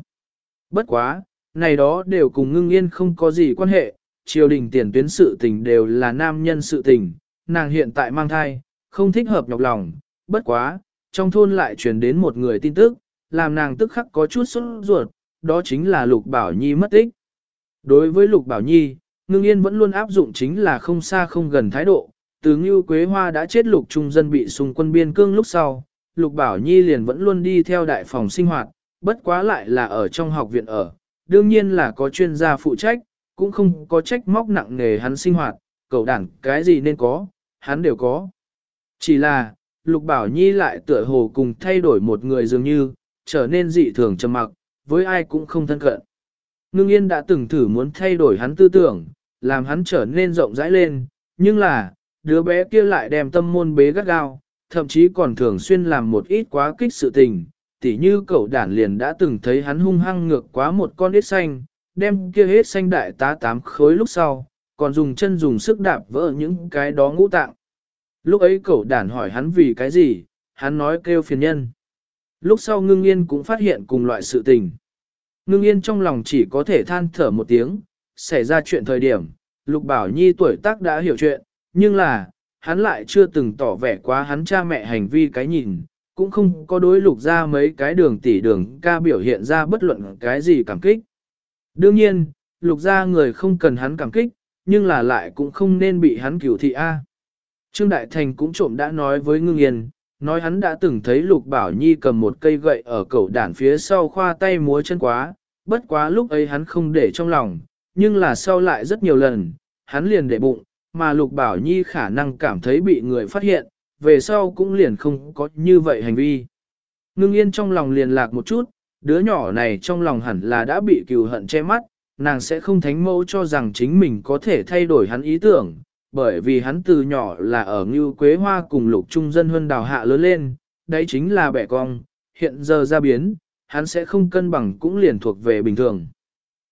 Bất quá, này đó đều cùng ngưng yên không có gì quan hệ, triều đình tiền tuyến sự tình đều là nam nhân sự tình, nàng hiện tại mang thai, không thích hợp nhọc lòng, bất quá, trong thôn lại truyền đến một người tin tức, làm nàng tức khắc có chút sốt ruột, đó chính là Lục Bảo Nhi mất tích. Đối với Lục Bảo Nhi, ngưng yên vẫn luôn áp dụng chính là không xa không gần thái độ, từ Ngưu Quế Hoa đã chết Lục Trung dân bị xung quân biên cương lúc sau, Lục Bảo Nhi liền vẫn luôn đi theo đại phòng sinh hoạt, bất quá lại là ở trong học viện ở, đương nhiên là có chuyên gia phụ trách, cũng không có trách móc nặng nề hắn sinh hoạt, cầu đảng cái gì nên có, hắn đều có. Chỉ là, Lục Bảo Nhi lại tựa hồ cùng thay đổi một người dường như, trở nên dị thường trầm mặc, với ai cũng không thân cận. Ngưng yên đã từng thử muốn thay đổi hắn tư tưởng, làm hắn trở nên rộng rãi lên, nhưng là, đứa bé kia lại đem tâm môn bế gắt gao, thậm chí còn thường xuyên làm một ít quá kích sự tình, tỉ như cậu đản liền đã từng thấy hắn hung hăng ngược quá một con ít xanh, đem kia hết xanh đại tá tám khối lúc sau, còn dùng chân dùng sức đạp vỡ những cái đó ngũ tạng. Lúc ấy cậu đản hỏi hắn vì cái gì, hắn nói kêu phiền nhân. Lúc sau ngưng yên cũng phát hiện cùng loại sự tình. Ngưng yên trong lòng chỉ có thể than thở một tiếng, xảy ra chuyện thời điểm, Lục Bảo Nhi tuổi tác đã hiểu chuyện, nhưng là, hắn lại chưa từng tỏ vẻ quá hắn cha mẹ hành vi cái nhìn, cũng không có đối lục ra mấy cái đường tỷ đường ca biểu hiện ra bất luận cái gì cảm kích. Đương nhiên, lục ra người không cần hắn cảm kích, nhưng là lại cũng không nên bị hắn cửu thị A. Trương Đại Thành cũng trộm đã nói với Ngưng Yên, nói hắn đã từng thấy Lục Bảo Nhi cầm một cây gậy ở cầu đản phía sau khoa tay múa chân quá, bất quá lúc ấy hắn không để trong lòng, nhưng là sau lại rất nhiều lần, hắn liền để bụng, mà Lục Bảo Nhi khả năng cảm thấy bị người phát hiện, về sau cũng liền không có như vậy hành vi. Ngưng yên trong lòng liền lạc một chút, đứa nhỏ này trong lòng hẳn là đã bị cừu hận che mắt, nàng sẽ không thánh mẫu cho rằng chính mình có thể thay đổi hắn ý tưởng, bởi vì hắn từ nhỏ là ở Ngưu Quế Hoa cùng lục trung dân huân đào hạ lớn lên, đấy chính là bẻ cong, hiện giờ ra biến, hắn sẽ không cân bằng cũng liền thuộc về bình thường.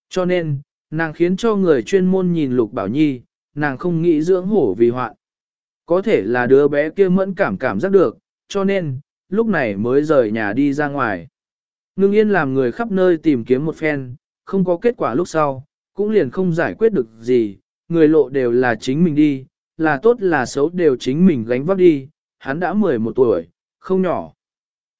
Cho nên, nàng khiến cho người chuyên môn nhìn lục bảo nhi, nàng không nghĩ dưỡng hổ vì hoạn. Có thể là đứa bé kia mẫn cảm cảm giác được, cho nên, lúc này mới rời nhà đi ra ngoài. Ngưng yên làm người khắp nơi tìm kiếm một phen, không có kết quả lúc sau, cũng liền không giải quyết được gì, người lộ đều là chính mình đi, là tốt là xấu đều chính mình gánh vác đi, hắn đã 11 tuổi, không nhỏ.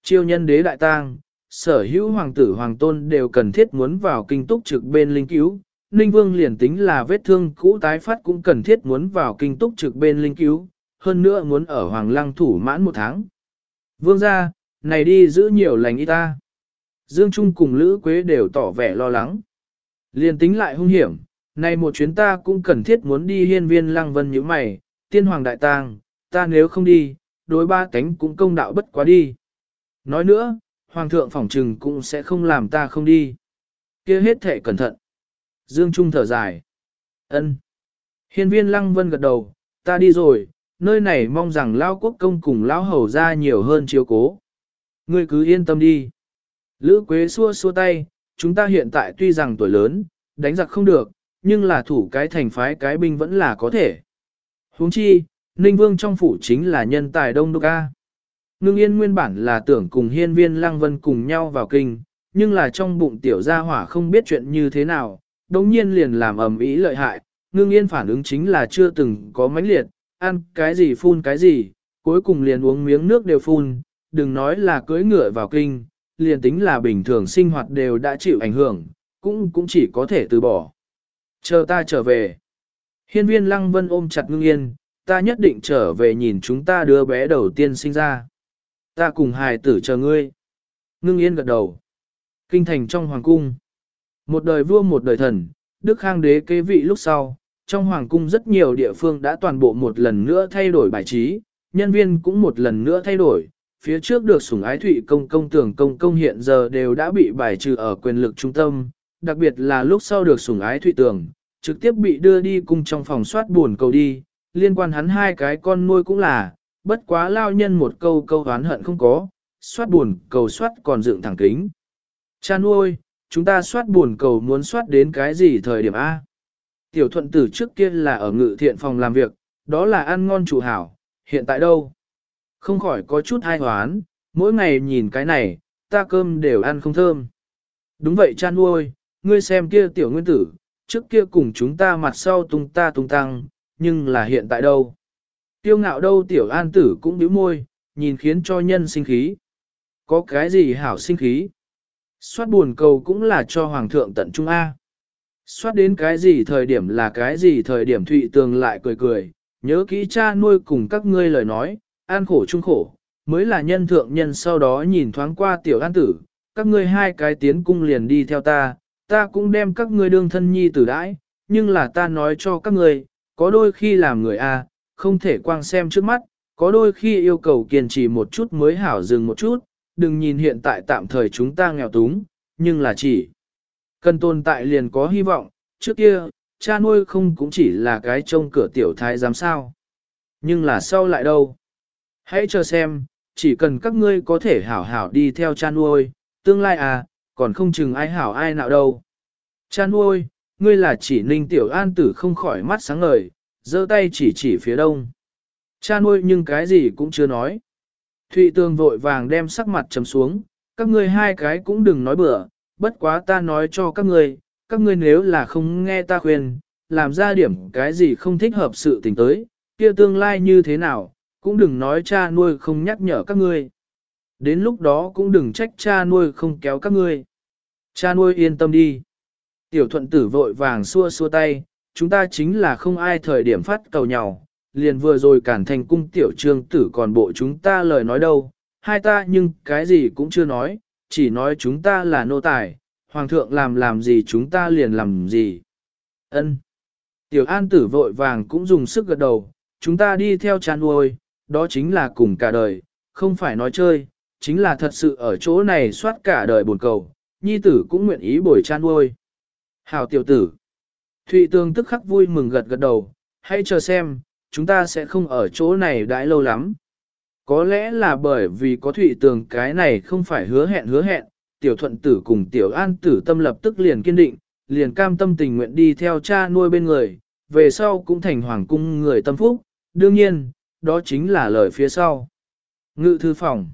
Chiêu nhân đế đại tang, sở hữu hoàng tử hoàng tôn đều cần thiết muốn vào kinh túc trực bên linh cứu, Ninh Vương liền tính là vết thương cũ tái phát cũng cần thiết muốn vào kinh túc trực bên linh cứu, hơn nữa muốn ở Hoàng Lăng thủ mãn một tháng. Vương ra, này đi giữ nhiều lành y ta. Dương Trung cùng Lữ Quế đều tỏ vẻ lo lắng. Liền tính lại hung hiểm, này một chuyến ta cũng cần thiết muốn đi hiên viên lăng vân như mày, tiên hoàng đại Tàng, ta nếu không đi, đối ba cánh cũng công đạo bất quá đi. Nói nữa, hoàng thượng phỏng trừng cũng sẽ không làm ta không đi. kia hết thể cẩn thận. Dương Trung thở dài. ân Hiên viên lăng vân gật đầu, ta đi rồi, nơi này mong rằng Lao Quốc công cùng Lao Hầu ra nhiều hơn chiếu cố. Ngươi cứ yên tâm đi. Lữ Quế xua xua tay, chúng ta hiện tại tuy rằng tuổi lớn, đánh giặc không được, nhưng là thủ cái thành phái cái binh vẫn là có thể. huống chi, Ninh Vương trong phủ chính là nhân tài đông đúc A. Ngưng yên nguyên bản là tưởng cùng hiên viên lăng vân cùng nhau vào kinh, nhưng là trong bụng tiểu gia hỏa không biết chuyện như thế nào, đồng nhiên liền làm ầm ĩ lợi hại, ngưng yên phản ứng chính là chưa từng có mãnh liệt, ăn cái gì phun cái gì, cuối cùng liền uống miếng nước đều phun, đừng nói là cưỡi ngựa vào kinh, liền tính là bình thường sinh hoạt đều đã chịu ảnh hưởng, cũng cũng chỉ có thể từ bỏ. Chờ ta trở về. Hiên viên lăng vân ôm chặt ngưng yên, ta nhất định trở về nhìn chúng ta đứa bé đầu tiên sinh ra. Ta cùng hài tử chờ ngươi. Ngưng yên gật đầu. Kinh thành trong hoàng cung. Một đời vua một đời thần, Đức Khang đế kế vị lúc sau, trong hoàng cung rất nhiều địa phương đã toàn bộ một lần nữa thay đổi bài trí, nhân viên cũng một lần nữa thay đổi. Phía trước được sủng ái thụy công công tưởng công công hiện giờ đều đã bị bài trừ ở quyền lực trung tâm, đặc biệt là lúc sau được sủng ái thụy tưởng trực tiếp bị đưa đi cung trong phòng soát buồn cầu đi, liên quan hắn hai cái con nuôi cũng là, bất quá lao nhân một câu câu oán hận không có, soát buồn cầu soát còn dựng thẳng kính. Cha nuôi, chúng ta soát buồn cầu muốn soát đến cái gì thời điểm A? Tiểu thuận tử trước kia là ở ngự thiện phòng làm việc, đó là ăn ngon chủ hảo, hiện tại đâu? Không khỏi có chút ai hoán, mỗi ngày nhìn cái này, ta cơm đều ăn không thơm. Đúng vậy cha nuôi, ngươi xem kia tiểu nguyên tử, trước kia cùng chúng ta mặt sau tung ta tung tăng, nhưng là hiện tại đâu? Tiêu ngạo đâu tiểu an tử cũng bĩu môi, nhìn khiến cho nhân sinh khí. Có cái gì hảo sinh khí? Xoát buồn cầu cũng là cho hoàng thượng tận trung A. Xoát đến cái gì thời điểm là cái gì thời điểm thụy tường lại cười cười, nhớ kỹ cha nuôi cùng các ngươi lời nói, an khổ chung khổ, mới là nhân thượng nhân sau đó nhìn thoáng qua tiểu an tử, các ngươi hai cái tiến cung liền đi theo ta, ta cũng đem các ngươi đương thân nhi tử đãi, nhưng là ta nói cho các ngươi, có đôi khi làm người A, không thể quang xem trước mắt, có đôi khi yêu cầu kiên trì một chút mới hảo dừng một chút, đừng nhìn hiện tại tạm thời chúng ta nghèo túng, nhưng là chỉ cần tồn tại liền có hy vọng, trước kia, cha nuôi không cũng chỉ là cái trông cửa tiểu thái giám sao. Nhưng là sau lại đâu? Hãy chờ xem, chỉ cần các ngươi có thể hảo hảo đi theo cha nuôi, tương lai à, còn không chừng ai hảo ai nào đâu. Cha nuôi, ngươi là chỉ ninh tiểu an tử không khỏi mắt sáng ngời, giơ tay chỉ chỉ phía đông. Cha nuôi nhưng cái gì cũng chưa nói. Thụy Tường vội vàng đem sắc mặt trầm xuống, các ngươi hai cái cũng đừng nói bừa, bất quá ta nói cho các ngươi, các ngươi nếu là không nghe ta khuyên, làm ra điểm cái gì không thích hợp sự tình tới, kia tương lai như thế nào, cũng đừng nói cha nuôi không nhắc nhở các ngươi. Đến lúc đó cũng đừng trách cha nuôi không kéo các ngươi. Cha nuôi yên tâm đi. Tiểu thuận tử vội vàng xua xua tay, chúng ta chính là không ai thời điểm phát cầu nhau, liền vừa rồi cản thành cung tiểu trương tử còn bộ chúng ta lời nói đâu, hai ta nhưng cái gì cũng chưa nói, chỉ nói chúng ta là nô tài, hoàng thượng làm làm gì chúng ta liền làm gì. Ân. Tiểu an tử vội vàng cũng dùng sức gật đầu, chúng ta đi theo chán nuôi, đó chính là cùng cả đời, không phải nói chơi, chính là thật sự ở chỗ này soát cả đời buồn cầu, nhi tử cũng nguyện ý bồi chán nuôi. Hảo tiểu tử. Thụy tương tức khắc vui mừng gật gật đầu, hãy chờ xem, chúng ta sẽ không ở chỗ này đãi lâu lắm. Có lẽ là bởi vì có thụy tường cái này không phải hứa hẹn hứa hẹn, tiểu thuận tử cùng tiểu an tử tâm lập tức liền kiên định, liền cam tâm tình nguyện đi theo cha nuôi bên người, về sau cũng thành hoàng cung người tâm phúc, đương nhiên, đó chính là lời phía sau. Ngự thư phòng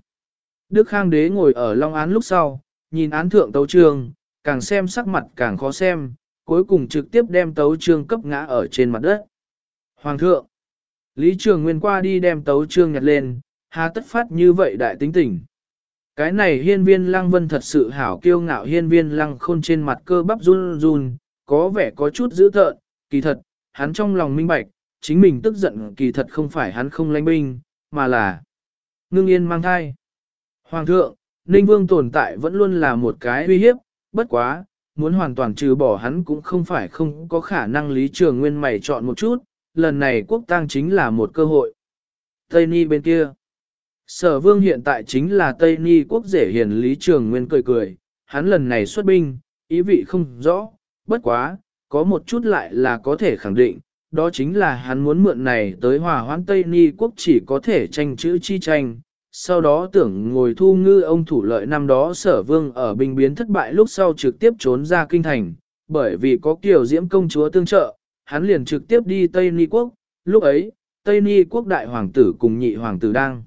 Đức Khang Đế ngồi ở Long Án lúc sau, nhìn án thượng tấu trương, càng xem sắc mặt càng khó xem, cuối cùng trực tiếp đem tấu trương cấp ngã ở trên mặt đất. Hoàng thượng Lý Trường Nguyên qua đi đem tấu trương nhặt lên, hà tất phát như vậy đại tính tình. Cái này hiên viên lăng vân thật sự hảo kiêu ngạo hiên viên lăng khôn trên mặt cơ bắp run run, có vẻ có chút dữ tợn, kỳ thật, hắn trong lòng minh bạch, chính mình tức giận kỳ thật không phải hắn không lãnh binh, mà là ngưng yên mang thai. Hoàng thượng, Ninh Vương tồn tại vẫn luôn là một cái uy hiếp, bất quá, muốn hoàn toàn trừ bỏ hắn cũng không phải không có khả năng lý trường nguyên mày chọn một chút, lần này quốc tang chính là một cơ hội. Tây Ni bên kia. Sở vương hiện tại chính là Tây Ni quốc rể hiền Lý Trường Nguyên cười cười, hắn lần này xuất binh, ý vị không rõ, bất quá, có một chút lại là có thể khẳng định, đó chính là hắn muốn mượn này tới hòa hoãn Tây Ni quốc chỉ có thể tranh chữ chi tranh, sau đó tưởng ngồi thu ngư ông thủ lợi năm đó sở vương ở binh biến thất bại lúc sau trực tiếp trốn ra kinh thành, bởi vì có kiểu diễm công chúa tương trợ, hắn liền trực tiếp đi Tây Ni quốc, lúc ấy, Tây Ni quốc đại hoàng tử cùng nhị hoàng tử đang.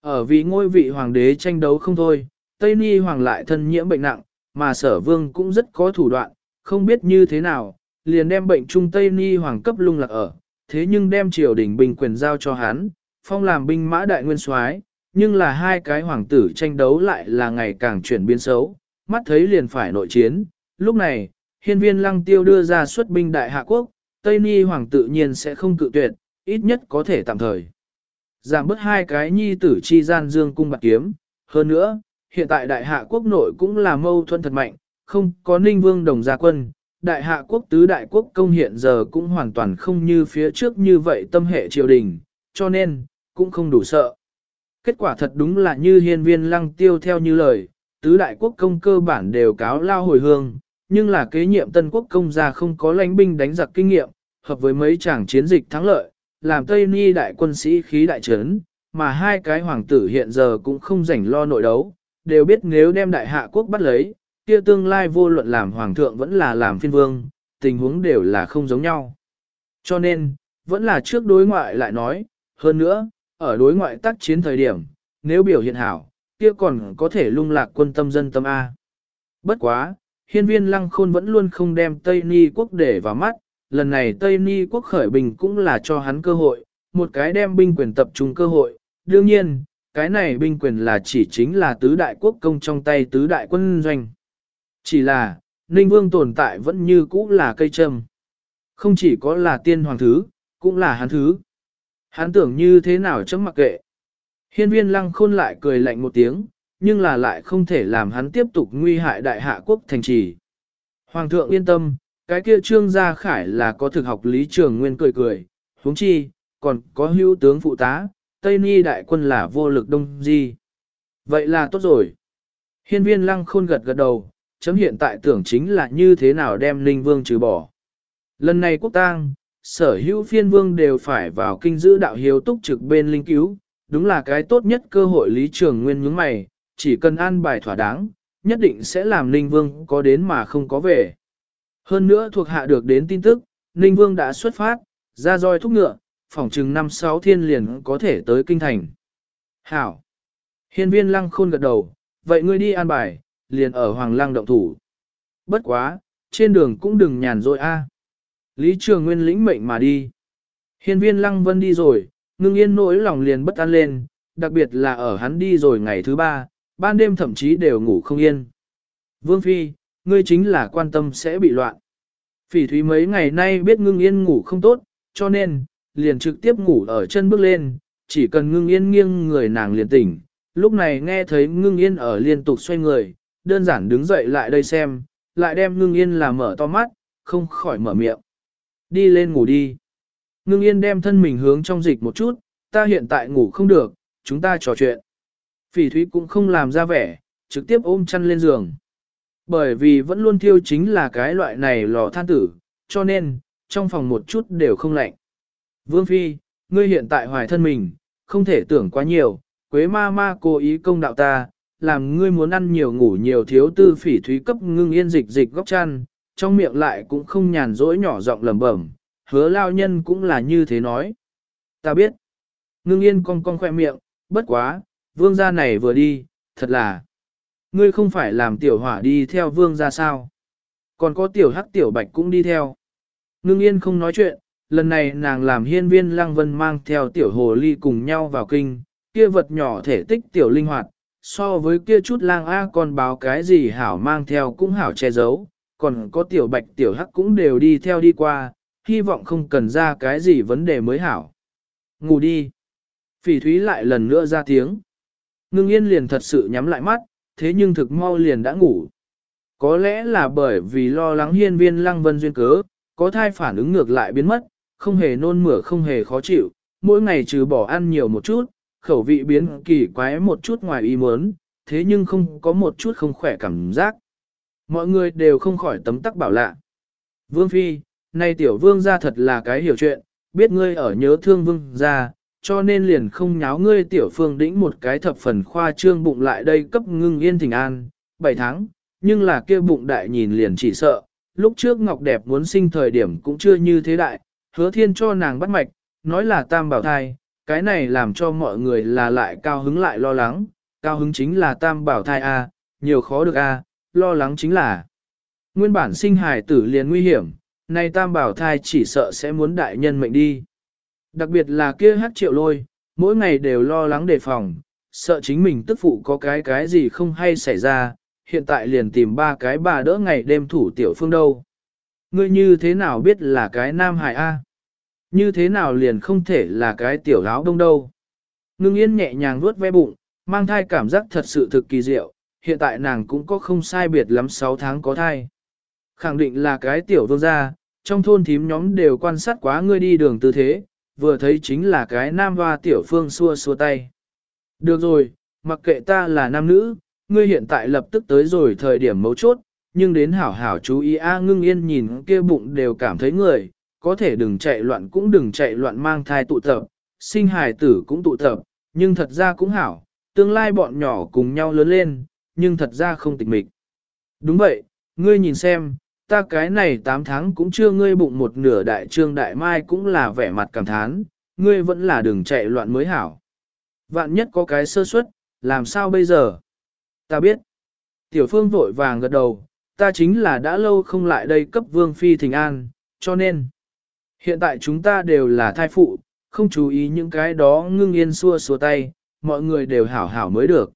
Ở vì ngôi vị hoàng đế tranh đấu không thôi, Tây Ni hoàng lại thân nhiễm bệnh nặng, mà sở vương cũng rất có thủ đoạn, không biết như thế nào, liền đem bệnh trung Tây Ni hoàng cấp lung lạc ở, thế nhưng đem triều đình bình quyền giao cho hắn, phong làm binh mã đại nguyên soái, nhưng là hai cái hoàng tử tranh đấu lại là ngày càng chuyển biến xấu, mắt thấy liền phải nội chiến. Lúc này, hiên viên lăng tiêu đưa ra xuất binh đại hạ quốc, Tây Ni hoàng tự nhiên sẽ không cự tuyệt, ít nhất có thể tạm thời. Giảm bớt hai cái nhi tử chi gian dương cung bạc kiếm, hơn nữa, hiện tại đại hạ quốc nội cũng là mâu thuẫn thật mạnh, không có ninh vương đồng gia quân, đại hạ quốc tứ đại quốc công hiện giờ cũng hoàn toàn không như phía trước như vậy tâm hệ triều đình, cho nên, cũng không đủ sợ. Kết quả thật đúng là như hiên viên lăng tiêu theo như lời, tứ đại quốc công cơ bản đều cáo lao hồi hương, nhưng là kế nhiệm tân quốc công gia không có lãnh binh đánh giặc kinh nghiệm, hợp với mấy chàng chiến dịch thắng lợi, làm Tây Ni đại quân sĩ khí đại trấn, mà hai cái hoàng tử hiện giờ cũng không rảnh lo nội đấu, đều biết nếu đem đại hạ quốc bắt lấy, kia tương lai vô luận làm hoàng thượng vẫn là làm phiên vương, tình huống đều là không giống nhau. Cho nên, vẫn là trước đối ngoại lại nói, hơn nữa, ở đối ngoại tác chiến thời điểm, nếu biểu hiện hảo, kia còn có thể lung lạc quân tâm dân tâm A. Bất quá, hiên viên lăng khôn vẫn luôn không đem Tây Ni quốc để vào mắt, lần này Tây Ni quốc khởi bình cũng là cho hắn cơ hội, một cái đem binh quyền tập trung cơ hội, đương nhiên, cái này binh quyền là chỉ chính là tứ đại quốc công trong tay tứ đại quân doanh. Chỉ là, Ninh Vương tồn tại vẫn như cũ là cây trâm. Không chỉ có là tiên hoàng thứ, cũng là hắn thứ. Hắn tưởng như thế nào chấm mặc kệ. Hiên viên lăng khôn lại cười lạnh một tiếng, nhưng là lại không thể làm hắn tiếp tục nguy hại đại hạ quốc thành trì. Hoàng thượng yên tâm, cái kia trương gia khải là có thực học lý trường nguyên cười cười, huống chi, còn có hữu tướng phụ tá, Tây Ni đại quân là vô lực đông di. Vậy là tốt rồi. Hiên viên lăng khôn gật gật đầu, chấm hiện tại tưởng chính là như thế nào đem Ninh Vương trừ bỏ. Lần này quốc tang, sở hữu phiên vương đều phải vào kinh giữ đạo hiếu túc trực bên linh cứu, đúng là cái tốt nhất cơ hội lý trường nguyên nhướng mày, chỉ cần an bài thỏa đáng, nhất định sẽ làm Ninh Vương có đến mà không có về. Hơn nữa thuộc hạ được đến tin tức, Ninh Vương đã xuất phát, ra roi thúc ngựa, phỏng chừng năm sáu thiên liền có thể tới kinh thành. Hảo! Hiên viên lăng khôn gật đầu, vậy ngươi đi an bài, liền ở Hoàng Lăng động thủ. Bất quá, trên đường cũng đừng nhàn rỗi a. Lý Trường Nguyên lĩnh mệnh mà đi. Hiên viên Lăng Vân đi rồi, ngưng yên nỗi lòng liền bất an lên, đặc biệt là ở hắn đi rồi ngày thứ ba, ban đêm thậm chí đều ngủ không yên. Vương Phi, ngươi chính là quan tâm sẽ bị loạn. Phỉ thúy mấy ngày nay biết ngưng yên ngủ không tốt, cho nên, liền trực tiếp ngủ ở chân bước lên, chỉ cần ngưng yên nghiêng người nàng liền tỉnh. Lúc này nghe thấy ngưng yên ở liên tục xoay người, đơn giản đứng dậy lại đây xem, lại đem ngưng yên là mở to mắt, không khỏi mở miệng. Đi lên ngủ đi. Ngưng yên đem thân mình hướng trong dịch một chút, ta hiện tại ngủ không được, chúng ta trò chuyện. Phỉ thúy cũng không làm ra vẻ, trực tiếp ôm chăn lên giường. Bởi vì vẫn luôn thiêu chính là cái loại này lò than tử, cho nên, trong phòng một chút đều không lạnh. Vương Phi, ngươi hiện tại hoài thân mình, không thể tưởng quá nhiều, Quế ma ma cố ý công đạo ta, làm ngươi muốn ăn nhiều ngủ nhiều thiếu tư phỉ thúy cấp ngưng yên dịch dịch góc chăn, trong miệng lại cũng không nhàn rỗi nhỏ giọng lẩm bẩm, hứa lao nhân cũng là như thế nói. Ta biết, ngưng yên cong cong khoe miệng, bất quá, vương gia này vừa đi, thật là, ngươi không phải làm tiểu hỏa đi theo vương gia sao, còn có tiểu hắc tiểu bạch cũng đi theo. Ngưng yên không nói chuyện, lần này nàng làm hiên viên lăng vân mang theo tiểu hồ ly cùng nhau vào kinh, kia vật nhỏ thể tích tiểu linh hoạt, so với kia chút lang A còn báo cái gì hảo mang theo cũng hảo che giấu, còn có tiểu bạch tiểu hắc cũng đều đi theo đi qua, hy vọng không cần ra cái gì vấn đề mới hảo. Ngủ đi. Phỉ thúy lại lần nữa ra tiếng. Ngưng yên liền thật sự nhắm lại mắt, thế nhưng thực mau liền đã ngủ. Có lẽ là bởi vì lo lắng hiên viên lăng vân duyên cớ, có thai phản ứng ngược lại biến mất, không hề nôn mửa không hề khó chịu, mỗi ngày trừ bỏ ăn nhiều một chút, khẩu vị biến kỳ quái một chút ngoài ý muốn, thế nhưng không có một chút không khỏe cảm giác. Mọi người đều không khỏi tấm tắc bảo lạ. Vương Phi, nay tiểu vương gia thật là cái hiểu chuyện, biết ngươi ở nhớ thương vương gia, cho nên liền không nháo ngươi tiểu phương đĩnh một cái thập phần khoa trương bụng lại đây cấp ngưng yên thỉnh an, 7 tháng, nhưng là kia bụng đại nhìn liền chỉ sợ, lúc trước Ngọc Đẹp muốn sinh thời điểm cũng chưa như thế đại, hứa thiên cho nàng bắt mạch, nói là tam bảo thai, cái này làm cho mọi người là lại cao hứng lại lo lắng, cao hứng chính là tam bảo thai A, nhiều khó được A, lo lắng chính là nguyên bản sinh hài tử liền nguy hiểm, nay tam bảo thai chỉ sợ sẽ muốn đại nhân mệnh đi. Đặc biệt là kia hát triệu lôi, mỗi ngày đều lo lắng đề phòng, sợ chính mình tức phụ có cái cái gì không hay xảy ra, hiện tại liền tìm ba cái bà đỡ ngày đêm thủ tiểu phương đâu. Ngươi như thế nào biết là cái nam hài A? Như thế nào liền không thể là cái tiểu áo đông đâu? Ngưng yên nhẹ nhàng vuốt ve bụng, mang thai cảm giác thật sự thực kỳ diệu, hiện tại nàng cũng có không sai biệt lắm 6 tháng có thai. Khẳng định là cái tiểu vương gia, trong thôn thím nhóm đều quan sát quá ngươi đi đường tư thế, vừa thấy chính là cái nam hoa tiểu phương xua xua tay. Được rồi, mặc kệ ta là nam nữ, ngươi hiện tại lập tức tới rồi thời điểm mấu chốt, nhưng đến hảo hảo chú ý a ngưng yên nhìn kia bụng đều cảm thấy người, có thể đừng chạy loạn cũng đừng chạy loạn mang thai tụ tập, sinh hài tử cũng tụ tập, nhưng thật ra cũng hảo, tương lai bọn nhỏ cùng nhau lớn lên, nhưng thật ra không tịch mịch. Đúng vậy, ngươi nhìn xem, ta cái này 8 tháng cũng chưa ngươi bụng một nửa đại trương đại mai cũng là vẻ mặt cảm thán, ngươi vẫn là đường chạy loạn mới hảo. Vạn nhất có cái sơ suất, làm sao bây giờ? Ta biết. Tiểu phương vội vàng gật đầu, ta chính là đã lâu không lại đây cấp vương phi thình an, cho nên. Hiện tại chúng ta đều là thai phụ, không chú ý những cái đó ngưng yên xua xua tay, mọi người đều hảo hảo mới được.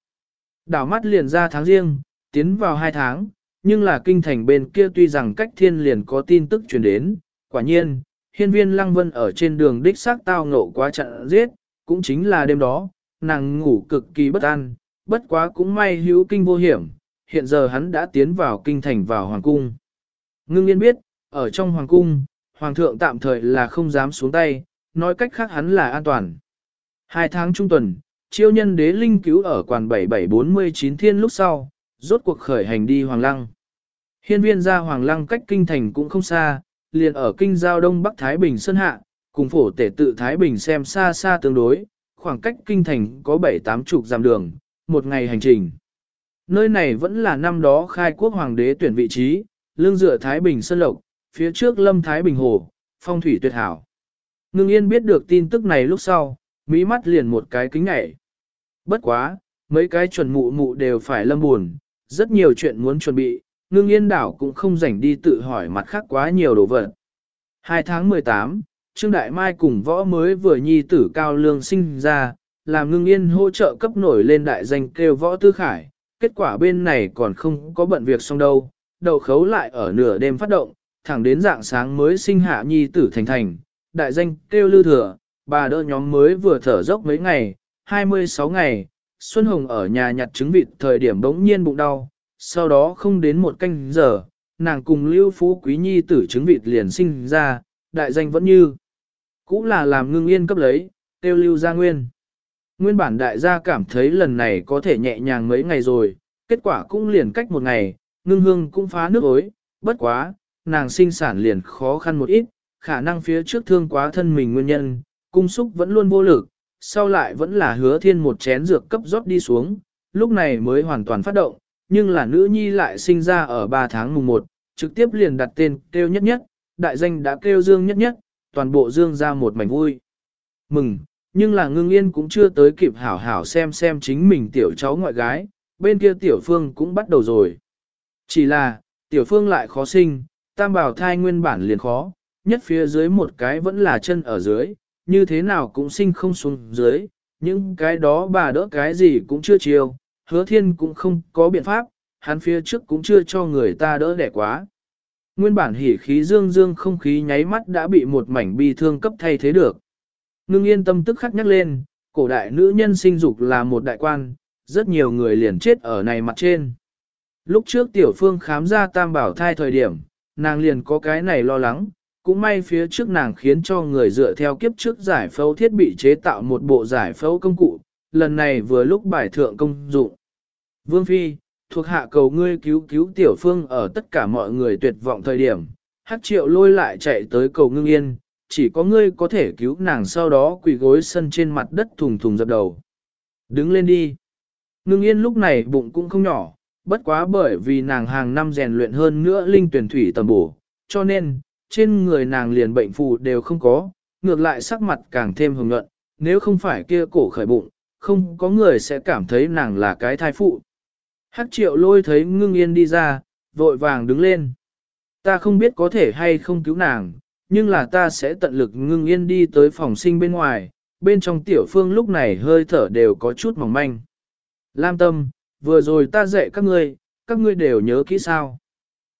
Đảo mắt liền ra tháng riêng, tiến vào hai tháng, nhưng là kinh thành bên kia tuy rằng cách thiên liền có tin tức truyền đến, quả nhiên, hiên viên lăng vân ở trên đường đích xác tao ngộ quá trận giết, cũng chính là đêm đó, nàng ngủ cực kỳ bất an, bất quá cũng may hữu kinh vô hiểm, hiện giờ hắn đã tiến vào kinh thành vào hoàng cung. Ngưng yên biết, ở trong hoàng cung, hoàng thượng tạm thời là không dám xuống tay, nói cách khác hắn là an toàn. Hai tháng trung tuần, chiêu nhân đế linh cứu ở quản 7749 thiên lúc sau, rốt cuộc khởi hành đi hoàng lăng. Hiên viên ra hoàng lăng cách kinh thành cũng không xa, liền ở kinh giao đông bắc Thái Bình Sơn Hạ, cùng phổ tể tự Thái Bình xem xa xa tương đối, khoảng cách kinh thành có 7-8 chục dặm đường, một ngày hành trình. Nơi này vẫn là năm đó khai quốc hoàng đế tuyển vị trí, lương dựa Thái Bình Sơn Lộc, phía trước lâm Thái Bình Hồ, phong thủy tuyệt hảo. Ngưng yên biết được tin tức này lúc sau, mỹ mắt liền một cái kính ngại. Bất quá, mấy cái chuẩn mụ mụ đều phải lâm buồn, rất nhiều chuyện muốn chuẩn bị, ngưng yên đảo cũng không rảnh đi tự hỏi mặt khác quá nhiều đồ vật. 2 tháng 18, Trương Đại Mai cùng võ mới vừa nhi tử cao lương sinh ra, làm ngưng yên hỗ trợ cấp nổi lên đại danh kêu võ tư khải, kết quả bên này còn không có bận việc xong đâu, đầu khấu lại ở nửa đêm phát động, thẳng đến dạng sáng mới sinh hạ nhi tử thành thành, đại danh kêu lưu thừa, bà đỡ nhóm mới vừa thở dốc mấy ngày, 26 ngày, Xuân Hồng ở nhà nhặt trứng vịt thời điểm bỗng nhiên bụng đau, sau đó không đến một canh giờ, nàng cùng Lưu Phú Quý Nhi tử trứng vịt liền sinh ra, đại danh vẫn như. Cũng là làm ngưng yên cấp lấy, tiêu Lưu Gia Nguyên. Nguyên bản đại gia cảm thấy lần này có thể nhẹ nhàng mấy ngày rồi, kết quả cũng liền cách một ngày, ngưng hương cũng phá nước ối, bất quá, nàng sinh sản liền khó khăn một ít, khả năng phía trước thương quá thân mình nguyên nhân, cung xúc vẫn luôn vô lực, sau lại vẫn là hứa thiên một chén dược cấp rót đi xuống, lúc này mới hoàn toàn phát động, nhưng là nữ nhi lại sinh ra ở 3 tháng mùng 1, trực tiếp liền đặt tên kêu nhất nhất, đại danh đã kêu dương nhất nhất, toàn bộ dương ra một mảnh vui. Mừng, nhưng là ngưng yên cũng chưa tới kịp hảo hảo xem xem chính mình tiểu cháu ngoại gái, bên kia tiểu phương cũng bắt đầu rồi. Chỉ là, tiểu phương lại khó sinh, tam bảo thai nguyên bản liền khó, nhất phía dưới một cái vẫn là chân ở dưới, như thế nào cũng sinh không xuống dưới, những cái đó bà đỡ cái gì cũng chưa chiều, hứa thiên cũng không có biện pháp, hắn phía trước cũng chưa cho người ta đỡ đẻ quá. Nguyên bản hỉ khí dương dương không khí nháy mắt đã bị một mảnh bi thương cấp thay thế được. Ngưng yên tâm tức khắc nhắc lên, cổ đại nữ nhân sinh dục là một đại quan, rất nhiều người liền chết ở này mặt trên. Lúc trước tiểu phương khám ra tam bảo thai thời điểm, nàng liền có cái này lo lắng, cũng may phía trước nàng khiến cho người dựa theo kiếp trước giải phẫu thiết bị chế tạo một bộ giải phẫu công cụ, lần này vừa lúc bài thượng công dụng. Vương Phi, thuộc hạ cầu ngươi cứu cứu tiểu phương ở tất cả mọi người tuyệt vọng thời điểm, hát triệu lôi lại chạy tới cầu ngưng yên, chỉ có ngươi có thể cứu nàng sau đó quỳ gối sân trên mặt đất thùng thùng dập đầu. Đứng lên đi. Ngưng yên lúc này bụng cũng không nhỏ, bất quá bởi vì nàng hàng năm rèn luyện hơn nữa linh tuyển thủy tầm bổ, cho nên, trên người nàng liền bệnh phù đều không có, ngược lại sắc mặt càng thêm hồng nhuận, nếu không phải kia cổ khởi bụng, không có người sẽ cảm thấy nàng là cái thai phụ. Hắc triệu lôi thấy ngưng yên đi ra, vội vàng đứng lên. Ta không biết có thể hay không cứu nàng, nhưng là ta sẽ tận lực ngưng yên đi tới phòng sinh bên ngoài, bên trong tiểu phương lúc này hơi thở đều có chút mỏng manh. Lam tâm, vừa rồi ta dạy các ngươi, các ngươi đều nhớ kỹ sao.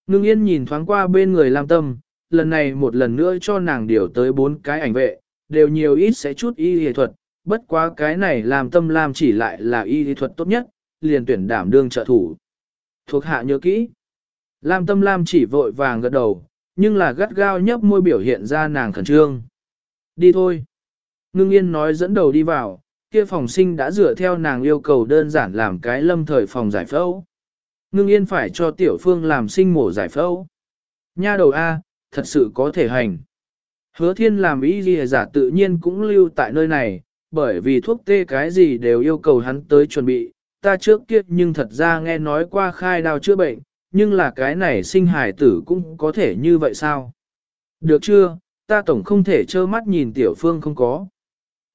Ngưng yên nhìn thoáng qua bên người Lam tâm, lần này một lần nữa cho nàng điều tới bốn cái ảnh vệ, đều nhiều ít sẽ chút y y thuật, bất quá cái này làm tâm Lam chỉ lại là y y thuật tốt nhất, liền tuyển đảm đương trợ thủ. Thuộc hạ nhớ kỹ. Lam tâm Lam chỉ vội vàng gật đầu, nhưng là gắt gao nhấp môi biểu hiện ra nàng khẩn trương. Đi thôi. Ngưng yên nói dẫn đầu đi vào, kia phòng sinh đã dựa theo nàng yêu cầu đơn giản làm cái lâm thời phòng giải phẫu. Ngưng yên phải cho tiểu phương làm sinh mổ giải phẫu. Nha đầu A, thật sự có thể hành. Hứa thiên làm ý gì giả tự nhiên cũng lưu tại nơi này, bởi vì thuốc tê cái gì đều yêu cầu hắn tới chuẩn bị, ta trước kia nhưng thật ra nghe nói qua khai đao chữa bệnh, nhưng là cái này sinh hải tử cũng có thể như vậy sao? Được chưa, ta tổng không thể trơ mắt nhìn tiểu phương không có.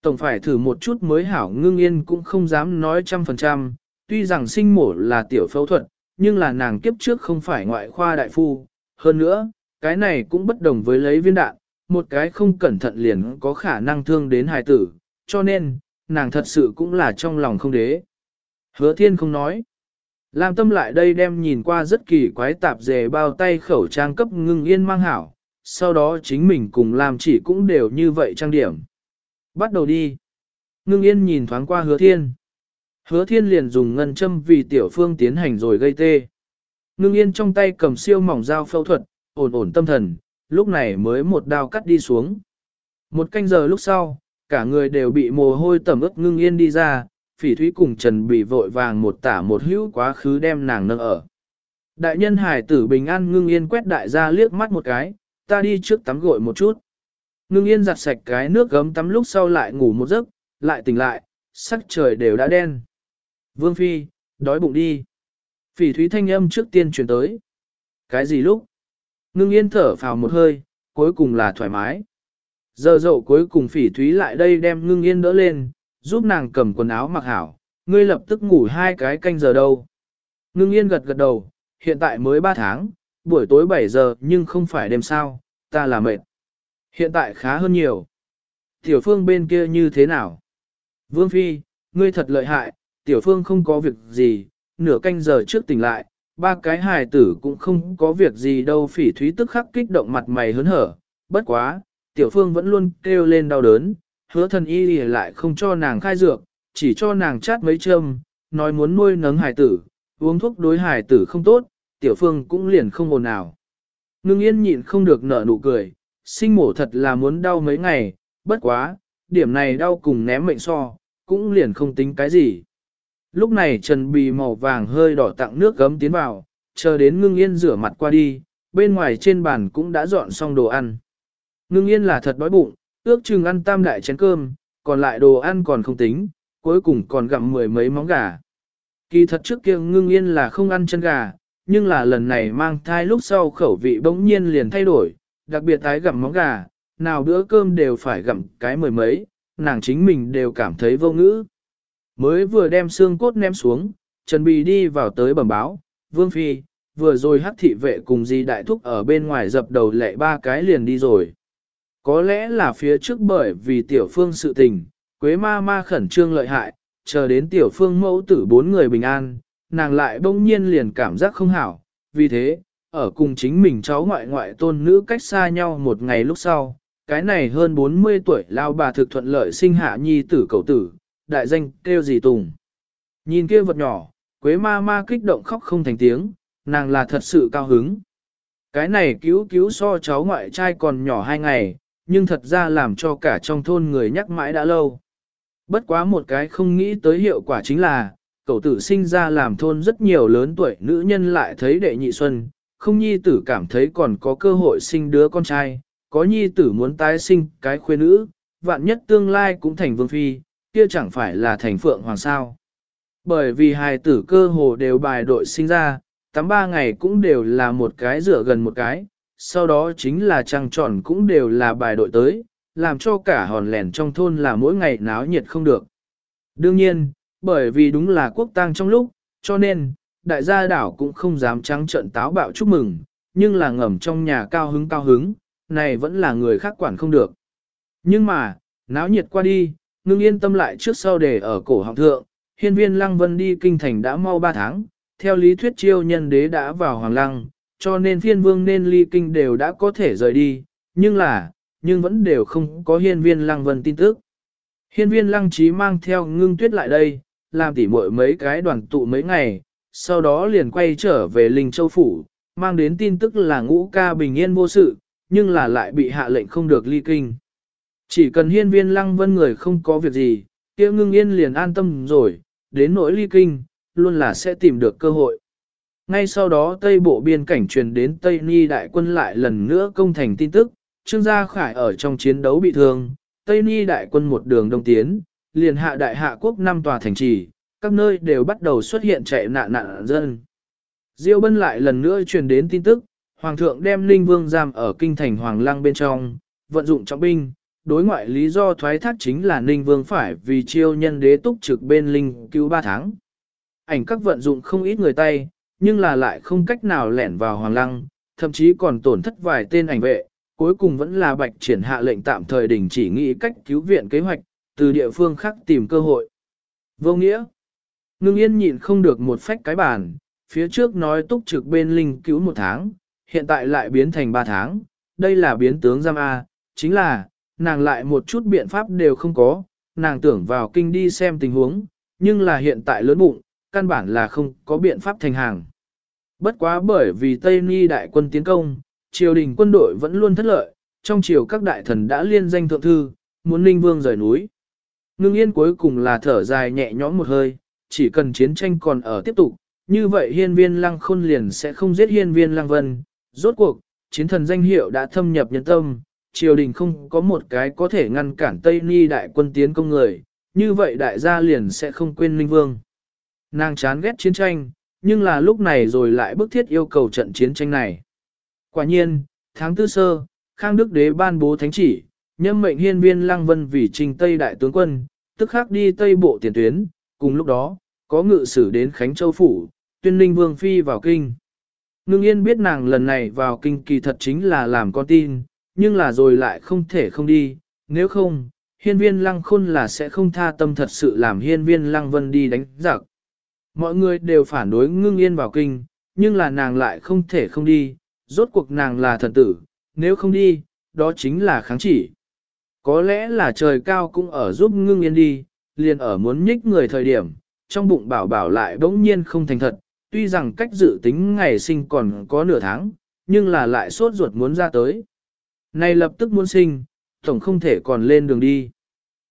Tổng phải thử một chút mới hảo ngưng yên cũng không dám nói trăm phần trăm, tuy rằng sinh mổ là tiểu phẫu thuật, nhưng là nàng kiếp trước không phải ngoại khoa đại phu. Hơn nữa, cái này cũng bất đồng với lấy viên đạn, một cái không cẩn thận liền có khả năng thương đến hài tử, cho nên, nàng thật sự cũng là trong lòng không đế. Hứa thiên không nói. Lam tâm lại đây đem nhìn qua rất kỳ quái tạp dề bao tay khẩu trang cấp ngưng yên mang hảo, sau đó chính mình cùng làm chỉ cũng đều như vậy trang điểm. Bắt đầu đi. Ngưng yên nhìn thoáng qua hứa thiên. Hứa thiên liền dùng ngân châm vì tiểu phương tiến hành rồi gây tê. Ngưng yên trong tay cầm siêu mỏng dao phẫu thuật, ổn ổn tâm thần, lúc này mới một đao cắt đi xuống. Một canh giờ lúc sau, cả người đều bị mồ hôi tẩm ướt ngưng yên đi ra, phỉ thúy cùng trần bị vội vàng một tả một hữu quá khứ đem nàng nâng ở. Đại nhân hải tử bình an ngưng yên quét đại gia liếc mắt một cái, ta đi trước tắm gội một chút. Ngưng yên giặt sạch cái nước gấm tắm lúc sau lại ngủ một giấc, lại tỉnh lại, sắc trời đều đã đen. Vương Phi, đói bụng đi. Phỉ thúy thanh âm trước tiên chuyển tới. Cái gì lúc? Ngưng yên thở phào một hơi, cuối cùng là thoải mái. Giờ dậu cuối cùng phỉ thúy lại đây đem ngưng yên đỡ lên, giúp nàng cầm quần áo mặc hảo, ngươi lập tức ngủ hai cái canh giờ đâu. Ngưng yên gật gật đầu, hiện tại mới 3 tháng, buổi tối 7 giờ nhưng không phải đêm sao, ta là mệt. Hiện tại khá hơn nhiều. Tiểu phương bên kia như thế nào? Vương Phi, ngươi thật lợi hại, tiểu phương không có việc gì, nửa canh giờ trước tỉnh lại, ba cái hài tử cũng không có việc gì đâu phỉ thúy tức khắc kích động mặt mày hớn hở, bất quá, tiểu phương vẫn luôn kêu lên đau đớn, hứa thần y lại không cho nàng khai dược, chỉ cho nàng chát mấy châm, nói muốn nuôi nấng hải tử, uống thuốc đối hải tử không tốt, tiểu phương cũng liền không ồn nào. Ngưng yên nhịn không được nở nụ cười, sinh mổ thật là muốn đau mấy ngày, bất quá, điểm này đau cùng ném mệnh so, cũng liền không tính cái gì. Lúc này trần bì màu vàng hơi đỏ tặng nước gấm tiến vào, chờ đến ngưng yên rửa mặt qua đi, bên ngoài trên bàn cũng đã dọn xong đồ ăn. Ngưng yên là thật đói bụng, ước chừng ăn tam đại chén cơm, còn lại đồ ăn còn không tính, cuối cùng còn gặm mười mấy móng gà. Kỳ thật trước kia ngưng yên là không ăn chân gà, nhưng là lần này mang thai lúc sau khẩu vị bỗng nhiên liền thay đổi, đặc biệt tái gặm móng gà, nào bữa cơm đều phải gặm cái mười mấy, nàng chính mình đều cảm thấy vô ngữ. Mới vừa đem xương cốt ném xuống, Trần Bì đi vào tới bẩm báo, Vương Phi, vừa rồi hắc thị vệ cùng di đại thúc ở bên ngoài dập đầu lệ ba cái liền đi rồi. Có lẽ là phía trước bởi vì tiểu phương sự tình, Quế ma ma khẩn trương lợi hại, chờ đến tiểu phương mẫu tử bốn người bình an, nàng lại bỗng nhiên liền cảm giác không hảo, vì thế, ở cùng chính mình cháu ngoại ngoại tôn nữ cách xa nhau một ngày lúc sau, cái này hơn 40 tuổi lao bà thực thuận lợi sinh hạ nhi tử cầu tử, đại danh kêu gì tùng. Nhìn kia vật nhỏ, quế ma ma kích động khóc không thành tiếng, nàng là thật sự cao hứng. Cái này cứu cứu so cháu ngoại trai còn nhỏ hai ngày, nhưng thật ra làm cho cả trong thôn người nhắc mãi đã lâu. Bất quá một cái không nghĩ tới hiệu quả chính là, cậu tử sinh ra làm thôn rất nhiều lớn tuổi nữ nhân lại thấy đệ nhị xuân, không nhi tử cảm thấy còn có cơ hội sinh đứa con trai, có nhi tử muốn tái sinh cái khuê nữ, vạn nhất tương lai cũng thành vương phi, kia chẳng phải là thành phượng hoàng sao. Bởi vì hài tử cơ hồ đều bài đội sinh ra, tắm ba ngày cũng đều là một cái rửa gần một cái, sau đó chính là trăng tròn cũng đều là bài đội tới, làm cho cả hòn lẻn trong thôn là mỗi ngày náo nhiệt không được. Đương nhiên, bởi vì đúng là quốc tang trong lúc, cho nên, đại gia đảo cũng không dám trắng trận táo bạo chúc mừng, nhưng là ngầm trong nhà cao hứng cao hứng, này vẫn là người khác quản không được. Nhưng mà, náo nhiệt qua đi, ngưng yên tâm lại trước sau để ở cổ họng thượng, hiên viên lăng vân đi kinh thành đã mau 3 tháng, theo lý thuyết chiêu nhân đế đã vào hoàng lăng, cho nên phiên vương nên ly kinh đều đã có thể rời đi, nhưng là, nhưng vẫn đều không có hiên viên lăng vân tin tức. Hiên viên lăng trí mang theo ngưng tuyết lại đây, làm tỉ muội mấy cái đoàn tụ mấy ngày, sau đó liền quay trở về Linh Châu Phủ, mang đến tin tức là ngũ ca bình yên vô sự, nhưng là lại bị hạ lệnh không được ly kinh. Chỉ cần hiên viên lăng vân người không có việc gì, kia ngưng yên liền an tâm rồi, đến nỗi ly kinh, luôn là sẽ tìm được cơ hội. Ngay sau đó Tây Bộ biên cảnh truyền đến Tây Ni đại quân lại lần nữa công thành tin tức, Trương Gia Khải ở trong chiến đấu bị thương, Tây Ni đại quân một đường đông tiến, liền hạ đại hạ quốc năm tòa thành trì, các nơi đều bắt đầu xuất hiện chạy nạn nạn dân. Diêu Bân lại lần nữa truyền đến tin tức, Hoàng thượng đem Linh Vương giam ở kinh thành Hoàng Lăng bên trong, vận dụng trọng binh, đối ngoại lý do thoái thác chính là Ninh Vương phải vì chiêu nhân đế túc trực bên Linh cứu ba tháng. Ảnh các vận dụng không ít người tay, nhưng là lại không cách nào lẻn vào Hoàng Lăng, thậm chí còn tổn thất vài tên ảnh vệ, cuối cùng vẫn là bạch triển hạ lệnh tạm thời đình chỉ nghĩ cách cứu viện kế hoạch, từ địa phương khác tìm cơ hội. Vô nghĩa, ngưng yên nhịn không được một phách cái bàn, phía trước nói túc trực bên linh cứu một tháng, hiện tại lại biến thành ba tháng, đây là biến tướng giam A, chính là, nàng lại một chút biện pháp đều không có, nàng tưởng vào kinh đi xem tình huống, nhưng là hiện tại lớn bụng, căn bản là không có biện pháp thành hàng. Bất quá bởi vì Tây Ni đại quân tiến công, triều đình quân đội vẫn luôn thất lợi, trong triều các đại thần đã liên danh thượng thư, muốn Ninh Vương rời núi. Ngưng yên cuối cùng là thở dài nhẹ nhõm một hơi, chỉ cần chiến tranh còn ở tiếp tục, như vậy hiên viên lăng khôn liền sẽ không giết hiên viên lăng vân. Rốt cuộc, chiến thần danh hiệu đã thâm nhập nhân tâm, triều đình không có một cái có thể ngăn cản Tây Ni đại quân tiến công người, như vậy đại gia liền sẽ không quên Ninh Vương. Nàng chán ghét chiến tranh, nhưng là lúc này rồi lại bức thiết yêu cầu trận chiến tranh này. Quả nhiên, tháng tư sơ, Khang Đức Đế ban bố thánh chỉ, nhâm mệnh hiên viên Lăng Vân vì trình Tây Đại tướng quân, tức khắc đi Tây Bộ tiền tuyến, cùng lúc đó, có ngự sử đến Khánh Châu Phủ, tuyên linh vương phi vào kinh. Ngưng yên biết nàng lần này vào kinh kỳ thật chính là làm con tin, nhưng là rồi lại không thể không đi, nếu không, hiên viên lăng khôn là sẽ không tha tâm thật sự làm hiên viên lăng vân đi đánh giặc. Mọi người đều phản đối ngưng yên vào kinh, nhưng là nàng lại không thể không đi, rốt cuộc nàng là thần tử, nếu không đi, đó chính là kháng chỉ. Có lẽ là trời cao cũng ở giúp ngưng yên đi, liền ở muốn nhích người thời điểm, trong bụng bảo bảo lại bỗng nhiên không thành thật, tuy rằng cách dự tính ngày sinh còn có nửa tháng, nhưng là lại sốt ruột muốn ra tới. Này lập tức muốn sinh, tổng không thể còn lên đường đi.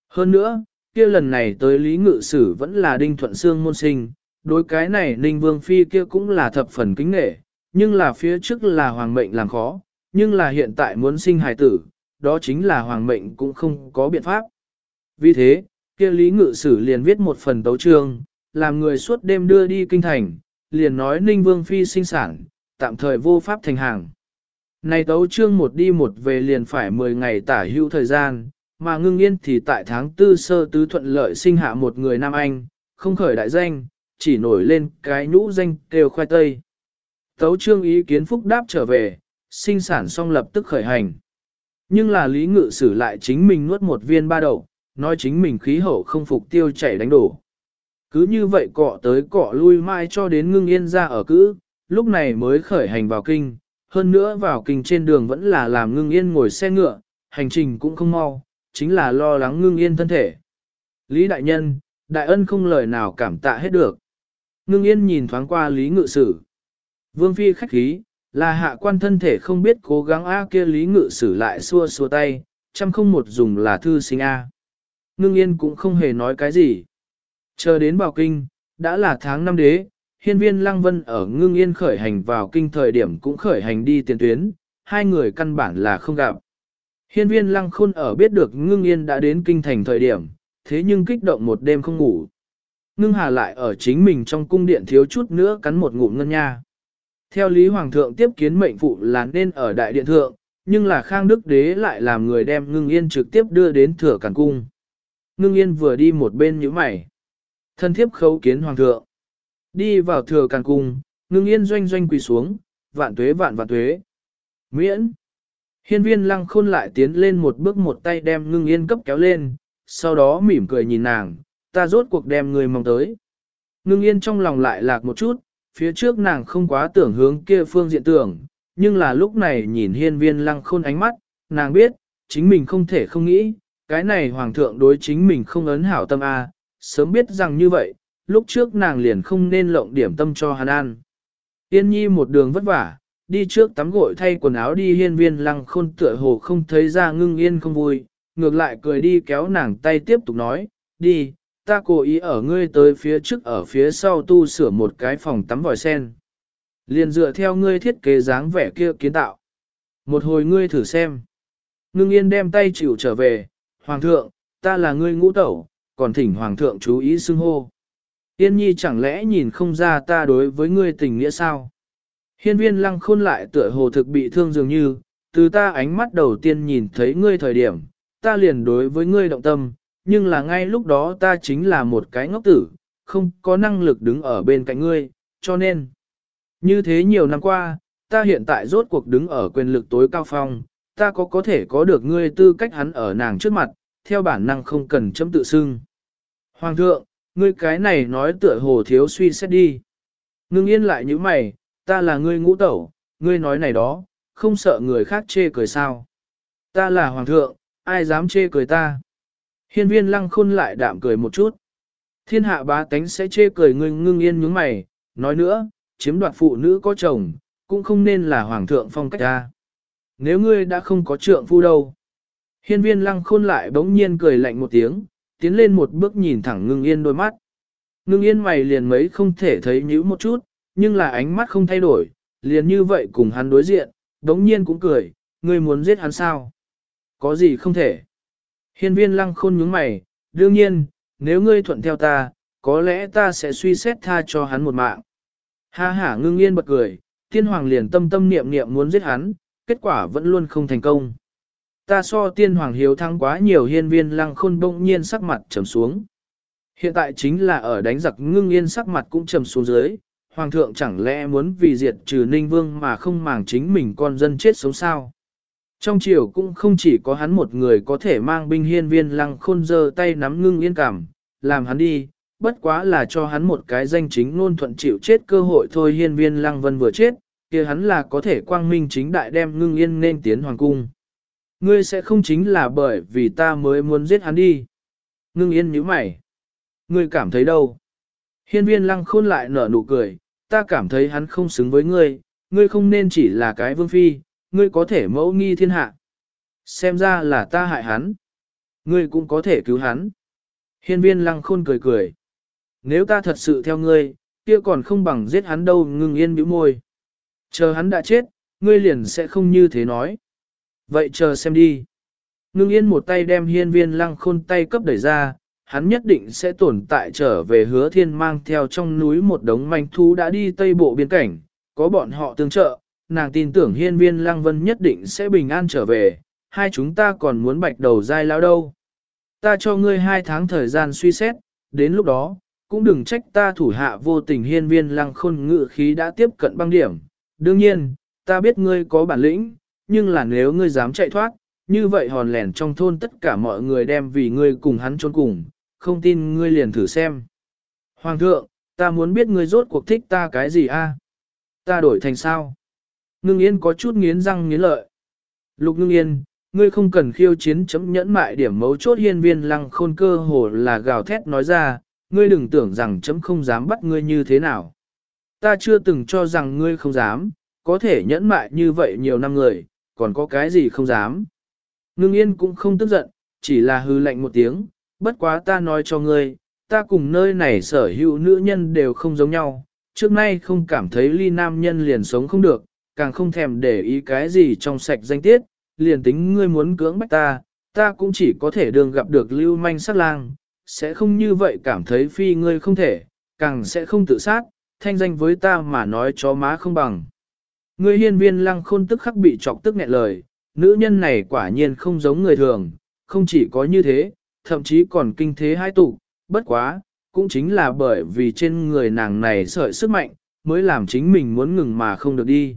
Hơn nữa, kia lần này tới Lý Ngự Sử vẫn là Đinh Thuận Sương môn sinh, đối cái này Ninh Vương Phi kia cũng là thập phần kính nghệ, nhưng là phía trước là hoàng mệnh làm khó, nhưng là hiện tại muốn sinh hài tử, đó chính là hoàng mệnh cũng không có biện pháp. Vì thế, kia Lý Ngự Sử liền viết một phần tấu trương, làm người suốt đêm đưa đi kinh thành, liền nói Ninh Vương Phi sinh sản, tạm thời vô pháp thành hàng. Này tấu trương một đi một về liền phải 10 ngày tả hữu thời gian, mà ngưng yên thì tại tháng tư sơ tứ thuận lợi sinh hạ một người Nam Anh, không khởi đại danh, chỉ nổi lên cái nhũ danh kêu khoai tây. Tấu trương ý kiến phúc đáp trở về, sinh sản xong lập tức khởi hành. Nhưng là lý ngự sử lại chính mình nuốt một viên ba đậu, nói chính mình khí hậu không phục tiêu chảy đánh đổ. Cứ như vậy cọ tới cọ lui mai cho đến ngưng yên ra ở cữ, lúc này mới khởi hành vào kinh, hơn nữa vào kinh trên đường vẫn là làm ngưng yên ngồi xe ngựa, hành trình cũng không mau, chính là lo lắng ngưng yên thân thể. Lý đại nhân, đại ân không lời nào cảm tạ hết được. Ngưng yên nhìn thoáng qua Lý ngự sử. Vương phi khách khí, là hạ quan thân thể không biết cố gắng A kia Lý ngự sử lại xua xua tay, trăm không một dùng là thư sinh A. Ngưng yên cũng không hề nói cái gì. Chờ đến vào kinh, đã là tháng năm đế, hiên viên lăng vân ở ngưng yên khởi hành vào kinh thời điểm cũng khởi hành đi tiền tuyến, hai người căn bản là không gặp. Hiên viên lăng khôn ở biết được ngưng yên đã đến kinh thành thời điểm, thế nhưng kích động một đêm không ngủ. Ngưng hà lại ở chính mình trong cung điện thiếu chút nữa cắn một ngụm ngân nha. Theo lý hoàng thượng tiếp kiến mệnh phụ là nên ở đại điện thượng, nhưng là khang đức đế lại làm người đem ngưng yên trực tiếp đưa đến thừa cản cung. Ngưng yên vừa đi một bên như mày. Thân thiếp khấu kiến hoàng thượng. Đi vào thừa càn cung, ngưng yên doanh doanh quỳ xuống, vạn tuế vạn vạn tuế. Miễn. Hiên viên lăng khôn lại tiến lên một bước một tay đem ngưng yên cấp kéo lên, sau đó mỉm cười nhìn nàng, ta rốt cuộc đem người mong tới. Ngưng yên trong lòng lại lạc một chút, phía trước nàng không quá tưởng hướng kia phương diện tưởng, nhưng là lúc này nhìn hiên viên lăng khôn ánh mắt, nàng biết, chính mình không thể không nghĩ, cái này hoàng thượng đối chính mình không ấn hảo tâm A, sớm biết rằng như vậy, lúc trước nàng liền không nên lộng điểm tâm cho hắn ăn. Yên nhi một đường vất vả, đi trước tắm gội thay quần áo đi hiên viên lăng khôn tựa hồ không thấy ra ngưng yên không vui, ngược lại cười đi kéo nàng tay tiếp tục nói, đi, ta cố ý ở ngươi tới phía trước ở phía sau tu sửa một cái phòng tắm vòi sen. Liền dựa theo ngươi thiết kế dáng vẻ kia kiến tạo. Một hồi ngươi thử xem. Ngưng yên đem tay chịu trở về, Hoàng thượng, ta là ngươi ngũ tẩu, còn thỉnh Hoàng thượng chú ý xưng hô. Yên nhi chẳng lẽ nhìn không ra ta đối với ngươi tình nghĩa sao? Hiên viên lăng khôn lại tựa hồ thực bị thương dường như, từ ta ánh mắt đầu tiên nhìn thấy ngươi thời điểm, ta liền đối với ngươi động tâm, nhưng là ngay lúc đó ta chính là một cái ngốc tử, không có năng lực đứng ở bên cạnh ngươi, cho nên, như thế nhiều năm qua, ta hiện tại rốt cuộc đứng ở quyền lực tối cao phong, ta có có thể có được ngươi tư cách hắn ở nàng trước mặt, theo bản năng không cần chấm tự xưng. Hoàng thượng, ngươi cái này nói tựa hồ thiếu suy xét đi. Ngưng yên lại như mày, ta là ngươi ngũ tẩu, ngươi nói này đó, không sợ người khác chê cười sao. Ta là hoàng thượng, ai dám chê cười ta. Hiên viên lăng khôn lại đạm cười một chút. Thiên hạ bá tánh sẽ chê cười ngươi ngưng yên nhướng mày, nói nữa, chiếm đoạt phụ nữ có chồng, cũng không nên là hoàng thượng phong cách ta. Nếu ngươi đã không có trượng phu đâu. Hiên viên lăng khôn lại bỗng nhiên cười lạnh một tiếng, tiến lên một bước nhìn thẳng ngưng yên đôi mắt. Ngưng yên mày liền mấy không thể thấy nhíu một chút, nhưng là ánh mắt không thay đổi, liền như vậy cùng hắn đối diện, đống nhiên cũng cười, ngươi muốn giết hắn sao? Có gì không thể? Hiên viên lăng khôn nhướng mày, đương nhiên, nếu ngươi thuận theo ta, có lẽ ta sẽ suy xét tha cho hắn một mạng. Ha ha ngưng yên bật cười, tiên hoàng liền tâm tâm niệm niệm muốn giết hắn, kết quả vẫn luôn không thành công. Ta so tiên hoàng hiếu thắng quá nhiều hiên viên lăng khôn bỗng nhiên sắc mặt trầm xuống. Hiện tại chính là ở đánh giặc ngưng yên sắc mặt cũng trầm xuống dưới, hoàng thượng chẳng lẽ muốn vì diệt trừ ninh vương mà không màng chính mình con dân chết sống sao. Trong triều cũng không chỉ có hắn một người có thể mang binh hiên viên lăng khôn dơ tay nắm ngưng yên cảm, làm hắn đi, bất quá là cho hắn một cái danh chính ngôn thuận chịu chết cơ hội thôi hiên viên lăng vân vừa chết, kia hắn là có thể quang minh chính đại đem ngưng yên nên tiến hoàng cung. Ngươi sẽ không chính là bởi vì ta mới muốn giết hắn đi. Ngưng yên nhíu mày. Ngươi cảm thấy đâu? Hiên viên lăng khôn lại nở nụ cười, ta cảm thấy hắn không xứng với ngươi, ngươi không nên chỉ là cái vương phi, ngươi có thể mẫu nghi thiên hạ. Xem ra là ta hại hắn. Ngươi cũng có thể cứu hắn. Hiên viên lăng khôn cười cười. Nếu ta thật sự theo ngươi, kia còn không bằng giết hắn đâu ngưng yên bĩu môi. Chờ hắn đã chết, ngươi liền sẽ không như thế nói. Vậy chờ xem đi. Ngưng yên một tay đem hiên viên lăng khôn tay cấp đẩy ra, hắn nhất định sẽ tồn tại trở về hứa thiên mang theo trong núi một đống manh thú đã đi tây bộ biên cảnh, có bọn họ tương trợ, nàng tin tưởng hiên viên lăng vân nhất định sẽ bình an trở về, hai chúng ta còn muốn bạch đầu dai lao đâu. Ta cho ngươi hai tháng thời gian suy xét, đến lúc đó, cũng đừng trách ta thủ hạ vô tình hiên viên lăng khôn ngự khí đã tiếp cận băng điểm. Đương nhiên, ta biết ngươi có bản lĩnh, nhưng là nếu ngươi dám chạy thoát, như vậy hòn lẻn trong thôn tất cả mọi người đem vì ngươi cùng hắn trốn cùng, không tin ngươi liền thử xem. Hoàng thượng, ta muốn biết ngươi rốt cuộc thích ta cái gì a? Ta đổi thành sao? Ngưng yên có chút nghiến răng nghiến lợi. Lục ngưng yên, ngươi không cần khiêu chiến chấm nhẫn mại điểm mấu chốt hiên viên lăng khôn cơ hồ là gào thét nói ra, ngươi đừng tưởng rằng chấm không dám bắt ngươi như thế nào. Ta chưa từng cho rằng ngươi không dám, có thể nhẫn mại như vậy nhiều năm người, còn có cái gì không dám. Ngưng yên cũng không tức giận, chỉ là hư lạnh một tiếng, bất quá ta nói cho ngươi, ta cùng nơi này sở hữu nữ nhân đều không giống nhau, trước nay không cảm thấy ly nam nhân liền sống không được, càng không thèm để ý cái gì trong sạch danh tiết, liền tính ngươi muốn cưỡng bách ta, ta cũng chỉ có thể đường gặp được lưu manh sát lang, sẽ không như vậy cảm thấy phi ngươi không thể, càng sẽ không tự sát, thanh danh với ta mà nói chó má không bằng. Ngươi hiên viên lăng khôn tức khắc bị chọc tức nghẹn lời, nữ nhân này quả nhiên không giống người thường, không chỉ có như thế, thậm chí còn kinh thế hai tụ, bất quá, cũng chính là bởi vì trên người nàng này sợi sức mạnh, mới làm chính mình muốn ngừng mà không được đi.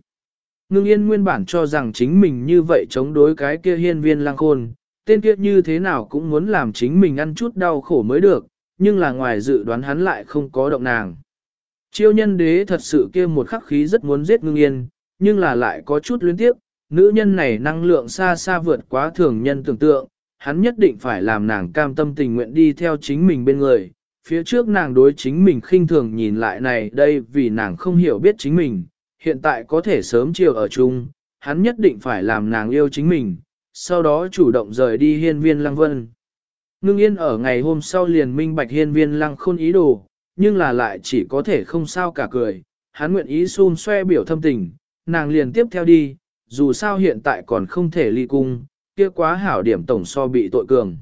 Ngưng yên nguyên bản cho rằng chính mình như vậy chống đối cái kia hiên viên lang khôn, tên kia như thế nào cũng muốn làm chính mình ăn chút đau khổ mới được, nhưng là ngoài dự đoán hắn lại không có động nàng. Chiêu nhân đế thật sự kia một khắc khí rất muốn giết ngưng yên, nhưng là lại có chút luyến tiếp, nữ nhân này năng lượng xa xa vượt quá thường nhân tưởng tượng, hắn nhất định phải làm nàng cam tâm tình nguyện đi theo chính mình bên người. Phía trước nàng đối chính mình khinh thường nhìn lại này đây vì nàng không hiểu biết chính mình, hiện tại có thể sớm chiều ở chung, hắn nhất định phải làm nàng yêu chính mình, sau đó chủ động rời đi hiên viên lăng vân. Ngưng yên ở ngày hôm sau liền minh bạch hiên viên lăng khôn ý đồ, nhưng là lại chỉ có thể không sao cả cười, hắn nguyện ý xun xoe biểu thâm tình, nàng liền tiếp theo đi, dù sao hiện tại còn không thể ly cung, kia quá hảo điểm tổng so bị tội cường.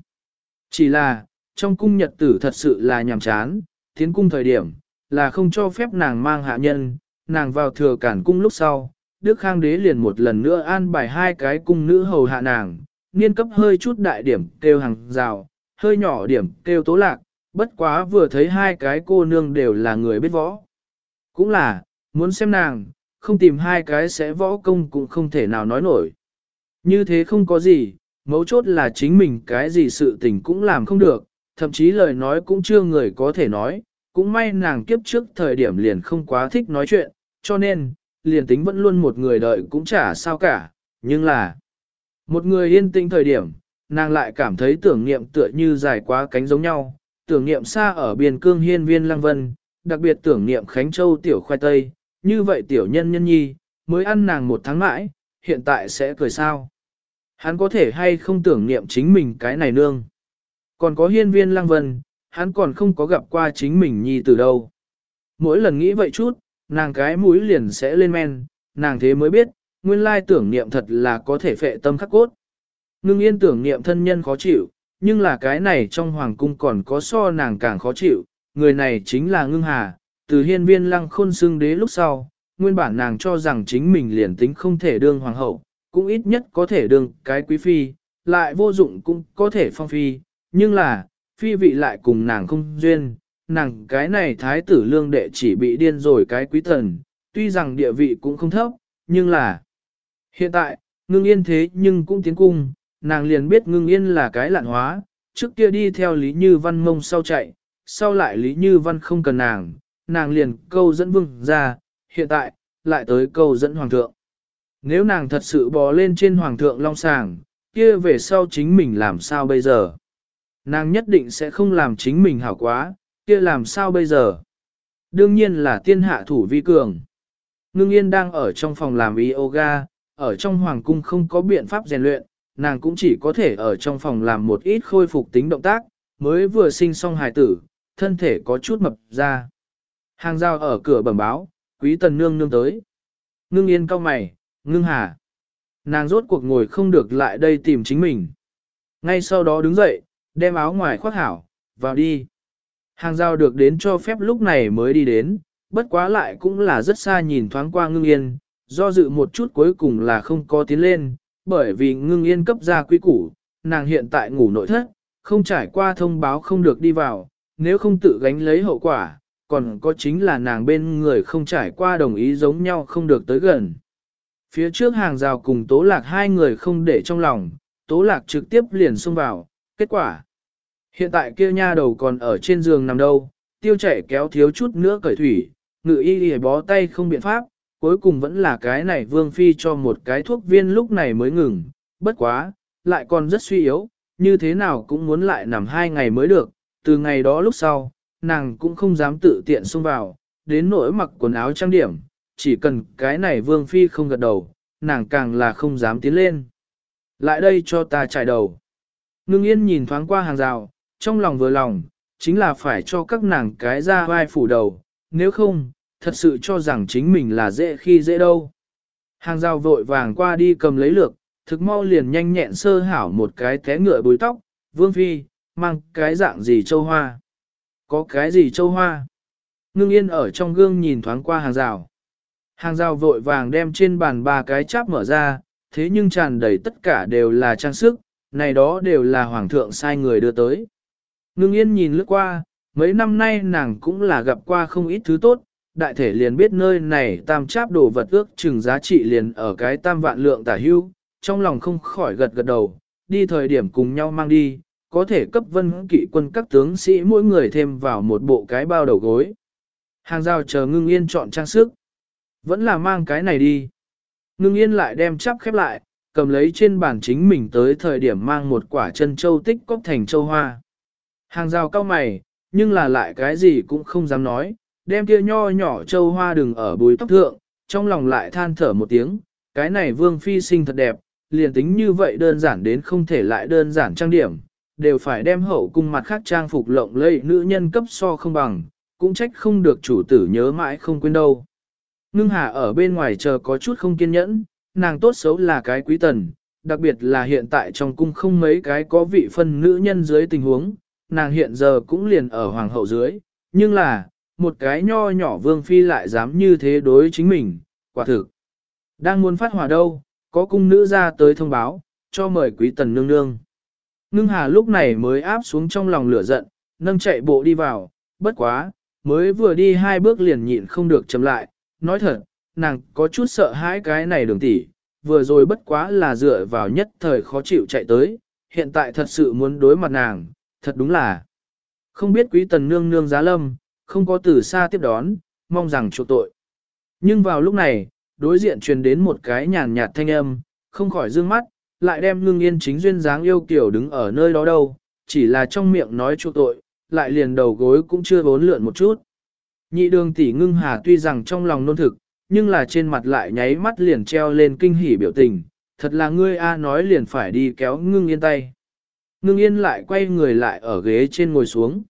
Chỉ là, trong cung nhật tử thật sự là nhàm chán, thiến cung thời điểm, là không cho phép nàng mang hạ nhân, nàng vào thừa cản cung lúc sau, Đức Khang Đế liền một lần nữa an bài hai cái cung nữ hầu hạ nàng, niên cấp hơi chút đại điểm kêu hàng rào, hơi nhỏ điểm kêu tố lạc, bất quá vừa thấy hai cái cô nương đều là người biết võ. Cũng là, muốn xem nàng, không tìm hai cái sẽ võ công cũng không thể nào nói nổi. Như thế không có gì, mấu chốt là chính mình cái gì sự tình cũng làm không được, thậm chí lời nói cũng chưa người có thể nói, cũng may nàng kiếp trước thời điểm liền không quá thích nói chuyện, cho nên, liền tính vẫn luôn một người đợi cũng chả sao cả, nhưng là, một người yên tĩnh thời điểm, nàng lại cảm thấy tưởng niệm tựa như dài quá cánh giống nhau, tưởng niệm xa ở biên cương hiên viên lăng vân, đặc biệt tưởng niệm Khánh Châu tiểu khoai tây, như vậy tiểu nhân nhân nhi, mới ăn nàng một tháng mãi, hiện tại sẽ cười sao. Hắn có thể hay không tưởng niệm chính mình cái này nương. Còn có hiên viên lăng vân, hắn còn không có gặp qua chính mình nhi từ đâu. Mỗi lần nghĩ vậy chút, nàng cái mũi liền sẽ lên men, nàng thế mới biết, nguyên lai tưởng niệm thật là có thể phệ tâm khắc cốt. Ngưng yên tưởng niệm thân nhân khó chịu, nhưng là cái này trong hoàng cung còn có so nàng càng khó chịu, người này chính là ngưng hà, từ hiên viên lăng khôn xương đế lúc sau, nguyên bản nàng cho rằng chính mình liền tính không thể đương hoàng hậu, cũng ít nhất có thể đương cái quý phi, lại vô dụng cũng có thể phong phi, nhưng là, phi vị lại cùng nàng không duyên, nàng cái này thái tử lương đệ chỉ bị điên rồi cái quý thần, tuy rằng địa vị cũng không thấp, nhưng là hiện tại, ngưng yên thế nhưng cũng tiến cung, nàng liền biết ngưng yên là cái lạn hóa, trước kia đi theo Lý Như Văn mông sau chạy, sau lại Lý Như Văn không cần nàng, nàng liền câu dẫn vương ra, hiện tại, lại tới câu dẫn hoàng thượng. Nếu nàng thật sự bò lên trên hoàng thượng long sàng, kia về sau chính mình làm sao bây giờ? Nàng nhất định sẽ không làm chính mình hảo quá, kia làm sao bây giờ? Đương nhiên là tiên hạ thủ vi cường. Ngưng yên đang ở trong phòng làm yoga, ở trong hoàng cung không có biện pháp rèn luyện, nàng cũng chỉ có thể ở trong phòng làm một ít khôi phục tính động tác, mới vừa sinh xong hài tử, thân thể có chút mập ra. Hàng rào ở cửa bẩm báo, quý tần nương nương tới. Ngưng yên cau mày, ngưng hà. Nàng rốt cuộc ngồi không được lại đây tìm chính mình. Ngay sau đó đứng dậy, đem áo ngoài khoác hảo, vào đi. Hàng Giao được đến cho phép lúc này mới đi đến, bất quá lại cũng là rất xa nhìn thoáng qua ngưng yên, do dự một chút cuối cùng là không có tiến lên, bởi vì ngưng yên cấp ra quý củ, nàng hiện tại ngủ nội thất, không trải qua thông báo không được đi vào, nếu không tự gánh lấy hậu quả, còn có chính là nàng bên người không trải qua đồng ý giống nhau không được tới gần. Phía trước hàng rào cùng tố lạc hai người không để trong lòng, tố lạc trực tiếp liền xông vào, kết quả. Hiện tại kia nha đầu còn ở trên giường nằm đâu, tiêu chạy kéo thiếu chút nữa cởi thủy, ngự y y bó tay không biện pháp, cuối cùng vẫn là cái này vương phi cho một cái thuốc viên lúc này mới ngừng, bất quá, lại còn rất suy yếu, như thế nào cũng muốn lại nằm hai ngày mới được, từ ngày đó lúc sau, nàng cũng không dám tự tiện xông vào, đến nỗi mặc quần áo trang điểm, chỉ cần cái này vương phi không gật đầu, nàng càng là không dám tiến lên. Lại đây cho ta trải đầu. Ngưng yên nhìn thoáng qua hàng rào, trong lòng vừa lòng, chính là phải cho các nàng cái ra vai phủ đầu, nếu không, thật sự cho rằng chính mình là dễ khi dễ đâu. Hàng rào vội vàng qua đi cầm lấy lược, thực mau liền nhanh nhẹn sơ hảo một cái té ngựa bùi tóc, vương phi, mang cái dạng gì châu hoa. Có cái gì châu hoa? Ngưng yên ở trong gương nhìn thoáng qua hàng rào. Hàng rào vội vàng đem trên bàn ba cái cháp mở ra, thế nhưng tràn đầy tất cả đều là trang sức, này đó đều là hoàng thượng sai người đưa tới. Ngưng yên nhìn lướt qua, mấy năm nay nàng cũng là gặp qua không ít thứ tốt, đại thể liền biết nơi này tam cháp đồ vật ước chừng giá trị liền ở cái tam vạn lượng tả hưu, trong lòng không khỏi gật gật đầu, đi thời điểm cùng nhau mang đi, có thể cấp vân kỵ quân các tướng sĩ mỗi người thêm vào một bộ cái bao đầu gối. Hàng rào chờ ngưng yên chọn trang sức. Vẫn là mang cái này đi. Ngưng yên lại đem chắp khép lại, cầm lấy trên bàn chính mình tới thời điểm mang một quả chân châu tích cốc thành châu hoa. Hàng rào cao mày, nhưng là lại cái gì cũng không dám nói, đem kia nho nhỏ châu hoa đừng ở bùi tóc thượng, trong lòng lại than thở một tiếng, cái này vương phi sinh thật đẹp, liền tính như vậy đơn giản đến không thể lại đơn giản trang điểm, đều phải đem hậu cung mặt khác trang phục lộng lẫy nữ nhân cấp so không bằng, cũng trách không được chủ tử nhớ mãi không quên đâu. Ngưng hà ở bên ngoài chờ có chút không kiên nhẫn, nàng tốt xấu là cái quý tần, đặc biệt là hiện tại trong cung không mấy cái có vị phân nữ nhân dưới tình huống, nàng hiện giờ cũng liền ở hoàng hậu dưới, nhưng là, một cái nho nhỏ vương phi lại dám như thế đối chính mình, quả thực. Đang muốn phát hỏa đâu, có cung nữ ra tới thông báo, cho mời quý tần nương nương. Ngưng hà lúc này mới áp xuống trong lòng lửa giận, nâng chạy bộ đi vào, bất quá, mới vừa đi hai bước liền nhịn không được chậm lại, nói thật, nàng có chút sợ hãi cái này đường tỷ, vừa rồi bất quá là dựa vào nhất thời khó chịu chạy tới, hiện tại thật sự muốn đối mặt nàng, thật đúng là không biết quý tần nương nương giá lâm, không có từ xa tiếp đón, mong rằng chỗ tội. Nhưng vào lúc này, đối diện truyền đến một cái nhàn nhạt thanh âm, không khỏi dương mắt, lại đem ngưng yên chính duyên dáng yêu kiểu đứng ở nơi đó đâu, chỉ là trong miệng nói chỗ tội, lại liền đầu gối cũng chưa bốn lượn một chút. Nhị đường tỷ ngưng hà tuy rằng trong lòng nôn thực, nhưng là trên mặt lại nháy mắt liền treo lên kinh hỉ biểu tình, thật là ngươi A nói liền phải đi kéo ngưng yên tay. Ngưng yên lại quay người lại ở ghế trên ngồi xuống.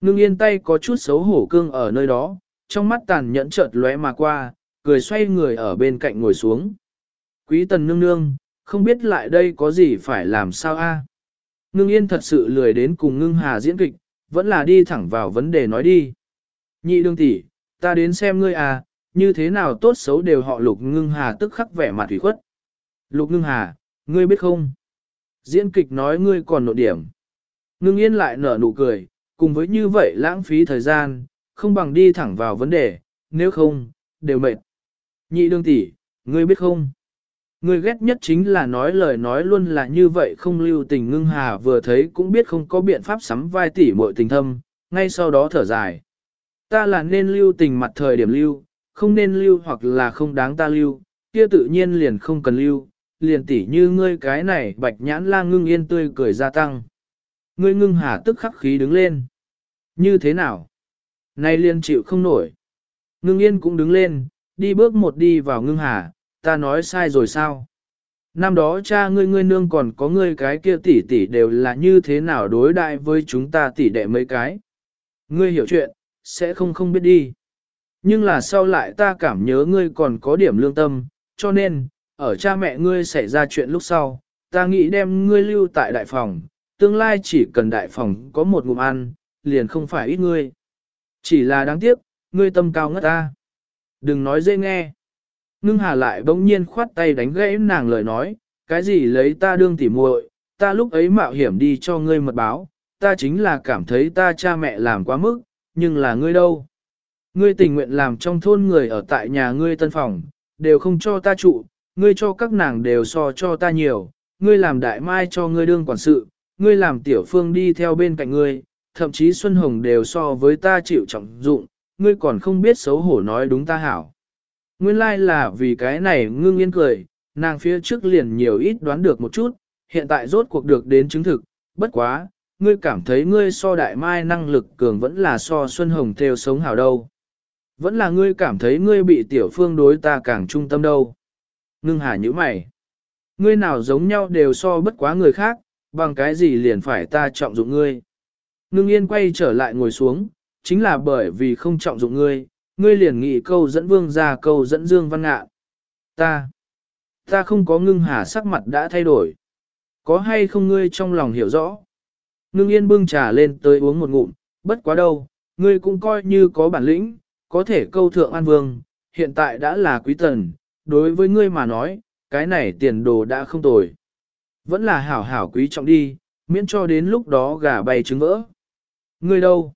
Ngưng yên tay có chút xấu hổ cương ở nơi đó, trong mắt tàn nhẫn chợt lóe mà qua, cười xoay người ở bên cạnh ngồi xuống. Quý tần nương nương, không biết lại đây có gì phải làm sao a? Ngưng yên thật sự lười đến cùng ngưng hà diễn kịch, vẫn là đi thẳng vào vấn đề nói đi. Nhị đương tỷ, ta đến xem ngươi à, như thế nào tốt xấu đều họ lục ngưng hà tức khắc vẻ mặt thủy khuất. Lục ngưng hà, ngươi biết không? Diễn kịch nói ngươi còn nội điểm. Ngưng yên lại nở nụ cười, cùng với như vậy lãng phí thời gian, không bằng đi thẳng vào vấn đề, nếu không, đều mệt. Nhị đương tỷ, ngươi biết không? Ngươi ghét nhất chính là nói lời nói luôn là như vậy không lưu tình ngưng hà vừa thấy cũng biết không có biện pháp sắm vai tỷ muội tình thâm, ngay sau đó thở dài. Ta là nên lưu tình mặt thời điểm lưu, không nên lưu hoặc là không đáng ta lưu, kia tự nhiên liền không cần lưu, liền tỉ như ngươi cái này bạch nhãn la ngưng yên tươi cười gia tăng. Ngươi ngưng hà tức khắc khí đứng lên. Như thế nào? Nay liền chịu không nổi. Ngưng yên cũng đứng lên, đi bước một đi vào ngưng hà, ta nói sai rồi sao? Năm đó cha ngươi ngươi nương còn có ngươi cái kia tỷ tỷ đều là như thế nào đối đại với chúng ta tỷ đệ mấy cái. Ngươi hiểu chuyện, sẽ không không biết đi. Nhưng là sau lại ta cảm nhớ ngươi còn có điểm lương tâm, cho nên, ở cha mẹ ngươi xảy ra chuyện lúc sau, ta nghĩ đem ngươi lưu tại đại phòng, tương lai chỉ cần đại phòng có một ngụm ăn, liền không phải ít ngươi. Chỉ là đáng tiếc, ngươi tâm cao ngất ta. Đừng nói dễ nghe. Ngưng hà lại bỗng nhiên khoát tay đánh gãy nàng lời nói, cái gì lấy ta đương tỉ muội, ta lúc ấy mạo hiểm đi cho ngươi mật báo, ta chính là cảm thấy ta cha mẹ làm quá mức, nhưng là ngươi đâu. Ngươi tình nguyện làm trong thôn người ở tại nhà ngươi tân phòng, đều không cho ta trụ, ngươi cho các nàng đều so cho ta nhiều, ngươi làm đại mai cho ngươi đương quản sự, ngươi làm tiểu phương đi theo bên cạnh ngươi, thậm chí Xuân Hồng đều so với ta chịu trọng dụng, ngươi còn không biết xấu hổ nói đúng ta hảo. Nguyên lai like là vì cái này ngưng yên cười, nàng phía trước liền nhiều ít đoán được một chút, hiện tại rốt cuộc được đến chứng thực, bất quá, ngươi cảm thấy ngươi so đại mai năng lực cường vẫn là so Xuân Hồng theo sống hảo đâu. Vẫn là ngươi cảm thấy ngươi bị tiểu phương đối ta càng trung tâm đâu. Ngưng hà như mày. Ngươi nào giống nhau đều so bất quá người khác, bằng cái gì liền phải ta trọng dụng ngươi. Ngưng yên quay trở lại ngồi xuống, chính là bởi vì không trọng dụng ngươi, ngươi liền nghị câu dẫn vương ra câu dẫn dương văn ngạ. Ta, ta không có ngưng hà sắc mặt đã thay đổi. Có hay không ngươi trong lòng hiểu rõ? Ngưng yên bưng trà lên tới uống một ngụm, bất quá đâu, ngươi cũng coi như có bản lĩnh, có thể câu thượng an vương, hiện tại đã là quý tần, đối với ngươi mà nói, cái này tiền đồ đã không tồi. Vẫn là hảo hảo quý trọng đi, miễn cho đến lúc đó gà bay trứng vỡ. Ngươi đâu?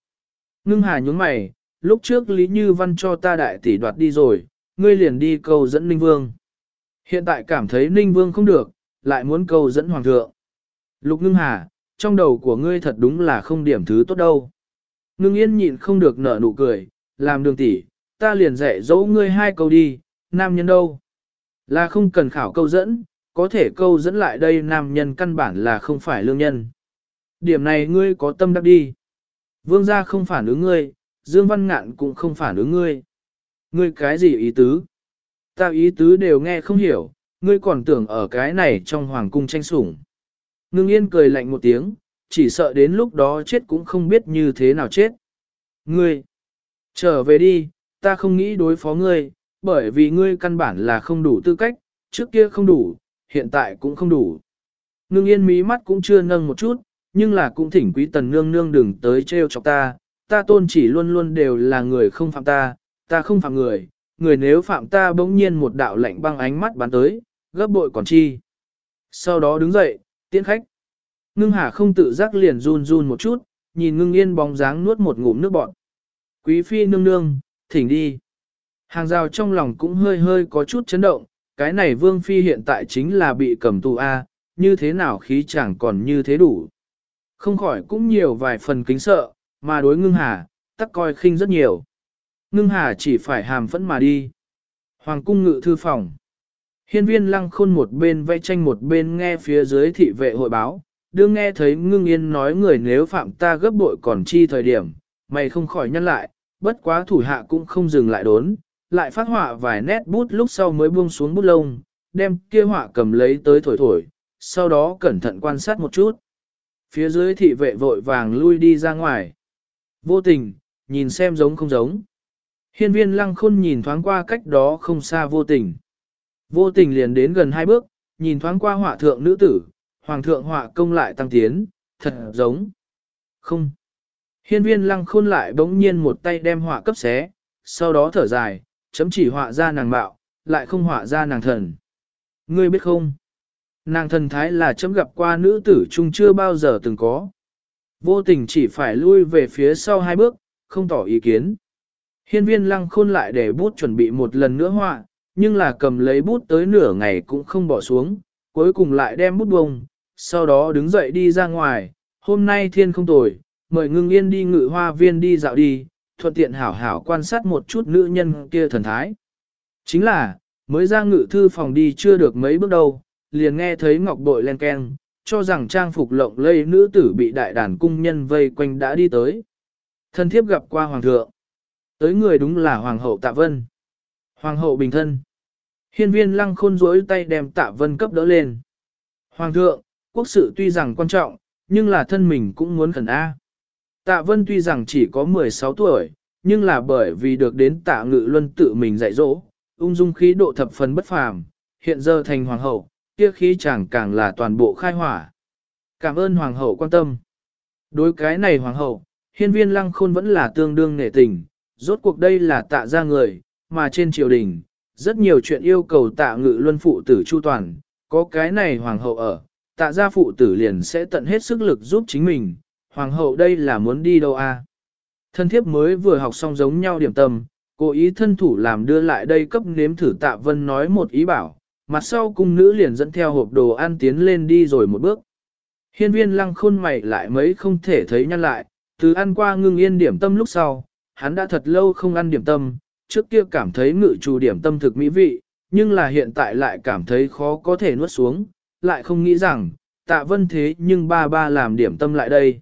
Ngưng hà nhúng mày, lúc trước Lý Như Văn cho ta đại tỷ đoạt đi rồi, ngươi liền đi cầu dẫn Ninh Vương. Hiện tại cảm thấy Ninh Vương không được, lại muốn cầu dẫn Hoàng thượng. Lục ngưng hà, trong đầu của ngươi thật đúng là không điểm thứ tốt đâu. Ngưng yên nhịn không được nở nụ cười, làm đường tỷ, ta liền dạy dỗ ngươi hai câu đi, nam nhân đâu. Là không cần khảo câu dẫn, có thể câu dẫn lại đây nam nhân căn bản là không phải lương nhân. Điểm này ngươi có tâm đắc đi. Vương gia không phản ứng ngươi, Dương Văn Ngạn cũng không phản ứng ngươi. Ngươi cái gì ý tứ? Ta ý tứ đều nghe không hiểu, ngươi còn tưởng ở cái này trong hoàng cung tranh sủng. Ngưng yên cười lạnh một tiếng, chỉ sợ đến lúc đó chết cũng không biết như thế nào chết. Ngươi, trở về đi, ta không nghĩ đối phó ngươi, bởi vì ngươi căn bản là không đủ tư cách, trước kia không đủ, hiện tại cũng không đủ. Ngưng yên mí mắt cũng chưa nâng một chút, nhưng là cũng thỉnh quý tần nương nương đừng tới trêu chọc ta, ta tôn chỉ luôn luôn đều là người không phạm ta, ta không phạm người, người nếu phạm ta bỗng nhiên một đạo lạnh băng ánh mắt bắn tới, gấp bội còn chi. Sau đó đứng dậy, tiễn khách. Ngưng hà không tự giác liền run run một chút, nhìn ngưng yên bóng dáng nuốt một ngụm nước bọt. Quý phi nương nương, thỉnh đi. Hàng rào trong lòng cũng hơi hơi có chút chấn động, cái này vương phi hiện tại chính là bị cầm tù A, như thế nào khí chẳng còn như thế đủ. Không khỏi cũng nhiều vài phần kính sợ, mà đối ngưng hà, tắc coi khinh rất nhiều. Ngưng hà chỉ phải hàm phẫn mà đi. Hoàng cung ngự thư phòng. Hiên viên lăng khôn một bên vẽ tranh một bên nghe phía dưới thị vệ hội báo, đương nghe thấy ngưng yên nói người nếu phạm ta gấp bội còn chi thời điểm, mày không khỏi nhăn lại, bất quá thủ hạ cũng không dừng lại đốn, lại phát họa vài nét bút lúc sau mới buông xuống bút lông, đem kia họa cầm lấy tới thổi thổi, sau đó cẩn thận quan sát một chút. Phía dưới thị vệ vội vàng lui đi ra ngoài. Vô tình, nhìn xem giống không giống. Hiên viên lăng khôn nhìn thoáng qua cách đó không xa vô tình. Vô tình liền đến gần hai bước, nhìn thoáng qua họa thượng nữ tử, hoàng thượng họa công lại tăng tiến, thật giống. Không. Hiên viên lăng khôn lại bỗng nhiên một tay đem họa cấp xé, sau đó thở dài, chấm chỉ họa ra nàng bạo, lại không họa ra nàng thần. Ngươi biết không? Nàng thần thái là chấm gặp qua nữ tử chung chưa bao giờ từng có. Vô tình chỉ phải lui về phía sau hai bước, không tỏ ý kiến. Hiên viên lăng khôn lại để bút chuẩn bị một lần nữa họa, nhưng là cầm lấy bút tới nửa ngày cũng không bỏ xuống, cuối cùng lại đem bút bông, sau đó đứng dậy đi ra ngoài, hôm nay thiên không tồi, mời ngưng yên đi ngự hoa viên đi dạo đi, thuận tiện hảo hảo quan sát một chút nữ nhân kia thần thái. Chính là, mới ra ngự thư phòng đi chưa được mấy bước đâu, liền nghe thấy ngọc bội len keng, cho rằng trang phục lộng lây nữ tử bị đại đàn cung nhân vây quanh đã đi tới. Thân thiếp gặp qua hoàng thượng. Tới người đúng là hoàng hậu tạ vân. Hoàng hậu bình thân. Hiên viên lăng khôn rỗi tay đem tạ vân cấp đỡ lên. Hoàng thượng, quốc sự tuy rằng quan trọng, nhưng là thân mình cũng muốn khẩn A. Tạ vân tuy rằng chỉ có 16 tuổi, nhưng là bởi vì được đến tạ ngự luân tự mình dạy dỗ, ung dung khí độ thập phần bất phàm, hiện giờ thành hoàng hậu, kia khí chẳng càng là toàn bộ khai hỏa. Cảm ơn hoàng hậu quan tâm. Đối cái này hoàng hậu, hiên viên lăng khôn vẫn là tương đương nể tình, rốt cuộc đây là tạ ra người, mà trên triều đình, rất nhiều chuyện yêu cầu tạ ngự luân phụ tử chu toàn, có cái này hoàng hậu ở, tạ gia phụ tử liền sẽ tận hết sức lực giúp chính mình, hoàng hậu đây là muốn đi đâu a? Thân thiếp mới vừa học xong giống nhau điểm tâm, cố ý thân thủ làm đưa lại đây cấp nếm thử tạ vân nói một ý bảo, mặt sau cung nữ liền dẫn theo hộp đồ ăn tiến lên đi rồi một bước. Hiên viên lăng khôn mày lại mấy không thể thấy nhăn lại, từ ăn qua ngưng yên điểm tâm lúc sau, hắn đã thật lâu không ăn điểm tâm, trước kia cảm thấy ngự trù điểm tâm thực mỹ vị, nhưng là hiện tại lại cảm thấy khó có thể nuốt xuống, lại không nghĩ rằng, tạ vân thế nhưng ba ba làm điểm tâm lại đây.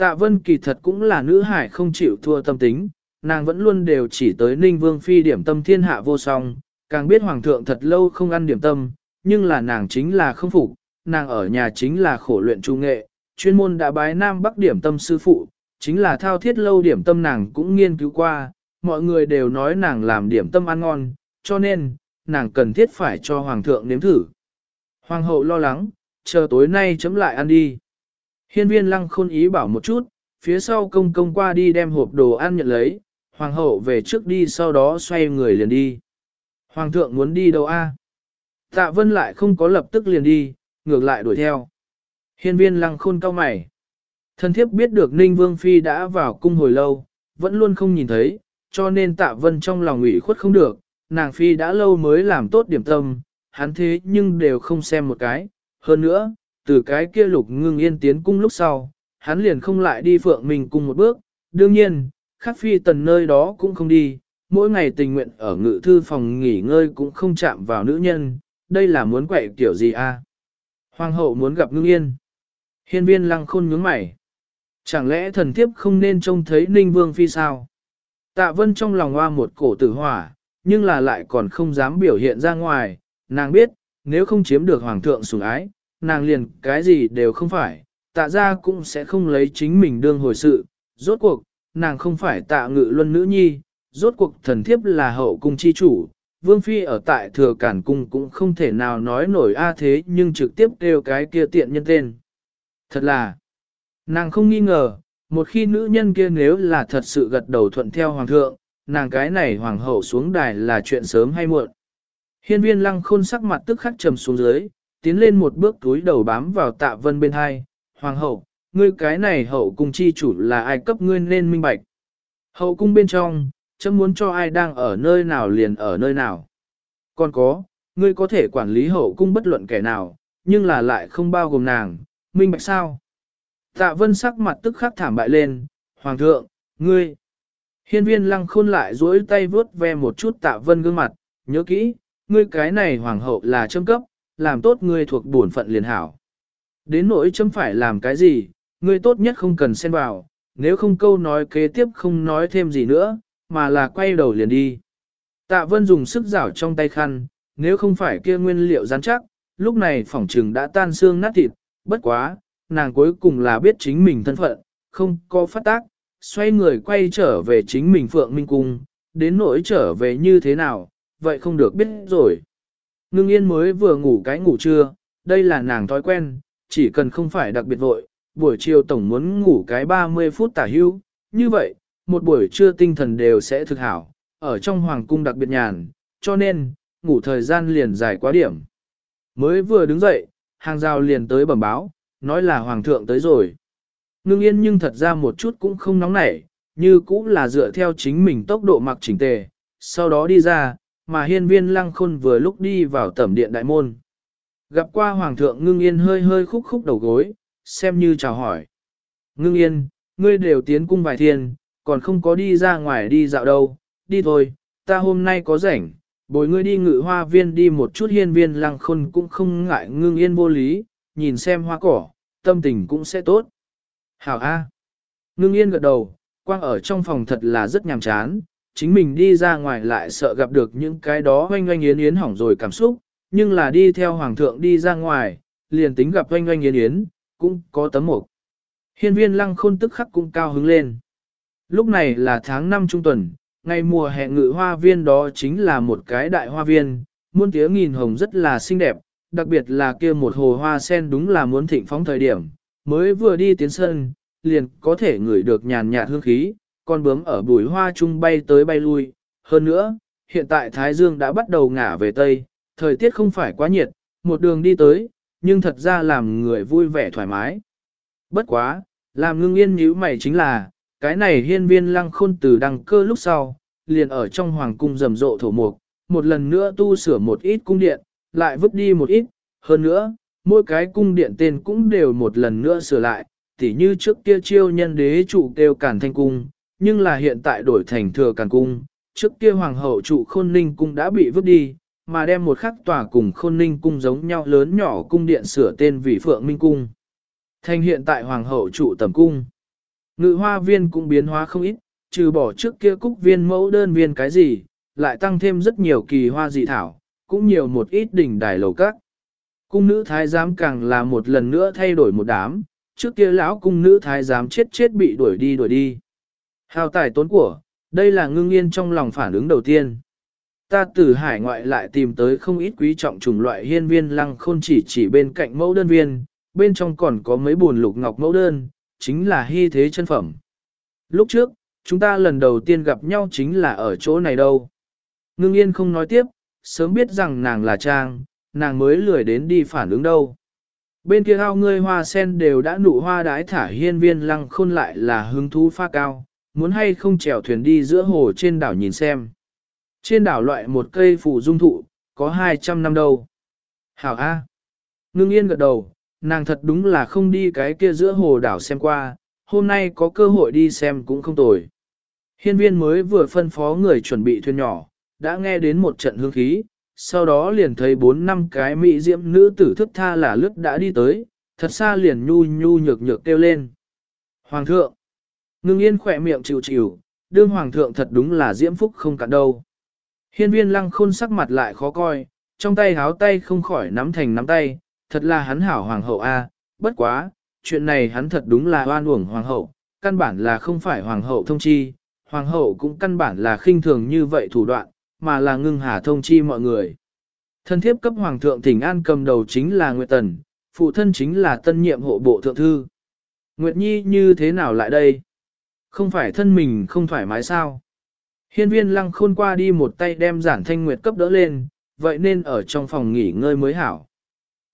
Tạ vân kỳ thật cũng là nữ hải không chịu thua tâm tính, nàng vẫn luôn đều chỉ tới ninh vương phi điểm tâm thiên hạ vô song, càng biết hoàng thượng thật lâu không ăn điểm tâm, nhưng là nàng chính là không phục, nàng ở nhà chính là khổ luyện trung nghệ, chuyên môn đã bái nam bắc điểm tâm sư phụ, chính là thao thiết lâu điểm tâm nàng cũng nghiên cứu qua, mọi người đều nói nàng làm điểm tâm ăn ngon, cho nên, nàng cần thiết phải cho hoàng thượng nếm thử. Hoàng hậu lo lắng, chờ tối nay chấm lại ăn đi. Hiên viên lăng khôn ý bảo một chút, phía sau công công qua đi đem hộp đồ ăn nhận lấy, hoàng hậu về trước đi sau đó xoay người liền đi. Hoàng thượng muốn đi đâu a? Tạ vân lại không có lập tức liền đi, ngược lại đuổi theo. Hiên viên lăng khôn cao mày. Thần thiếp biết được Ninh Vương Phi đã vào cung hồi lâu, vẫn luôn không nhìn thấy, cho nên tạ vân trong lòng ủy khuất không được, nàng Phi đã lâu mới làm tốt điểm tâm, hắn thế nhưng đều không xem một cái. Hơn nữa, từ cái kia lục ngưng yên tiến cung lúc sau, hắn liền không lại đi phượng mình cung một bước, đương nhiên, khắc Phi tần nơi đó cũng không đi, mỗi ngày tình nguyện ở ngự thư phòng nghỉ ngơi cũng không chạm vào nữ nhân, đây là muốn quậy kiểu gì a? Hoàng hậu muốn gặp ngưng yên. Hiên viên lăng khôn nhướng mày. Chẳng lẽ thần thiếp không nên trông thấy Ninh Vương Phi sao? Tạ Vân trong lòng hoa một cổ tử hỏa, nhưng là lại còn không dám biểu hiện ra ngoài. Nàng biết, nếu không chiếm được Hoàng thượng sủng ái, nàng liền cái gì đều không phải, tạ ra cũng sẽ không lấy chính mình đương hồi sự. Rốt cuộc, nàng không phải tạ ngự luân nữ nhi, rốt cuộc thần thiếp là hậu cung chi chủ. Vương Phi ở tại thừa cản cung cũng không thể nào nói nổi a thế nhưng trực tiếp kêu cái kia tiện nhân tên. Thật là, Nàng không nghi ngờ, một khi nữ nhân kia nếu là thật sự gật đầu thuận theo hoàng thượng, nàng cái này hoàng hậu xuống đài là chuyện sớm hay muộn. Hiên viên lăng khôn sắc mặt tức khắc trầm xuống dưới, tiến lên một bước túi đầu bám vào tạ vân bên hai. Hoàng hậu, ngươi cái này hậu cung chi chủ là ai cấp ngươi nên minh bạch. Hậu cung bên trong, chấm muốn cho ai đang ở nơi nào liền ở nơi nào. Còn có, ngươi có thể quản lý hậu cung bất luận kẻ nào, nhưng là lại không bao gồm nàng, minh bạch sao? Tạ vân sắc mặt tức khắc thảm bại lên, Hoàng thượng, ngươi. Hiên viên lăng khôn lại duỗi tay vướt ve một chút tạ vân gương mặt, nhớ kỹ, ngươi cái này hoàng hậu là châm cấp, làm tốt ngươi thuộc bổn phận liền hảo. Đến nỗi chấm phải làm cái gì, ngươi tốt nhất không cần xen vào, nếu không câu nói kế tiếp không nói thêm gì nữa, mà là quay đầu liền đi. Tạ vân dùng sức rảo trong tay khăn, nếu không phải kia nguyên liệu rắn chắc, lúc này phỏng trừng đã tan xương nát thịt, bất quá, nàng cuối cùng là biết chính mình thân phận, không có phát tác, xoay người quay trở về chính mình Phượng Minh Cung, đến nỗi trở về như thế nào, vậy không được biết rồi. Ngưng yên mới vừa ngủ cái ngủ trưa, đây là nàng thói quen, chỉ cần không phải đặc biệt vội, buổi chiều tổng muốn ngủ cái 30 phút tả hưu, như vậy, một buổi trưa tinh thần đều sẽ thực hảo, ở trong hoàng cung đặc biệt nhàn, cho nên, ngủ thời gian liền dài quá điểm. Mới vừa đứng dậy, hàng rào liền tới bẩm báo, nói là hoàng thượng tới rồi. Ngưng yên nhưng thật ra một chút cũng không nóng nảy, như cũng là dựa theo chính mình tốc độ mặc chỉnh tề, sau đó đi ra, mà hiên viên lăng khôn vừa lúc đi vào tẩm điện đại môn. Gặp qua hoàng thượng ngưng yên hơi hơi khúc khúc đầu gối, xem như chào hỏi. Ngưng yên, ngươi đều tiến cung vài thiên, còn không có đi ra ngoài đi dạo đâu, đi thôi, ta hôm nay có rảnh, bồi ngươi đi ngự hoa viên đi một chút hiên viên lăng khôn cũng không ngại ngưng yên vô lý, nhìn xem hoa cỏ, tâm tình cũng sẽ tốt. Hảo A. Ngưng yên gật đầu, quang ở trong phòng thật là rất nhàm chán, chính mình đi ra ngoài lại sợ gặp được những cái đó oanh oanh yến yến hỏng rồi cảm xúc, nhưng là đi theo hoàng thượng đi ra ngoài, liền tính gặp oanh oanh yến yến, cũng có tấm mục. Hiên viên lăng khôn tức khắc cũng cao hứng lên. Lúc này là tháng 5 trung tuần, ngày mùa hè ngự hoa viên đó chính là một cái đại hoa viên, muôn tía nghìn hồng rất là xinh đẹp, đặc biệt là kia một hồ hoa sen đúng là muốn thịnh phóng thời điểm, mới vừa đi tiến sân, liền có thể ngửi được nhàn nhạt hương khí, con bướm ở bùi hoa trung bay tới bay lui. Hơn nữa, hiện tại Thái Dương đã bắt đầu ngả về Tây, thời tiết không phải quá nhiệt, một đường đi tới, nhưng thật ra làm người vui vẻ thoải mái. Bất quá, làm ngưng yên nhíu mày chính là, cái này hiên viên lăng khôn từ đăng cơ lúc sau, liền ở trong hoàng cung rầm rộ thổ mục, một lần nữa tu sửa một ít cung điện, lại vứt đi một ít, hơn nữa, mỗi cái cung điện tên cũng đều một lần nữa sửa lại, tỉ như trước kia chiêu nhân đế chủ kêu cản thanh cung, nhưng là hiện tại đổi thành thừa càn cung, trước kia hoàng hậu trụ khôn ninh cung đã bị vứt đi, mà đem một khắc tòa cùng khôn ninh cung giống nhau lớn nhỏ cung điện sửa tên vì phượng minh cung. Thành hiện tại hoàng hậu trụ tầm cung. Ngự hoa viên cũng biến hóa không ít, trừ bỏ trước kia cúc viên mẫu đơn viên cái gì, lại tăng thêm rất nhiều kỳ hoa dị thảo, cũng nhiều một ít đỉnh đài lầu các. Cung nữ thái giám càng là một lần nữa thay đổi một đám, trước kia lão cung nữ thái giám chết chết bị đuổi đi đuổi đi. Hào tài tốn của, đây là ngưng yên trong lòng phản ứng đầu tiên. Ta từ hải ngoại lại tìm tới không ít quý trọng chủng loại hiên viên lăng khôn chỉ chỉ bên cạnh mẫu đơn viên, bên trong còn có mấy buồn lục ngọc mẫu đơn, chính là hy thế chân phẩm. Lúc trước, chúng ta lần đầu tiên gặp nhau chính là ở chỗ này đâu. Ngưng yên không nói tiếp, sớm biết rằng nàng là Trang, nàng mới lười đến đi phản ứng đâu. Bên kia ao ngươi hoa sen đều đã nụ hoa đái thả hiên viên lăng khôn lại là hứng thú pha cao, muốn hay không chèo thuyền đi giữa hồ trên đảo nhìn xem. Trên đảo loại một cây phủ dung thụ, có 200 năm đâu. Hảo A. Ngưng yên gật đầu, nàng thật đúng là không đi cái kia giữa hồ đảo xem qua, hôm nay có cơ hội đi xem cũng không tồi. Hiên viên mới vừa phân phó người chuẩn bị thuyền nhỏ, đã nghe đến một trận hương khí, sau đó liền thấy bốn năm cái mỹ diễm nữ tử thức tha là lướt đã đi tới, thật xa liền nhu nhu nhược nhược kêu lên. Hoàng thượng! Ngưng yên khỏe miệng chịu chịu, đương hoàng thượng thật đúng là diễm phúc không cạn đâu. Hiên viên lăng khôn sắc mặt lại khó coi, trong tay háo tay không khỏi nắm thành nắm tay, thật là hắn hảo hoàng hậu a, bất quá, chuyện này hắn thật đúng là oan uổng hoàng hậu, căn bản là không phải hoàng hậu thông chi, hoàng hậu cũng căn bản là khinh thường như vậy thủ đoạn, mà là ngưng hà thông chi mọi người. Thân thiếp cấp hoàng thượng thỉnh an cầm đầu chính là Nguyệt Tần, phụ thân chính là tân nhiệm hộ bộ thượng thư. Nguyệt Nhi như thế nào lại đây? Không phải thân mình không thoải mái sao? Hiên viên lăng khôn qua đi một tay đem giản thanh Nguyệt cấp đỡ lên, vậy nên ở trong phòng nghỉ ngơi mới hảo.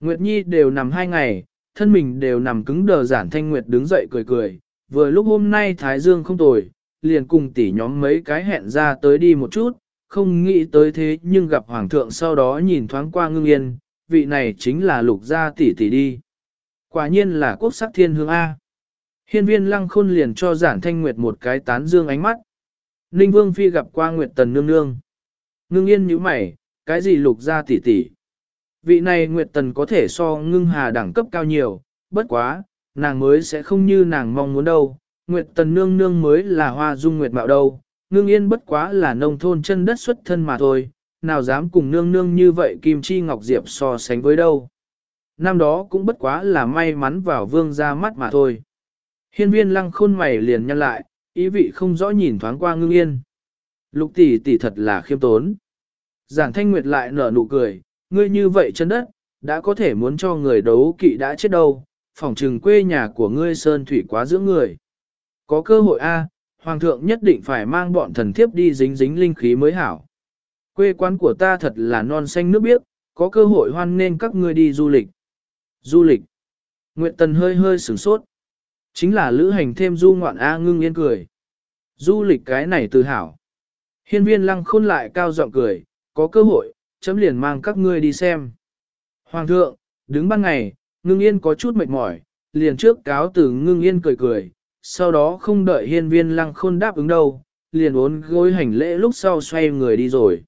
Nguyệt Nhi đều nằm hai ngày, thân mình đều nằm cứng đờ giản thanh Nguyệt đứng dậy cười cười, vừa lúc hôm nay Thái Dương không tồi, liền cùng tỷ nhóm mấy cái hẹn ra tới đi một chút, không nghĩ tới thế nhưng gặp hoàng thượng sau đó nhìn thoáng qua ngưng yên, vị này chính là lục gia tỷ tỷ đi. Quả nhiên là quốc sắc thiên hương A. Hiên viên lăng khôn liền cho giản thanh nguyệt một cái tán dương ánh mắt. Ninh vương phi gặp qua nguyệt tần nương nương. Ngưng yên như mày, cái gì lục ra tỉ tỉ? Vị này nguyệt tần có thể so ngưng hà đẳng cấp cao nhiều, bất quá, nàng mới sẽ không như nàng mong muốn đâu. Nguyệt tần nương nương mới là hoa dung nguyệt mạo đâu, ngưng yên bất quá là nông thôn chân đất xuất thân mà thôi, nào dám cùng nương nương như vậy Kim Chi Ngọc Diệp so sánh với đâu. Năm đó cũng bất quá là may mắn vào vương ra mắt mà thôi. Hiên viên lăng khôn mày liền nhăn lại, ý vị không rõ nhìn thoáng qua ngưng yên. Lục tỷ tỷ thật là khiêm tốn. Giản thanh nguyệt lại nở nụ cười, ngươi như vậy chân đất, đã có thể muốn cho người đấu kỵ đã chết đâu, Phỏng trừng quê nhà của ngươi sơn thủy quá giữa người. Có cơ hội a, hoàng thượng nhất định phải mang bọn thần thiếp đi dính dính linh khí mới hảo. Quê quán của ta thật là non xanh nước biếc, có cơ hội hoan nên các ngươi đi du lịch. Du lịch. Nguyệt Tần hơi hơi sửng sốt. Chính là lữ hành thêm du ngoạn A ngưng yên cười. Du lịch cái này tự hảo. Hiên viên lăng khôn lại cao giọng cười, có cơ hội, chấm liền mang các ngươi đi xem. Hoàng thượng, đứng ban ngày, ngưng yên có chút mệt mỏi, liền trước cáo từ ngưng yên cười cười, sau đó không đợi hiên viên lăng khôn đáp ứng đâu, liền uốn gối hành lễ lúc sau xoay người đi rồi.